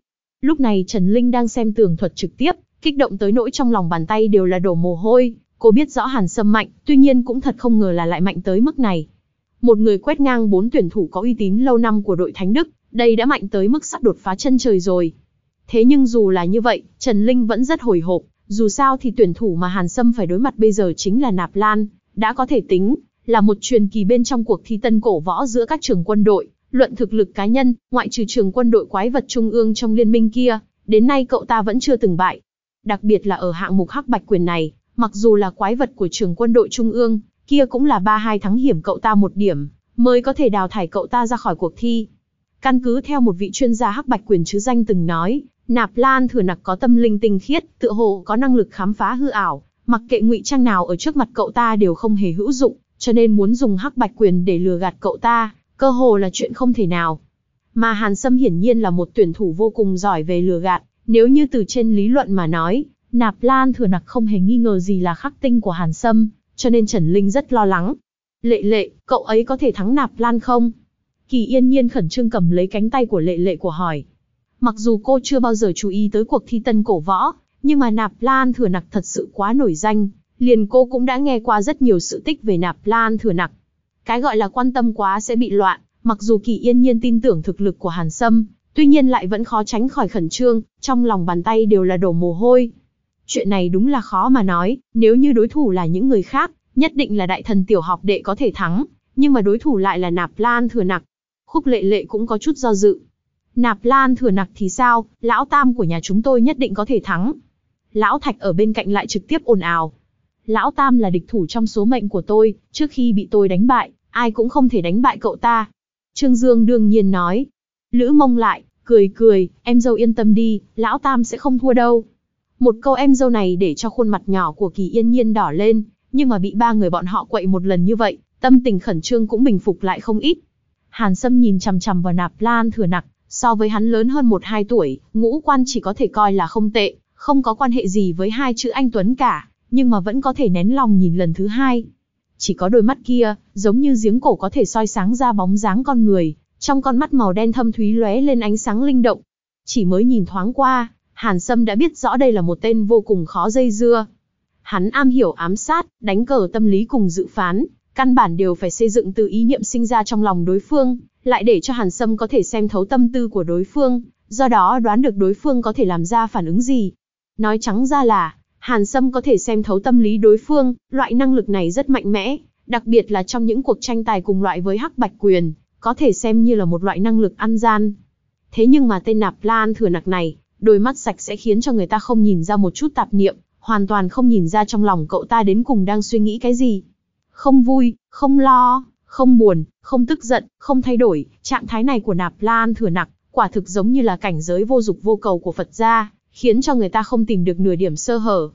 Lúc này Trần Linh đang xem tường thuật trực tiếp, kích động tới nỗi trong lòng bàn tay đều là đổ mồ hôi. Cô biết rõ Hàn Sâm mạnh, tuy nhiên cũng thật không ngờ là lại mạnh tới mức này. Một người quét ngang bốn tuyển thủ có uy tín lâu năm của đội Thánh Đức, đây đã mạnh tới mức sắp đột phá chân trời rồi. Thế nhưng dù là như vậy, Trần Linh vẫn rất hồi hộp, dù sao thì tuyển thủ mà Hàn Sâm phải đối mặt bây giờ chính là Nạp Lan, đã có thể tính là một truyền kỳ bên trong cuộc thi tân cổ võ giữa các trường quân đội, luận thực lực cá nhân, ngoại trừ trường quân đội quái vật trung ương trong liên minh kia, đến nay cậu ta vẫn chưa từng bại. Đặc biệt là ở hạng mục hắc bạch quyền này, mặc dù là quái vật của trường quân đội trung ương, kia cũng là ba hai thắng hiểm cậu ta một điểm, mới có thể đào thải cậu ta ra khỏi cuộc thi. Căn cứ theo một vị chuyên gia hắc bạch quyền chứ danh từng nói, Nạp Lan thừa nặc có tâm linh tinh khiết, tựa hồ có năng lực khám phá hư ảo, mặc kệ ngụy trang nào ở trước mặt cậu ta đều không hề hữu dụng, cho nên muốn dùng hắc bạch quyền để lừa gạt cậu ta, cơ hồ là chuyện không thể nào. Mà Hàn Sâm hiển nhiên là một tuyển thủ vô cùng giỏi về lừa gạt, nếu như từ trên lý luận mà nói, Nạp Lan thừa nặc không hề nghi ngờ gì là khắc tinh của Hàn Sâm, cho nên Trần Linh rất lo lắng. Lệ lệ, cậu ấy có thể thắng Nạp Lan không? Kỳ yên nhiên khẩn trương cầm lấy cánh tay của lệ lệ của hỏi. Mặc dù cô chưa bao giờ chú ý tới cuộc thi tân cổ võ, nhưng mà Nạp Lan Thừa Nặc thật sự quá nổi danh, liền cô cũng đã nghe qua rất nhiều sự tích về Nạp Lan Thừa Nặc. Cái gọi là quan tâm quá sẽ bị loạn, mặc dù Kỳ Yên Nhiên tin tưởng thực lực của Hàn Sâm, tuy nhiên lại vẫn khó tránh khỏi khẩn trương, trong lòng bàn tay đều là đổ mồ hôi. Chuyện này đúng là khó mà nói, nếu như đối thủ là những người khác, nhất định là đại thần tiểu học đệ có thể thắng, nhưng mà đối thủ lại là Nạp Lan Thừa Nặc. Khúc lệ lệ cũng có chút do dự. Nạp Lan Thừa Nặc thì sao, lão tam của nhà chúng tôi nhất định có thể thắng. Lão Thạch ở bên cạnh lại trực tiếp ồn ào. Lão Tam là địch thủ trong số mệnh của tôi, trước khi bị tôi đánh bại, ai cũng không thể đánh bại cậu ta. Trương Dương đương nhiên nói. Lữ mông lại, cười cười, em dâu yên tâm đi, Lão Tam sẽ không thua đâu. Một câu em dâu này để cho khuôn mặt nhỏ của Kỳ Yên Nhiên đỏ lên, nhưng mà bị ba người bọn họ quậy một lần như vậy, tâm tình khẩn trương cũng bình phục lại không ít. Hàn Sâm nhìn chằm chằm vào Nạp Lan Thừa Nặc, so với hắn lớn hơn một hai tuổi, ngũ quan chỉ có thể coi là không tệ, không có quan hệ gì với hai chữ anh Tuấn cả, nhưng mà vẫn có thể nén lòng nhìn lần thứ hai. Chỉ có đôi mắt kia, giống như giếng cổ có thể soi sáng ra bóng dáng con người, trong con mắt màu đen thâm thúy lóe lên ánh sáng linh động. Chỉ mới nhìn thoáng qua, Hàn Sâm đã biết rõ đây là một tên vô cùng khó dây dưa. Hắn am hiểu ám sát, đánh cờ tâm lý cùng dự phán, căn bản đều phải xây dựng từ ý niệm sinh ra trong lòng đối phương, lại để cho Hàn Sâm có thể xem thấu tâm tư của đối phương, do đó đoán được đối phương có thể làm ra phản ứng gì. Nói trắng ra là, Hàn Sâm có thể xem thấu tâm lý đối phương, loại năng lực này rất mạnh mẽ, đặc biệt là trong những cuộc tranh tài cùng loại với Hắc Bạch Quyền, có thể xem như là một loại năng lực ăn gian. Thế nhưng mà tên Nạp Lan thừa nặc này, đôi mắt sạch sẽ khiến cho người ta không nhìn ra một chút tạp niệm, hoàn toàn không nhìn ra trong lòng cậu ta đến cùng đang suy nghĩ cái gì. Không vui, không lo, không buồn, không tức giận, không thay đổi, trạng thái này của Nạp Lan Thừa Nặc, quả thực giống như là cảnh giới vô dục vô cầu của Phật gia, khiến cho người ta không tìm được nửa điểm sơ hở.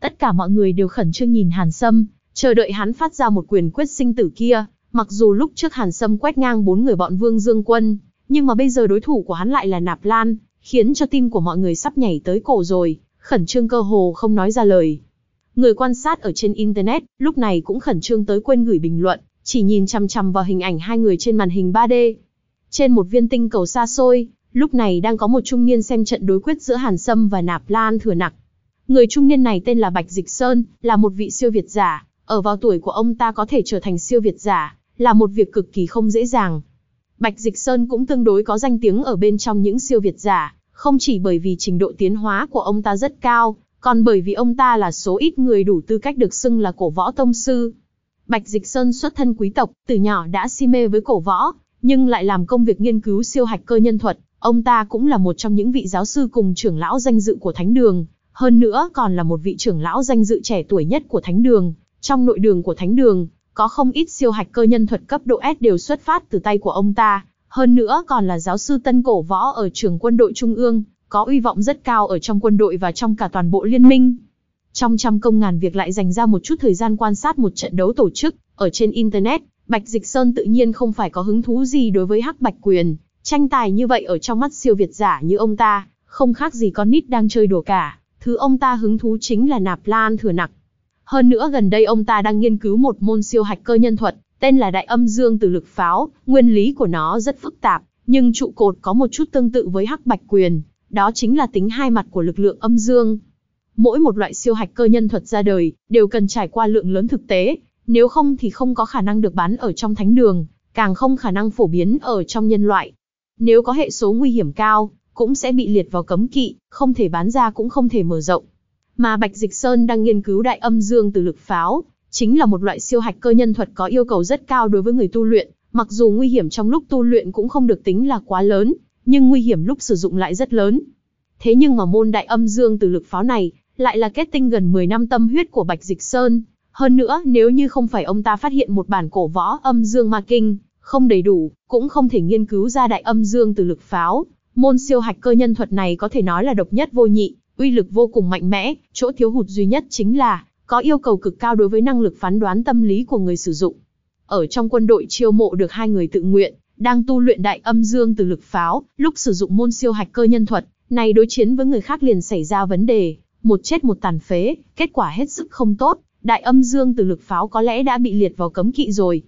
Tất cả mọi người đều khẩn trương nhìn Hàn Sâm, chờ đợi hắn phát ra một quyền quyết sinh tử kia, mặc dù lúc trước Hàn Sâm quét ngang bốn người bọn Vương Dương Quân, nhưng mà bây giờ đối thủ của hắn lại là Nạp Lan, khiến cho tim của mọi người sắp nhảy tới cổ rồi, khẩn trương cơ hồ không nói ra lời. Người quan sát ở trên Internet, lúc này cũng khẩn trương tới quên gửi bình luận, chỉ nhìn chằm chằm vào hình ảnh hai người trên màn hình 3D. Trên một viên tinh cầu xa xôi, lúc này đang có một trung niên xem trận đối quyết giữa Hàn Sâm và Nạp Lan Thừa Nặc. Người trung niên này tên là Bạch Dịch Sơn, là một vị siêu việt giả, ở vào tuổi của ông ta có thể trở thành siêu việt giả, là một việc cực kỳ không dễ dàng. Bạch Dịch Sơn cũng tương đối có danh tiếng ở bên trong những siêu việt giả, không chỉ bởi vì trình độ tiến hóa của ông ta rất cao, còn bởi vì ông ta là số ít người đủ tư cách được xưng là cổ võ tông sư. Bạch Dịch Sơn xuất thân quý tộc, từ nhỏ đã si mê với cổ võ, nhưng lại làm công việc nghiên cứu siêu hạch cơ nhân thuật. Ông ta cũng là một trong những vị giáo sư cùng trưởng lão danh dự của Thánh Đường, hơn nữa còn là một vị trưởng lão danh dự trẻ tuổi nhất của Thánh Đường. Trong nội đường của Thánh Đường, có không ít siêu hạch cơ nhân thuật cấp độ S đều xuất phát từ tay của ông ta, hơn nữa còn là giáo sư tân cổ võ ở trường quân đội Trung ương, có uy vọng rất cao ở trong quân đội và trong cả toàn bộ liên minh. Trong trăm công ngàn việc lại dành ra một chút thời gian quan sát một trận đấu tổ chức, ở trên Internet, Bạch Dịch Sơn tự nhiên không phải có hứng thú gì đối với Hắc Bạch Quyền, tranh tài như vậy ở trong mắt siêu việt giả như ông ta, không khác gì con nít đang chơi đùa cả, thứ ông ta hứng thú chính là nạp lan thừa nặc. Hơn nữa gần đây ông ta đang nghiên cứu một môn siêu hạch cơ nhân thuật, tên là Đại Âm Dương Từ Lực Pháo, nguyên lý của nó rất phức tạp, nhưng trụ cột có một chút tương tự với Hắc Bạch Quyền, đó chính là tính hai mặt của lực lượng âm dương. Mỗi một loại siêu hạch cơ nhân thuật ra đời, đều cần trải qua lượng lớn thực tế, nếu không thì không có khả năng được bán ở trong thánh đường, càng không khả năng phổ biến ở trong nhân loại. Nếu có hệ số nguy hiểm cao, cũng sẽ bị liệt vào cấm kỵ, không thể bán ra cũng không thể mở rộng. Mà Bạch Dịch Sơn đang nghiên cứu đại âm dương từ lực pháo, chính là một loại siêu hạch cơ nhân thuật có yêu cầu rất cao đối với người tu luyện, mặc dù nguy hiểm trong lúc tu luyện cũng không được tính là quá lớn, nhưng nguy hiểm lúc sử dụng lại rất lớn. Thế nhưng mà môn đại âm dương từ lực pháo này, lại là kết tinh gần 10 năm tâm huyết của Bạch Dịch Sơn. Hơn nữa, nếu như không phải ông ta phát hiện một bản cổ võ âm dương ma kinh, không đầy đủ, cũng không thể nghiên cứu ra đại âm dương từ lực pháo. Môn siêu hạch cơ nhân thuật này có thể nói là độc nhất vô nhị, uy lực vô cùng mạnh mẽ, chỗ thiếu hụt duy nhất chính là có yêu cầu cực cao đối với năng lực phán đoán tâm lý của người sử dụng. Ở trong quân đội chiêu mộ được hai người tự nguyện, đang tu luyện đại âm dương từ lực pháo, lúc sử dụng môn siêu hạch cơ nhân thuật, này đối chiến với người khác liền xảy ra vấn đề, một chết một tàn phế, kết quả hết sức không tốt, đại âm dương từ lực pháo có lẽ đã bị liệt vào cấm kỵ rồi.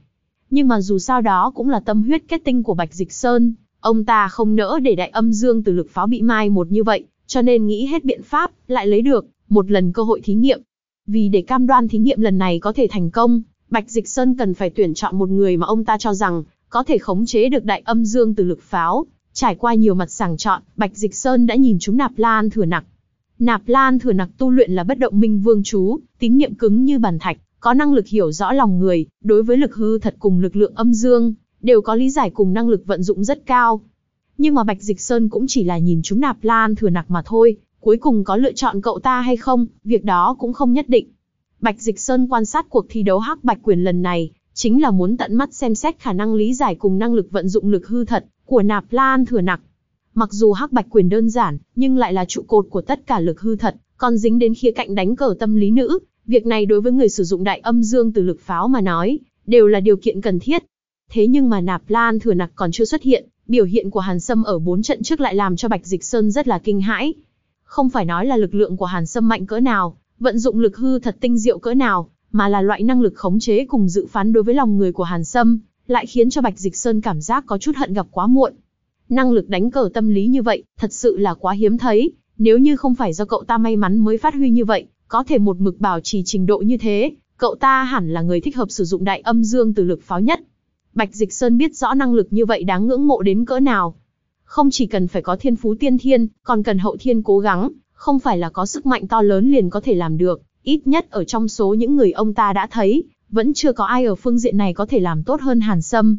Nhưng mà dù sao đó cũng là tâm huyết kết tinh của Bạch Dịch Sơn, ông ta không nỡ để đại âm dương từ lực pháo bị mai một như vậy, cho nên nghĩ hết biện pháp, lại lấy được một lần cơ hội thí nghiệm. Vì để cam đoan thí nghiệm lần này có thể thành công, Bạch Dịch Sơn cần phải tuyển chọn một người mà ông ta cho rằng có thể khống chế được đại âm dương từ lực pháo. Trải qua nhiều mặt sàng chọn, Bạch Dịch Sơn đã nhìn chúng Nạp Lan Thừa Nặc. Nạp Lan Thừa Nặc tu luyện là bất động minh vương chú, tín niệm cứng như bàn thạch, có năng lực hiểu rõ lòng người, đối với lực hư thật cùng lực lượng âm dương, đều có lý giải cùng năng lực vận dụng rất cao. Nhưng mà Bạch Dịch Sơn cũng chỉ là nhìn chúng Nạp Lan Thừa Nặc mà thôi, cuối cùng có lựa chọn cậu ta hay không, việc đó cũng không nhất định. Bạch Dịch Sơn quan sát cuộc thi đấu hắc bạch quyền lần này, chính là muốn tận mắt xem xét khả năng lý giải cùng năng lực vận dụng lực hư thật của Nạp Lan Thừa Nặc. Mặc dù hắc bạch quyền đơn giản, nhưng lại là trụ cột của tất cả lực hư thật, còn dính đến khía cạnh đánh cờ tâm lý nữ, việc này đối với người sử dụng đại âm dương từ lực pháo mà nói, đều là điều kiện cần thiết. Thế nhưng mà Nạp Lan Thừa Nặc còn chưa xuất hiện, biểu hiện của Hàn Sâm ở bốn trận trước lại làm cho Bạch Dịch Sơn rất là kinh hãi. Không phải nói là lực lượng của Hàn Sâm mạnh cỡ nào, vận dụng lực hư thật tinh diệu cỡ nào, mà là loại năng lực khống chế cùng dự phán đối với lòng người của Hàn Sâm, lại khiến cho Bạch Dịch Sơn cảm giác có chút hận gặp quá muộn. Năng lực đánh cờ tâm lý như vậy, thật sự là quá hiếm thấy, nếu như không phải do cậu ta may mắn mới phát huy như vậy, có thể một mực bảo trì trình độ như thế, cậu ta hẳn là người thích hợp sử dụng đại âm dương từ lực pháo nhất. Bạch Dịch Sơn biết rõ năng lực như vậy đáng ngưỡng mộ đến cỡ nào. Không chỉ cần phải có thiên phú tiên thiên, còn cần hậu thiên cố gắng, không phải là có sức mạnh to lớn liền có thể làm được, ít nhất ở trong số những người ông ta đã thấy, vẫn chưa có ai ở phương diện này có thể làm tốt hơn Hàn Sâm.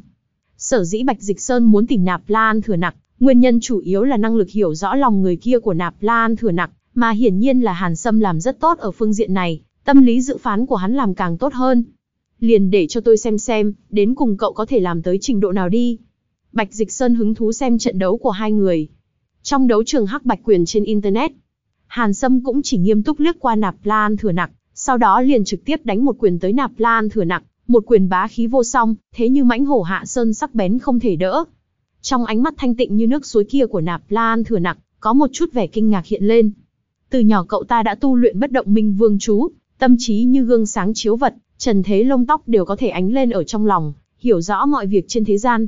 Sở dĩ Bạch Dịch Sơn muốn tìm nạp Lan thừa nặc, Nguyên nhân chủ yếu là năng lực hiểu rõ lòng người kia của Nạp Lan Thừa Nặc, mà hiển nhiên là Hàn Sâm làm rất tốt ở phương diện này, tâm lý dự phán của hắn làm càng tốt hơn. Liền để cho tôi xem xem, đến cùng cậu có thể làm tới trình độ nào đi. Bạch Dịch Sơn hứng thú xem trận đấu của hai người. Trong đấu trường hắc bạch quyền trên Internet, Hàn Sâm cũng chỉ nghiêm túc liếc qua Nạp Lan Thừa Nặc, sau đó liền trực tiếp đánh một quyền tới Nạp Lan Thừa Nặc, một quyền bá khí vô song, thế như mãnh hổ hạ sơn sắc bén không thể đỡ. Trong ánh mắt thanh tịnh như nước suối kia của Nạp Lan Thừa Nặc, có một chút vẻ kinh ngạc hiện lên. Từ nhỏ cậu ta đã tu luyện bất động minh vương chú, tâm trí như gương sáng chiếu vật, trần thế lông tóc đều có thể ánh lên ở trong lòng, hiểu rõ mọi việc trên thế gian.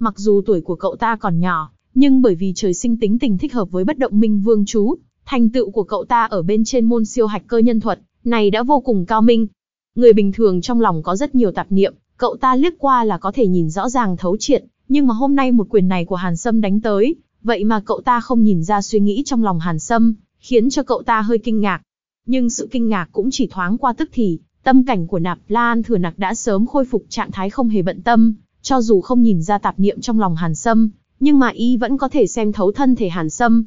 Mặc dù tuổi của cậu ta còn nhỏ, nhưng bởi vì trời sinh tính tình thích hợp với bất động minh vương chú, thành tựu của cậu ta ở bên trên môn siêu hạch cơ nhân thuật, này đã vô cùng cao minh. Người bình thường trong lòng có rất nhiều tạp niệm, cậu ta liếc qua là có thể nhìn rõ ràng thấu triệt, nhưng mà hôm nay một quyền này của Hàn Sâm đánh tới, vậy mà cậu ta không nhìn ra suy nghĩ trong lòng Hàn Sâm, khiến cho cậu ta hơi kinh ngạc. Nhưng sự kinh ngạc cũng chỉ thoáng qua tức thì, tâm cảnh của Nạp Lan Thừa Nặc đã sớm khôi phục trạng thái không hề bận tâm, cho dù không nhìn ra tạp niệm trong lòng Hàn Sâm, nhưng mà y vẫn có thể xem thấu thân thể Hàn Sâm.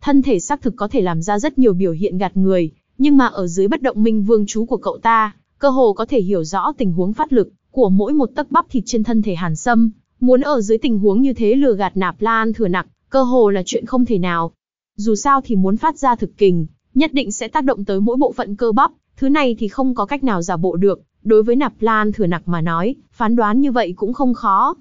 Thân thể xác thực có thể làm ra rất nhiều biểu hiện gạt người, nhưng mà ở dưới bất động minh vương chú của cậu ta, cơ hồ có thể hiểu rõ tình huống phát lực của mỗi một tấc bắp thịt trên thân thể Hàn Sâm, muốn ở dưới tình huống như thế lừa gạt Nạp Lan Thừa Nặc, cơ hồ là chuyện không thể nào. Dù sao thì muốn phát ra thực kình, nhất định sẽ tác động tới mỗi bộ phận cơ bắp, thứ này thì không có cách nào giả bộ được, đối với Nạp Lan Thừa Nặc mà nói, phán đoán như vậy cũng không khó.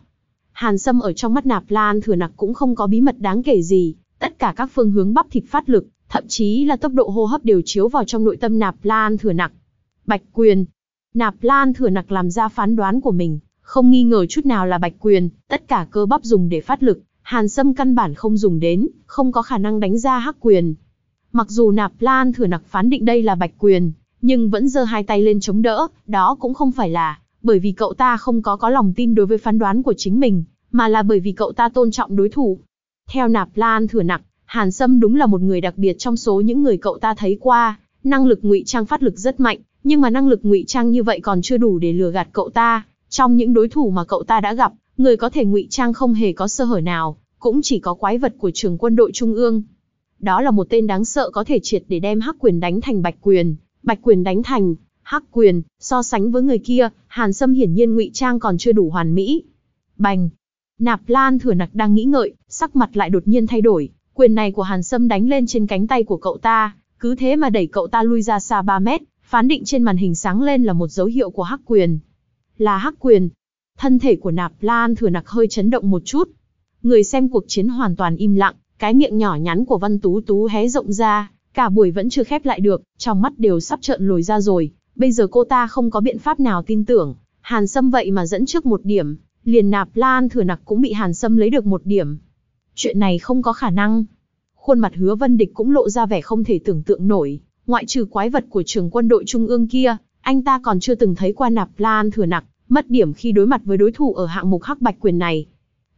Hàn Sâm ở trong mắt Nạp Lan Thừa Nặc cũng không có bí mật đáng kể gì, tất cả các phương hướng bắp thịt phát lực, thậm chí là tốc độ hô hấp đều chiếu vào trong nội tâm Nạp Lan Thừa Nặc. Bạch Quyền. Nạp Lan Thừa Nặc làm ra phán đoán của mình, không nghi ngờ chút nào là Bạch Quyền, tất cả cơ bắp dùng để phát lực, Hàn Sâm căn bản không dùng đến, không có khả năng đánh ra Hắc Quyền. Mặc dù Nạp Lan Thừa Nặc phán định đây là Bạch Quyền, nhưng vẫn giơ hai tay lên chống đỡ, đó cũng không phải là bởi vì cậu ta không có có lòng tin đối với phán đoán của chính mình, mà là bởi vì cậu ta tôn trọng đối thủ. Theo Nạp Lan Thừa Nặc, Hàn Sâm đúng là một người đặc biệt trong số những người cậu ta thấy qua, năng lực ngụy trang phát lực rất mạnh, nhưng mà năng lực ngụy trang như vậy còn chưa đủ để lừa gạt cậu ta. Trong những đối thủ mà cậu ta đã gặp, người có thể ngụy trang không hề có sơ hở nào, cũng chỉ có quái vật của trường quân đội trung ương. Đó là một tên đáng sợ có thể triệt để đem hắc quyền đánh thành bạch quyền, bạch quyền đánh thành hắc quyền, so sánh với người kia, Hàn Sâm hiển nhiên ngụy trang còn chưa đủ hoàn mỹ. Bành! Nạp Lan thừa nặc đang nghĩ ngợi, sắc mặt lại đột nhiên thay đổi, quyền này của Hàn Sâm đánh lên trên cánh tay của cậu ta, cứ thế mà đẩy cậu ta lui ra xa 3 mét, phán định trên màn hình sáng lên là một dấu hiệu của hắc quyền. Là hắc quyền. Thân thể của Nạp Lan thừa nặc hơi chấn động một chút. Người xem cuộc chiến hoàn toàn im lặng, cái miệng nhỏ nhắn của Văn Tú Tú hé rộng ra, cả buổi vẫn chưa khép lại được, trong mắt đều sắp trợn lồi ra rồi. Bây giờ cô ta không có biện pháp nào tin tưởng, Hàn Sâm vậy mà dẫn trước một điểm, liền Nạp Lan thừa nặc cũng bị Hàn Sâm lấy được một điểm. Chuyện này không có khả năng. Khuôn mặt hứa vân địch cũng lộ ra vẻ không thể tưởng tượng nổi, ngoại trừ quái vật của trường quân đội trung ương kia, anh ta còn chưa từng thấy qua nạp lan thừa nặc, mất điểm khi đối mặt với đối thủ ở hạng mục hắc bạch quyền này.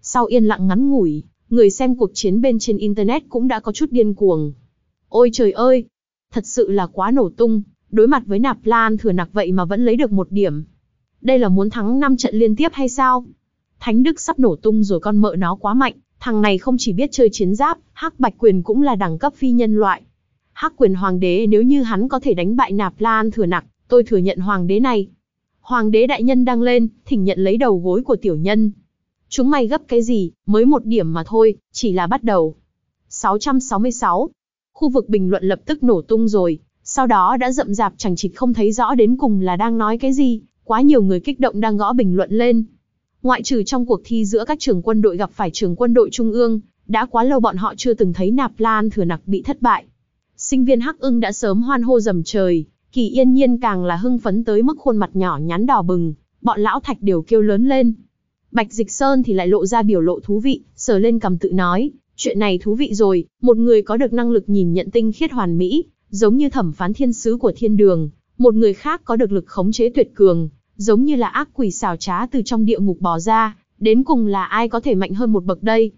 Sau yên lặng ngắn ngủi, người xem cuộc chiến bên trên Internet cũng đã có chút điên cuồng. Ôi trời ơi! Thật sự là quá nổ tung, đối mặt với nạp lan thừa nặc vậy mà vẫn lấy được một điểm. Đây là muốn thắng 5 trận liên tiếp hay sao? Thánh Đức sắp nổ tung rồi con mợ nó quá mạnh, Thằng này không chỉ biết chơi chiến giáp, hắc bạch quyền cũng là đẳng cấp phi nhân loại. Hắc quyền hoàng đế nếu như hắn có thể đánh bại nạp lan thừa nặc, tôi thừa nhận hoàng đế này. Hoàng đế đại nhân đang lên, thỉnh nhận lấy đầu gối của tiểu nhân. Chúng mày gấp cái gì, mới một điểm mà thôi, chỉ là bắt đầu. 666. Khu vực bình luận lập tức nổ tung rồi, sau đó đã rậm rạp chẳng chịt không thấy rõ đến cùng là đang nói cái gì, quá nhiều người kích động đang gõ bình luận lên. Ngoại trừ trong cuộc thi giữa các trường quân đội gặp phải trường quân đội trung ương, đã quá lâu bọn họ chưa từng thấy Nạp Lan thừa nặc bị thất bại. Sinh viên Hắc Ưng đã sớm hoan hô dầm trời, Kỳ Yên Nhiên càng là hưng phấn tới mức khuôn mặt nhỏ nhắn đỏ bừng, bọn lão thạch đều kêu lớn lên. Bạch Dịch Sơn thì lại lộ ra biểu lộ thú vị, sờ lên cầm tự nói, chuyện này thú vị rồi, một người có được năng lực nhìn nhận tinh khiết hoàn mỹ, giống như thẩm phán thiên sứ của thiên đường, một người khác có được lực khống chế tuyệt cường, giống như là ác quỷ xào trá từ trong địa ngục bò ra, đến cùng là ai có thể mạnh hơn một bậc đây.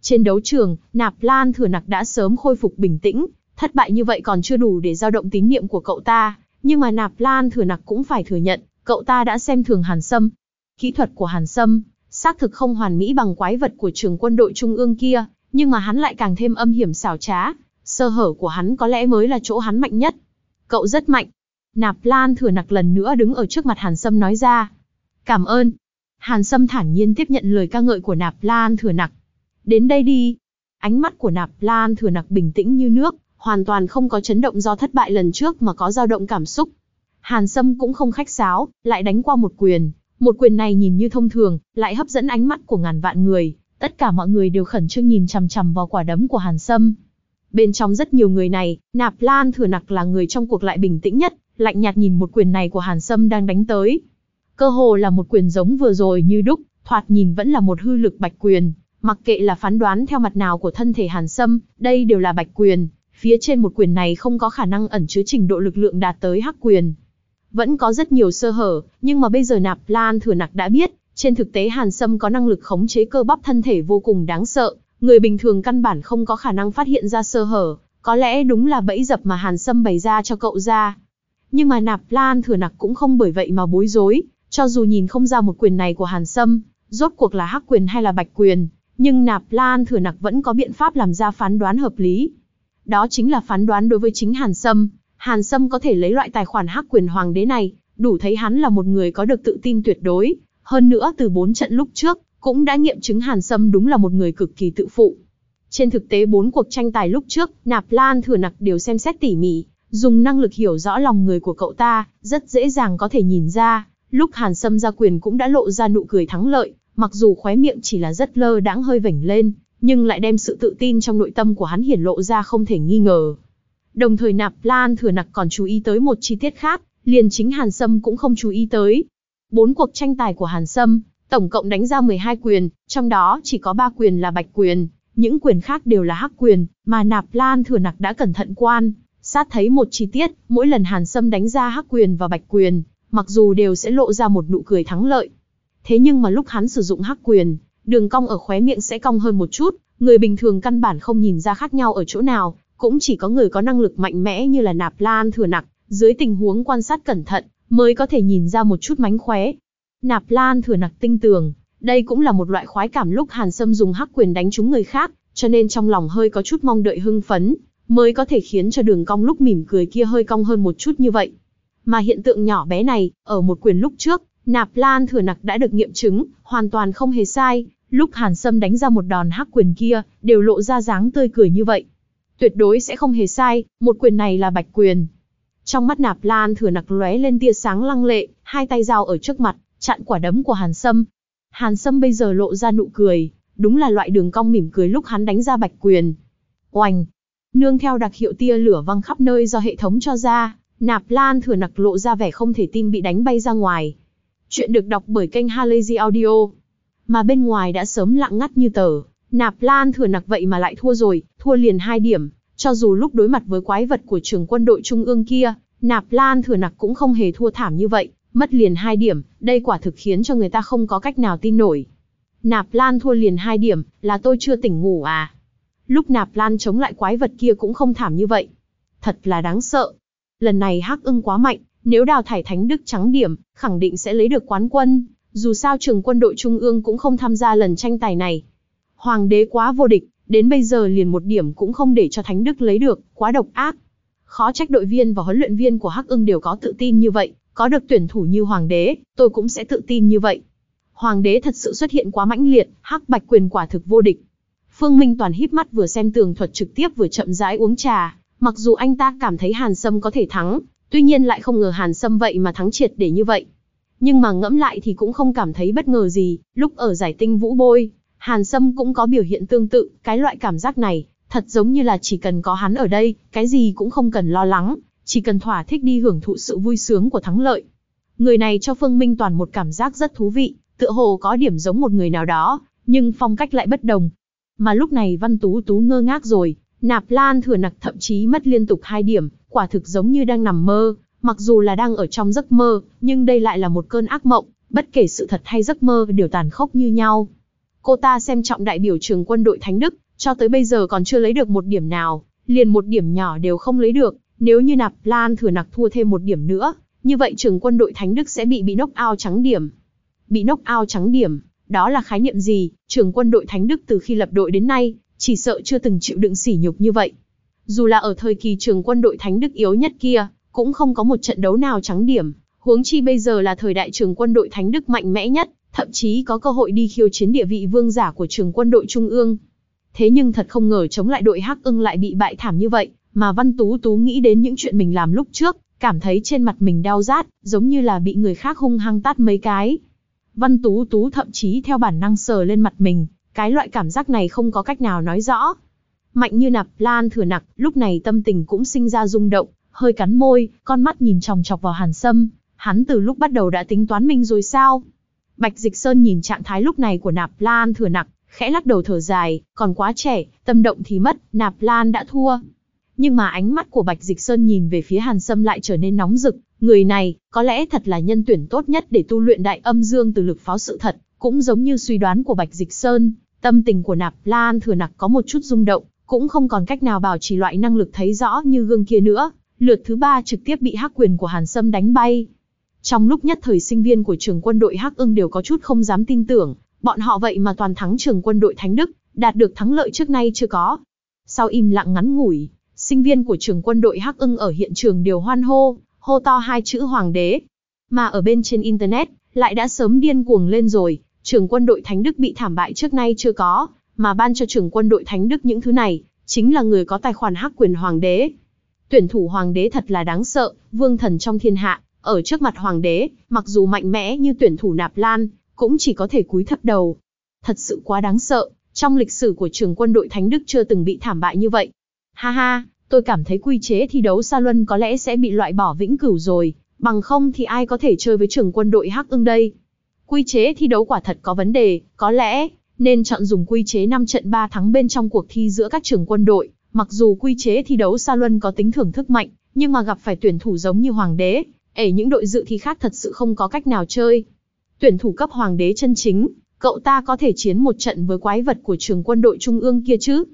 Trên đấu trường, Nạp Lan thừa nặc đã sớm khôi phục bình tĩnh, thất bại như vậy còn chưa đủ để dao động tín niệm của cậu ta, nhưng mà Nạp Lan thừa nặc cũng phải thừa nhận, cậu ta đã xem thường Hàn Sâm. Kỹ thuật của Hàn Sâm, xác thực không hoàn mỹ bằng quái vật của trường quân đội trung ương kia, nhưng mà hắn lại càng thêm âm hiểm xảo trá, sơ hở của hắn có lẽ mới là chỗ hắn mạnh nhất. Cậu rất mạnh. Nạp Lan thừa nặc lần nữa đứng ở trước mặt Hàn Sâm nói ra. Cảm ơn. Hàn Sâm thản nhiên tiếp nhận lời ca ngợi của Nạp Lan thừa nặc. Đến đây đi. Ánh mắt của Nạp Lan thừa nặc bình tĩnh như nước, hoàn toàn không có chấn động do thất bại lần trước mà có dao động cảm xúc. Hàn Sâm cũng không khách sáo, lại đánh qua một quyền. Một quyền này nhìn như thông thường, lại hấp dẫn ánh mắt của ngàn vạn người. Tất cả mọi người đều khẩn trương nhìn chằm chằm vào quả đấm của Hàn Sâm. Bên trong rất nhiều người này, Nạp Lan thừa nặc là người trong cuộc lại bình tĩnh nhất, lạnh nhạt nhìn một quyền này của Hàn Sâm đang đánh tới. Cơ hồ là một quyền giống vừa rồi như đúc, thoạt nhìn vẫn là một hư lực bạch quyền. Mặc kệ là phán đoán theo mặt nào của thân thể Hàn Sâm, đây đều là bạch quyền. Phía trên một quyền này không có khả năng ẩn chứa trình độ lực lượng đạt tới hắc quyền. Vẫn có rất nhiều sơ hở, nhưng mà bây giờ Nạp Lan thừa nặc đã biết, trên thực tế Hàn Sâm có năng lực khống chế cơ bắp thân thể vô cùng đáng sợ, người bình thường căn bản không có khả năng phát hiện ra sơ hở, có lẽ đúng là bẫy dập mà Hàn Sâm bày ra cho cậu ra. Nhưng mà Nạp Lan thừa nặc cũng không bởi vậy mà bối rối, cho dù nhìn không ra một quyền này của Hàn Sâm, rốt cuộc là hắc quyền hay là bạch quyền, nhưng Nạp Lan thừa nặc vẫn có biện pháp làm ra phán đoán hợp lý. Đó chính là phán đoán đối với chính Hàn Sâm, Hàn Sâm có thể lấy loại tài khoản hắc quyền hoàng đế này, đủ thấy hắn là một người có được tự tin tuyệt đối, hơn nữa từ bốn trận lúc trước, cũng đã nghiệm chứng Hàn Sâm đúng là một người cực kỳ tự phụ. Trên thực tế bốn cuộc tranh tài lúc trước, Nạp Lan thừa nặc đều xem xét tỉ mỉ, dùng năng lực hiểu rõ lòng người của cậu ta, rất dễ dàng có thể nhìn ra, lúc Hàn Sâm ra quyền cũng đã lộ ra nụ cười thắng lợi, mặc dù khóe miệng chỉ là rất lơ đãng hơi vểnh lên, nhưng lại đem sự tự tin trong nội tâm của hắn hiển lộ ra không thể nghi ngờ. Đồng thời Nạp Lan thừa nặc còn chú ý tới một chi tiết khác, liền chính Hàn Sâm cũng không chú ý tới. Bốn cuộc tranh tài của Hàn Sâm, tổng cộng đánh ra 12 quyền, trong đó chỉ có 3 quyền là bạch quyền, những quyền khác đều là hắc quyền, mà Nạp Lan thừa nặc đã cẩn thận quan, sát thấy một chi tiết, mỗi lần Hàn Sâm đánh ra hắc quyền và bạch quyền, mặc dù đều sẽ lộ ra một nụ cười thắng lợi. Thế nhưng mà lúc hắn sử dụng hắc quyền, đường cong ở khóe miệng sẽ cong hơn một chút, người bình thường căn bản không nhìn ra khác nhau ở chỗ nào, cũng chỉ có người có năng lực mạnh mẽ như là Nạp Lan thừa nặc, dưới tình huống quan sát cẩn thận, mới có thể nhìn ra một chút mánh khóe. Nạp Lan thừa nặc tinh tường, đây cũng là một loại khoái cảm lúc Hàn Sâm dùng hắc quyền đánh trúng người khác, cho nên trong lòng hơi có chút mong đợi hưng phấn, mới có thể khiến cho đường cong lúc mỉm cười kia hơi cong hơn một chút như vậy. Mà hiện tượng nhỏ bé này, ở một quyền lúc trước, Nạp Lan thừa nặc đã được nghiệm chứng, hoàn toàn không hề sai, lúc Hàn Sâm đánh ra một đòn hắc quyền kia, đều lộ ra dáng tươi cười như vậy. Tuyệt đối sẽ không hề sai, một quyền này là bạch quyền. Trong mắt Nạp Lan thừa nặc lóe lên tia sáng lăng lệ, hai tay dao ở trước mặt, chặn quả đấm của Hàn Sâm. Hàn Sâm bây giờ lộ ra nụ cười, đúng là loại đường cong mỉm cười lúc hắn đánh ra bạch quyền. Oanh! Nương theo đặc hiệu tia lửa văng khắp nơi do hệ thống cho ra, Nạp Lan thừa nặc lộ ra vẻ không thể tin bị đánh bay ra ngoài. Chuyện được đọc bởi kênh Halazy Audio. Mà bên ngoài đã sớm lặng ngắt như tờ, Nạp Lan thừa nặc vậy mà lại thua rồi, thua liền hai điểm. Cho dù lúc đối mặt với quái vật của trường quân đội trung ương kia, Nạp Lan thừa nặc cũng không hề thua thảm như vậy, mất liền hai điểm, đây quả thực khiến cho người ta không có cách nào tin nổi. Nạp Lan thua liền hai điểm, là tôi chưa tỉnh ngủ à? Lúc Nạp Lan chống lại quái vật kia cũng không thảm như vậy. Thật là đáng sợ. Lần này Hắc ưng quá mạnh, nếu đào thải Thánh Đức trắng điểm, khẳng định sẽ lấy được quán quân. Dù sao trường quân đội Trung ương cũng không tham gia lần tranh tài này. Hoàng đế quá vô địch, đến bây giờ liền một điểm cũng không để cho Thánh Đức lấy được, quá độc ác. Khó trách đội viên và huấn luyện viên của Hắc ưng đều có tự tin như vậy, có được tuyển thủ như Hoàng đế, tôi cũng sẽ tự tin như vậy. Hoàng đế thật sự xuất hiện quá mãnh liệt, Hắc Bạch quyền quả thực vô địch. Phương Minh Toàn híp mắt vừa xem tường thuật trực tiếp vừa chậm rãi uống trà, mặc dù anh ta cảm thấy Hàn Sâm có thể thắng, tuy nhiên lại không ngờ Hàn Sâm vậy mà thắng triệt để như vậy. Nhưng mà ngẫm lại thì cũng không cảm thấy bất ngờ gì, lúc ở giải tinh vũ bôi, Hàn Sâm cũng có biểu hiện tương tự, cái loại cảm giác này, thật giống như là chỉ cần có hắn ở đây, cái gì cũng không cần lo lắng, chỉ cần thỏa thích đi hưởng thụ sự vui sướng của thắng lợi. Người này cho Phương Minh Toàn một cảm giác rất thú vị, tựa hồ có điểm giống một người nào đó, nhưng phong cách lại bất đồng. Mà lúc này Văn Tú Tú ngơ ngác rồi, Nạp Lan thừa nặc thậm chí mất liên tục hai điểm, quả thực giống như đang nằm mơ, mặc dù là đang ở trong giấc mơ, nhưng đây lại là một cơn ác mộng, bất kể sự thật hay giấc mơ đều tàn khốc như nhau. Cô ta xem trọng đại biểu trường quân đội Thánh Đức, cho tới bây giờ còn chưa lấy được một điểm nào, liền một điểm nhỏ đều không lấy được, nếu như Nạp Lan thừa nặc thua thêm một điểm nữa, như vậy trường quân đội Thánh Đức sẽ bị bị nốc ao trắng điểm. Bị nốc ao trắng điểm, đó là khái niệm gì? Trường quân đội Thánh Đức từ khi lập đội đến nay, chỉ sợ chưa từng chịu đựng sỉ nhục như vậy. Dù là ở thời kỳ trường quân đội thánh đức yếu nhất kia, cũng không có một trận đấu nào trắng điểm, huống chi bây giờ là thời đại trường quân đội thánh đức mạnh mẽ nhất, thậm chí có cơ hội đi khiêu chiến địa vị vương giả của trường quân đội trung ương. Thế nhưng thật không ngờ chống lại đội Hắc ưng lại bị bại thảm như vậy, mà Văn Tú Tú nghĩ đến những chuyện mình làm lúc trước, cảm thấy trên mặt mình đau rát, giống như là bị người khác hung hăng tát mấy cái. Văn Tú Tú thậm chí theo bản năng sờ lên mặt mình, cái loại cảm giác này không có cách nào nói rõ. Mạnh như nạp lan thừa nặc, lúc này tâm tình cũng sinh ra rung động, hơi cắn môi, con mắt nhìn chòng chọc vào hàn sâm, hắn từ lúc bắt đầu đã tính toán mình rồi sao? Bạch Dịch Sơn nhìn trạng thái lúc này của nạp lan thừa nặc, khẽ lắc đầu thở dài, còn quá trẻ, tâm động thì mất, nạp lan đã thua. Nhưng mà ánh mắt của Bạch Dịch Sơn nhìn về phía Hàn Sâm lại trở nên nóng rực, người này, có lẽ thật là nhân tuyển tốt nhất để tu luyện đại âm dương từ lực pháo sự thật, cũng giống như suy đoán của Bạch Dịch Sơn, tâm tình của Nạp Lan thừa nặc có một chút rung động, cũng không còn cách nào bảo trì loại năng lực thấy rõ như gương kia nữa, lượt thứ ba trực tiếp bị hắc quyền của Hàn Sâm đánh bay. Trong lúc nhất thời sinh viên của trường quân đội Hắc Ưng đều có chút không dám tin tưởng, bọn họ vậy mà toàn thắng trường quân đội Thánh Đức, đạt được thắng lợi trước nay chưa có. Sau im lặng ngắn ngủi, sinh viên của trường quân đội Hắc Ưng ở hiện trường đều hoan hô, hô to hai chữ hoàng đế. Mà ở bên trên internet, lại đã sớm điên cuồng lên rồi, trường quân đội Thánh Đức bị thảm bại trước nay chưa có, mà ban cho trường quân đội Thánh Đức những thứ này, chính là người có tài khoản hắc quyền hoàng đế. Tuyển thủ hoàng đế thật là đáng sợ, vương thần trong thiên hạ, ở trước mặt hoàng đế, mặc dù mạnh mẽ như tuyển thủ nạp lan, cũng chỉ có thể cúi thấp đầu. Thật sự quá đáng sợ, trong lịch sử của trường quân đội Thánh Đức chưa từng bị thảm bại như vậy. Ha ha, tôi cảm thấy quy chế thi đấu Sa Luân có lẽ sẽ bị loại bỏ vĩnh cửu rồi, bằng không thì ai có thể chơi với trường quân đội Hắc ưng đây. Quy chế thi đấu quả thật có vấn đề, có lẽ nên chọn dùng quy chế 5 trận 3 thắng bên trong cuộc thi giữa các trường quân đội. Mặc dù quy chế thi đấu Sa Luân có tính thưởng thức mạnh, nhưng mà gặp phải tuyển thủ giống như Hoàng đế, ể những đội dự thi khác thật sự không có cách nào chơi. Tuyển thủ cấp Hoàng đế chân chính, cậu ta có thể chiến một trận với quái vật của trường quân đội trung ương kia chứ.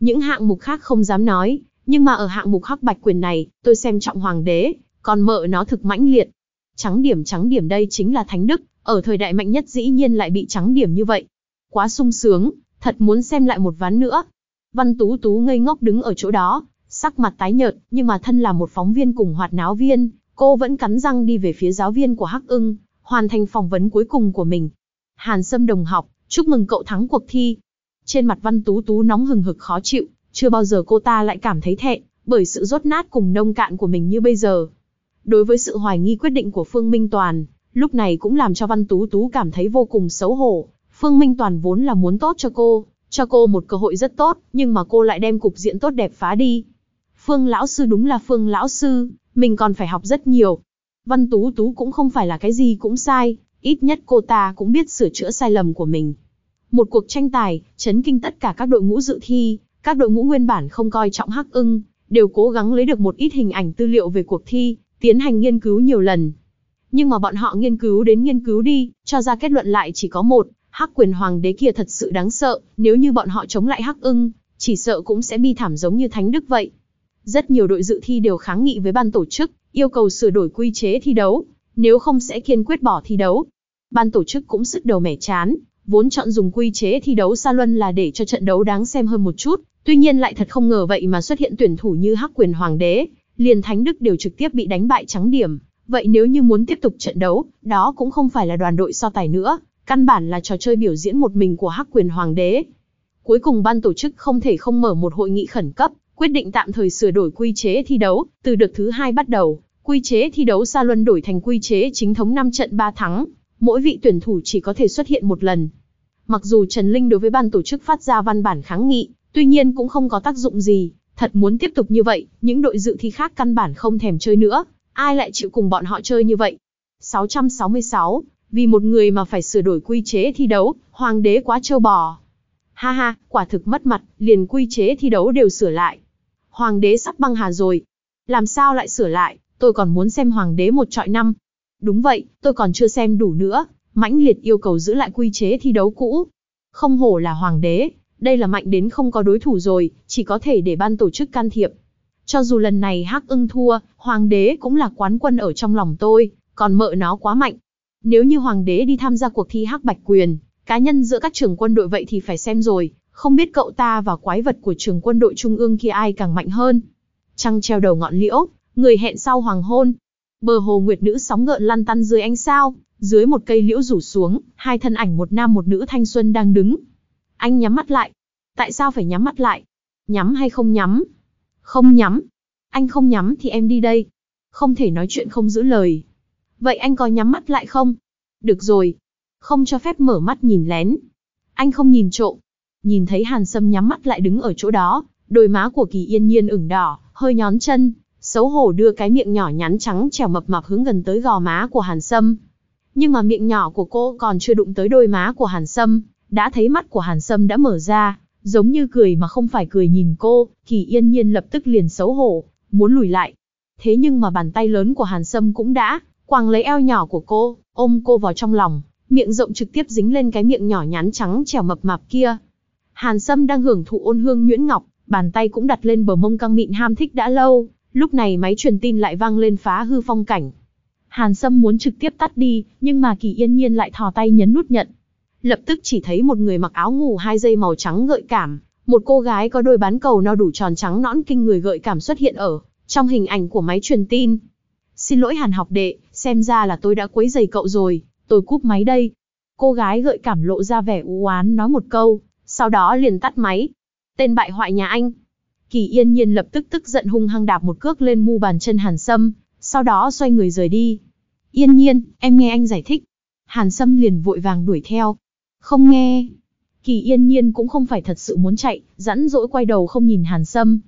Những hạng mục khác không dám nói, nhưng mà ở hạng mục hắc bạch quyền này, tôi xem trọng hoàng đế, còn mợ nó thực mãnh liệt. Trắng điểm trắng điểm đây chính là thánh đức, ở thời đại mạnh nhất dĩ nhiên lại bị trắng điểm như vậy. Quá sung sướng, thật muốn xem lại một ván nữa. Văn Tú Tú ngây ngốc đứng ở chỗ đó, sắc mặt tái nhợt, nhưng mà thân là một phóng viên cùng hoạt náo viên, cô vẫn cắn răng đi về phía giáo viên của Hắc ưng, hoàn thành phỏng vấn cuối cùng của mình. Hàn Sâm đồng học, chúc mừng cậu thắng cuộc thi. Trên mặt Văn Tú Tú nóng hừng hực khó chịu, chưa bao giờ cô ta lại cảm thấy thẹn, bởi sự rốt nát cùng nông cạn của mình như bây giờ. Đối với sự hoài nghi quyết định của Phương Minh Toàn, lúc này cũng làm cho Văn Tú Tú cảm thấy vô cùng xấu hổ. Phương Minh Toàn vốn là muốn tốt cho cô, cho cô một cơ hội rất tốt, nhưng mà cô lại đem cục diện tốt đẹp phá đi. Phương lão sư đúng là Phương lão sư, mình còn phải học rất nhiều. Văn Tú Tú cũng không phải là cái gì cũng sai, ít nhất cô ta cũng biết sửa chữa sai lầm của mình. Một cuộc tranh tài, chấn kinh tất cả các đội ngũ dự thi, các đội ngũ nguyên bản không coi trọng Hắc ưng, đều cố gắng lấy được một ít hình ảnh tư liệu về cuộc thi, tiến hành nghiên cứu nhiều lần. Nhưng mà bọn họ nghiên cứu đến nghiên cứu đi, cho ra kết luận lại chỉ có một, Hắc quyền hoàng đế kia thật sự đáng sợ, nếu như bọn họ chống lại Hắc ưng, chỉ sợ cũng sẽ bi thảm giống như Thánh Đức vậy. Rất nhiều đội dự thi đều kháng nghị với ban tổ chức, yêu cầu sửa đổi quy chế thi đấu, nếu không sẽ kiên quyết bỏ thi đấu. Ban tổ chức cũng sức đầu mẻ chán, vốn chọn dùng quy chế thi đấu xa luân là để cho trận đấu đáng xem hơn một chút, tuy nhiên lại thật không ngờ vậy mà xuất hiện tuyển thủ như Hắc Quyền Hoàng đế, liền Thánh Đức đều trực tiếp bị đánh bại trắng điểm. Vậy nếu như muốn tiếp tục trận đấu, đó cũng không phải là đoàn đội so tài nữa, căn bản là trò chơi biểu diễn một mình của Hắc Quyền Hoàng đế. Cuối cùng ban tổ chức không thể không mở một hội nghị khẩn cấp, quyết định tạm thời sửa đổi quy chế thi đấu, từ đợt thứ hai bắt đầu, quy chế thi đấu xa luân đổi thành quy chế chính thống 5 trận 3 thắng, mỗi vị tuyển thủ chỉ có thể xuất hiện một lần. Mặc dù Trần Linh đối với ban tổ chức phát ra văn bản kháng nghị, tuy nhiên cũng không có tác dụng gì, thật muốn tiếp tục như vậy, những đội dự thi khác căn bản không thèm chơi nữa, ai lại chịu cùng bọn họ chơi như vậy. 666, vì một người mà phải sửa đổi quy chế thi đấu, hoàng đế quá trâu bò. Ha ha, quả thực mất mặt, liền quy chế thi đấu đều sửa lại. Hoàng đế sắp băng hà rồi. Làm sao lại sửa lại, tôi còn muốn xem hoàng đế một trọi năm. Đúng vậy, tôi còn chưa xem đủ nữa, mãnh liệt yêu cầu giữ lại quy chế thi đấu cũ. Không hổ là hoàng đế, đây là mạnh đến không có đối thủ rồi, chỉ có thể để ban tổ chức can thiệp. Cho dù lần này Hắc ưng thua, hoàng đế cũng là quán quân ở trong lòng tôi, còn mợ nó quá mạnh. Nếu như hoàng đế đi tham gia cuộc thi Hắc Bạch Quyền, cá nhân giữa các trưởng quân đội vậy thì phải xem rồi, không biết cậu ta và quái vật của trường quân đội trung ương kia ai càng mạnh hơn. Trăng treo đầu ngọn liễu, người hẹn sau hoàng hôn. Bờ hồ nguyệt nữ sóng gợn lăn tăn dưới ánh sao, dưới một cây liễu rủ xuống, hai thân ảnh một nam một nữ thanh xuân đang đứng. Anh nhắm mắt lại. Tại sao phải nhắm mắt lại? Nhắm hay không nhắm? Không nhắm. Anh không nhắm thì em đi đây. Không thể nói chuyện không giữ lời. Vậy anh có nhắm mắt lại không? Được rồi. Không cho phép mở mắt nhìn lén. Anh không nhìn trộm. Nhìn thấy Hàn Sâm nhắm mắt lại đứng ở chỗ đó, đôi má của Kỳ Yên Nhiên ửng đỏ, hơi nhón chân, xấu hổ đưa cái miệng nhỏ nhắn trắng trẻo mập mạp hướng gần tới gò má của Hàn Sâm. Nhưng mà miệng nhỏ của cô còn chưa đụng tới đôi má của Hàn Sâm, đã thấy mắt của Hàn Sâm đã mở ra, giống như cười mà không phải cười nhìn cô, Kỳ Yên Nhiên lập tức liền xấu hổ, muốn lùi lại. Thế nhưng mà bàn tay lớn của Hàn Sâm cũng đã quàng lấy eo nhỏ của cô, ôm cô vào trong lòng, miệng rộng trực tiếp dính lên cái miệng nhỏ nhắn trắng trẻo mập mạp kia. Hàn Sâm đang hưởng thụ ôn hương nhuyễn ngọc, bàn tay cũng đặt lên bờ mông căng mịn ham thích đã lâu, lúc này máy truyền tin lại vang lên phá hư phong cảnh. Hàn Sâm muốn trực tiếp tắt đi, nhưng mà Kỳ Yên Nhiên lại thò tay nhấn nút nhận. Lập tức chỉ thấy một người mặc áo ngủ hai dây màu trắng gợi cảm, một cô gái có đôi bán cầu no đủ tròn trắng nõn kinh người gợi cảm xuất hiện ở trong hình ảnh của máy truyền tin. Xin lỗi Hàn học đệ, xem ra là tôi đã quấy giày cậu rồi, tôi cúp máy đây. Cô gái gợi cảm lộ ra vẻ u oán nói một câu, sau đó liền tắt máy. Tên bại hoại nhà anh. Kỳ yên nhiên lập tức tức giận hung hăng đạp một cước lên mu bàn chân Hàn Sâm, sau đó xoay người rời đi. Yên nhiên, em nghe anh giải thích. Hàn Sâm liền vội vàng đuổi theo. Không nghe. Kỳ yên nhiên cũng không phải thật sự muốn chạy, rắn dỗi quay đầu không nhìn Hàn Sâm.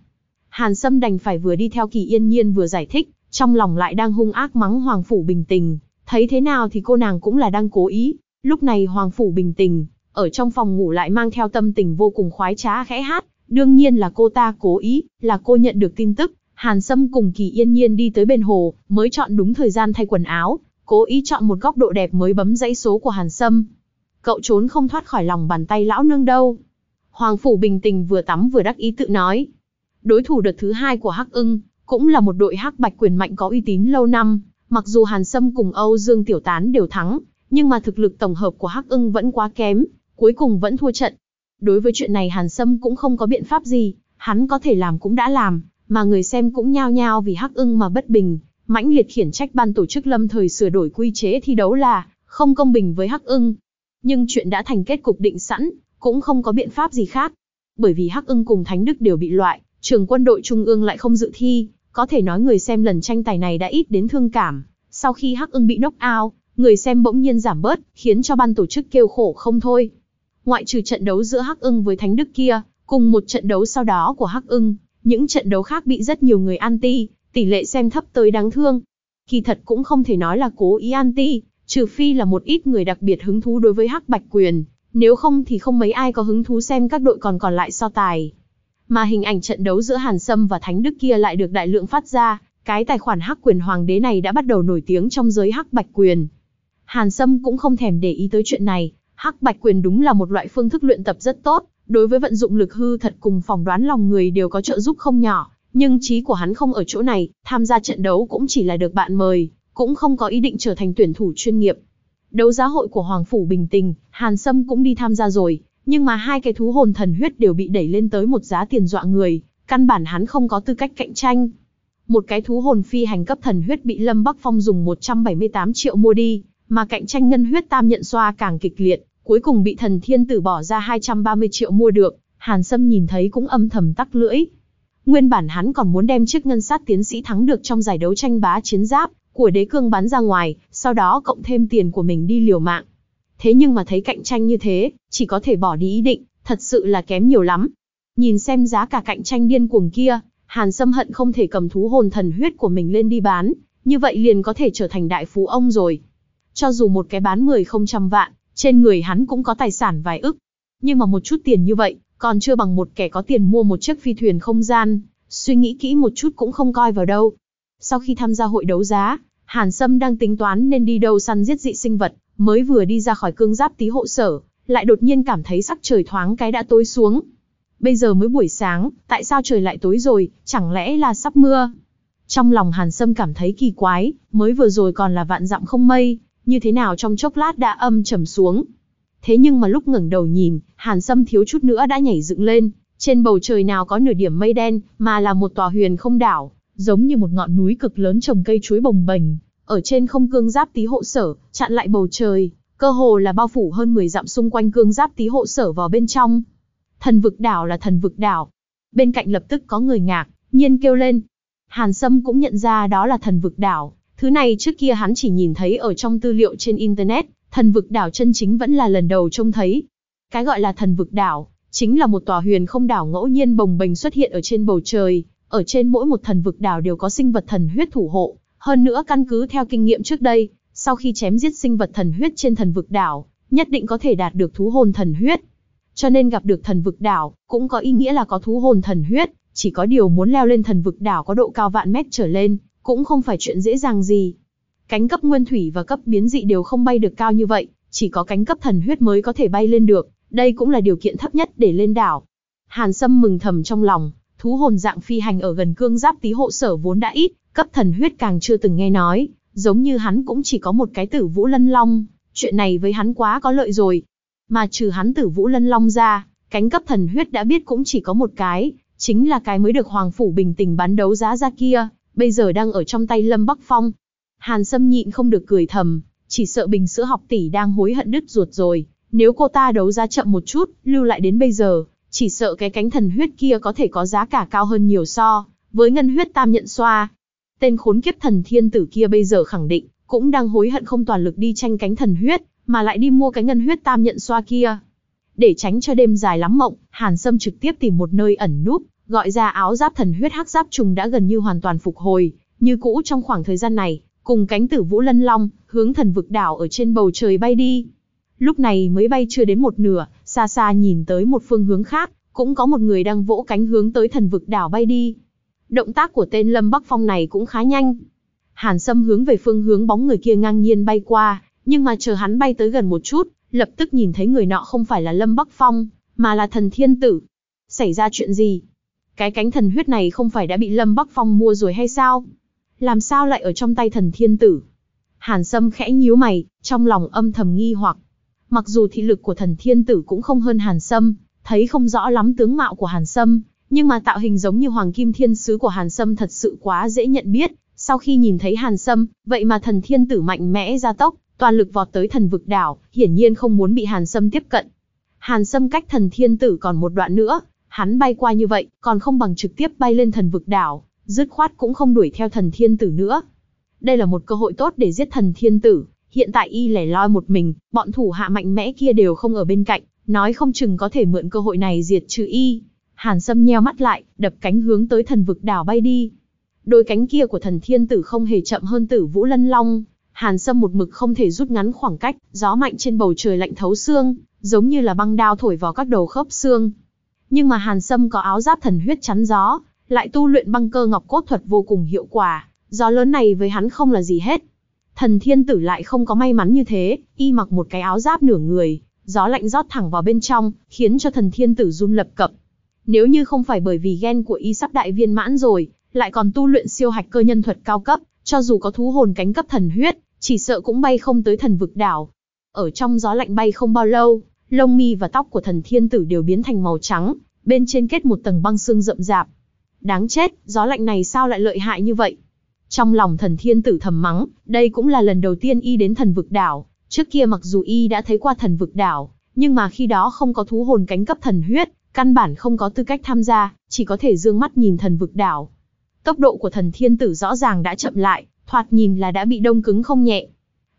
Hàn Sâm đành phải vừa đi theo Kỳ yên nhiên vừa giải thích, trong lòng lại đang hung ác mắng Hoàng Phủ bình tình. Thấy thế nào thì cô nàng cũng là đang cố ý. Lúc này Hoàng Phủ bình tình, ở trong phòng ngủ lại mang theo tâm tình vô cùng khoái trá khẽ hát. Đương nhiên là cô ta cố ý, là cô nhận được tin tức. Hàn Sâm cùng Kỳ Yên Nhiên đi tới bên hồ, mới chọn đúng thời gian thay quần áo, cố ý chọn một góc độ đẹp mới bấm dãy số của Hàn Sâm. Cậu trốn không thoát khỏi lòng bàn tay lão nương đâu. Hoàng Phủ bình tình vừa tắm vừa đắc ý tự nói. Đối thủ đợt thứ hai của Hắc ưng, cũng là một đội Hắc Bạch quyền mạnh có uy tín lâu năm. Mặc dù Hàn Sâm cùng Âu Dương Tiểu Tán đều thắng, nhưng mà thực lực tổng hợp của Hắc ưng vẫn quá kém, cuối cùng vẫn thua trận. Đối với chuyện này Hàn Sâm cũng không có biện pháp gì, hắn có thể làm cũng đã làm, mà người xem cũng nhao nhao vì Hắc ưng mà bất bình, mãnh liệt khiển trách ban tổ chức lâm thời sửa đổi quy chế thi đấu là không công bình với Hắc ưng. Nhưng chuyện đã thành kết cục định sẵn, cũng không có biện pháp gì khác. Bởi vì Hắc ưng cùng Thánh Đức đều bị loại, trường quân đội Trung ương lại không dự thi, có thể nói người xem lần tranh tài này đã ít đến thương cảm. Sau khi Hắc ưng bị knock out, người xem bỗng nhiên giảm bớt, khiến cho ban tổ chức kêu khổ không thôi. Ngoại trừ trận đấu giữa Hắc ưng với Thánh Đức kia, cùng một trận đấu sau đó của Hắc ưng, những trận đấu khác bị rất nhiều người anti, tỷ lệ xem thấp tới đáng thương. Kỳ thật cũng không thể nói là cố ý anti, trừ phi là một ít người đặc biệt hứng thú đối với Hắc Bạch Quyền, nếu không thì không mấy ai có hứng thú xem các đội còn còn lại so tài. Mà hình ảnh trận đấu giữa Hàn Sâm và Thánh Đức kia lại được đại lượng phát ra, cái tài khoản Hắc Quyền Hoàng đế này đã bắt đầu nổi tiếng trong giới Hắc Bạch Quyền. Hàn Sâm cũng không thèm để ý tới chuyện này, Hắc Bạch Quyền đúng là một loại phương thức luyện tập rất tốt, đối với vận dụng lực hư thật cùng phỏng đoán lòng người đều có trợ giúp không nhỏ, nhưng trí của hắn không ở chỗ này, tham gia trận đấu cũng chỉ là được bạn mời, cũng không có ý định trở thành tuyển thủ chuyên nghiệp. Đấu giá hội của Hoàng Phủ Bình Tình, Hàn Sâm cũng đi tham gia rồi, nhưng mà hai cái thú hồn thần huyết đều bị đẩy lên tới một giá tiền dọa người, căn bản hắn không có tư cách cạnh tranh. Một cái thú hồn phi hành cấp thần huyết bị Lâm Bắc Phong dùng 178 triệu mua đi, mà cạnh tranh ngân huyết tam nhận xoa càng kịch liệt, cuối cùng bị thần thiên tử bỏ ra 230 triệu mua được, Hàn Sâm nhìn thấy cũng âm thầm tắc lưỡi. Nguyên bản hắn còn muốn đem chiếc ngân sát tiến sĩ thắng được trong giải đấu tranh bá chiến giáp của đế cương bắn ra ngoài, sau đó cộng thêm tiền của mình đi liều mạng. Thế nhưng mà thấy cạnh tranh như thế, chỉ có thể bỏ đi ý định, thật sự là kém nhiều lắm. Nhìn xem giá cả cạnh tranh điên cuồng kia, Hàn Sâm hận không thể cầm thú hồn thần huyết của mình lên đi bán, như vậy liền có thể trở thành đại phú ông rồi. Cho dù một cái bán 10 không trăm vạn, trên người hắn cũng có tài sản vài ức. Nhưng mà một chút tiền như vậy, còn chưa bằng một kẻ có tiền mua một chiếc phi thuyền không gian, suy nghĩ kỹ một chút cũng không coi vào đâu. Sau khi tham gia hội đấu giá, Hàn Sâm đang tính toán nên đi đâu săn giết dị sinh vật, mới vừa đi ra khỏi cương giáp tí hộ sở, lại đột nhiên cảm thấy sắc trời thoáng cái đã tối xuống. Bây giờ mới buổi sáng, tại sao trời lại tối rồi, chẳng lẽ là sắp mưa? Trong lòng Hàn Sâm cảm thấy kỳ quái, mới vừa rồi còn là vạn dặm không mây, như thế nào trong chốc lát đã âm trầm xuống. Thế nhưng mà lúc ngẩng đầu nhìn, Hàn Sâm thiếu chút nữa đã nhảy dựng lên, trên bầu trời nào có nửa điểm mây đen, mà là một tòa huyền không đảo, giống như một ngọn núi cực lớn trồng cây chuối bồng bềnh, ở trên không cương giáp tí hộ sở, chặn lại bầu trời, cơ hồ là bao phủ hơn 10 dặm xung quanh cương giáp tí hộ sở vào bên trong. Thần vực đảo là thần vực đảo. Bên cạnh lập tức có người ngạc, nhiên kêu lên. Hàn Sâm cũng nhận ra đó là thần vực đảo. Thứ này trước kia hắn chỉ nhìn thấy ở trong tư liệu trên Internet, thần vực đảo chân chính vẫn là lần đầu trông thấy. Cái gọi là thần vực đảo, chính là một tòa huyền không đảo ngẫu nhiên bồng bềnh xuất hiện ở trên bầu trời. Ở trên mỗi một thần vực đảo đều có sinh vật thần huyết thủ hộ. Hơn nữa căn cứ theo kinh nghiệm trước đây, sau khi chém giết sinh vật thần huyết trên thần vực đảo, nhất định có thể đạt được thú hồn thần huyết. Cho nên gặp được thần vực đảo, cũng có ý nghĩa là có thú hồn thần huyết, chỉ có điều muốn leo lên thần vực đảo có độ cao vạn mét trở lên, cũng không phải chuyện dễ dàng gì. Cánh cấp nguyên thủy và cấp biến dị đều không bay được cao như vậy, chỉ có cánh cấp thần huyết mới có thể bay lên được, đây cũng là điều kiện thấp nhất để lên đảo. Hàn Sâm mừng thầm trong lòng, thú hồn dạng phi hành ở gần cương giáp tí hộ sở vốn đã ít, cấp thần huyết càng chưa từng nghe nói, giống như hắn cũng chỉ có một cái tử vũ lân long, chuyện này với hắn quá có lợi rồi. Mà trừ hắn tử vũ lân long ra, cánh cấp thần huyết đã biết cũng chỉ có một cái, chính là cái mới được Hoàng Phủ bình tình bán đấu giá ra kia, bây giờ đang ở trong tay Lâm Bắc Phong. Hàn Sâm nhịn không được cười thầm, chỉ sợ bình sữa học tỷ đang hối hận đứt ruột rồi, nếu cô ta đấu giá chậm một chút, lưu lại đến bây giờ, chỉ sợ cái cánh thần huyết kia có thể có giá cả cao hơn nhiều so, với ngân huyết tam nhận xoa. Tên khốn kiếp thần thiên tử kia bây giờ khẳng định, cũng đang hối hận không toàn lực đi tranh cánh thần huyết, mà lại đi mua cái ngân huyết tam nhận xoa kia. Để tránh cho đêm dài lắm mộng, Hàn Sâm trực tiếp tìm một nơi ẩn núp, gọi ra áo giáp thần huyết hắc giáp trùng đã gần như hoàn toàn phục hồi, như cũ trong khoảng thời gian này, cùng cánh tử vũ lân long, hướng thần vực đảo ở trên bầu trời bay đi. Lúc này mới bay chưa đến một nửa, xa xa nhìn tới một phương hướng khác, cũng có một người đang vỗ cánh hướng tới thần vực đảo bay đi. Động tác của tên Lâm Bắc Phong này cũng khá nhanh. Hàn Sâm hướng về phương hướng bóng người kia ngang nhiên bay qua, nhưng mà chờ hắn bay tới gần một chút, lập tức nhìn thấy người nọ không phải là Lâm Bắc Phong, mà là thần thiên tử. Xảy ra chuyện gì? Cái cánh thần huyết này không phải đã bị Lâm Bắc Phong mua rồi hay sao? Làm sao lại ở trong tay thần thiên tử? Hàn Sâm khẽ nhíu mày, trong lòng âm thầm nghi hoặc. Mặc dù thị lực của thần thiên tử cũng không hơn Hàn Sâm, thấy không rõ lắm tướng mạo của Hàn Sâm, nhưng mà tạo hình giống như Hoàng Kim Thiên Sứ của Hàn Sâm thật sự quá dễ nhận biết. Sau khi nhìn thấy Hàn Sâm, vậy mà thần thiên tử mạnh mẽ ra tốc, toàn lực vọt tới thần vực đảo, hiển nhiên không muốn bị Hàn Sâm tiếp cận. Hàn Sâm cách thần thiên tử còn một đoạn nữa, hắn bay qua như vậy, còn không bằng trực tiếp bay lên thần vực đảo, dứt khoát cũng không đuổi theo thần thiên tử nữa. Đây là một cơ hội tốt để giết thần thiên tử, hiện tại y lẻ loi một mình, bọn thủ hạ mạnh mẽ kia đều không ở bên cạnh, nói không chừng có thể mượn cơ hội này diệt trừ y. Hàn Sâm nheo mắt lại, đập cánh hướng tới thần vực đảo bay đi. Đôi cánh kia của thần thiên tử không hề chậm hơn tử vũ lân long. Hàn Sâm một mực không thể rút ngắn khoảng cách, gió mạnh trên bầu trời lạnh thấu xương, giống như là băng đao thổi vào các đầu khớp xương. Nhưng mà Hàn Sâm có áo giáp thần huyết chắn gió, lại tu luyện băng cơ ngọc cốt thuật vô cùng hiệu quả, gió lớn này với hắn không là gì hết. Thần thiên tử lại không có may mắn như thế, y mặc một cái áo giáp nửa người, gió lạnh rót thẳng vào bên trong, khiến cho thần thiên tử run lập cập. Nếu như không phải bởi vì gen của y sắp đại viên mãn rồi, lại còn tu luyện siêu hạch cơ nhân thuật cao cấp, cho dù có thú hồn cánh cấp thần huyết, chỉ sợ cũng bay không tới thần vực đảo. Ở trong gió lạnh bay không bao lâu, lông mi và tóc của thần thiên tử đều biến thành màu trắng, bên trên kết một tầng băng xương rậm rạp. Đáng chết, gió lạnh này sao lại lợi hại như vậy? Trong lòng thần thiên tử thầm mắng, đây cũng là lần đầu tiên y đến thần vực đảo, trước kia mặc dù y đã thấy qua thần vực đảo, nhưng mà khi đó không có thú hồn cánh cấp thần huyết, căn bản không có tư cách tham gia, chỉ có thể dương mắt nhìn thần vực đảo. Tốc độ của thần thiên tử rõ ràng đã chậm lại, thoạt nhìn là đã bị đông cứng không nhẹ.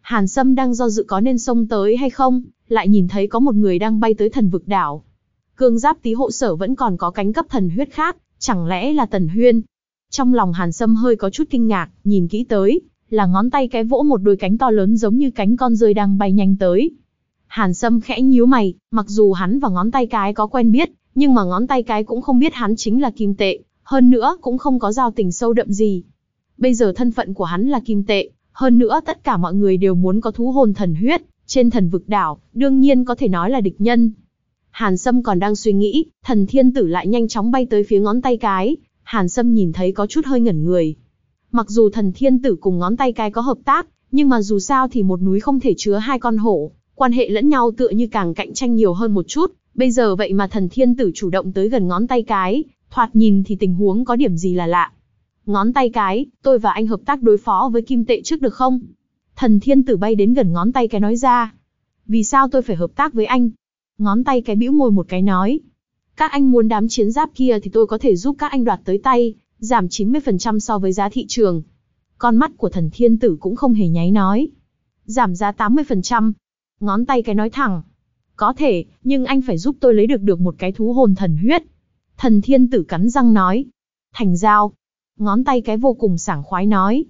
Hàn Sâm đang do dự có nên xông tới hay không, lại nhìn thấy có một người đang bay tới thần vực đảo. Cương giáp tí hộ sở vẫn còn có cánh cấp thần huyết khác, chẳng lẽ là Tần Huyên? Trong lòng Hàn Sâm hơi có chút kinh ngạc, nhìn kỹ tới, là ngón tay cái vỗ một đôi cánh to lớn giống như cánh con rơi đang bay nhanh tới. Hàn Sâm khẽ nhíu mày, mặc dù hắn và ngón tay cái có quen biết, nhưng mà ngón tay cái cũng không biết hắn chính là kim tệ, hơn nữa cũng không có giao tình sâu đậm gì. Bây giờ thân phận của hắn là kim tệ, hơn nữa tất cả mọi người đều muốn có thú hồn thần huyết, trên thần vực đảo, đương nhiên có thể nói là địch nhân. Hàn Sâm còn đang suy nghĩ, thần thiên tử lại nhanh chóng bay tới phía ngón tay cái, Hàn Sâm nhìn thấy có chút hơi ngẩn người. Mặc dù thần thiên tử cùng ngón tay cái có hợp tác, nhưng mà dù sao thì một núi không thể chứa hai con hổ, quan hệ lẫn nhau tựa như càng cạnh tranh nhiều hơn một chút, bây giờ vậy mà thần thiên tử chủ động tới gần ngón tay cái, thoạt nhìn thì tình huống có điểm gì là lạ. Ngón tay cái, tôi và anh hợp tác đối phó với kim tệ trước được không? Thần thiên tử bay đến gần ngón tay cái nói ra. Vì sao tôi phải hợp tác với anh? Ngón tay cái bĩu môi một cái nói. Các anh muốn đám chiến giáp kia thì tôi có thể giúp các anh đoạt tới tay, giảm 90% so với giá thị trường. Con mắt của thần thiên tử cũng không hề nháy nói. Giảm giá 80%. Ngón tay cái nói thẳng. Có thể, nhưng anh phải giúp tôi lấy được được một cái thú hồn thần huyết. Thần thiên tử cắn răng nói. Thành giao. Ngón tay cái vô cùng sảng khoái nói.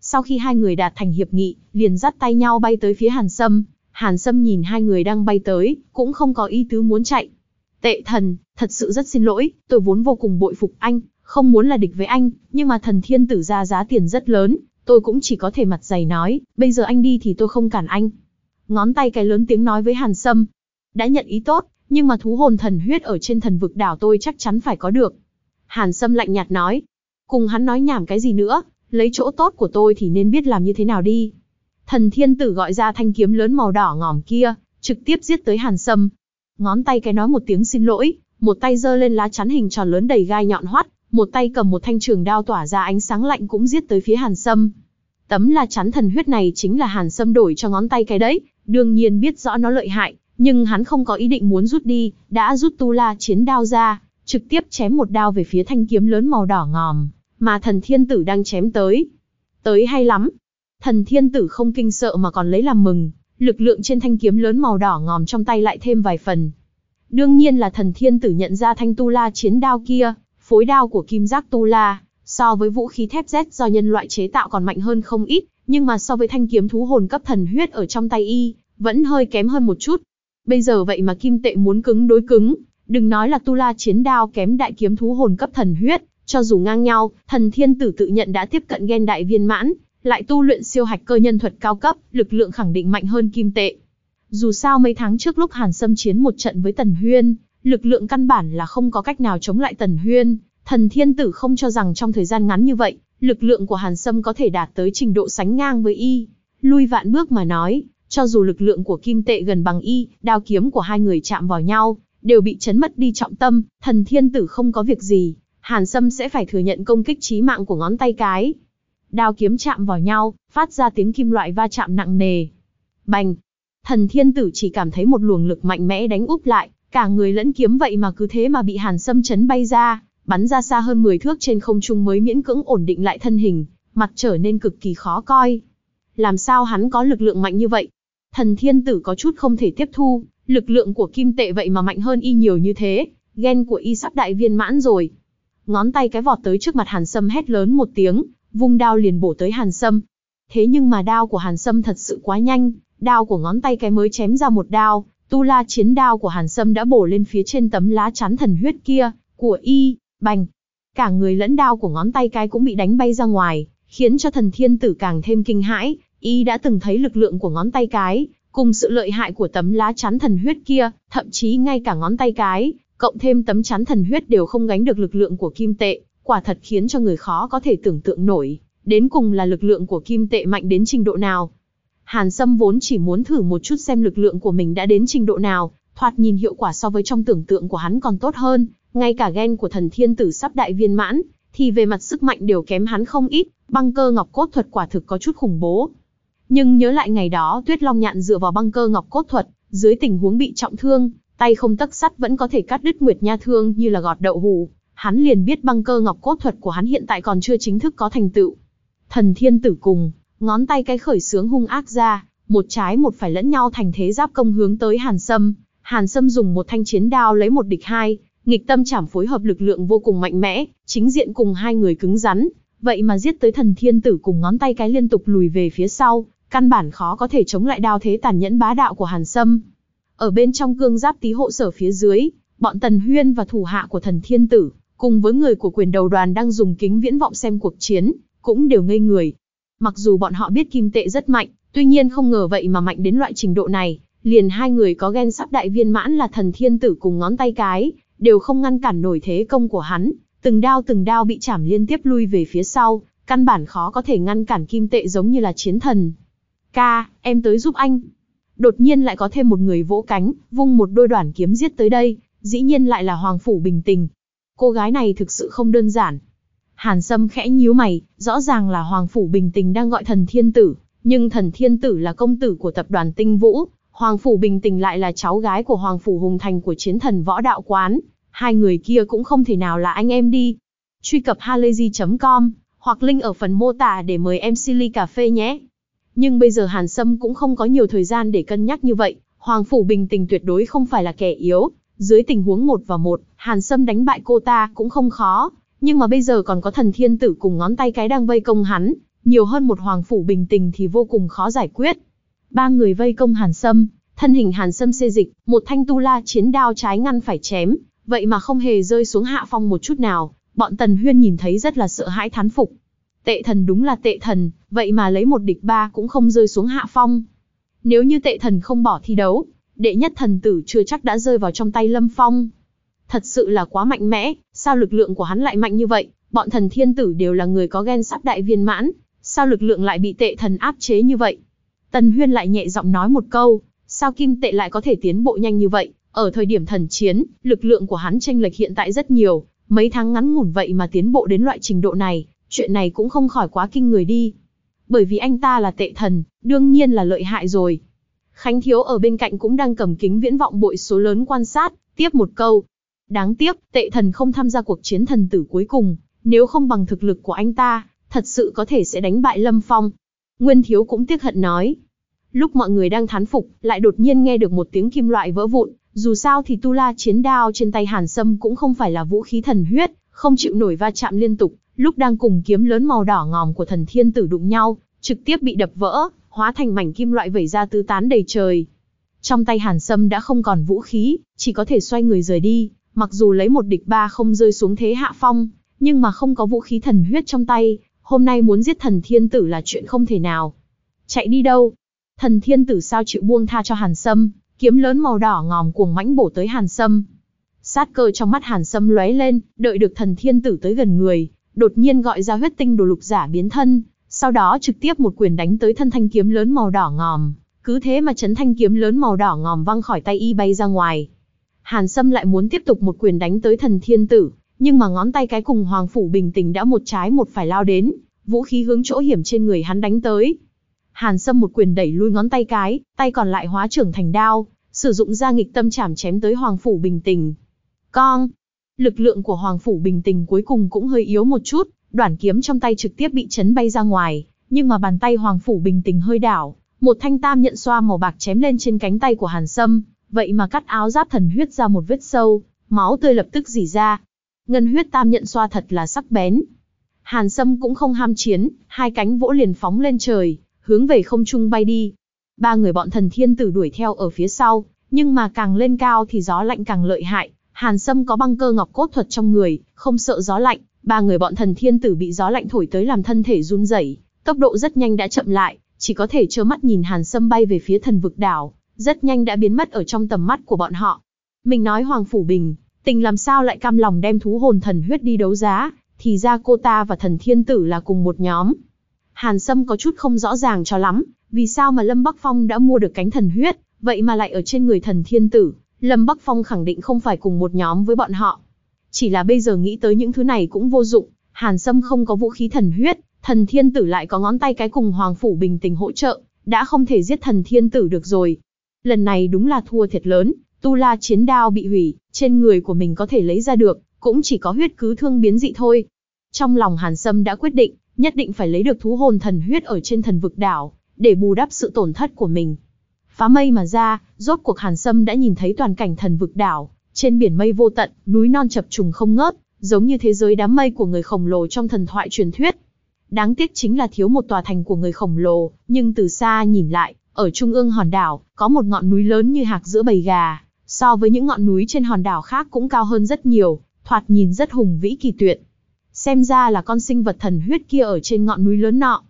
Sau khi hai người đạt thành hiệp nghị, liền dắt tay nhau bay tới phía Hàn Sâm. Hàn Sâm nhìn hai người đang bay tới, cũng không có ý tứ muốn chạy. Tệ thần, thật sự rất xin lỗi, tôi vốn vô cùng bội phục anh, không muốn là địch với anh, nhưng mà thần thiên tử ra giá tiền rất lớn, tôi cũng chỉ có thể mặt dày nói, bây giờ anh đi thì tôi không cản anh. Ngón tay cái lớn tiếng nói với Hàn Sâm. Đã nhận ý tốt, nhưng mà thú hồn thần huyết ở trên thần vực đảo tôi chắc chắn phải có được. Hàn Sâm lạnh nhạt nói. Cùng hắn nói nhảm cái gì nữa, lấy chỗ tốt của tôi thì nên biết làm như thế nào đi. Thần thiên tử gọi ra thanh kiếm lớn màu đỏ ngòm kia, trực tiếp giết tới Hàn Sâm. Ngón tay cái nói một tiếng xin lỗi, một tay giơ lên lá chắn hình tròn lớn đầy gai nhọn hoắt, một tay cầm một thanh trường đao tỏa ra ánh sáng lạnh cũng giết tới phía Hàn Sâm. Tấm lá chắn thần huyết này chính là Hàn Sâm đổi cho ngón tay cái đấy, đương nhiên biết rõ nó lợi hại, nhưng hắn không có ý định muốn rút đi, đã rút tu la chiến đao ra, trực tiếp chém một đao về phía thanh kiếm lớn màu đỏ ngòm, mà thần thiên tử đang chém tới. Tới hay lắm. Thần thiên tử không kinh sợ mà còn lấy làm mừng, lực lượng trên thanh kiếm lớn màu đỏ ngòm trong tay lại thêm vài phần. Đương nhiên là thần thiên tử nhận ra thanh tu la chiến đao kia, phối đao của kim giác tu la, so với vũ khí thép Z do nhân loại chế tạo còn mạnh hơn không ít, nhưng mà so với thanh kiếm thú hồn cấp thần huyết ở trong tay y, vẫn hơi kém hơn một chút. Bây giờ vậy mà kim tệ muốn cứng đối cứng, đừng nói là tu la chiến đao kém đại kiếm thú hồn cấp thần huyết, cho dù ngang nhau, thần thiên tử tự nhận đã tiếp cận ghen đại viên mãn, lại tu luyện siêu hạch cơ nhân thuật cao cấp, lực lượng khẳng định mạnh hơn kim tệ. Dù sao mấy tháng trước lúc Hàn Sâm chiến một trận với Tần Huyên, lực lượng căn bản là không có cách nào chống lại Tần Huyên, thần thiên tử không cho rằng trong thời gian ngắn như vậy, lực lượng của Hàn Sâm có thể đạt tới trình độ sánh ngang với y. Lui vạn bước mà nói, cho dù lực lượng của kim tệ gần bằng y, đao kiếm của hai người chạm vào nhau, đều bị chấn mất đi trọng tâm, thần thiên tử không có việc gì, Hàn Sâm sẽ phải thừa nhận công kích chí mạng của ngón tay cái. Đao kiếm chạm vào nhau, phát ra tiếng kim loại va chạm nặng nề. Bành! Thần thiên tử chỉ cảm thấy một luồng lực mạnh mẽ đánh úp lại, cả người lẫn kiếm vậy mà cứ thế mà bị Hàn Sâm chấn bay ra, bắn ra xa hơn 10 thước trên không trung mới miễn cưỡng ổn định lại thân hình, mặt trở nên cực kỳ khó coi. Làm sao hắn có lực lượng mạnh như vậy? Thần thiên tử có chút không thể tiếp thu, lực lượng của kim tệ vậy mà mạnh hơn y nhiều như thế, ghen của y sắp đại viên mãn rồi. Ngón tay cái vọt tới trước mặt Hàn Sâm hét lớn một tiếng, vung đao liền bổ tới Hàn Sâm. Thế nhưng mà đao của Hàn Sâm thật sự quá nhanh, đao của ngón tay cái mới chém ra một đao, tu la chiến đao của Hàn Sâm đã bổ lên phía trên tấm lá chắn thần huyết kia, của y, bành. Cả người lẫn đao của ngón tay cái cũng bị đánh bay ra ngoài, khiến cho thần thiên tử càng thêm kinh hãi, y đã từng thấy lực lượng của ngón tay cái, cùng sự lợi hại của tấm lá chắn thần huyết kia, thậm chí ngay cả ngón tay cái, cộng thêm tấm chắn thần huyết đều không gánh được lực lượng của kim tệ, quả thật khiến cho người khó có thể tưởng tượng nổi, đến cùng là lực lượng của kim tệ mạnh đến trình độ nào. Hàn Sâm vốn chỉ muốn thử một chút xem lực lượng của mình đã đến trình độ nào, thoạt nhìn hiệu quả so với trong tưởng tượng của hắn còn tốt hơn, ngay cả gen của thần thiên tử sắp đại viên mãn, thì về mặt sức mạnh đều kém hắn không ít, băng cơ ngọc cốt thuật quả thực có chút khủng bố. Nhưng nhớ lại ngày đó Tuyết Long Nhạn dựa vào băng cơ ngọc cốt thuật, dưới tình huống bị trọng thương, tay không tấc sắt vẫn có thể cắt đứt Nguyệt Nha thương như là gọt đậu hù, hắn liền biết băng cơ ngọc cốt thuật của hắn hiện tại còn chưa chính thức có thành tựu. Thần thiên tử cùng, ngón tay cái khởi sướng hung ác ra, một trái một phải lẫn nhau thành thế giáp công hướng tới Hàn Sâm. Hàn Sâm dùng một thanh chiến đao lấy một địch hai, nghịch tâm chảm phối hợp lực lượng vô cùng mạnh mẽ, chính diện cùng hai người cứng rắn, vậy mà giết tới thần thiên tử cùng ngón tay cái liên tục lùi về phía sau, căn bản khó có thể chống lại đao thế tàn nhẫn bá đạo của Hàn Sâm. Ở bên trong cương giáp tí hộ sở phía dưới, bọn Tần Huyên và thủ hạ của thần thiên tử, cùng với người của quyền đầu đoàn đang dùng kính viễn vọng xem cuộc chiến, cũng đều ngây người. Mặc dù bọn họ biết kim tệ rất mạnh, tuy nhiên không ngờ vậy mà mạnh đến loại trình độ này, liền hai người có ghen sắp đại viên mãn là thần thiên tử cùng ngón tay cái, đều không ngăn cản nổi thế công của hắn, từng đao từng đao bị chảm liên tiếp lui về phía sau, căn bản khó có thể ngăn cản kim tệ giống như là chiến thần. Ca, em tới giúp anh. Đột nhiên lại có thêm một người vỗ cánh, vung một đôi đoàn kiếm giết tới đây, dĩ nhiên lại là Hoàng Phủ Bình Tình. Cô gái này thực sự không đơn giản. Hàn Sâm khẽ nhíu mày, rõ ràng là Hoàng Phủ Bình Tình đang gọi thần thiên tử, nhưng thần thiên tử là công tử của tập đoàn Tinh Vũ, Hoàng Phủ Bình Tình lại là cháu gái của Hoàng Phủ Hùng Thành của chiến thần võ đạo quán. Hai người kia cũng không thể nào là anh em đi. Truy cập halayzi.com, hoặc link ở phần mô tả để mời em Silly Cà Phê nhé. Nhưng bây giờ Hàn Sâm cũng không có nhiều thời gian để cân nhắc như vậy, Hoàng Phủ Bình Tình tuyệt đối không phải là kẻ yếu. Dưới tình huống một và một, Hàn Sâm đánh bại cô ta cũng không khó, nhưng mà bây giờ còn có thần thiên tử cùng ngón tay cái đang vây công hắn, nhiều hơn một Hoàng Phủ Bình Tình thì vô cùng khó giải quyết. Ba người vây công Hàn Sâm, thân hình Hàn Sâm xê dịch, một thanh tu la chiến đao trái ngăn phải chém, vậy mà không hề rơi xuống hạ phong một chút nào, bọn Tần Huyên nhìn thấy rất là sợ hãi thán phục. Tệ thần đúng là tệ thần, vậy mà lấy một địch ba cũng không rơi xuống hạ phong. Nếu như tệ thần không bỏ thi đấu, đệ nhất thần tử chưa chắc đã rơi vào trong tay Lâm Phong. Thật sự là quá mạnh mẽ, sao lực lượng của hắn lại mạnh như vậy? Bọn thần thiên tử đều là người có ghen sắp đại viên mãn, sao lực lượng lại bị tệ thần áp chế như vậy? Tần Huyên lại nhẹ giọng nói một câu, sao kim tệ lại có thể tiến bộ nhanh như vậy? Ở thời điểm thần chiến, lực lượng của hắn tranh lệch hiện tại rất nhiều, mấy tháng ngắn ngủn vậy mà tiến bộ đến loại trình độ này, chuyện này cũng không khỏi quá kinh người đi. Bởi vì anh ta là tệ thần, đương nhiên là lợi hại rồi. Khánh Thiếu ở bên cạnh cũng đang cầm kính viễn vọng bội số lớn quan sát, tiếp một câu. Đáng tiếc, tệ thần không tham gia cuộc chiến thần tử cuối cùng, nếu không bằng thực lực của anh ta, thật sự có thể sẽ đánh bại Lâm Phong. Nguyên Thiếu cũng tiếc hận nói. Lúc mọi người đang thán phục, lại đột nhiên nghe được một tiếng kim loại vỡ vụn, dù sao thì tu la chiến đao trên tay Hàn Sâm cũng không phải là vũ khí thần huyết, không chịu nổi va chạm liên tục, lúc đang cùng kiếm lớn màu đỏ ngòm của thần thiên tử đụng nhau, trực tiếp bị đập vỡ, hóa thành mảnh kim loại vẩy ra tứ tán đầy trời. Trong tay Hàn Sâm đã không còn vũ khí, chỉ có thể xoay người rời đi, mặc dù lấy một địch ba không rơi xuống thế hạ phong, nhưng mà không có vũ khí thần huyết trong tay, hôm nay muốn giết thần thiên tử là chuyện không thể nào. Chạy đi đâu? Thần thiên tử sao chịu buông tha cho Hàn Sâm, kiếm lớn màu đỏ ngòm cuồng mãnh bổ tới Hàn Sâm. Sát cơ trong mắt Hàn Sâm lóe lên, đợi được thần thiên tử tới gần người, đột nhiên gọi ra huyết tinh đồ lục giả biến thân, sau đó trực tiếp một quyền đánh tới thân thanh kiếm lớn màu đỏ ngòm, cứ thế mà chấn thanh kiếm lớn màu đỏ ngòm văng khỏi tay y bay ra ngoài. Hàn Sâm lại muốn tiếp tục một quyền đánh tới thần thiên tử, nhưng mà ngón tay cái cùng Hoàng Phủ bình tĩnh đã một trái một phải lao đến, vũ khí hướng chỗ hiểm trên người hắn đánh tới. Hàn Sâm một quyền đẩy lui ngón tay cái, tay còn lại hóa trưởng thành đao, sử dụng ra nghịch tâm chảm chém tới Hoàng Phủ bình tĩnh. Con! Lực lượng của Hoàng Phủ bình tĩnh cuối cùng cũng hơi yếu một chút, đoạn kiếm trong tay trực tiếp bị chấn bay ra ngoài, nhưng mà bàn tay Hoàng Phủ bình tĩnh hơi đảo, một thanh tam nhận xoa màu bạc chém lên trên cánh tay của Hàn Sâm, vậy mà cắt áo giáp thần huyết ra một vết sâu, máu tươi lập tức dỉ ra. Ngân huyết tam nhận xoa thật là sắc bén. Hàn Sâm cũng không ham chiến, hai cánh vỗ liền phóng lên trời, hướng về không trung bay đi. Ba người bọn thần thiên tử đuổi theo ở phía sau, nhưng mà càng lên cao thì gió lạnh càng lợi hại. Hàn Sâm có băng cơ ngọc cốt thuật trong người, không sợ gió lạnh. Ba người bọn thần thiên tử bị gió lạnh thổi tới làm thân thể run rẩy, tốc độ rất nhanh đã chậm lại, chỉ có thể trơ mắt nhìn Hàn Sâm bay về phía thần vực đảo, rất nhanh đã biến mất ở trong tầm mắt của bọn họ. Mình nói Hoàng Phủ Bình, tình làm sao lại cam lòng đem thú hồn thần huyết đi đấu giá, thì ra cô ta và thần thiên tử là cùng một nhóm. Hàn Sâm có chút không rõ ràng cho lắm, vì sao mà Lâm Bắc Phong đã mua được cánh thần huyết, vậy mà lại ở trên người thần thiên tử, Lâm Bắc Phong khẳng định không phải cùng một nhóm với bọn họ. Chỉ là bây giờ nghĩ tới những thứ này cũng vô dụng, Hàn Sâm không có vũ khí thần huyết, thần thiên tử lại có ngón tay cái cùng Hoàng Phủ bình tình hỗ trợ, đã không thể giết thần thiên tử được rồi. Lần này đúng là thua thiệt lớn, tu la chiến đao bị hủy, trên người của mình có thể lấy ra được, cũng chỉ có huyết cứ thương biến dị thôi. Trong lòng Hàn Sâm đã quyết định, nhất định phải lấy được thú hồn thần huyết ở trên thần vực đảo, để bù đắp sự tổn thất của mình. Phá mây mà ra, rốt cuộc Hàn Sâm đã nhìn thấy toàn cảnh thần vực đảo, trên biển mây vô tận, núi non chập trùng không ngớt, giống như thế giới đám mây của người khổng lồ trong thần thoại truyền thuyết. Đáng tiếc chính là thiếu một tòa thành của người khổng lồ, nhưng từ xa nhìn lại, ở trung ương hòn đảo, có một ngọn núi lớn như hạc giữa bầy gà, so với những ngọn núi trên hòn đảo khác cũng cao hơn rất nhiều, thoạt nhìn rất hùng vĩ kỳ tuyệt. Xem ra là con sinh vật thần huyết kia ở trên ngọn núi lớn nọ.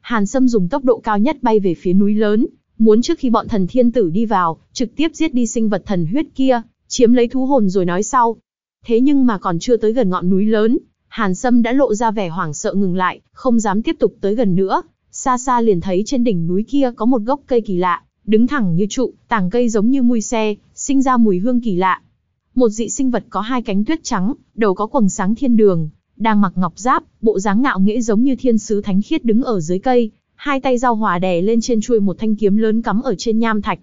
Hàn Sâm dùng tốc độ cao nhất bay về phía núi lớn, muốn trước khi bọn thần thiên tử đi vào, trực tiếp giết đi sinh vật thần huyết kia, chiếm lấy thú hồn rồi nói sau. Thế nhưng mà còn chưa tới gần ngọn núi lớn, Hàn Sâm đã lộ ra vẻ hoảng sợ ngừng lại, không dám tiếp tục tới gần nữa. Xa xa liền thấy trên đỉnh núi kia có một gốc cây kỳ lạ, đứng thẳng như trụ, tảng cây giống như mùi xe, sinh ra mùi hương kỳ lạ. Một dị sinh vật có hai cánh tuyết trắng, đầu có quầng sáng thiên đường, đang mặc ngọc giáp, bộ dáng ngạo nghễ giống như thiên sứ thánh khiết đứng ở dưới cây, hai tay giao hòa đè lên trên chuôi một thanh kiếm lớn cắm ở trên nham thạch.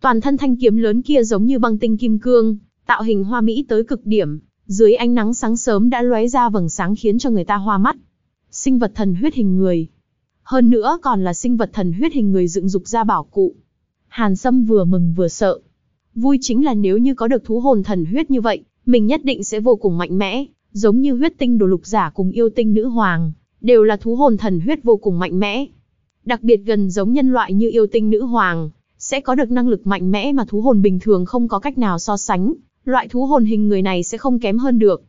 Toàn thân thanh kiếm lớn kia giống như băng tinh kim cương, tạo hình hoa mỹ tới cực điểm, dưới ánh nắng sáng sớm đã lóe ra vầng sáng khiến cho người ta hoa mắt. Sinh vật thần huyết hình người. Hơn nữa còn là sinh vật thần huyết hình người dựng dục ra bảo cụ. Hàn Sâm vừa mừng vừa sợ. Vui chính là nếu như có được thú hồn thần huyết như vậy, mình nhất định sẽ vô cùng mạnh mẽ, giống như huyết tinh đồ lục giả cùng yêu tinh nữ hoàng, đều là thú hồn thần huyết vô cùng mạnh mẽ. Đặc biệt gần giống nhân loại như yêu tinh nữ hoàng, sẽ có được năng lực mạnh mẽ mà thú hồn bình thường không có cách nào so sánh, loại thú hồn hình người này sẽ không kém hơn được.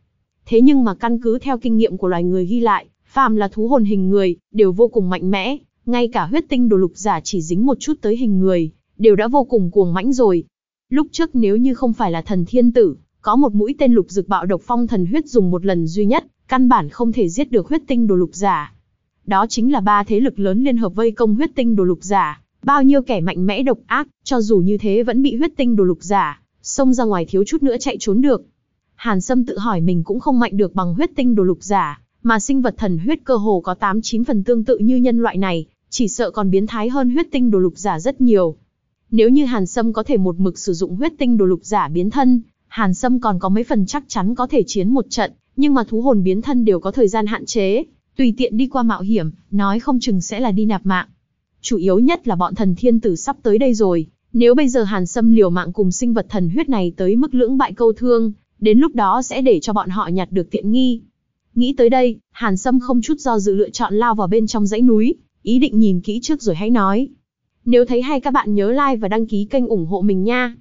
Thế nhưng mà căn cứ theo kinh nghiệm của loài người ghi lại, phàm là thú hồn hình người, đều vô cùng mạnh mẽ, ngay cả huyết tinh đồ lục giả chỉ dính một chút tới hình người, đều đã vô cùng cuồng mãnh rồi. Lúc trước nếu như không phải là thần thiên tử, có một mũi tên lục dực bạo độc phong thần huyết dùng một lần duy nhất, căn bản không thể giết được huyết tinh đồ lục giả. Đó chính là ba thế lực lớn liên hợp vây công huyết tinh đồ lục giả, bao nhiêu kẻ mạnh mẽ độc ác, cho dù như thế vẫn bị huyết tinh đồ lục giả, xông ra ngoài thiếu chút nữa chạy trốn được. Hàn Sâm tự hỏi mình cũng không mạnh được bằng huyết tinh đồ lục giả, mà sinh vật thần huyết cơ hồ có 8-9 phần tương tự như nhân loại này, chỉ sợ còn biến thái hơn huyết tinh đồ lục giả rất nhiều. Nếu như Hàn Sâm có thể một mực sử dụng huyết tinh đồ lục giả biến thân, Hàn Sâm còn có mấy phần chắc chắn có thể chiến một trận, nhưng mà thú hồn biến thân đều có thời gian hạn chế, tùy tiện đi qua mạo hiểm, nói không chừng sẽ là đi nạp mạng. Chủ yếu nhất là bọn thần thiên tử sắp tới đây rồi, nếu bây giờ Hàn Sâm liều mạng cùng sinh vật thần huyết này tới mức lưỡng bại câu thương, đến lúc đó sẽ để cho bọn họ nhặt được tiện nghi. Nghĩ tới đây, Hàn Sâm không chút do dự lựa chọn lao vào bên trong dãy núi, ý định nhìn kỹ trước rồi hãy nói. Nếu thấy hay các bạn nhớ like và đăng ký kênh ủng hộ mình nha.